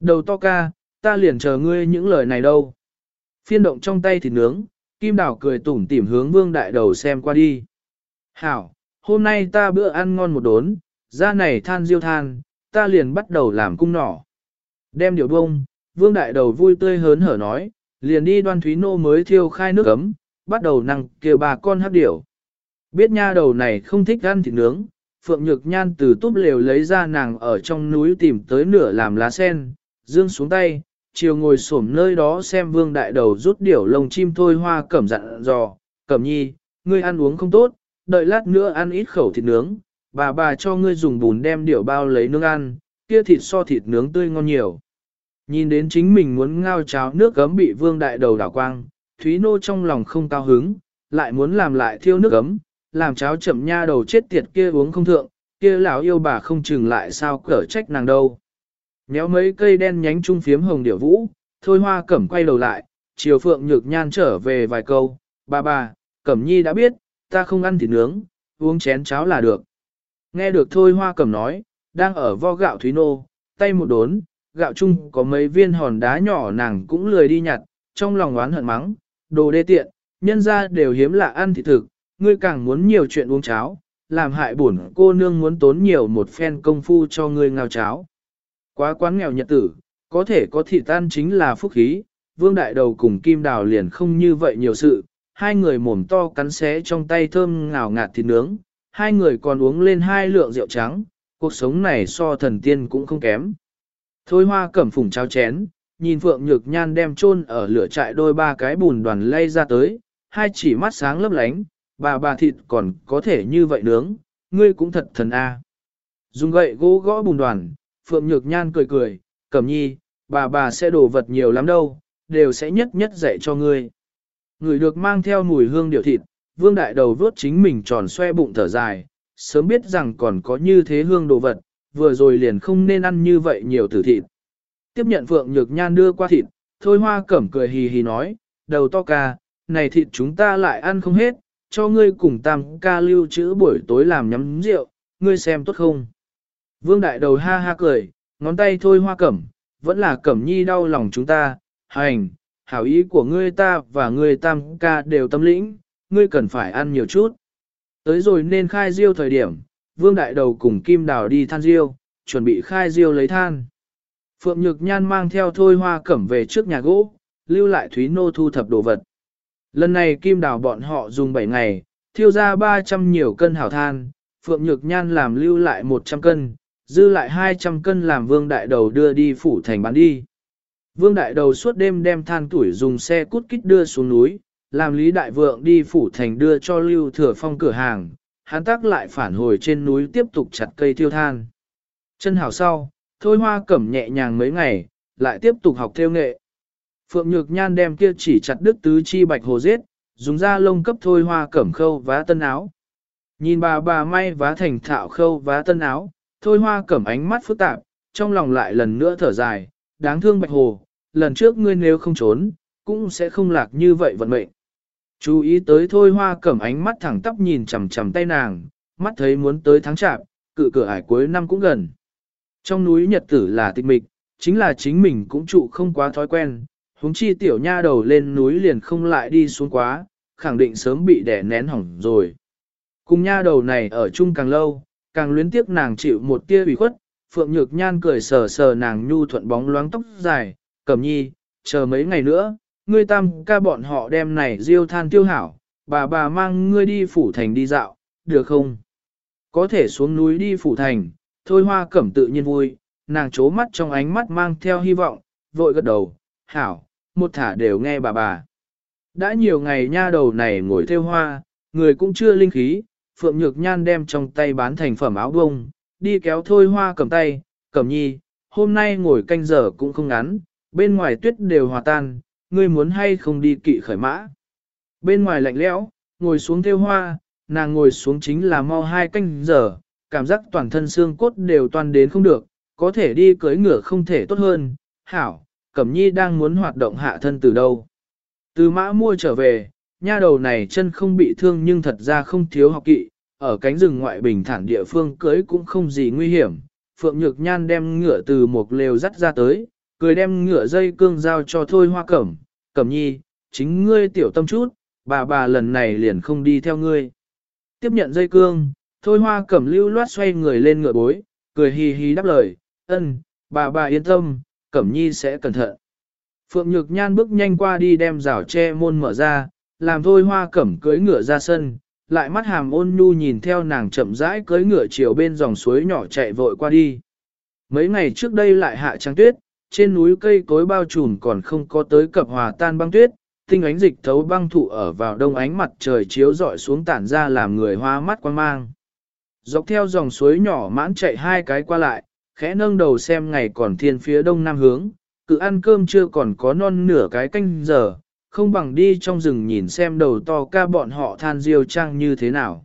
Đầu to ca, ta liền chờ ngươi những lời này đâu. Phiên động trong tay thì nướng, kim Đảo cười tủm tỉm hướng vương đại đầu xem qua đi. Hảo, hôm nay ta bữa ăn ngon một đốn, ra này than diêu than, ta liền bắt đầu làm cung nỏ. Đem điều bông, vương đại đầu vui tươi hớn hở nói, liền đi đoan thúy nô mới thiêu khai nước ấm, bắt đầu năng kêu bà con hấp điểu. Biết nha đầu này không thích ăn thịt nướng, Phượng Nhược Nhan từ túp lều lấy ra nàng ở trong núi tìm tới nửa làm lá sen, dương xuống tay, chiều ngồi xổm nơi đó xem vương đại đầu rút điểu lồng chim thôi hoa cẩm dặn dò, cẩm nhi, ngươi ăn uống không tốt, đợi lát nữa ăn ít khẩu thịt nướng, bà bà cho ngươi dùng bùn đem điểu bao lấy nướng ăn, kia thịt so thịt nướng tươi ngon nhiều. Nhìn đến chính mình muốn ngao cháo nước gấm bị vương đại đầu đảo quang, Thúy Nô trong lòng không cao hứng, lại muốn làm lại thiêu nước gấm, làm cháo chậm nha đầu chết tiệt kia uống không thượng, kia lão yêu bà không chừng lại sao cỡ trách nàng đâu. Néo mấy cây đen nhánh trung phiếm hồng điểu vũ, thôi hoa cẩm quay đầu lại, chiều phượng nhược nhan trở về vài câu, bà bà, cẩm nhi đã biết, ta không ăn thịt nướng, uống chén cháo là được. Nghe được thôi hoa cẩm nói, đang ở vo gạo thúy nô, tay một đốn, gạo chung có mấy viên hòn đá nhỏ nàng cũng lười đi nhặt, trong lòng oán hận mắng, đồ đê tiện, nhân ra đều hiếm lạ ăn thịt thực, ngươi càng muốn nhiều chuyện uống cháo, làm hại bổn cô nương muốn tốn nhiều một phen công phu cho ngươi ngao cháo. Quá quán nghèo nhật tử, có thể có thị tan chính là phúc khí, vương đại đầu cùng kim đào liền không như vậy nhiều sự, hai người mồm to cắn xé trong tay thơm ngào ngạt thịt nướng, hai người còn uống lên hai lượng rượu trắng, cuộc sống này so thần tiên cũng không kém. Thôi hoa cẩm phùng cháo chén, nhìn Phượng Nhược Nhan đem chôn ở lửa trại đôi ba cái bùn đoàn lay ra tới, hai chỉ mắt sáng lấp lánh, bà bà thịt còn có thể như vậy nướng, ngươi cũng thật thần a. Dùng gậy gỗ gõ bùn đoàn, Phượng Nhược Nhan cười cười, cẩm nhi, bà bà sẽ đổ vật nhiều lắm đâu, đều sẽ nhất nhất dạy cho ngươi. Người được mang theo mùi hương điều thịt, vương đại đầu vớt chính mình tròn xoe bụng thở dài, sớm biết rằng còn có như thế hương đồ vật, vừa rồi liền không nên ăn như vậy nhiều tử thịt. Tiếp nhận Phượng Nhược Nhan đưa qua thịt, Thôi Hoa Cẩm cười hì hì nói, đầu to ca, này thịt chúng ta lại ăn không hết, cho ngươi cùng tam ca lưu trữ buổi tối làm nhắm rượu, ngươi xem tốt không? Vương Đại Đầu ha ha cười, ngón tay Thôi Hoa Cẩm, vẫn là Cẩm Nhi đau lòng chúng ta, hành, hảo ý của ngươi ta và ngươi tam ca đều tâm lĩnh, ngươi cần phải ăn nhiều chút. Tới rồi nên khai rượu thời điểm, Vương Đại Đầu cùng Kim Đào đi than rượu, chuẩn bị khai rượu lấy than. Phượng Nhược Nhan mang theo thôi hoa cẩm về trước nhà gỗ, lưu lại Thúy Nô thu thập đồ vật. Lần này Kim Đào bọn họ dùng 7 ngày, thiêu ra 300 nhiều cân hảo than, Phượng Nhược Nhan làm lưu lại 100 cân, dư lại 200 cân làm Vương Đại Đầu đưa đi phủ thành bán đi. Vương Đại Đầu suốt đêm đem than tuổi dùng xe cút kít đưa xuống núi, làm Lý Đại Vượng đi phủ thành đưa cho Lưu Thừa Phong cửa hàng, hắn tác lại phản hồi trên núi tiếp tục chặt cây thiêu than. Chân hảo sau, thôi hoa cẩm nhẹ nhàng mấy ngày, lại tiếp tục học theo nghệ. Phượng Nhược Nhan đem kia chỉ chặt đứt tứ chi bạch hồ giết, dùng da lông cấp thôi hoa cẩm khâu vá tân áo. Nhìn bà bà may vá thành thạo khâu vá tân áo, thôi hoa cẩm ánh mắt phức tạp, trong lòng lại lần nữa thở dài, đáng thương bạch hồ, lần trước ngươi nếu không trốn, cũng sẽ không lạc như vậy vận mệnh. Chú ý tới thôi hoa cẩm ánh mắt thẳng tắp nhìn chằm chằm tay nàng, mắt thấy muốn tới tháng chạp, cự cửa ải cuối năm cũng gần. Trong núi nhật tử là tịch mịch, chính là chính mình cũng trụ không quá thói quen, huống chi tiểu nha đầu lên núi liền không lại đi xuống quá, khẳng định sớm bị đẻ nén hỏng rồi. Cùng nha đầu này ở chung càng lâu, càng luyến tiếc nàng chịu một tia ủy khuất, Phượng Nhược Nhan cười sờ sờ nàng nhu thuận bóng loáng tóc dài, cẩm nhi, chờ mấy ngày nữa, ngươi tam ca bọn họ đem này diêu than tiêu hảo, bà bà mang ngươi đi phủ thành đi dạo, được không? Có thể xuống núi đi phủ thành, thôi hoa cẩm tự nhiên vui, nàng chố mắt trong ánh mắt mang theo hy vọng, vội gật đầu, hảo, một thả đều nghe bà bà. Đã nhiều ngày nha đầu này ngồi theo hoa, người cũng chưa linh khí, Phượng Nhược Nhan đem trong tay bán thành phẩm áo bông, đi kéo thôi hoa cầm tay, cầm nhi, hôm nay ngồi canh giờ cũng không ngắn, bên ngoài tuyết đều hòa tan, ngươi muốn hay không đi kỵ khởi mã. Bên ngoài lạnh lẽo, ngồi xuống theo hoa, nàng ngồi xuống chính là mau hai canh giờ, cảm giác toàn thân xương cốt đều toàn đến không được, có thể đi cưới ngựa không thể tốt hơn. Hảo, Cẩm Nhi đang muốn hoạt động hạ thân từ đâu. Từ mã mua trở về, nha đầu này chân không bị thương nhưng thật ra không thiếu học kỵ, ở cánh rừng ngoại bình thản địa phương cưới cũng không gì nguy hiểm. Phượng Nhược Nhan đem ngựa từ một lều dắt ra tới, cười đem ngựa dây cương giao cho Thôi Hoa Cẩm. Cẩm Nhi, chính ngươi tiểu tâm chút, bà bà lần này liền không đi theo ngươi. Tiếp nhận dây cương, Thôi Hoa Cẩm lưu loát xoay người lên ngựa bối, cười hì hì đáp lời, ân, bà bà yên tâm, Cẩm Nhi sẽ cẩn thận. Phượng Nhược Nhan bước nhanh qua đi đem rào tre môn mở ra, làm thôi hoa cẩm cưới ngựa ra sân, lại mắt hàm ôn nhu nhìn theo nàng chậm rãi cưới ngựa chiều bên dòng suối nhỏ chạy vội qua đi. Mấy ngày trước đây lại hạ trắng tuyết, trên núi cây cối bao trùm còn không có tới cập hòa tan băng tuyết, tinh ánh dịch thấu băng thụ ở vào đông ánh mặt trời chiếu rọi xuống tản ra làm người hoa mắt quan mang. Dọc theo dòng suối nhỏ mãn chạy hai cái qua lại, khẽ nâng đầu xem ngày còn thiên phía đông nam hướng, cự ăn cơm chưa còn có non nửa cái canh giờ, không bằng đi trong rừng nhìn xem đầu to ca bọn họ than diêu trang như thế nào.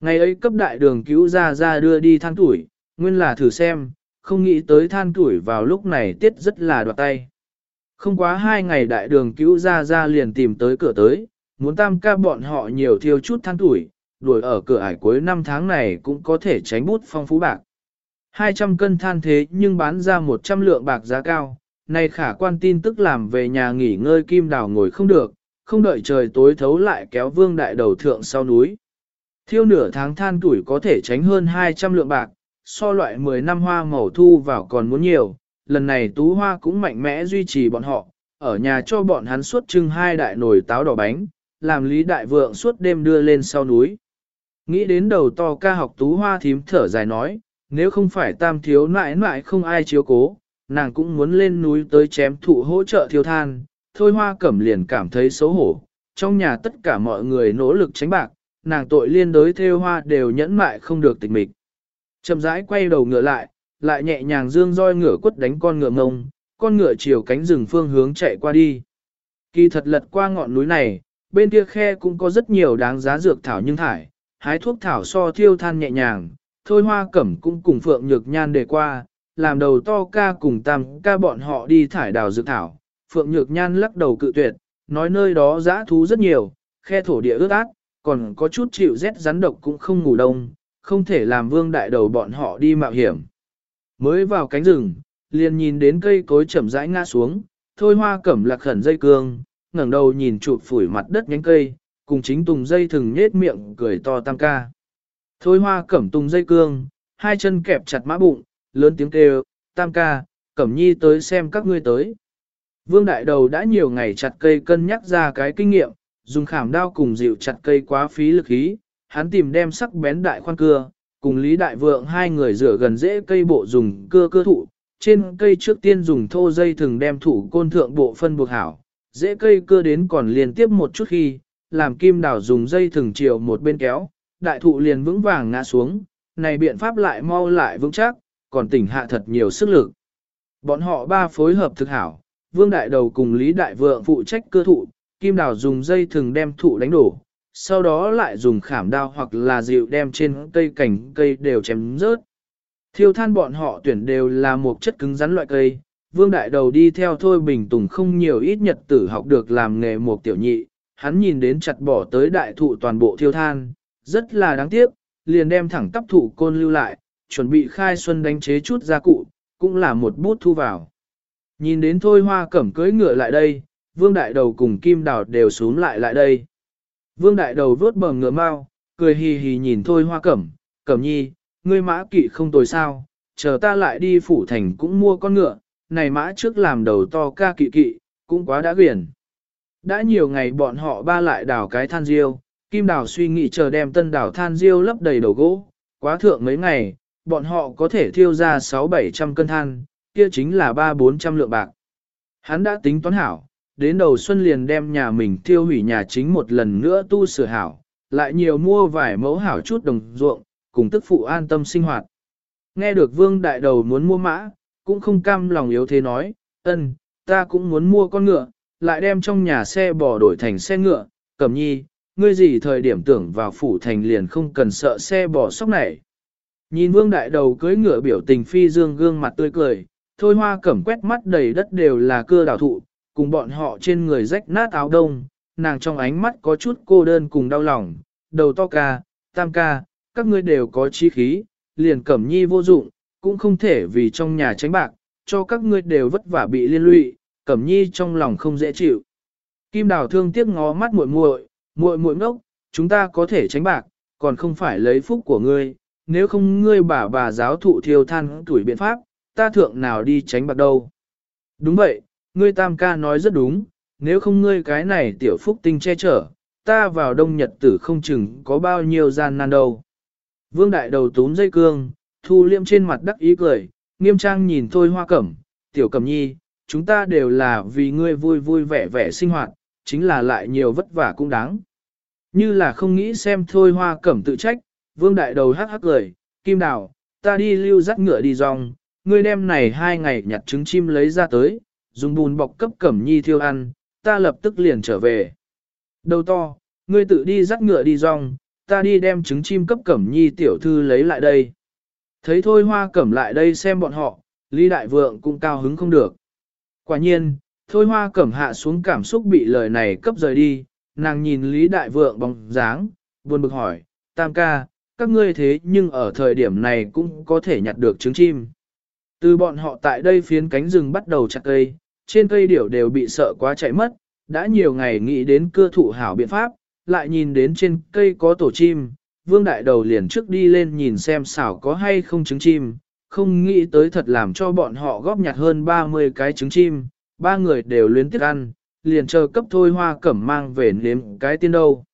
Ngày ấy cấp đại đường cứu ra ra đưa đi than tuổi, nguyên là thử xem, không nghĩ tới than tuổi vào lúc này tiết rất là đoạt tay. Không quá hai ngày đại đường cứu ra ra liền tìm tới cửa tới, muốn tam ca bọn họ nhiều thiêu chút than tuổi, đuổi ở cửa ải cuối năm tháng này cũng có thể tránh bút phong phú bạc. 200 cân than thế nhưng bán ra 100 lượng bạc giá cao, nay khả quan tin tức làm về nhà nghỉ ngơi kim đào ngồi không được, không đợi trời tối thấu lại kéo vương đại đầu thượng sau núi. Thiêu nửa tháng than tuổi có thể tránh hơn 200 lượng bạc, so loại 10 năm hoa màu thu vào còn muốn nhiều, lần này tú hoa cũng mạnh mẽ duy trì bọn họ, ở nhà cho bọn hắn suốt trưng hai đại nồi táo đỏ bánh, làm lý đại vượng suốt đêm đưa lên sau núi. Nghĩ đến đầu to ca học tú hoa thím thở dài nói, nếu không phải tam thiếu nãi nãi không ai chiếu cố, nàng cũng muốn lên núi tới chém thụ hỗ trợ thiêu than, thôi hoa cẩm liền cảm thấy xấu hổ. Trong nhà tất cả mọi người nỗ lực tránh bạc, nàng tội liên đối theo hoa đều nhẫn mại không được tịch mịch. Chậm rãi quay đầu ngựa lại, lại nhẹ nhàng dương roi ngựa quất đánh con ngựa ngông, con ngựa chiều cánh rừng phương hướng chạy qua đi. Kỳ thật lật qua ngọn núi này, bên kia khe cũng có rất nhiều đáng giá dược thảo nhưng thải, hái thuốc thảo so thiêu than nhẹ nhàng, thôi hoa cẩm cũng cùng phượng nhược nhan đề qua, làm đầu to ca cùng tam ca bọn họ đi thải đào dược thảo. Phượng Nhược Nhan lắc đầu cự tuyệt, nói nơi đó giã thú rất nhiều, khe thổ địa ướt át, còn có chút chịu rét rắn độc cũng không ngủ đông, không thể làm vương đại đầu bọn họ đi mạo hiểm. Mới vào cánh rừng, liền nhìn đến cây cối chậm rãi ngã xuống, thôi hoa cẩm lạc khẩn dây cương, ngẩng đầu nhìn chụp phủi mặt đất nhánh cây, cùng chính tùng dây thừng nhết miệng cười to tam ca. Thôi hoa cẩm tùng dây cương, hai chân kẹp chặt mã bụng, lớn tiếng kêu, tam ca, cẩm nhi tới xem các ngươi tới. Vương đại đầu đã nhiều ngày chặt cây cân nhắc ra cái kinh nghiệm, dùng khảm đao cùng dịu chặt cây quá phí lực khí, hắn tìm đem sắc bén đại khoan cưa, cùng Lý Đại Vượng hai người rửa gần dễ cây bộ dùng cưa cưa thụ, trên cây trước tiên dùng thô dây thừng đem thủ côn thượng bộ phân buộc hảo, dễ cây cưa đến còn liên tiếp một chút khi, làm kim đảo dùng dây thừng chiều một bên kéo, đại thụ liền vững vàng ngã xuống, này biện pháp lại mau lại vững chắc, còn tỉnh hạ thật nhiều sức lực. Bọn họ ba phối hợp thực hảo, Vương Đại Đầu cùng Lý Đại Vượng phụ trách cơ thụ, Kim Đào dùng dây thừng đem thụ đánh đổ, sau đó lại dùng khảm đao hoặc là dịu đem trên cây cảnh cây đều chém rớt. Thiêu than bọn họ tuyển đều là một chất cứng rắn loại cây, Vương Đại Đầu đi theo Thôi Bình Tùng không nhiều ít nhật tử học được làm nghề một tiểu nhị, hắn nhìn đến chặt bỏ tới đại thụ toàn bộ thiêu than, rất là đáng tiếc, liền đem thẳng tắp thủ côn lưu lại, chuẩn bị khai xuân đánh chế chút gia cụ, cũng là một bút thu vào. Nhìn đến thôi hoa cẩm cưỡi ngựa lại đây, vương đại đầu cùng kim đào đều xuống lại lại đây. Vương đại đầu vớt bờ ngựa mau, cười hì hì nhìn thôi hoa cẩm, cẩm nhi, ngươi mã kỵ không tồi sao, chờ ta lại đi phủ thành cũng mua con ngựa, này mã trước làm đầu to ca kỵ kỵ, cũng quá đã quyển. Đã nhiều ngày bọn họ ba lại đào cái than diêu, kim đào suy nghĩ chờ đem tân Đảo than diêu lấp đầy đầu gỗ, quá thượng mấy ngày, bọn họ có thể thiêu ra 6-700 cân than, kia chính là 3-400 lượng bạc. Hắn đã tính toán hảo, đến đầu xuân liền đem nhà mình thiêu hủy nhà chính một lần nữa tu sửa hảo, lại nhiều mua vài mẫu hảo chút đồng ruộng, cùng tức phụ an tâm sinh hoạt. Nghe được vương đại đầu muốn mua mã, cũng không cam lòng yếu thế nói, ân, ta cũng muốn mua con ngựa, lại đem trong nhà xe bò đổi thành xe ngựa, cẩm nhi, ngươi gì thời điểm tưởng vào phủ thành liền không cần sợ xe bò sóc này. Nhìn vương đại đầu cưới ngựa biểu tình phi dương gương mặt tươi cười, thôi hoa cẩm quét mắt đầy đất đều là cưa đào thụ, cùng bọn họ trên người rách nát áo đông, nàng trong ánh mắt có chút cô đơn cùng đau lòng, đầu to ca, tam ca, các ngươi đều có trí khí, liền cẩm nhi vô dụng, cũng không thể vì trong nhà tránh bạc, cho các ngươi đều vất vả bị liên lụy, cẩm nhi trong lòng không dễ chịu. Kim đào thương tiếc ngó mắt muội muội, muội muội ngốc, chúng ta có thể tránh bạc, còn không phải lấy phúc của ngươi, nếu không ngươi bà bà giáo thụ thiêu than tuổi biện pháp, ta thượng nào đi tránh bạc đâu. Đúng vậy, ngươi tam ca nói rất đúng, nếu không ngươi cái này tiểu phúc tinh che chở, ta vào đông nhật tử không chừng có bao nhiêu gian nan đâu. Vương đại đầu túm dây cương, thu liêm trên mặt đắc ý cười, nghiêm trang nhìn thôi hoa cẩm, tiểu cẩm nhi, chúng ta đều là vì ngươi vui vui vẻ vẻ sinh hoạt, chính là lại nhiều vất vả cũng đáng. Như là không nghĩ xem thôi hoa cẩm tự trách, vương đại đầu hắc hắc cười, kim đào, ta đi lưu dắt ngựa đi dòng, ngươi đem này hai ngày nhặt trứng chim lấy ra tới, dùng bùn bọc cấp cẩm nhi thiêu ăn, ta lập tức liền trở về. Đầu to, ngươi tự đi dắt ngựa đi dòng, ta đi đem trứng chim cấp cẩm nhi tiểu thư lấy lại đây. Thấy thôi hoa cẩm lại đây xem bọn họ, Lý Đại Vượng cũng cao hứng không được. Quả nhiên, thôi hoa cẩm hạ xuống cảm xúc bị lời này cấp rời đi, nàng nhìn Lý Đại Vượng bóng dáng, buồn bực hỏi, tam ca, các ngươi thế nhưng ở thời điểm này cũng có thể nhặt được trứng chim. Từ bọn họ tại đây phiến cánh rừng bắt đầu chặt cây, trên cây điểu đều bị sợ quá chạy mất, đã nhiều ngày nghĩ đến cưa thụ hảo biện pháp, lại nhìn đến trên cây có tổ chim, vương đại đầu liền trước đi lên nhìn xem xảo có hay không trứng chim, không nghĩ tới thật làm cho bọn họ góp nhặt hơn 30 cái trứng chim, ba người đều luyến tiếc ăn, liền chờ cấp thôi hoa cẩm mang về nếm cái tiên đâu.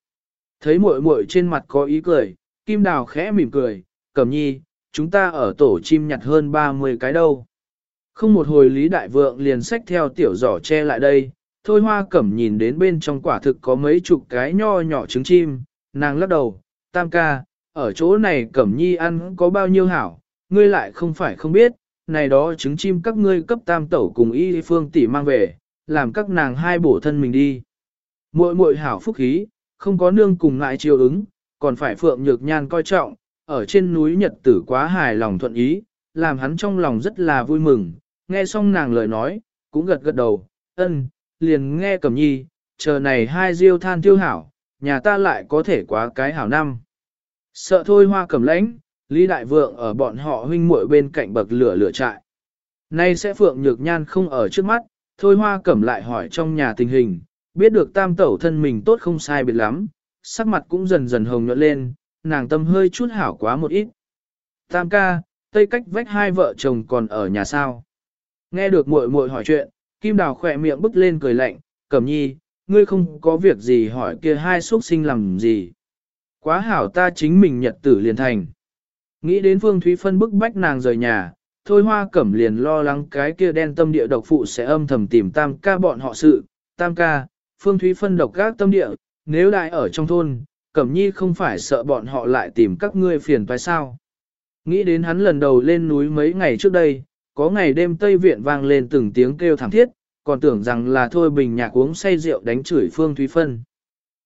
Thấy muội muội trên mặt có ý cười, kim đào khẽ mỉm cười, cẩm nhi, chúng ta ở tổ chim nhặt hơn 30 cái đâu. Không một hồi Lý Đại Vượng liền xách theo tiểu giỏ che lại đây, thôi hoa cẩm nhìn đến bên trong quả thực có mấy chục cái nho nhỏ trứng chim, nàng lắc đầu, tam ca, ở chỗ này cẩm nhi ăn có bao nhiêu hảo, ngươi lại không phải không biết, này đó trứng chim các ngươi cấp tam tẩu cùng y phương tỷ mang về, làm các nàng hai bổ thân mình đi. Muội muội hảo phúc khí, không có nương cùng ngại chiều ứng, còn phải phượng nhược nhan coi trọng, ở trên núi Nhật tử quá hài lòng thuận ý, làm hắn trong lòng rất là vui mừng, nghe xong nàng lời nói, cũng gật gật đầu, ân, liền nghe cẩm nhi, chờ này hai diêu than tiêu hảo, nhà ta lại có thể quá cái hảo năm. Sợ thôi hoa cẩm lãnh, Lý Đại Vượng ở bọn họ huynh muội bên cạnh bậc lửa lửa trại. Nay sẽ Phượng Nhược Nhan không ở trước mắt, thôi hoa cẩm lại hỏi trong nhà tình hình, biết được tam tẩu thân mình tốt không sai biệt lắm, sắc mặt cũng dần dần hồng nhuận lên, nàng tâm hơi chút hảo quá một ít. Tam ca, tây cách vách hai vợ chồng còn ở nhà sao? Nghe được muội muội hỏi chuyện, Kim Đào khỏe miệng bứt lên cười lạnh, Cẩm Nhi, ngươi không có việc gì hỏi kia hai xuất sinh làm gì. Quá hảo ta chính mình nhật tử liền thành. Nghĩ đến Phương Thúy Phân bức bách nàng rời nhà, thôi hoa cẩm liền lo lắng cái kia đen tâm địa độc phụ sẽ âm thầm tìm tam ca bọn họ sự. Tam ca, Phương Thúy Phân độc gác tâm địa, nếu đại ở trong thôn, Cẩm Nhi không phải sợ bọn họ lại tìm các ngươi phiền phải sao. Nghĩ đến hắn lần đầu lên núi mấy ngày trước đây, có ngày đêm Tây Viện vang lên từng tiếng kêu thảm thiết, còn tưởng rằng là thôi bình nhạc uống say rượu đánh chửi Phương Thúy Phân.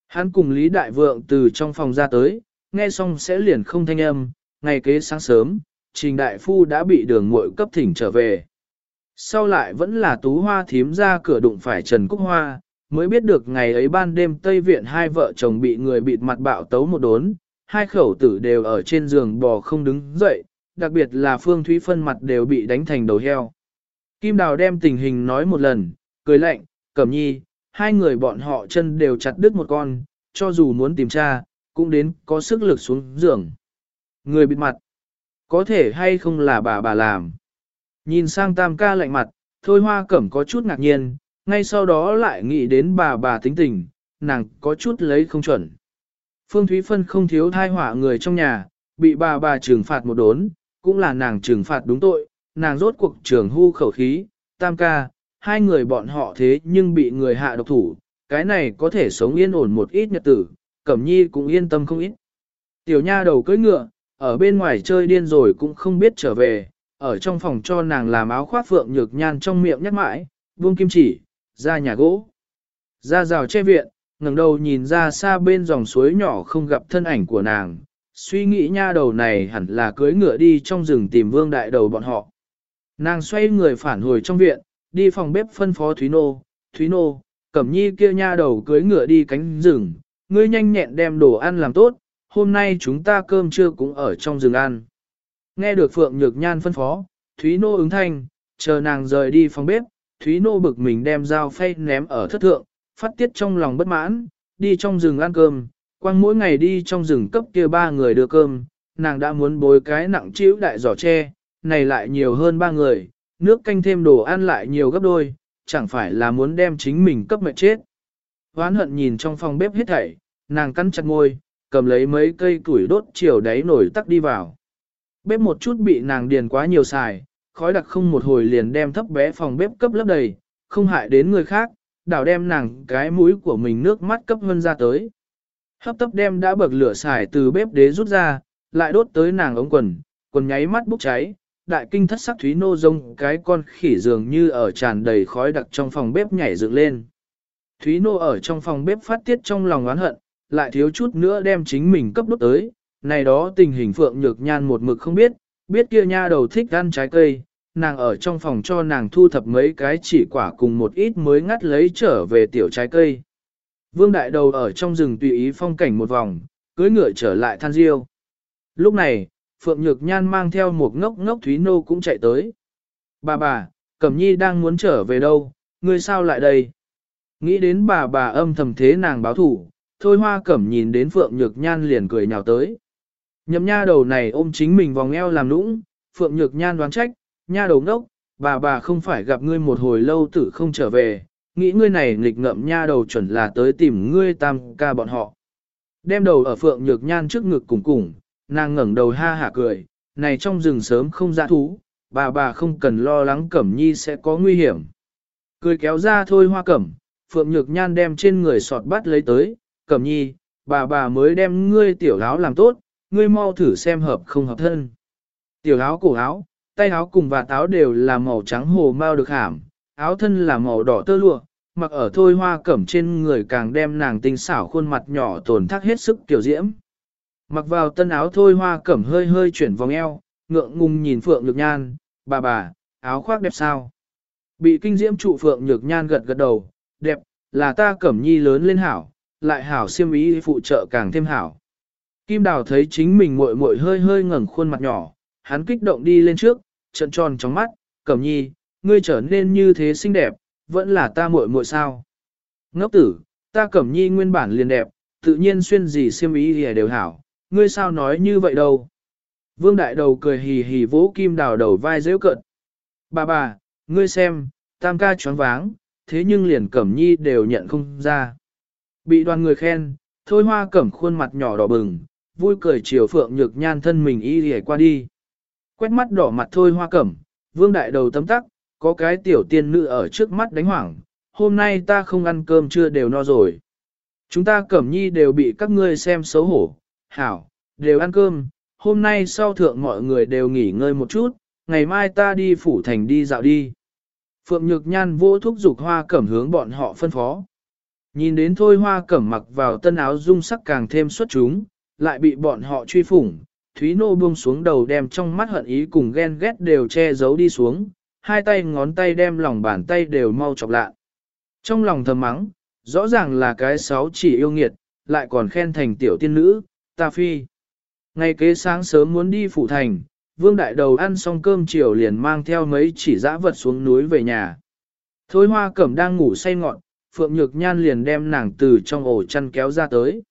Hắn cùng Lý Đại Vượng từ trong phòng ra tới, nghe xong sẽ liền không thanh âm, ngày kế sáng sớm, Trình Đại Phu đã bị đường muội cấp thỉnh trở về. Sau lại vẫn là tú hoa thím ra cửa đụng phải Trần Cúc Hoa, mới biết được ngày ấy ban đêm Tây Viện hai vợ chồng bị người bịt mặt bạo tấu một đốn, hai khẩu tử đều ở trên giường bò không đứng dậy, đặc biệt là Phương Thúy Phân mặt đều bị đánh thành đầu heo. Kim Đào đem tình hình nói một lần, cười lạnh, cẩm nhi, hai người bọn họ chân đều chặt đứt một con, cho dù muốn tìm tra, cũng đến có sức lực xuống giường. Người bịt mặt, có thể hay không là bà bà làm. Nhìn sang tam ca lạnh mặt, thôi hoa cẩm có chút ngạc nhiên, ngay sau đó lại nghĩ đến bà bà tính tình, nàng có chút lấy không chuẩn. Phương Thúy Phân không thiếu thai họa người trong nhà, bị bà bà trừng phạt một đốn, cũng là nàng trừng phạt đúng tội, nàng rốt cuộc trường hưu khẩu khí, tam ca, hai người bọn họ thế nhưng bị người hạ độc thủ, cái này có thể sống yên ổn một ít nhật tử, Cẩm Nhi cũng yên tâm không ít. Tiểu nha đầu cưỡi ngựa, ở bên ngoài chơi điên rồi cũng không biết trở về, ở trong phòng cho nàng làm áo khoác phượng nhược nhan trong miệng nhắc mãi, buông kim chỉ, ra nhà gỗ. Ra rào che viện, ngẩng đầu nhìn ra xa bên dòng suối nhỏ không gặp thân ảnh của nàng, suy nghĩ nha đầu này hẳn là cưới ngựa đi trong rừng tìm vương đại đầu bọn họ. Nàng xoay người phản hồi trong viện, đi phòng bếp phân phó Thúy Nô, Thúy Nô, Cẩm Nhi kia nha đầu cưới ngựa đi cánh rừng, ngươi nhanh nhẹn đem đồ ăn làm tốt, hôm nay chúng ta cơm trưa cũng ở trong rừng ăn. Nghe được Phượng Nhược Nhan phân phó, Thúy Nô ứng thanh, chờ nàng rời đi phòng bếp, Thúy Nô bực mình đem dao phay ném ở thất thượng, phát tiết trong lòng bất mãn, đi trong rừng ăn cơm, quang mỗi ngày đi trong rừng cấp kia ba người đưa cơm, nàng đã muốn bối cái nặng chịu đại giỏ tre, này lại nhiều hơn ba người, nước canh thêm đồ ăn lại nhiều gấp đôi, chẳng phải là muốn đem chính mình cấp mệt chết. Hoán hận nhìn trong phòng bếp hết thảy, nàng cắn chặt môi, cầm lấy mấy cây củi đốt chiều đáy nổi tắc đi vào. Bếp một chút bị nàng điền quá nhiều xài, khói đặc không một hồi liền đem thấp bé phòng bếp cấp lấp đầy, không hại đến người khác, đảo đem nàng cái mũi của mình nước mắt cấp hơn ra tới. Hấp tấp đem đã bậc lửa xài từ bếp đế rút ra, lại đốt tới nàng ống quần, quần nháy mắt bốc cháy, đại kinh thất sắc thúy nô rông cái con khỉ dường như ở tràn đầy khói đặc trong phòng bếp nhảy dựng lên. Thúy nô ở trong phòng bếp phát tiết trong lòng oán hận, lại thiếu chút nữa đem chính mình cấp đốt tới, này đó tình hình phượng nhược nhan một mực không biết, biết kia nha đầu thích ăn trái cây, nàng ở trong phòng cho nàng thu thập mấy cái chỉ quả cùng một ít mới ngắt lấy trở về tiểu trái cây. Vương đại đầu ở trong rừng tùy ý phong cảnh một vòng, cưới ngựa trở lại than diêu. Lúc này, Phượng Nhược Nhan mang theo một ngốc ngốc Thúy Nô cũng chạy tới. Bà bà, Cẩm Nhi đang muốn trở về đâu, ngươi sao lại đây? Nghĩ đến bà bà âm thầm thế nàng báo thủ, thôi hoa cẩm nhìn đến Phượng Nhược Nhan liền cười nhào tới. Nhậm nha đầu này ôm chính mình vòng eo làm nũng, Phượng Nhược Nhan đoán trách, nha đầu ngốc, bà bà không phải gặp ngươi một hồi lâu tử không trở về, nghĩ ngươi này nghịch ngậm nha đầu chuẩn là tới tìm ngươi tam ca bọn họ. Đem đầu ở Phượng Nhược Nhan trước ngực cùng cùng, nàng ngẩng đầu ha hả cười, này trong rừng sớm không ra thú, bà bà không cần lo lắng Cẩm Nhi sẽ có nguy hiểm. Cười kéo ra thôi hoa cẩm, Phượng Nhược Nhan đem trên người sọt bắt lấy tới, Cẩm Nhi, bà bà mới đem ngươi tiểu áo làm tốt, ngươi mau thử xem hợp không hợp thân. Tiểu áo cổ áo, tay áo cùng và táo đều là màu trắng hồ mau được hàm, áo thân là màu đỏ tơ lụa, mặc ở thôi hoa cẩm trên người càng đem nàng tinh xảo khuôn mặt nhỏ tổn thác hết sức tiểu diễm. Mặc vào tân áo thôi hoa cẩm hơi hơi chuyển vòng eo, ngượng ngùng nhìn Phượng Nhược Nhan, bà bà, áo khoác đẹp sao? Bị kinh diễm trụ Phượng Nhược Nhan gật gật đầu, đẹp, là ta cẩm nhi lớn lên hảo, lại hảo siêm ý phụ trợ càng thêm hảo. Kim Đào thấy chính mình muội muội hơi hơi ngẩng khuôn mặt nhỏ, hắn kích động đi lên trước, trận tròn trong mắt, cẩm nhi, ngươi trở nên như thế xinh đẹp, vẫn là ta muội muội sao? Ngốc tử, ta cẩm nhi nguyên bản liền đẹp, tự nhiên xuyên gì siêm ý thì đều hảo, ngươi sao nói như vậy đâu? Vương đại đầu cười hì hì vỗ kim đào đầu vai dễ cận. Bà bà, ngươi xem, tam ca choáng váng, thế nhưng liền cẩm nhi đều nhận không ra. Bị đoàn người khen, thôi hoa cẩm khuôn mặt nhỏ đỏ bừng, vui cười chiều phượng nhược nhan thân mình y hề qua đi. Quét mắt đỏ mặt thôi hoa cẩm, vương đại đầu tấm tắc, có cái tiểu tiên nữ ở trước mắt đánh hoảng, hôm nay ta không ăn cơm chưa đều no rồi. Chúng ta cẩm nhi đều bị các ngươi xem xấu hổ, hảo, đều ăn cơm, hôm nay sau thượng mọi người đều nghỉ ngơi một chút, ngày mai ta đi phủ thành đi dạo đi. Phượng Nhược Nhan vô thúc dục hoa cẩm hướng bọn họ phân phó. Nhìn đến thôi hoa cẩm mặc vào tân áo dung sắc càng thêm xuất chúng, lại bị bọn họ truy phủng, Thúy Nô buông xuống đầu đem trong mắt hận ý cùng ghen ghét đều che giấu đi xuống, hai tay ngón tay đem lòng bàn tay đều mau chọc lạ. Trong lòng thầm mắng, rõ ràng là cái sáu chỉ yêu nghiệt, lại còn khen thành tiểu tiên nữ, ta phi. Ngày kế sáng sớm muốn đi phủ thành, vương đại đầu ăn xong cơm chiều liền mang theo mấy chỉ dã vật xuống núi về nhà. Thôi hoa cẩm đang ngủ say ngọn, Phượng Nhược Nhan liền đem nàng từ trong ổ chăn kéo ra tới.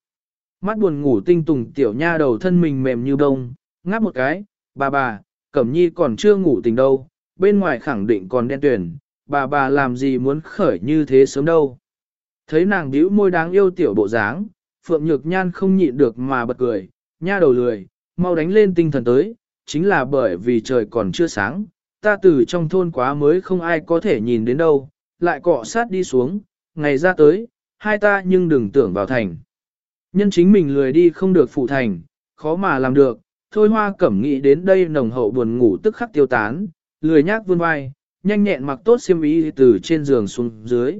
Mắt buồn ngủ tinh tùng tiểu nha đầu thân mình mềm như bông, ngáp một cái, bà bà, Cẩm Nhi còn chưa ngủ tình đâu, bên ngoài khẳng định còn đen tuyển, bà bà làm gì muốn khởi như thế sớm đâu. Thấy nàng bĩu môi đáng yêu tiểu bộ dáng, Phượng Nhược Nhan không nhịn được mà bật cười, nha đầu lười, mau đánh lên tinh thần tới, chính là bởi vì trời còn chưa sáng, ta từ trong thôn quá mới không ai có thể nhìn đến đâu, lại cọ sát đi xuống, ngày ra tới, hai ta nhưng đừng tưởng vào thành. Nhân chính mình lười đi không được phụ thành, khó mà làm được, thôi hoa cẩm nghĩ đến đây nồng hậu buồn ngủ tức khắc tiêu tán, lười nhác vươn vai, nhanh nhẹn mặc tốt xiêm y từ trên giường xuống dưới.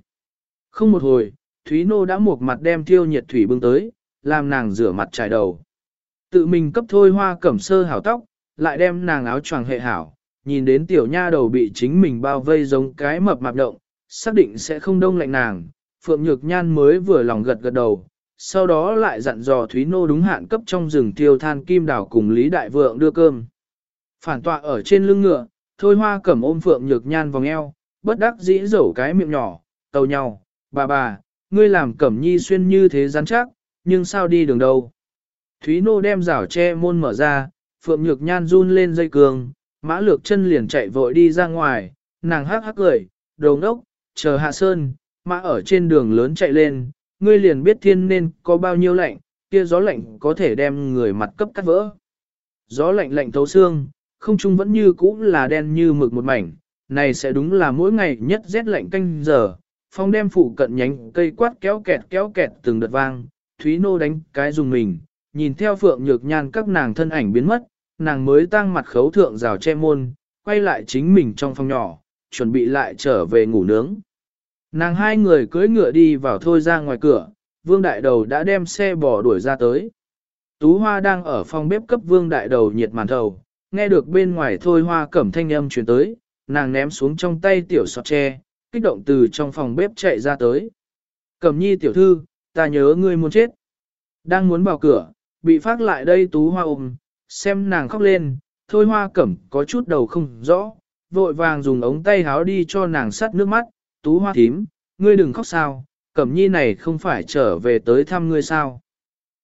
Không một hồi, Thúy Nô đã một mặt đem thiêu nhiệt thủy bưng tới, làm nàng rửa mặt trải đầu. Tự mình cấp thôi hoa cẩm sơ hảo tóc, lại đem nàng áo choàng hệ hảo, nhìn đến tiểu nha đầu bị chính mình bao vây giống cái mập mạp động, xác định sẽ không đông lạnh nàng, Phượng Nhược Nhan mới vừa lòng gật gật đầu, sau đó lại dặn dò Thúy Nô đúng hạn cấp trong rừng tiêu than kim đảo cùng Lý Đại Vượng đưa cơm. Phản tọa ở trên lưng ngựa, thôi hoa cẩm ôm Phượng Nhược Nhan vòng eo, bất đắc dĩ dẫu cái miệng nhỏ, tàu nhau, bà bà, ngươi làm cẩm nhi xuyên như thế rắn chắc, nhưng sao đi đường đâu. Thúy Nô đem rảo che môn mở ra, Phượng Nhược Nhan run lên dây cường, mã lược chân liền chạy vội đi ra ngoài, nàng hắc hắc cười, đồ ngốc, chờ hạ sơn, mã ở trên đường lớn chạy lên, ngươi liền biết thiên nên có bao nhiêu lạnh, kia gió lạnh có thể đem người mặt cấp cắt vỡ. Gió lạnh lạnh thấu xương, không trung vẫn như cũ là đen như mực một mảnh, này sẽ đúng là mỗi ngày nhất rét lạnh canh giờ, phong đem phụ cận nhánh cây quát kéo kẹt kéo kẹt từng đợt vang, Thúy Nô đánh cái dùng mình, nhìn theo phượng nhược nhan các nàng thân ảnh biến mất, nàng mới tăng mặt khấu thượng rào che môn, quay lại chính mình trong phòng nhỏ, chuẩn bị lại trở về ngủ nướng. Nàng hai người cưỡi ngựa đi vào thôi ra ngoài cửa, vương đại đầu đã đem xe bò đuổi ra tới. Tú Hoa đang ở phòng bếp cấp vương đại đầu nhiệt màn thầu, nghe được bên ngoài thôi hoa cẩm thanh âm truyền tới, nàng ném xuống trong tay tiểu sọt tre, kích động từ trong phòng bếp chạy ra tới. Cẩm nhi tiểu thư, ta nhớ ngươi muốn chết. Đang muốn vào cửa, bị phát lại đây tú hoa ôm, xem nàng khóc lên, thôi hoa cẩm có chút đầu không rõ, vội vàng dùng ống tay háo đi cho nàng sắt nước mắt, tú hoa thím, ngươi đừng khóc sao, cẩm nhi này không phải trở về tới thăm ngươi sao.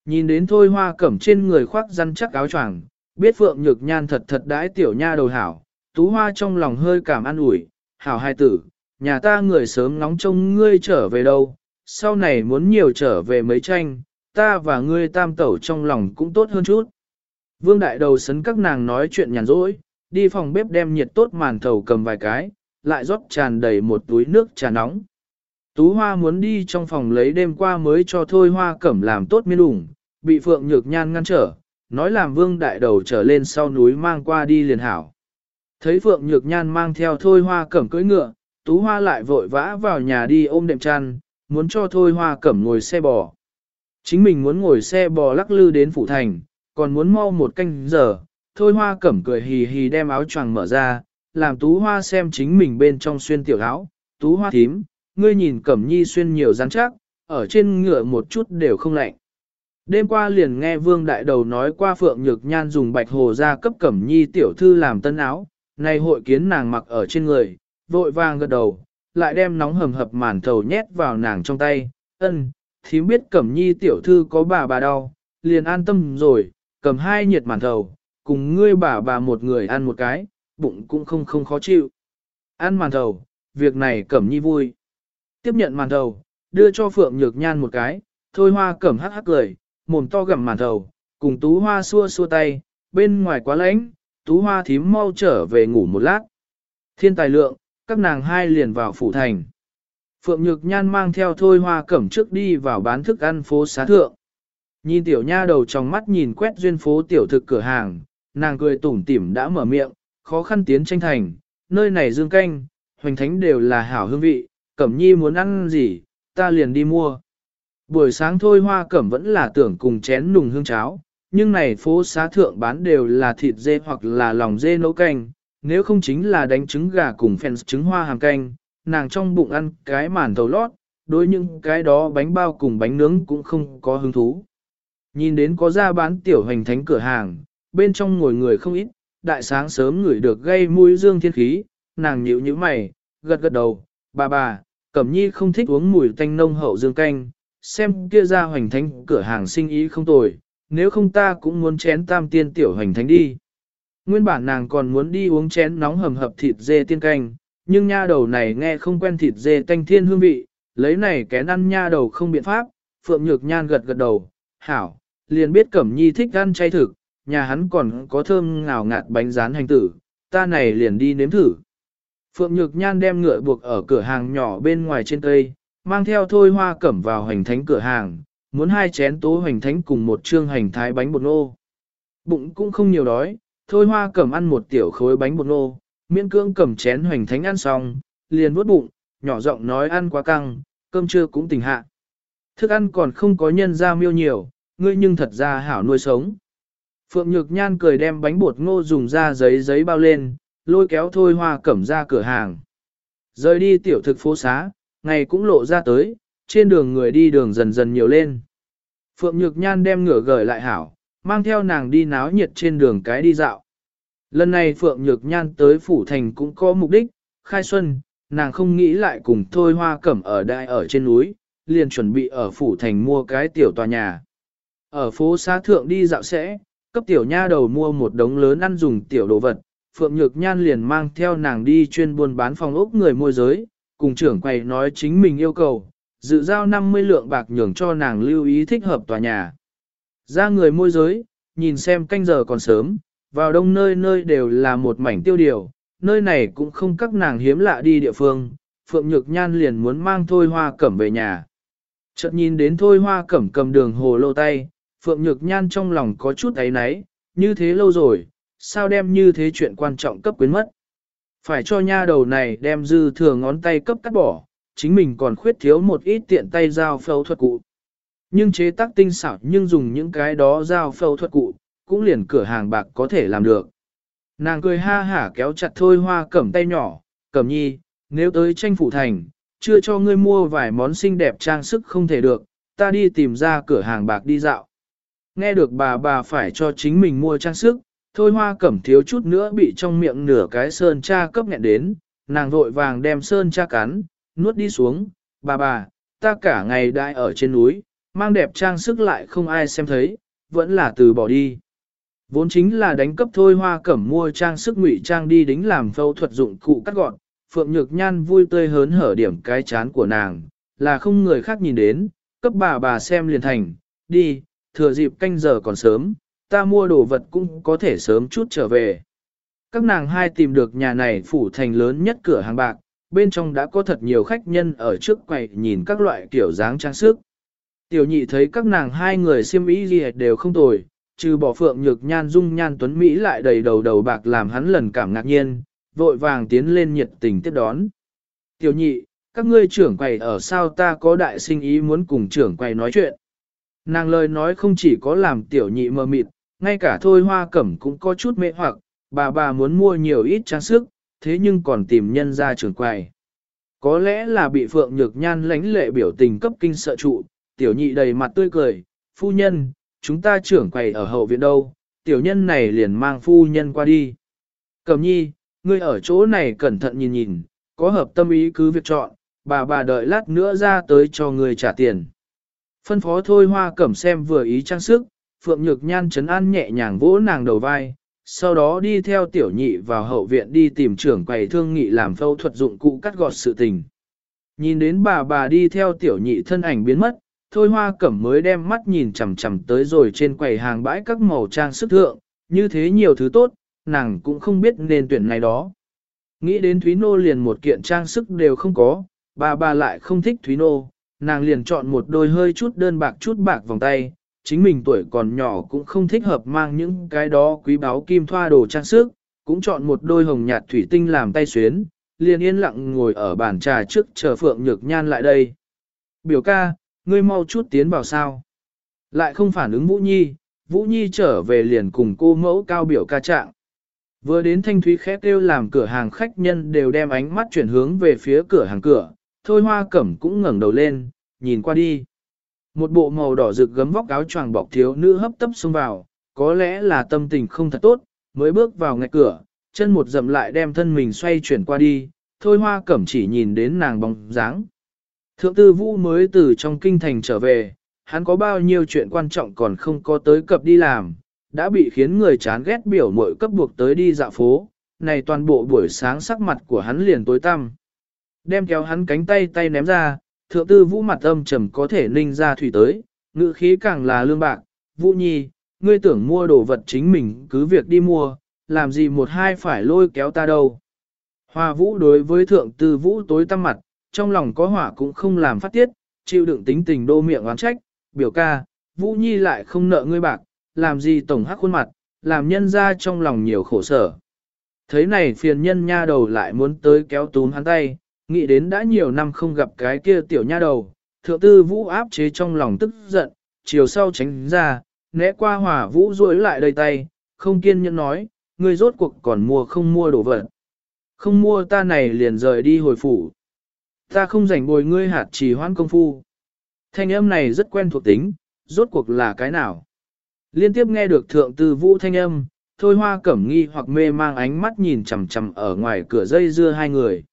Nhìn đến thôi hoa cẩm trên người khoác răn chắc áo choàng, biết phượng nhược nhan thật thật đãi tiểu nha đầu hảo, tú hoa trong lòng hơi cảm an ủi, hảo hai tử, nhà ta người sớm nóng trông ngươi trở về đâu, sau này muốn nhiều trở về mấy tranh, ta và ngươi tam tẩu trong lòng cũng tốt hơn chút. Vương đại đầu sấn các nàng nói chuyện nhàn rỗi, đi phòng bếp đem nhiệt tốt màn thầu cầm vài cái, lại rót tràn đầy một túi nước trà nóng. Tú Hoa muốn đi trong phòng lấy đêm qua mới cho Thôi Hoa Cẩm làm tốt miên ủng, bị Phượng Nhược Nhan ngăn trở, nói làm vương đại đầu trở lên sau núi mang qua đi liền hảo. Thấy Phượng Nhược Nhan mang theo Thôi Hoa Cẩm cưỡi ngựa, Tú Hoa lại vội vã vào nhà đi ôm đệm chăn, muốn cho Thôi Hoa Cẩm ngồi xe bò. Chính mình muốn ngồi xe bò lắc lư đến Phủ Thành, còn muốn mau một canh giờ, Thôi Hoa Cẩm cười hì hì đem áo choàng mở ra, làm Tú Hoa xem chính mình bên trong xuyên tiểu áo. Tú Hoa thím, ngươi nhìn Cẩm Nhi xuyên nhiều rắn chắc, ở trên ngựa một chút đều không lạnh. Đêm qua liền nghe Vương Đại Đầu nói qua Phượng Nhược Nhan dùng bạch hồ ra cấp Cẩm Nhi tiểu thư làm tân áo, nay hội kiến nàng mặc ở trên người, vội vàng gật đầu, lại đem nóng hầm hập màn thầu nhét vào nàng trong tay, ân, thím biết Cẩm Nhi tiểu thư có bà bà đau, liền an tâm rồi, cầm hai nhiệt màn thầu, cùng ngươi bà bà một người ăn một cái, bụng cũng không không khó chịu. Ăn màn thầu, việc này Cẩm Nhi vui. Tiếp nhận màn thầu, đưa cho Phượng Nhược Nhan một cái, thôi hoa cẩm hắc hắc cười, mồm to gặm màn thầu, cùng tú hoa xua xua tay, bên ngoài quá lạnh, tú hoa thím mau trở về ngủ một lát. Thiên tài lượng, các nàng hai liền vào phủ thành. Phượng Nhược Nhan mang theo thôi hoa cẩm trước đi vào bán thức ăn phố xá thượng. Nhìn tiểu nha đầu trong mắt nhìn quét duyên phố tiểu thực cửa hàng, nàng cười tủm tỉm đã mở miệng, khó khăn tiến tranh thành, nơi này dương canh, hoành thánh đều là hảo hương vị, cẩm nhi muốn ăn gì, ta liền đi mua. Buổi sáng thôi hoa cẩm vẫn là tưởng cùng chén nùng hương cháo, nhưng này phố xá thượng bán đều là thịt dê hoặc là lòng dê nấu canh, nếu không chính là đánh trứng gà cùng phèn trứng hoa hàm canh, nàng trong bụng ăn cái màn thầu lót, đối những cái đó bánh bao cùng bánh nướng cũng không có hứng thú. Nhìn đến có ra bán tiểu hành thánh cửa hàng, bên trong ngồi người không ít, đại sáng sớm ngửi được gây mũi dương thiên khí, nàng nhíu nhíu mày, gật gật đầu, bà bà, Cẩm Nhi không thích uống mùi tanh nông hậu dương canh, xem kia ra hoành thánh cửa hàng sinh ý không tồi, nếu không ta cũng muốn chén tam tiên tiểu hoành thánh đi. Nguyên bản nàng còn muốn đi uống chén nóng hầm hập thịt dê tiên canh, nhưng nha đầu này nghe không quen thịt dê tanh thiên hương vị, lấy này kén ăn nha đầu không biện pháp, Phượng Nhược Nhan gật gật đầu, hảo, liền biết Cẩm Nhi thích ăn chay thực, nhà hắn còn có thơm ngào ngạt bánh rán hành tử, ta này liền đi nếm thử. Phượng Nhược Nhan đem ngựa buộc ở cửa hàng nhỏ bên ngoài trên cây, mang theo thôi hoa cẩm vào hành thánh cửa hàng, muốn hai chén tố hành thánh cùng một trương hành thái bánh bột nô. Bụng cũng không nhiều đói, thôi hoa cẩm ăn một tiểu khối bánh bột nô, miễn cưỡng cầm chén hành thánh ăn xong, liền vuốt bụng, nhỏ giọng nói ăn quá căng, cơm trưa cũng tỉnh hạ. Thức ăn còn không có nhân ra miêu nhiều, ngươi nhưng thật ra hảo nuôi sống. Phượng Nhược Nhan cười đem bánh bột ngô dùng ra giấy giấy bao lên, lôi kéo thôi hoa cẩm ra cửa hàng. Rời đi tiểu thực phố xá, ngày cũng lộ ra tới, trên đường người đi đường dần dần nhiều lên. Phượng Nhược Nhan đem ngửa gởi lại hảo, mang theo nàng đi náo nhiệt trên đường cái đi dạo. Lần này Phượng Nhược Nhan tới Phủ Thành cũng có mục đích, khai xuân, nàng không nghĩ lại cùng thôi hoa cẩm ở đại ở trên núi, liền chuẩn bị ở Phủ Thành mua cái tiểu tòa nhà. Ở phố xá thượng đi dạo sẽ, cấp tiểu nha đầu mua một đống lớn ăn dùng tiểu đồ vật, Phượng Nhược Nhan liền mang theo nàng đi chuyên buôn bán phòng ốc người môi giới, cùng trưởng quầy nói chính mình yêu cầu, dự giao 50 lượng bạc nhường cho nàng lưu ý thích hợp tòa nhà. Ra người môi giới, nhìn xem canh giờ còn sớm, vào đông nơi nơi đều là một mảnh tiêu điều, nơi này cũng không các nàng hiếm lạ đi địa phương, Phượng Nhược Nhan liền muốn mang Thôi Hoa Cẩm về nhà. Chợt nhìn đến Thôi Hoa Cẩm cầm đường hồ lô tay, Phượng Nhược Nhan trong lòng có chút ấy náy, như thế lâu rồi, sao đem như thế chuyện quan trọng cấp quyến mất. Phải cho nha đầu này đem dư thừa ngón tay cấp cắt bỏ, chính mình còn khuyết thiếu một ít tiện tay dao phẫu thuật cụ. Nhưng chế tác tinh xảo nhưng dùng những cái đó dao phẫu thuật cụ, cũng liền cửa hàng bạc có thể làm được. Nàng cười ha hả kéo chặt thôi hoa cẩm tay nhỏ, cẩm nhi, nếu tới tranh phủ thành, chưa cho ngươi mua vài món xinh đẹp trang sức không thể được, ta đi tìm ra cửa hàng bạc đi dạo. Nghe được bà bà phải cho chính mình mua trang sức, thôi hoa cẩm thiếu chút nữa bị trong miệng nửa cái sơn cha cấp nghẹn đến, nàng vội vàng đem sơn cha cắn, nuốt đi xuống, bà bà, ta cả ngày đại ở trên núi, mang đẹp trang sức lại không ai xem thấy, vẫn là từ bỏ đi. Vốn chính là đánh cấp thôi hoa cẩm mua trang sức ngụy trang đi đính làm phẫu thuật dụng cụ cắt gọn, Phượng Nhược Nhan vui tươi hớn hở điểm cái chán của nàng, là không người khác nhìn đến, cấp bà bà xem liền thành, đi, thừa dịp canh giờ còn sớm, ta mua đồ vật cũng có thể sớm chút trở về. Các nàng hai tìm được nhà này phủ thành lớn nhất cửa hàng bạc, bên trong đã có thật nhiều khách nhân ở trước quầy nhìn các loại kiểu dáng trang sức. Tiểu nhị thấy các nàng hai người siêm ý gì đều không tồi, trừ bỏ phượng nhược nhan dung nhan tuấn Mỹ lại đầy đầu đầu bạc làm hắn lần cảm ngạc nhiên, vội vàng tiến lên nhiệt tình tiếp đón. Tiểu nhị, các ngươi trưởng quầy ở sao ta có đại sinh ý muốn cùng trưởng quầy nói chuyện. Nàng lời nói không chỉ có làm tiểu nhị mờ mịt, ngay cả thôi hoa cẩm cũng có chút mê hoặc, bà bà muốn mua nhiều ít trang sức, thế nhưng còn tìm nhân ra trưởng quầy. Có lẽ là bị Phượng Nhược Nhan lánh lệ biểu tình cấp kinh sợ trụ, tiểu nhị đầy mặt tươi cười, phu nhân, chúng ta trưởng quầy ở hậu viện đâu, tiểu nhân này liền mang phu nhân qua đi. Cẩm nhi, ngươi ở chỗ này cẩn thận nhìn nhìn, có hợp tâm ý cứ việc chọn, bà bà đợi lát nữa ra tới cho ngươi trả tiền. Phân phó thôi hoa cẩm xem vừa ý trang sức, Phượng Nhược Nhan chấn an nhẹ nhàng vỗ nàng đầu vai, sau đó đi theo tiểu nhị vào hậu viện đi tìm trưởng quầy thương nghị làm phẫu thuật dụng cụ cắt gọt sự tình. Nhìn đến bà bà đi theo tiểu nhị thân ảnh biến mất, thôi hoa cẩm mới đem mắt nhìn chầm chầm tới rồi trên quầy hàng bãi các màu trang sức thượng, như thế nhiều thứ tốt, nàng cũng không biết nên tuyển này đó. Nghĩ đến Thúy Nô liền một kiện trang sức đều không có, bà bà lại không thích Thúy Nô, nàng liền chọn một đôi hơi chút đơn bạc chút bạc vòng tay, chính mình tuổi còn nhỏ cũng không thích hợp mang những cái đó quý báu kim thoa đồ trang sức, cũng chọn một đôi hồng nhạt thủy tinh làm tay xuyến, liền yên lặng ngồi ở bàn trà trước chờ Phượng Nhược Nhan lại đây. Biểu ca, ngươi mau chút tiến vào sao. Lại không phản ứng Vũ Nhi, Vũ Nhi trở về liền cùng cô mẫu cao biểu ca trạng. Vừa đến thanh thúy khét kêu làm cửa hàng khách nhân đều đem ánh mắt chuyển hướng về phía cửa hàng cửa, thôi hoa cẩm cũng ngẩng đầu lên, nhìn qua đi. Một bộ màu đỏ rực gấm vóc áo choàng bọc thiếu nữ hấp tấp xông vào, có lẽ là tâm tình không thật tốt, mới bước vào ngay cửa, chân một dậm lại đem thân mình xoay chuyển qua đi, thôi hoa cẩm chỉ nhìn đến nàng bóng dáng. Thượng tư vũ mới từ trong kinh thành trở về, hắn có bao nhiêu chuyện quan trọng còn không có tới cập đi làm, đã bị khiến người chán ghét biểu mội cấp buộc tới đi dạo phố, này toàn bộ buổi sáng sắc mặt của hắn liền tối tăm. Đem kéo hắn cánh tay tay ném ra, thượng tư vũ mặt âm trầm có thể ninh ra thủy tới, ngữ khí càng là lương bạc, vũ nhi, ngươi tưởng mua đồ vật chính mình cứ việc đi mua, làm gì một hai phải lôi kéo ta đâu. Hoa vũ đối với thượng tư vũ tối tăm mặt, trong lòng có hỏa cũng không làm phát tiết, chịu đựng tính tình đô miệng oán trách, biểu ca, vũ nhi lại không nợ ngươi bạc, làm gì tổng hắc khuôn mặt, làm nhân ra trong lòng nhiều khổ sở. Thấy này phiền nhân nha đầu lại muốn tới kéo túm hắn tay, nghĩ đến đã nhiều năm không gặp cái kia tiểu nha đầu, thượng tư vũ áp chế trong lòng tức giận, chiều sau tránh ra, né qua hỏa vũ rối lại đầy tay, không kiên nhẫn nói, ngươi rốt cuộc còn mua không mua đồ vật. Không mua ta này liền rời đi hồi phủ. Ta không rảnh bồi ngươi hạt trì hoãn công phu. Thanh âm này rất quen thuộc tính, rốt cuộc là cái nào. Liên tiếp nghe được thượng tư vũ thanh âm, thôi hoa cẩm nghi hoặc mê mang ánh mắt nhìn chầm chầm ở ngoài cửa dây dưa hai người.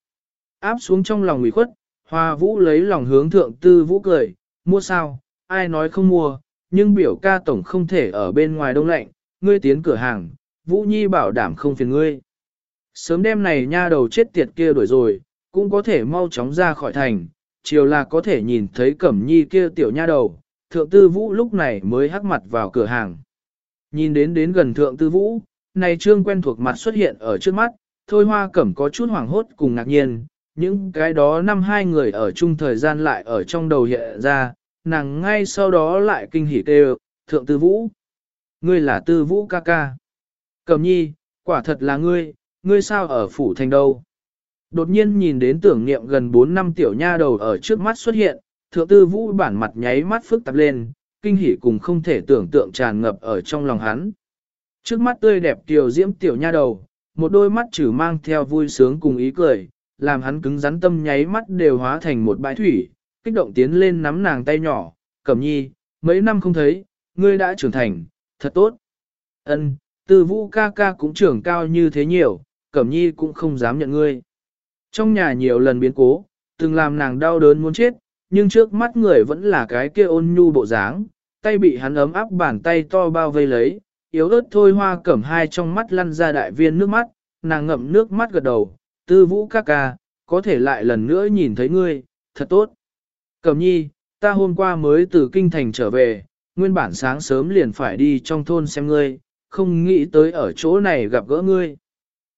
Áp xuống trong lòng ủy khuất, hoa vũ lấy lòng hướng thượng tư vũ cười, mua sao, ai nói không mua, nhưng biểu ca tổng không thể ở bên ngoài đông lạnh, ngươi tiến cửa hàng, vũ nhi bảo đảm không phiền ngươi. Sớm đêm này nha đầu chết tiệt kia đuổi rồi, cũng có thể mau chóng ra khỏi thành, chiều là có thể nhìn thấy cẩm nhi kia tiểu nha đầu, thượng tư vũ lúc này mới hắc mặt vào cửa hàng. Nhìn đến đến gần thượng tư vũ, này trương quen thuộc mặt xuất hiện ở trước mắt, thôi hoa cẩm có chút hoảng hốt cùng ngạc nhiên, những cái đó năm hai người ở chung thời gian lại ở trong đầu hiện ra, nàng ngay sau đó lại kinh hỉ kêu, thượng tư vũ. Ngươi là tư vũ ca ca. Cẩm nhi, quả thật là ngươi, ngươi sao ở phủ thành đâu? Đột nhiên nhìn đến tưởng niệm gần 4 năm tiểu nha đầu ở trước mắt xuất hiện, thượng tư vũ bản mặt nháy mắt phức tạp lên, kinh hỉ cùng không thể tưởng tượng tràn ngập ở trong lòng hắn. Trước mắt tươi đẹp tiểu diễm tiểu nha đầu, một đôi mắt chữ mang theo vui sướng cùng ý cười, làm hắn cứng rắn tâm nháy mắt đều hóa thành một bãi thủy, kích động tiến lên nắm nàng tay nhỏ, cẩm nhi, mấy năm không thấy, ngươi đã trưởng thành, thật tốt. Ân, tư vũ ca ca cũng trưởng cao như thế nhiều, cẩm nhi cũng không dám nhận ngươi. Trong nhà nhiều lần biến cố, từng làm nàng đau đớn muốn chết, nhưng trước mắt người vẫn là cái kia ôn nhu bộ dáng, tay bị hắn ấm áp bàn tay to bao vây lấy, yếu ớt thôi hoa cẩm hai trong mắt lăn ra đại viên nước mắt, nàng ngậm nước mắt gật đầu, tư vũ ca ca, có thể lại lần nữa nhìn thấy ngươi, thật tốt. Cẩm nhi, ta hôm qua mới từ kinh thành trở về, nguyên bản sáng sớm liền phải đi trong thôn xem ngươi, không nghĩ tới ở chỗ này gặp gỡ ngươi.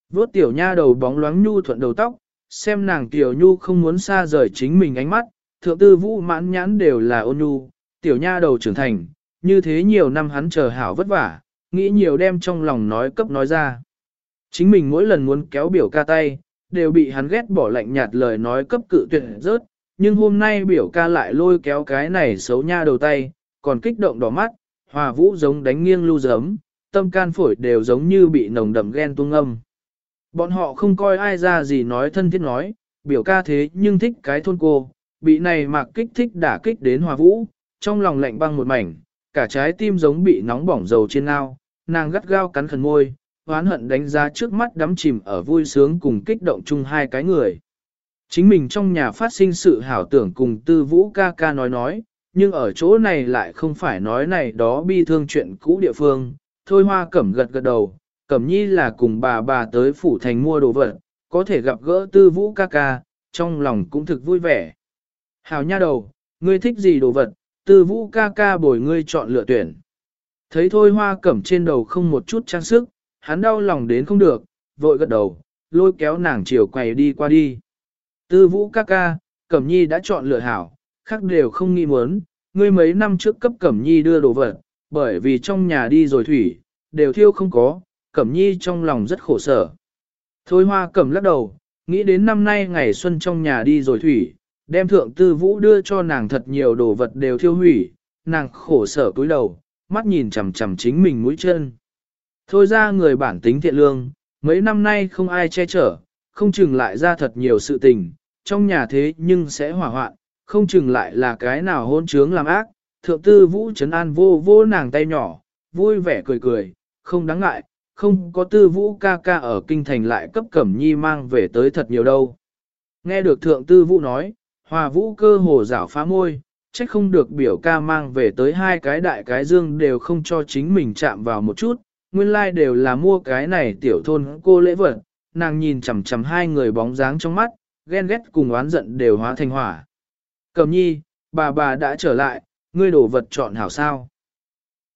Vốt tiểu nha đầu bóng loáng nhu thuận đầu tóc, xem nàng tiểu nhu không muốn xa rời chính mình ánh mắt, thượng tư vũ mãn nhãn đều là ôn nhu, tiểu nha đầu trưởng thành, như thế nhiều năm hắn chờ hảo vất vả, nghĩ nhiều đem trong lòng nói cấp nói ra. Chính mình mỗi lần muốn kéo biểu ca tay, đều bị hắn ghét bỏ lạnh nhạt lời nói cấp cự tuyệt rớt, nhưng hôm nay biểu ca lại lôi kéo cái này xấu nha đầu tay, còn kích động đỏ mắt, hòa vũ giống đánh nghiêng lưu giấm, tâm can phổi đều giống như bị nồng đậm ghen tuông âm. Bọn họ không coi ai ra gì nói thân thiết nói, biểu ca thế nhưng thích cái thôn cô, bị này mạc kích thích đả kích đến hòa vũ, trong lòng lạnh băng một mảnh, cả trái tim giống bị nóng bỏng dầu trên ao, nàng gắt gao cắn khẩn môi, hoán hận đánh giá trước mắt đắm chìm ở vui sướng cùng kích động chung hai cái người. Chính mình trong nhà phát sinh sự hảo tưởng cùng tư vũ ca ca nói nói, nhưng ở chỗ này lại không phải nói này đó bi thương chuyện cũ địa phương, thôi hoa cẩm gật gật đầu, cẩm nhi là cùng bà bà tới phủ thành mua đồ vật, có thể gặp gỡ tư vũ ca ca, trong lòng cũng thực vui vẻ. Hảo nha đầu, ngươi thích gì đồ vật, tư vũ ca ca bồi ngươi chọn lựa tuyển. Thấy thôi hoa cẩm trên đầu không một chút trang sức, hắn đau lòng đến không được, vội gật đầu, lôi kéo nàng chiều quầy đi qua đi. Tư vũ ca ca, cẩm nhi đã chọn lựa hảo, khác đều không nghi muốn, ngươi mấy năm trước cấp cẩm nhi đưa đồ vật, bởi vì trong nhà đi rồi thủy, đều thiêu không có, cẩm nhi trong lòng rất khổ sở. Thôi hoa cẩm lắc đầu, nghĩ đến năm nay ngày xuân trong nhà đi rồi thủy, đem thượng tư vũ đưa cho nàng thật nhiều đồ vật đều thiêu hủy, nàng khổ sở cúi đầu, mắt nhìn chằm chằm chính mình mũi chân. Thôi ra người bản tính thiện lương, mấy năm nay không ai che chở, không chừng lại ra thật nhiều sự tình, trong nhà thế nhưng sẽ hỏa hoạn, không chừng lại là cái nào hôn trướng làm ác. Thượng tư vũ trấn an vô vô nàng tay nhỏ, vui vẻ cười cười, không đáng ngại, không có tư vũ ca ca ở kinh thành lại cấp cẩm nhi mang về tới thật nhiều đâu. Nghe được thượng tư vũ nói, hòa vũ cơ hồ rảo phá môi, trách không được biểu ca mang về tới hai cái đại cái dương đều không cho chính mình chạm vào một chút, nguyên lai like đều là mua cái này tiểu thôn cô lễ vật, nàng nhìn chằm chằm hai người bóng dáng trong mắt, ghen ghét cùng oán giận đều hóa thành hỏa. Cầm nhi, bà bà đã trở lại, ngươi đổ vật chọn hảo sao.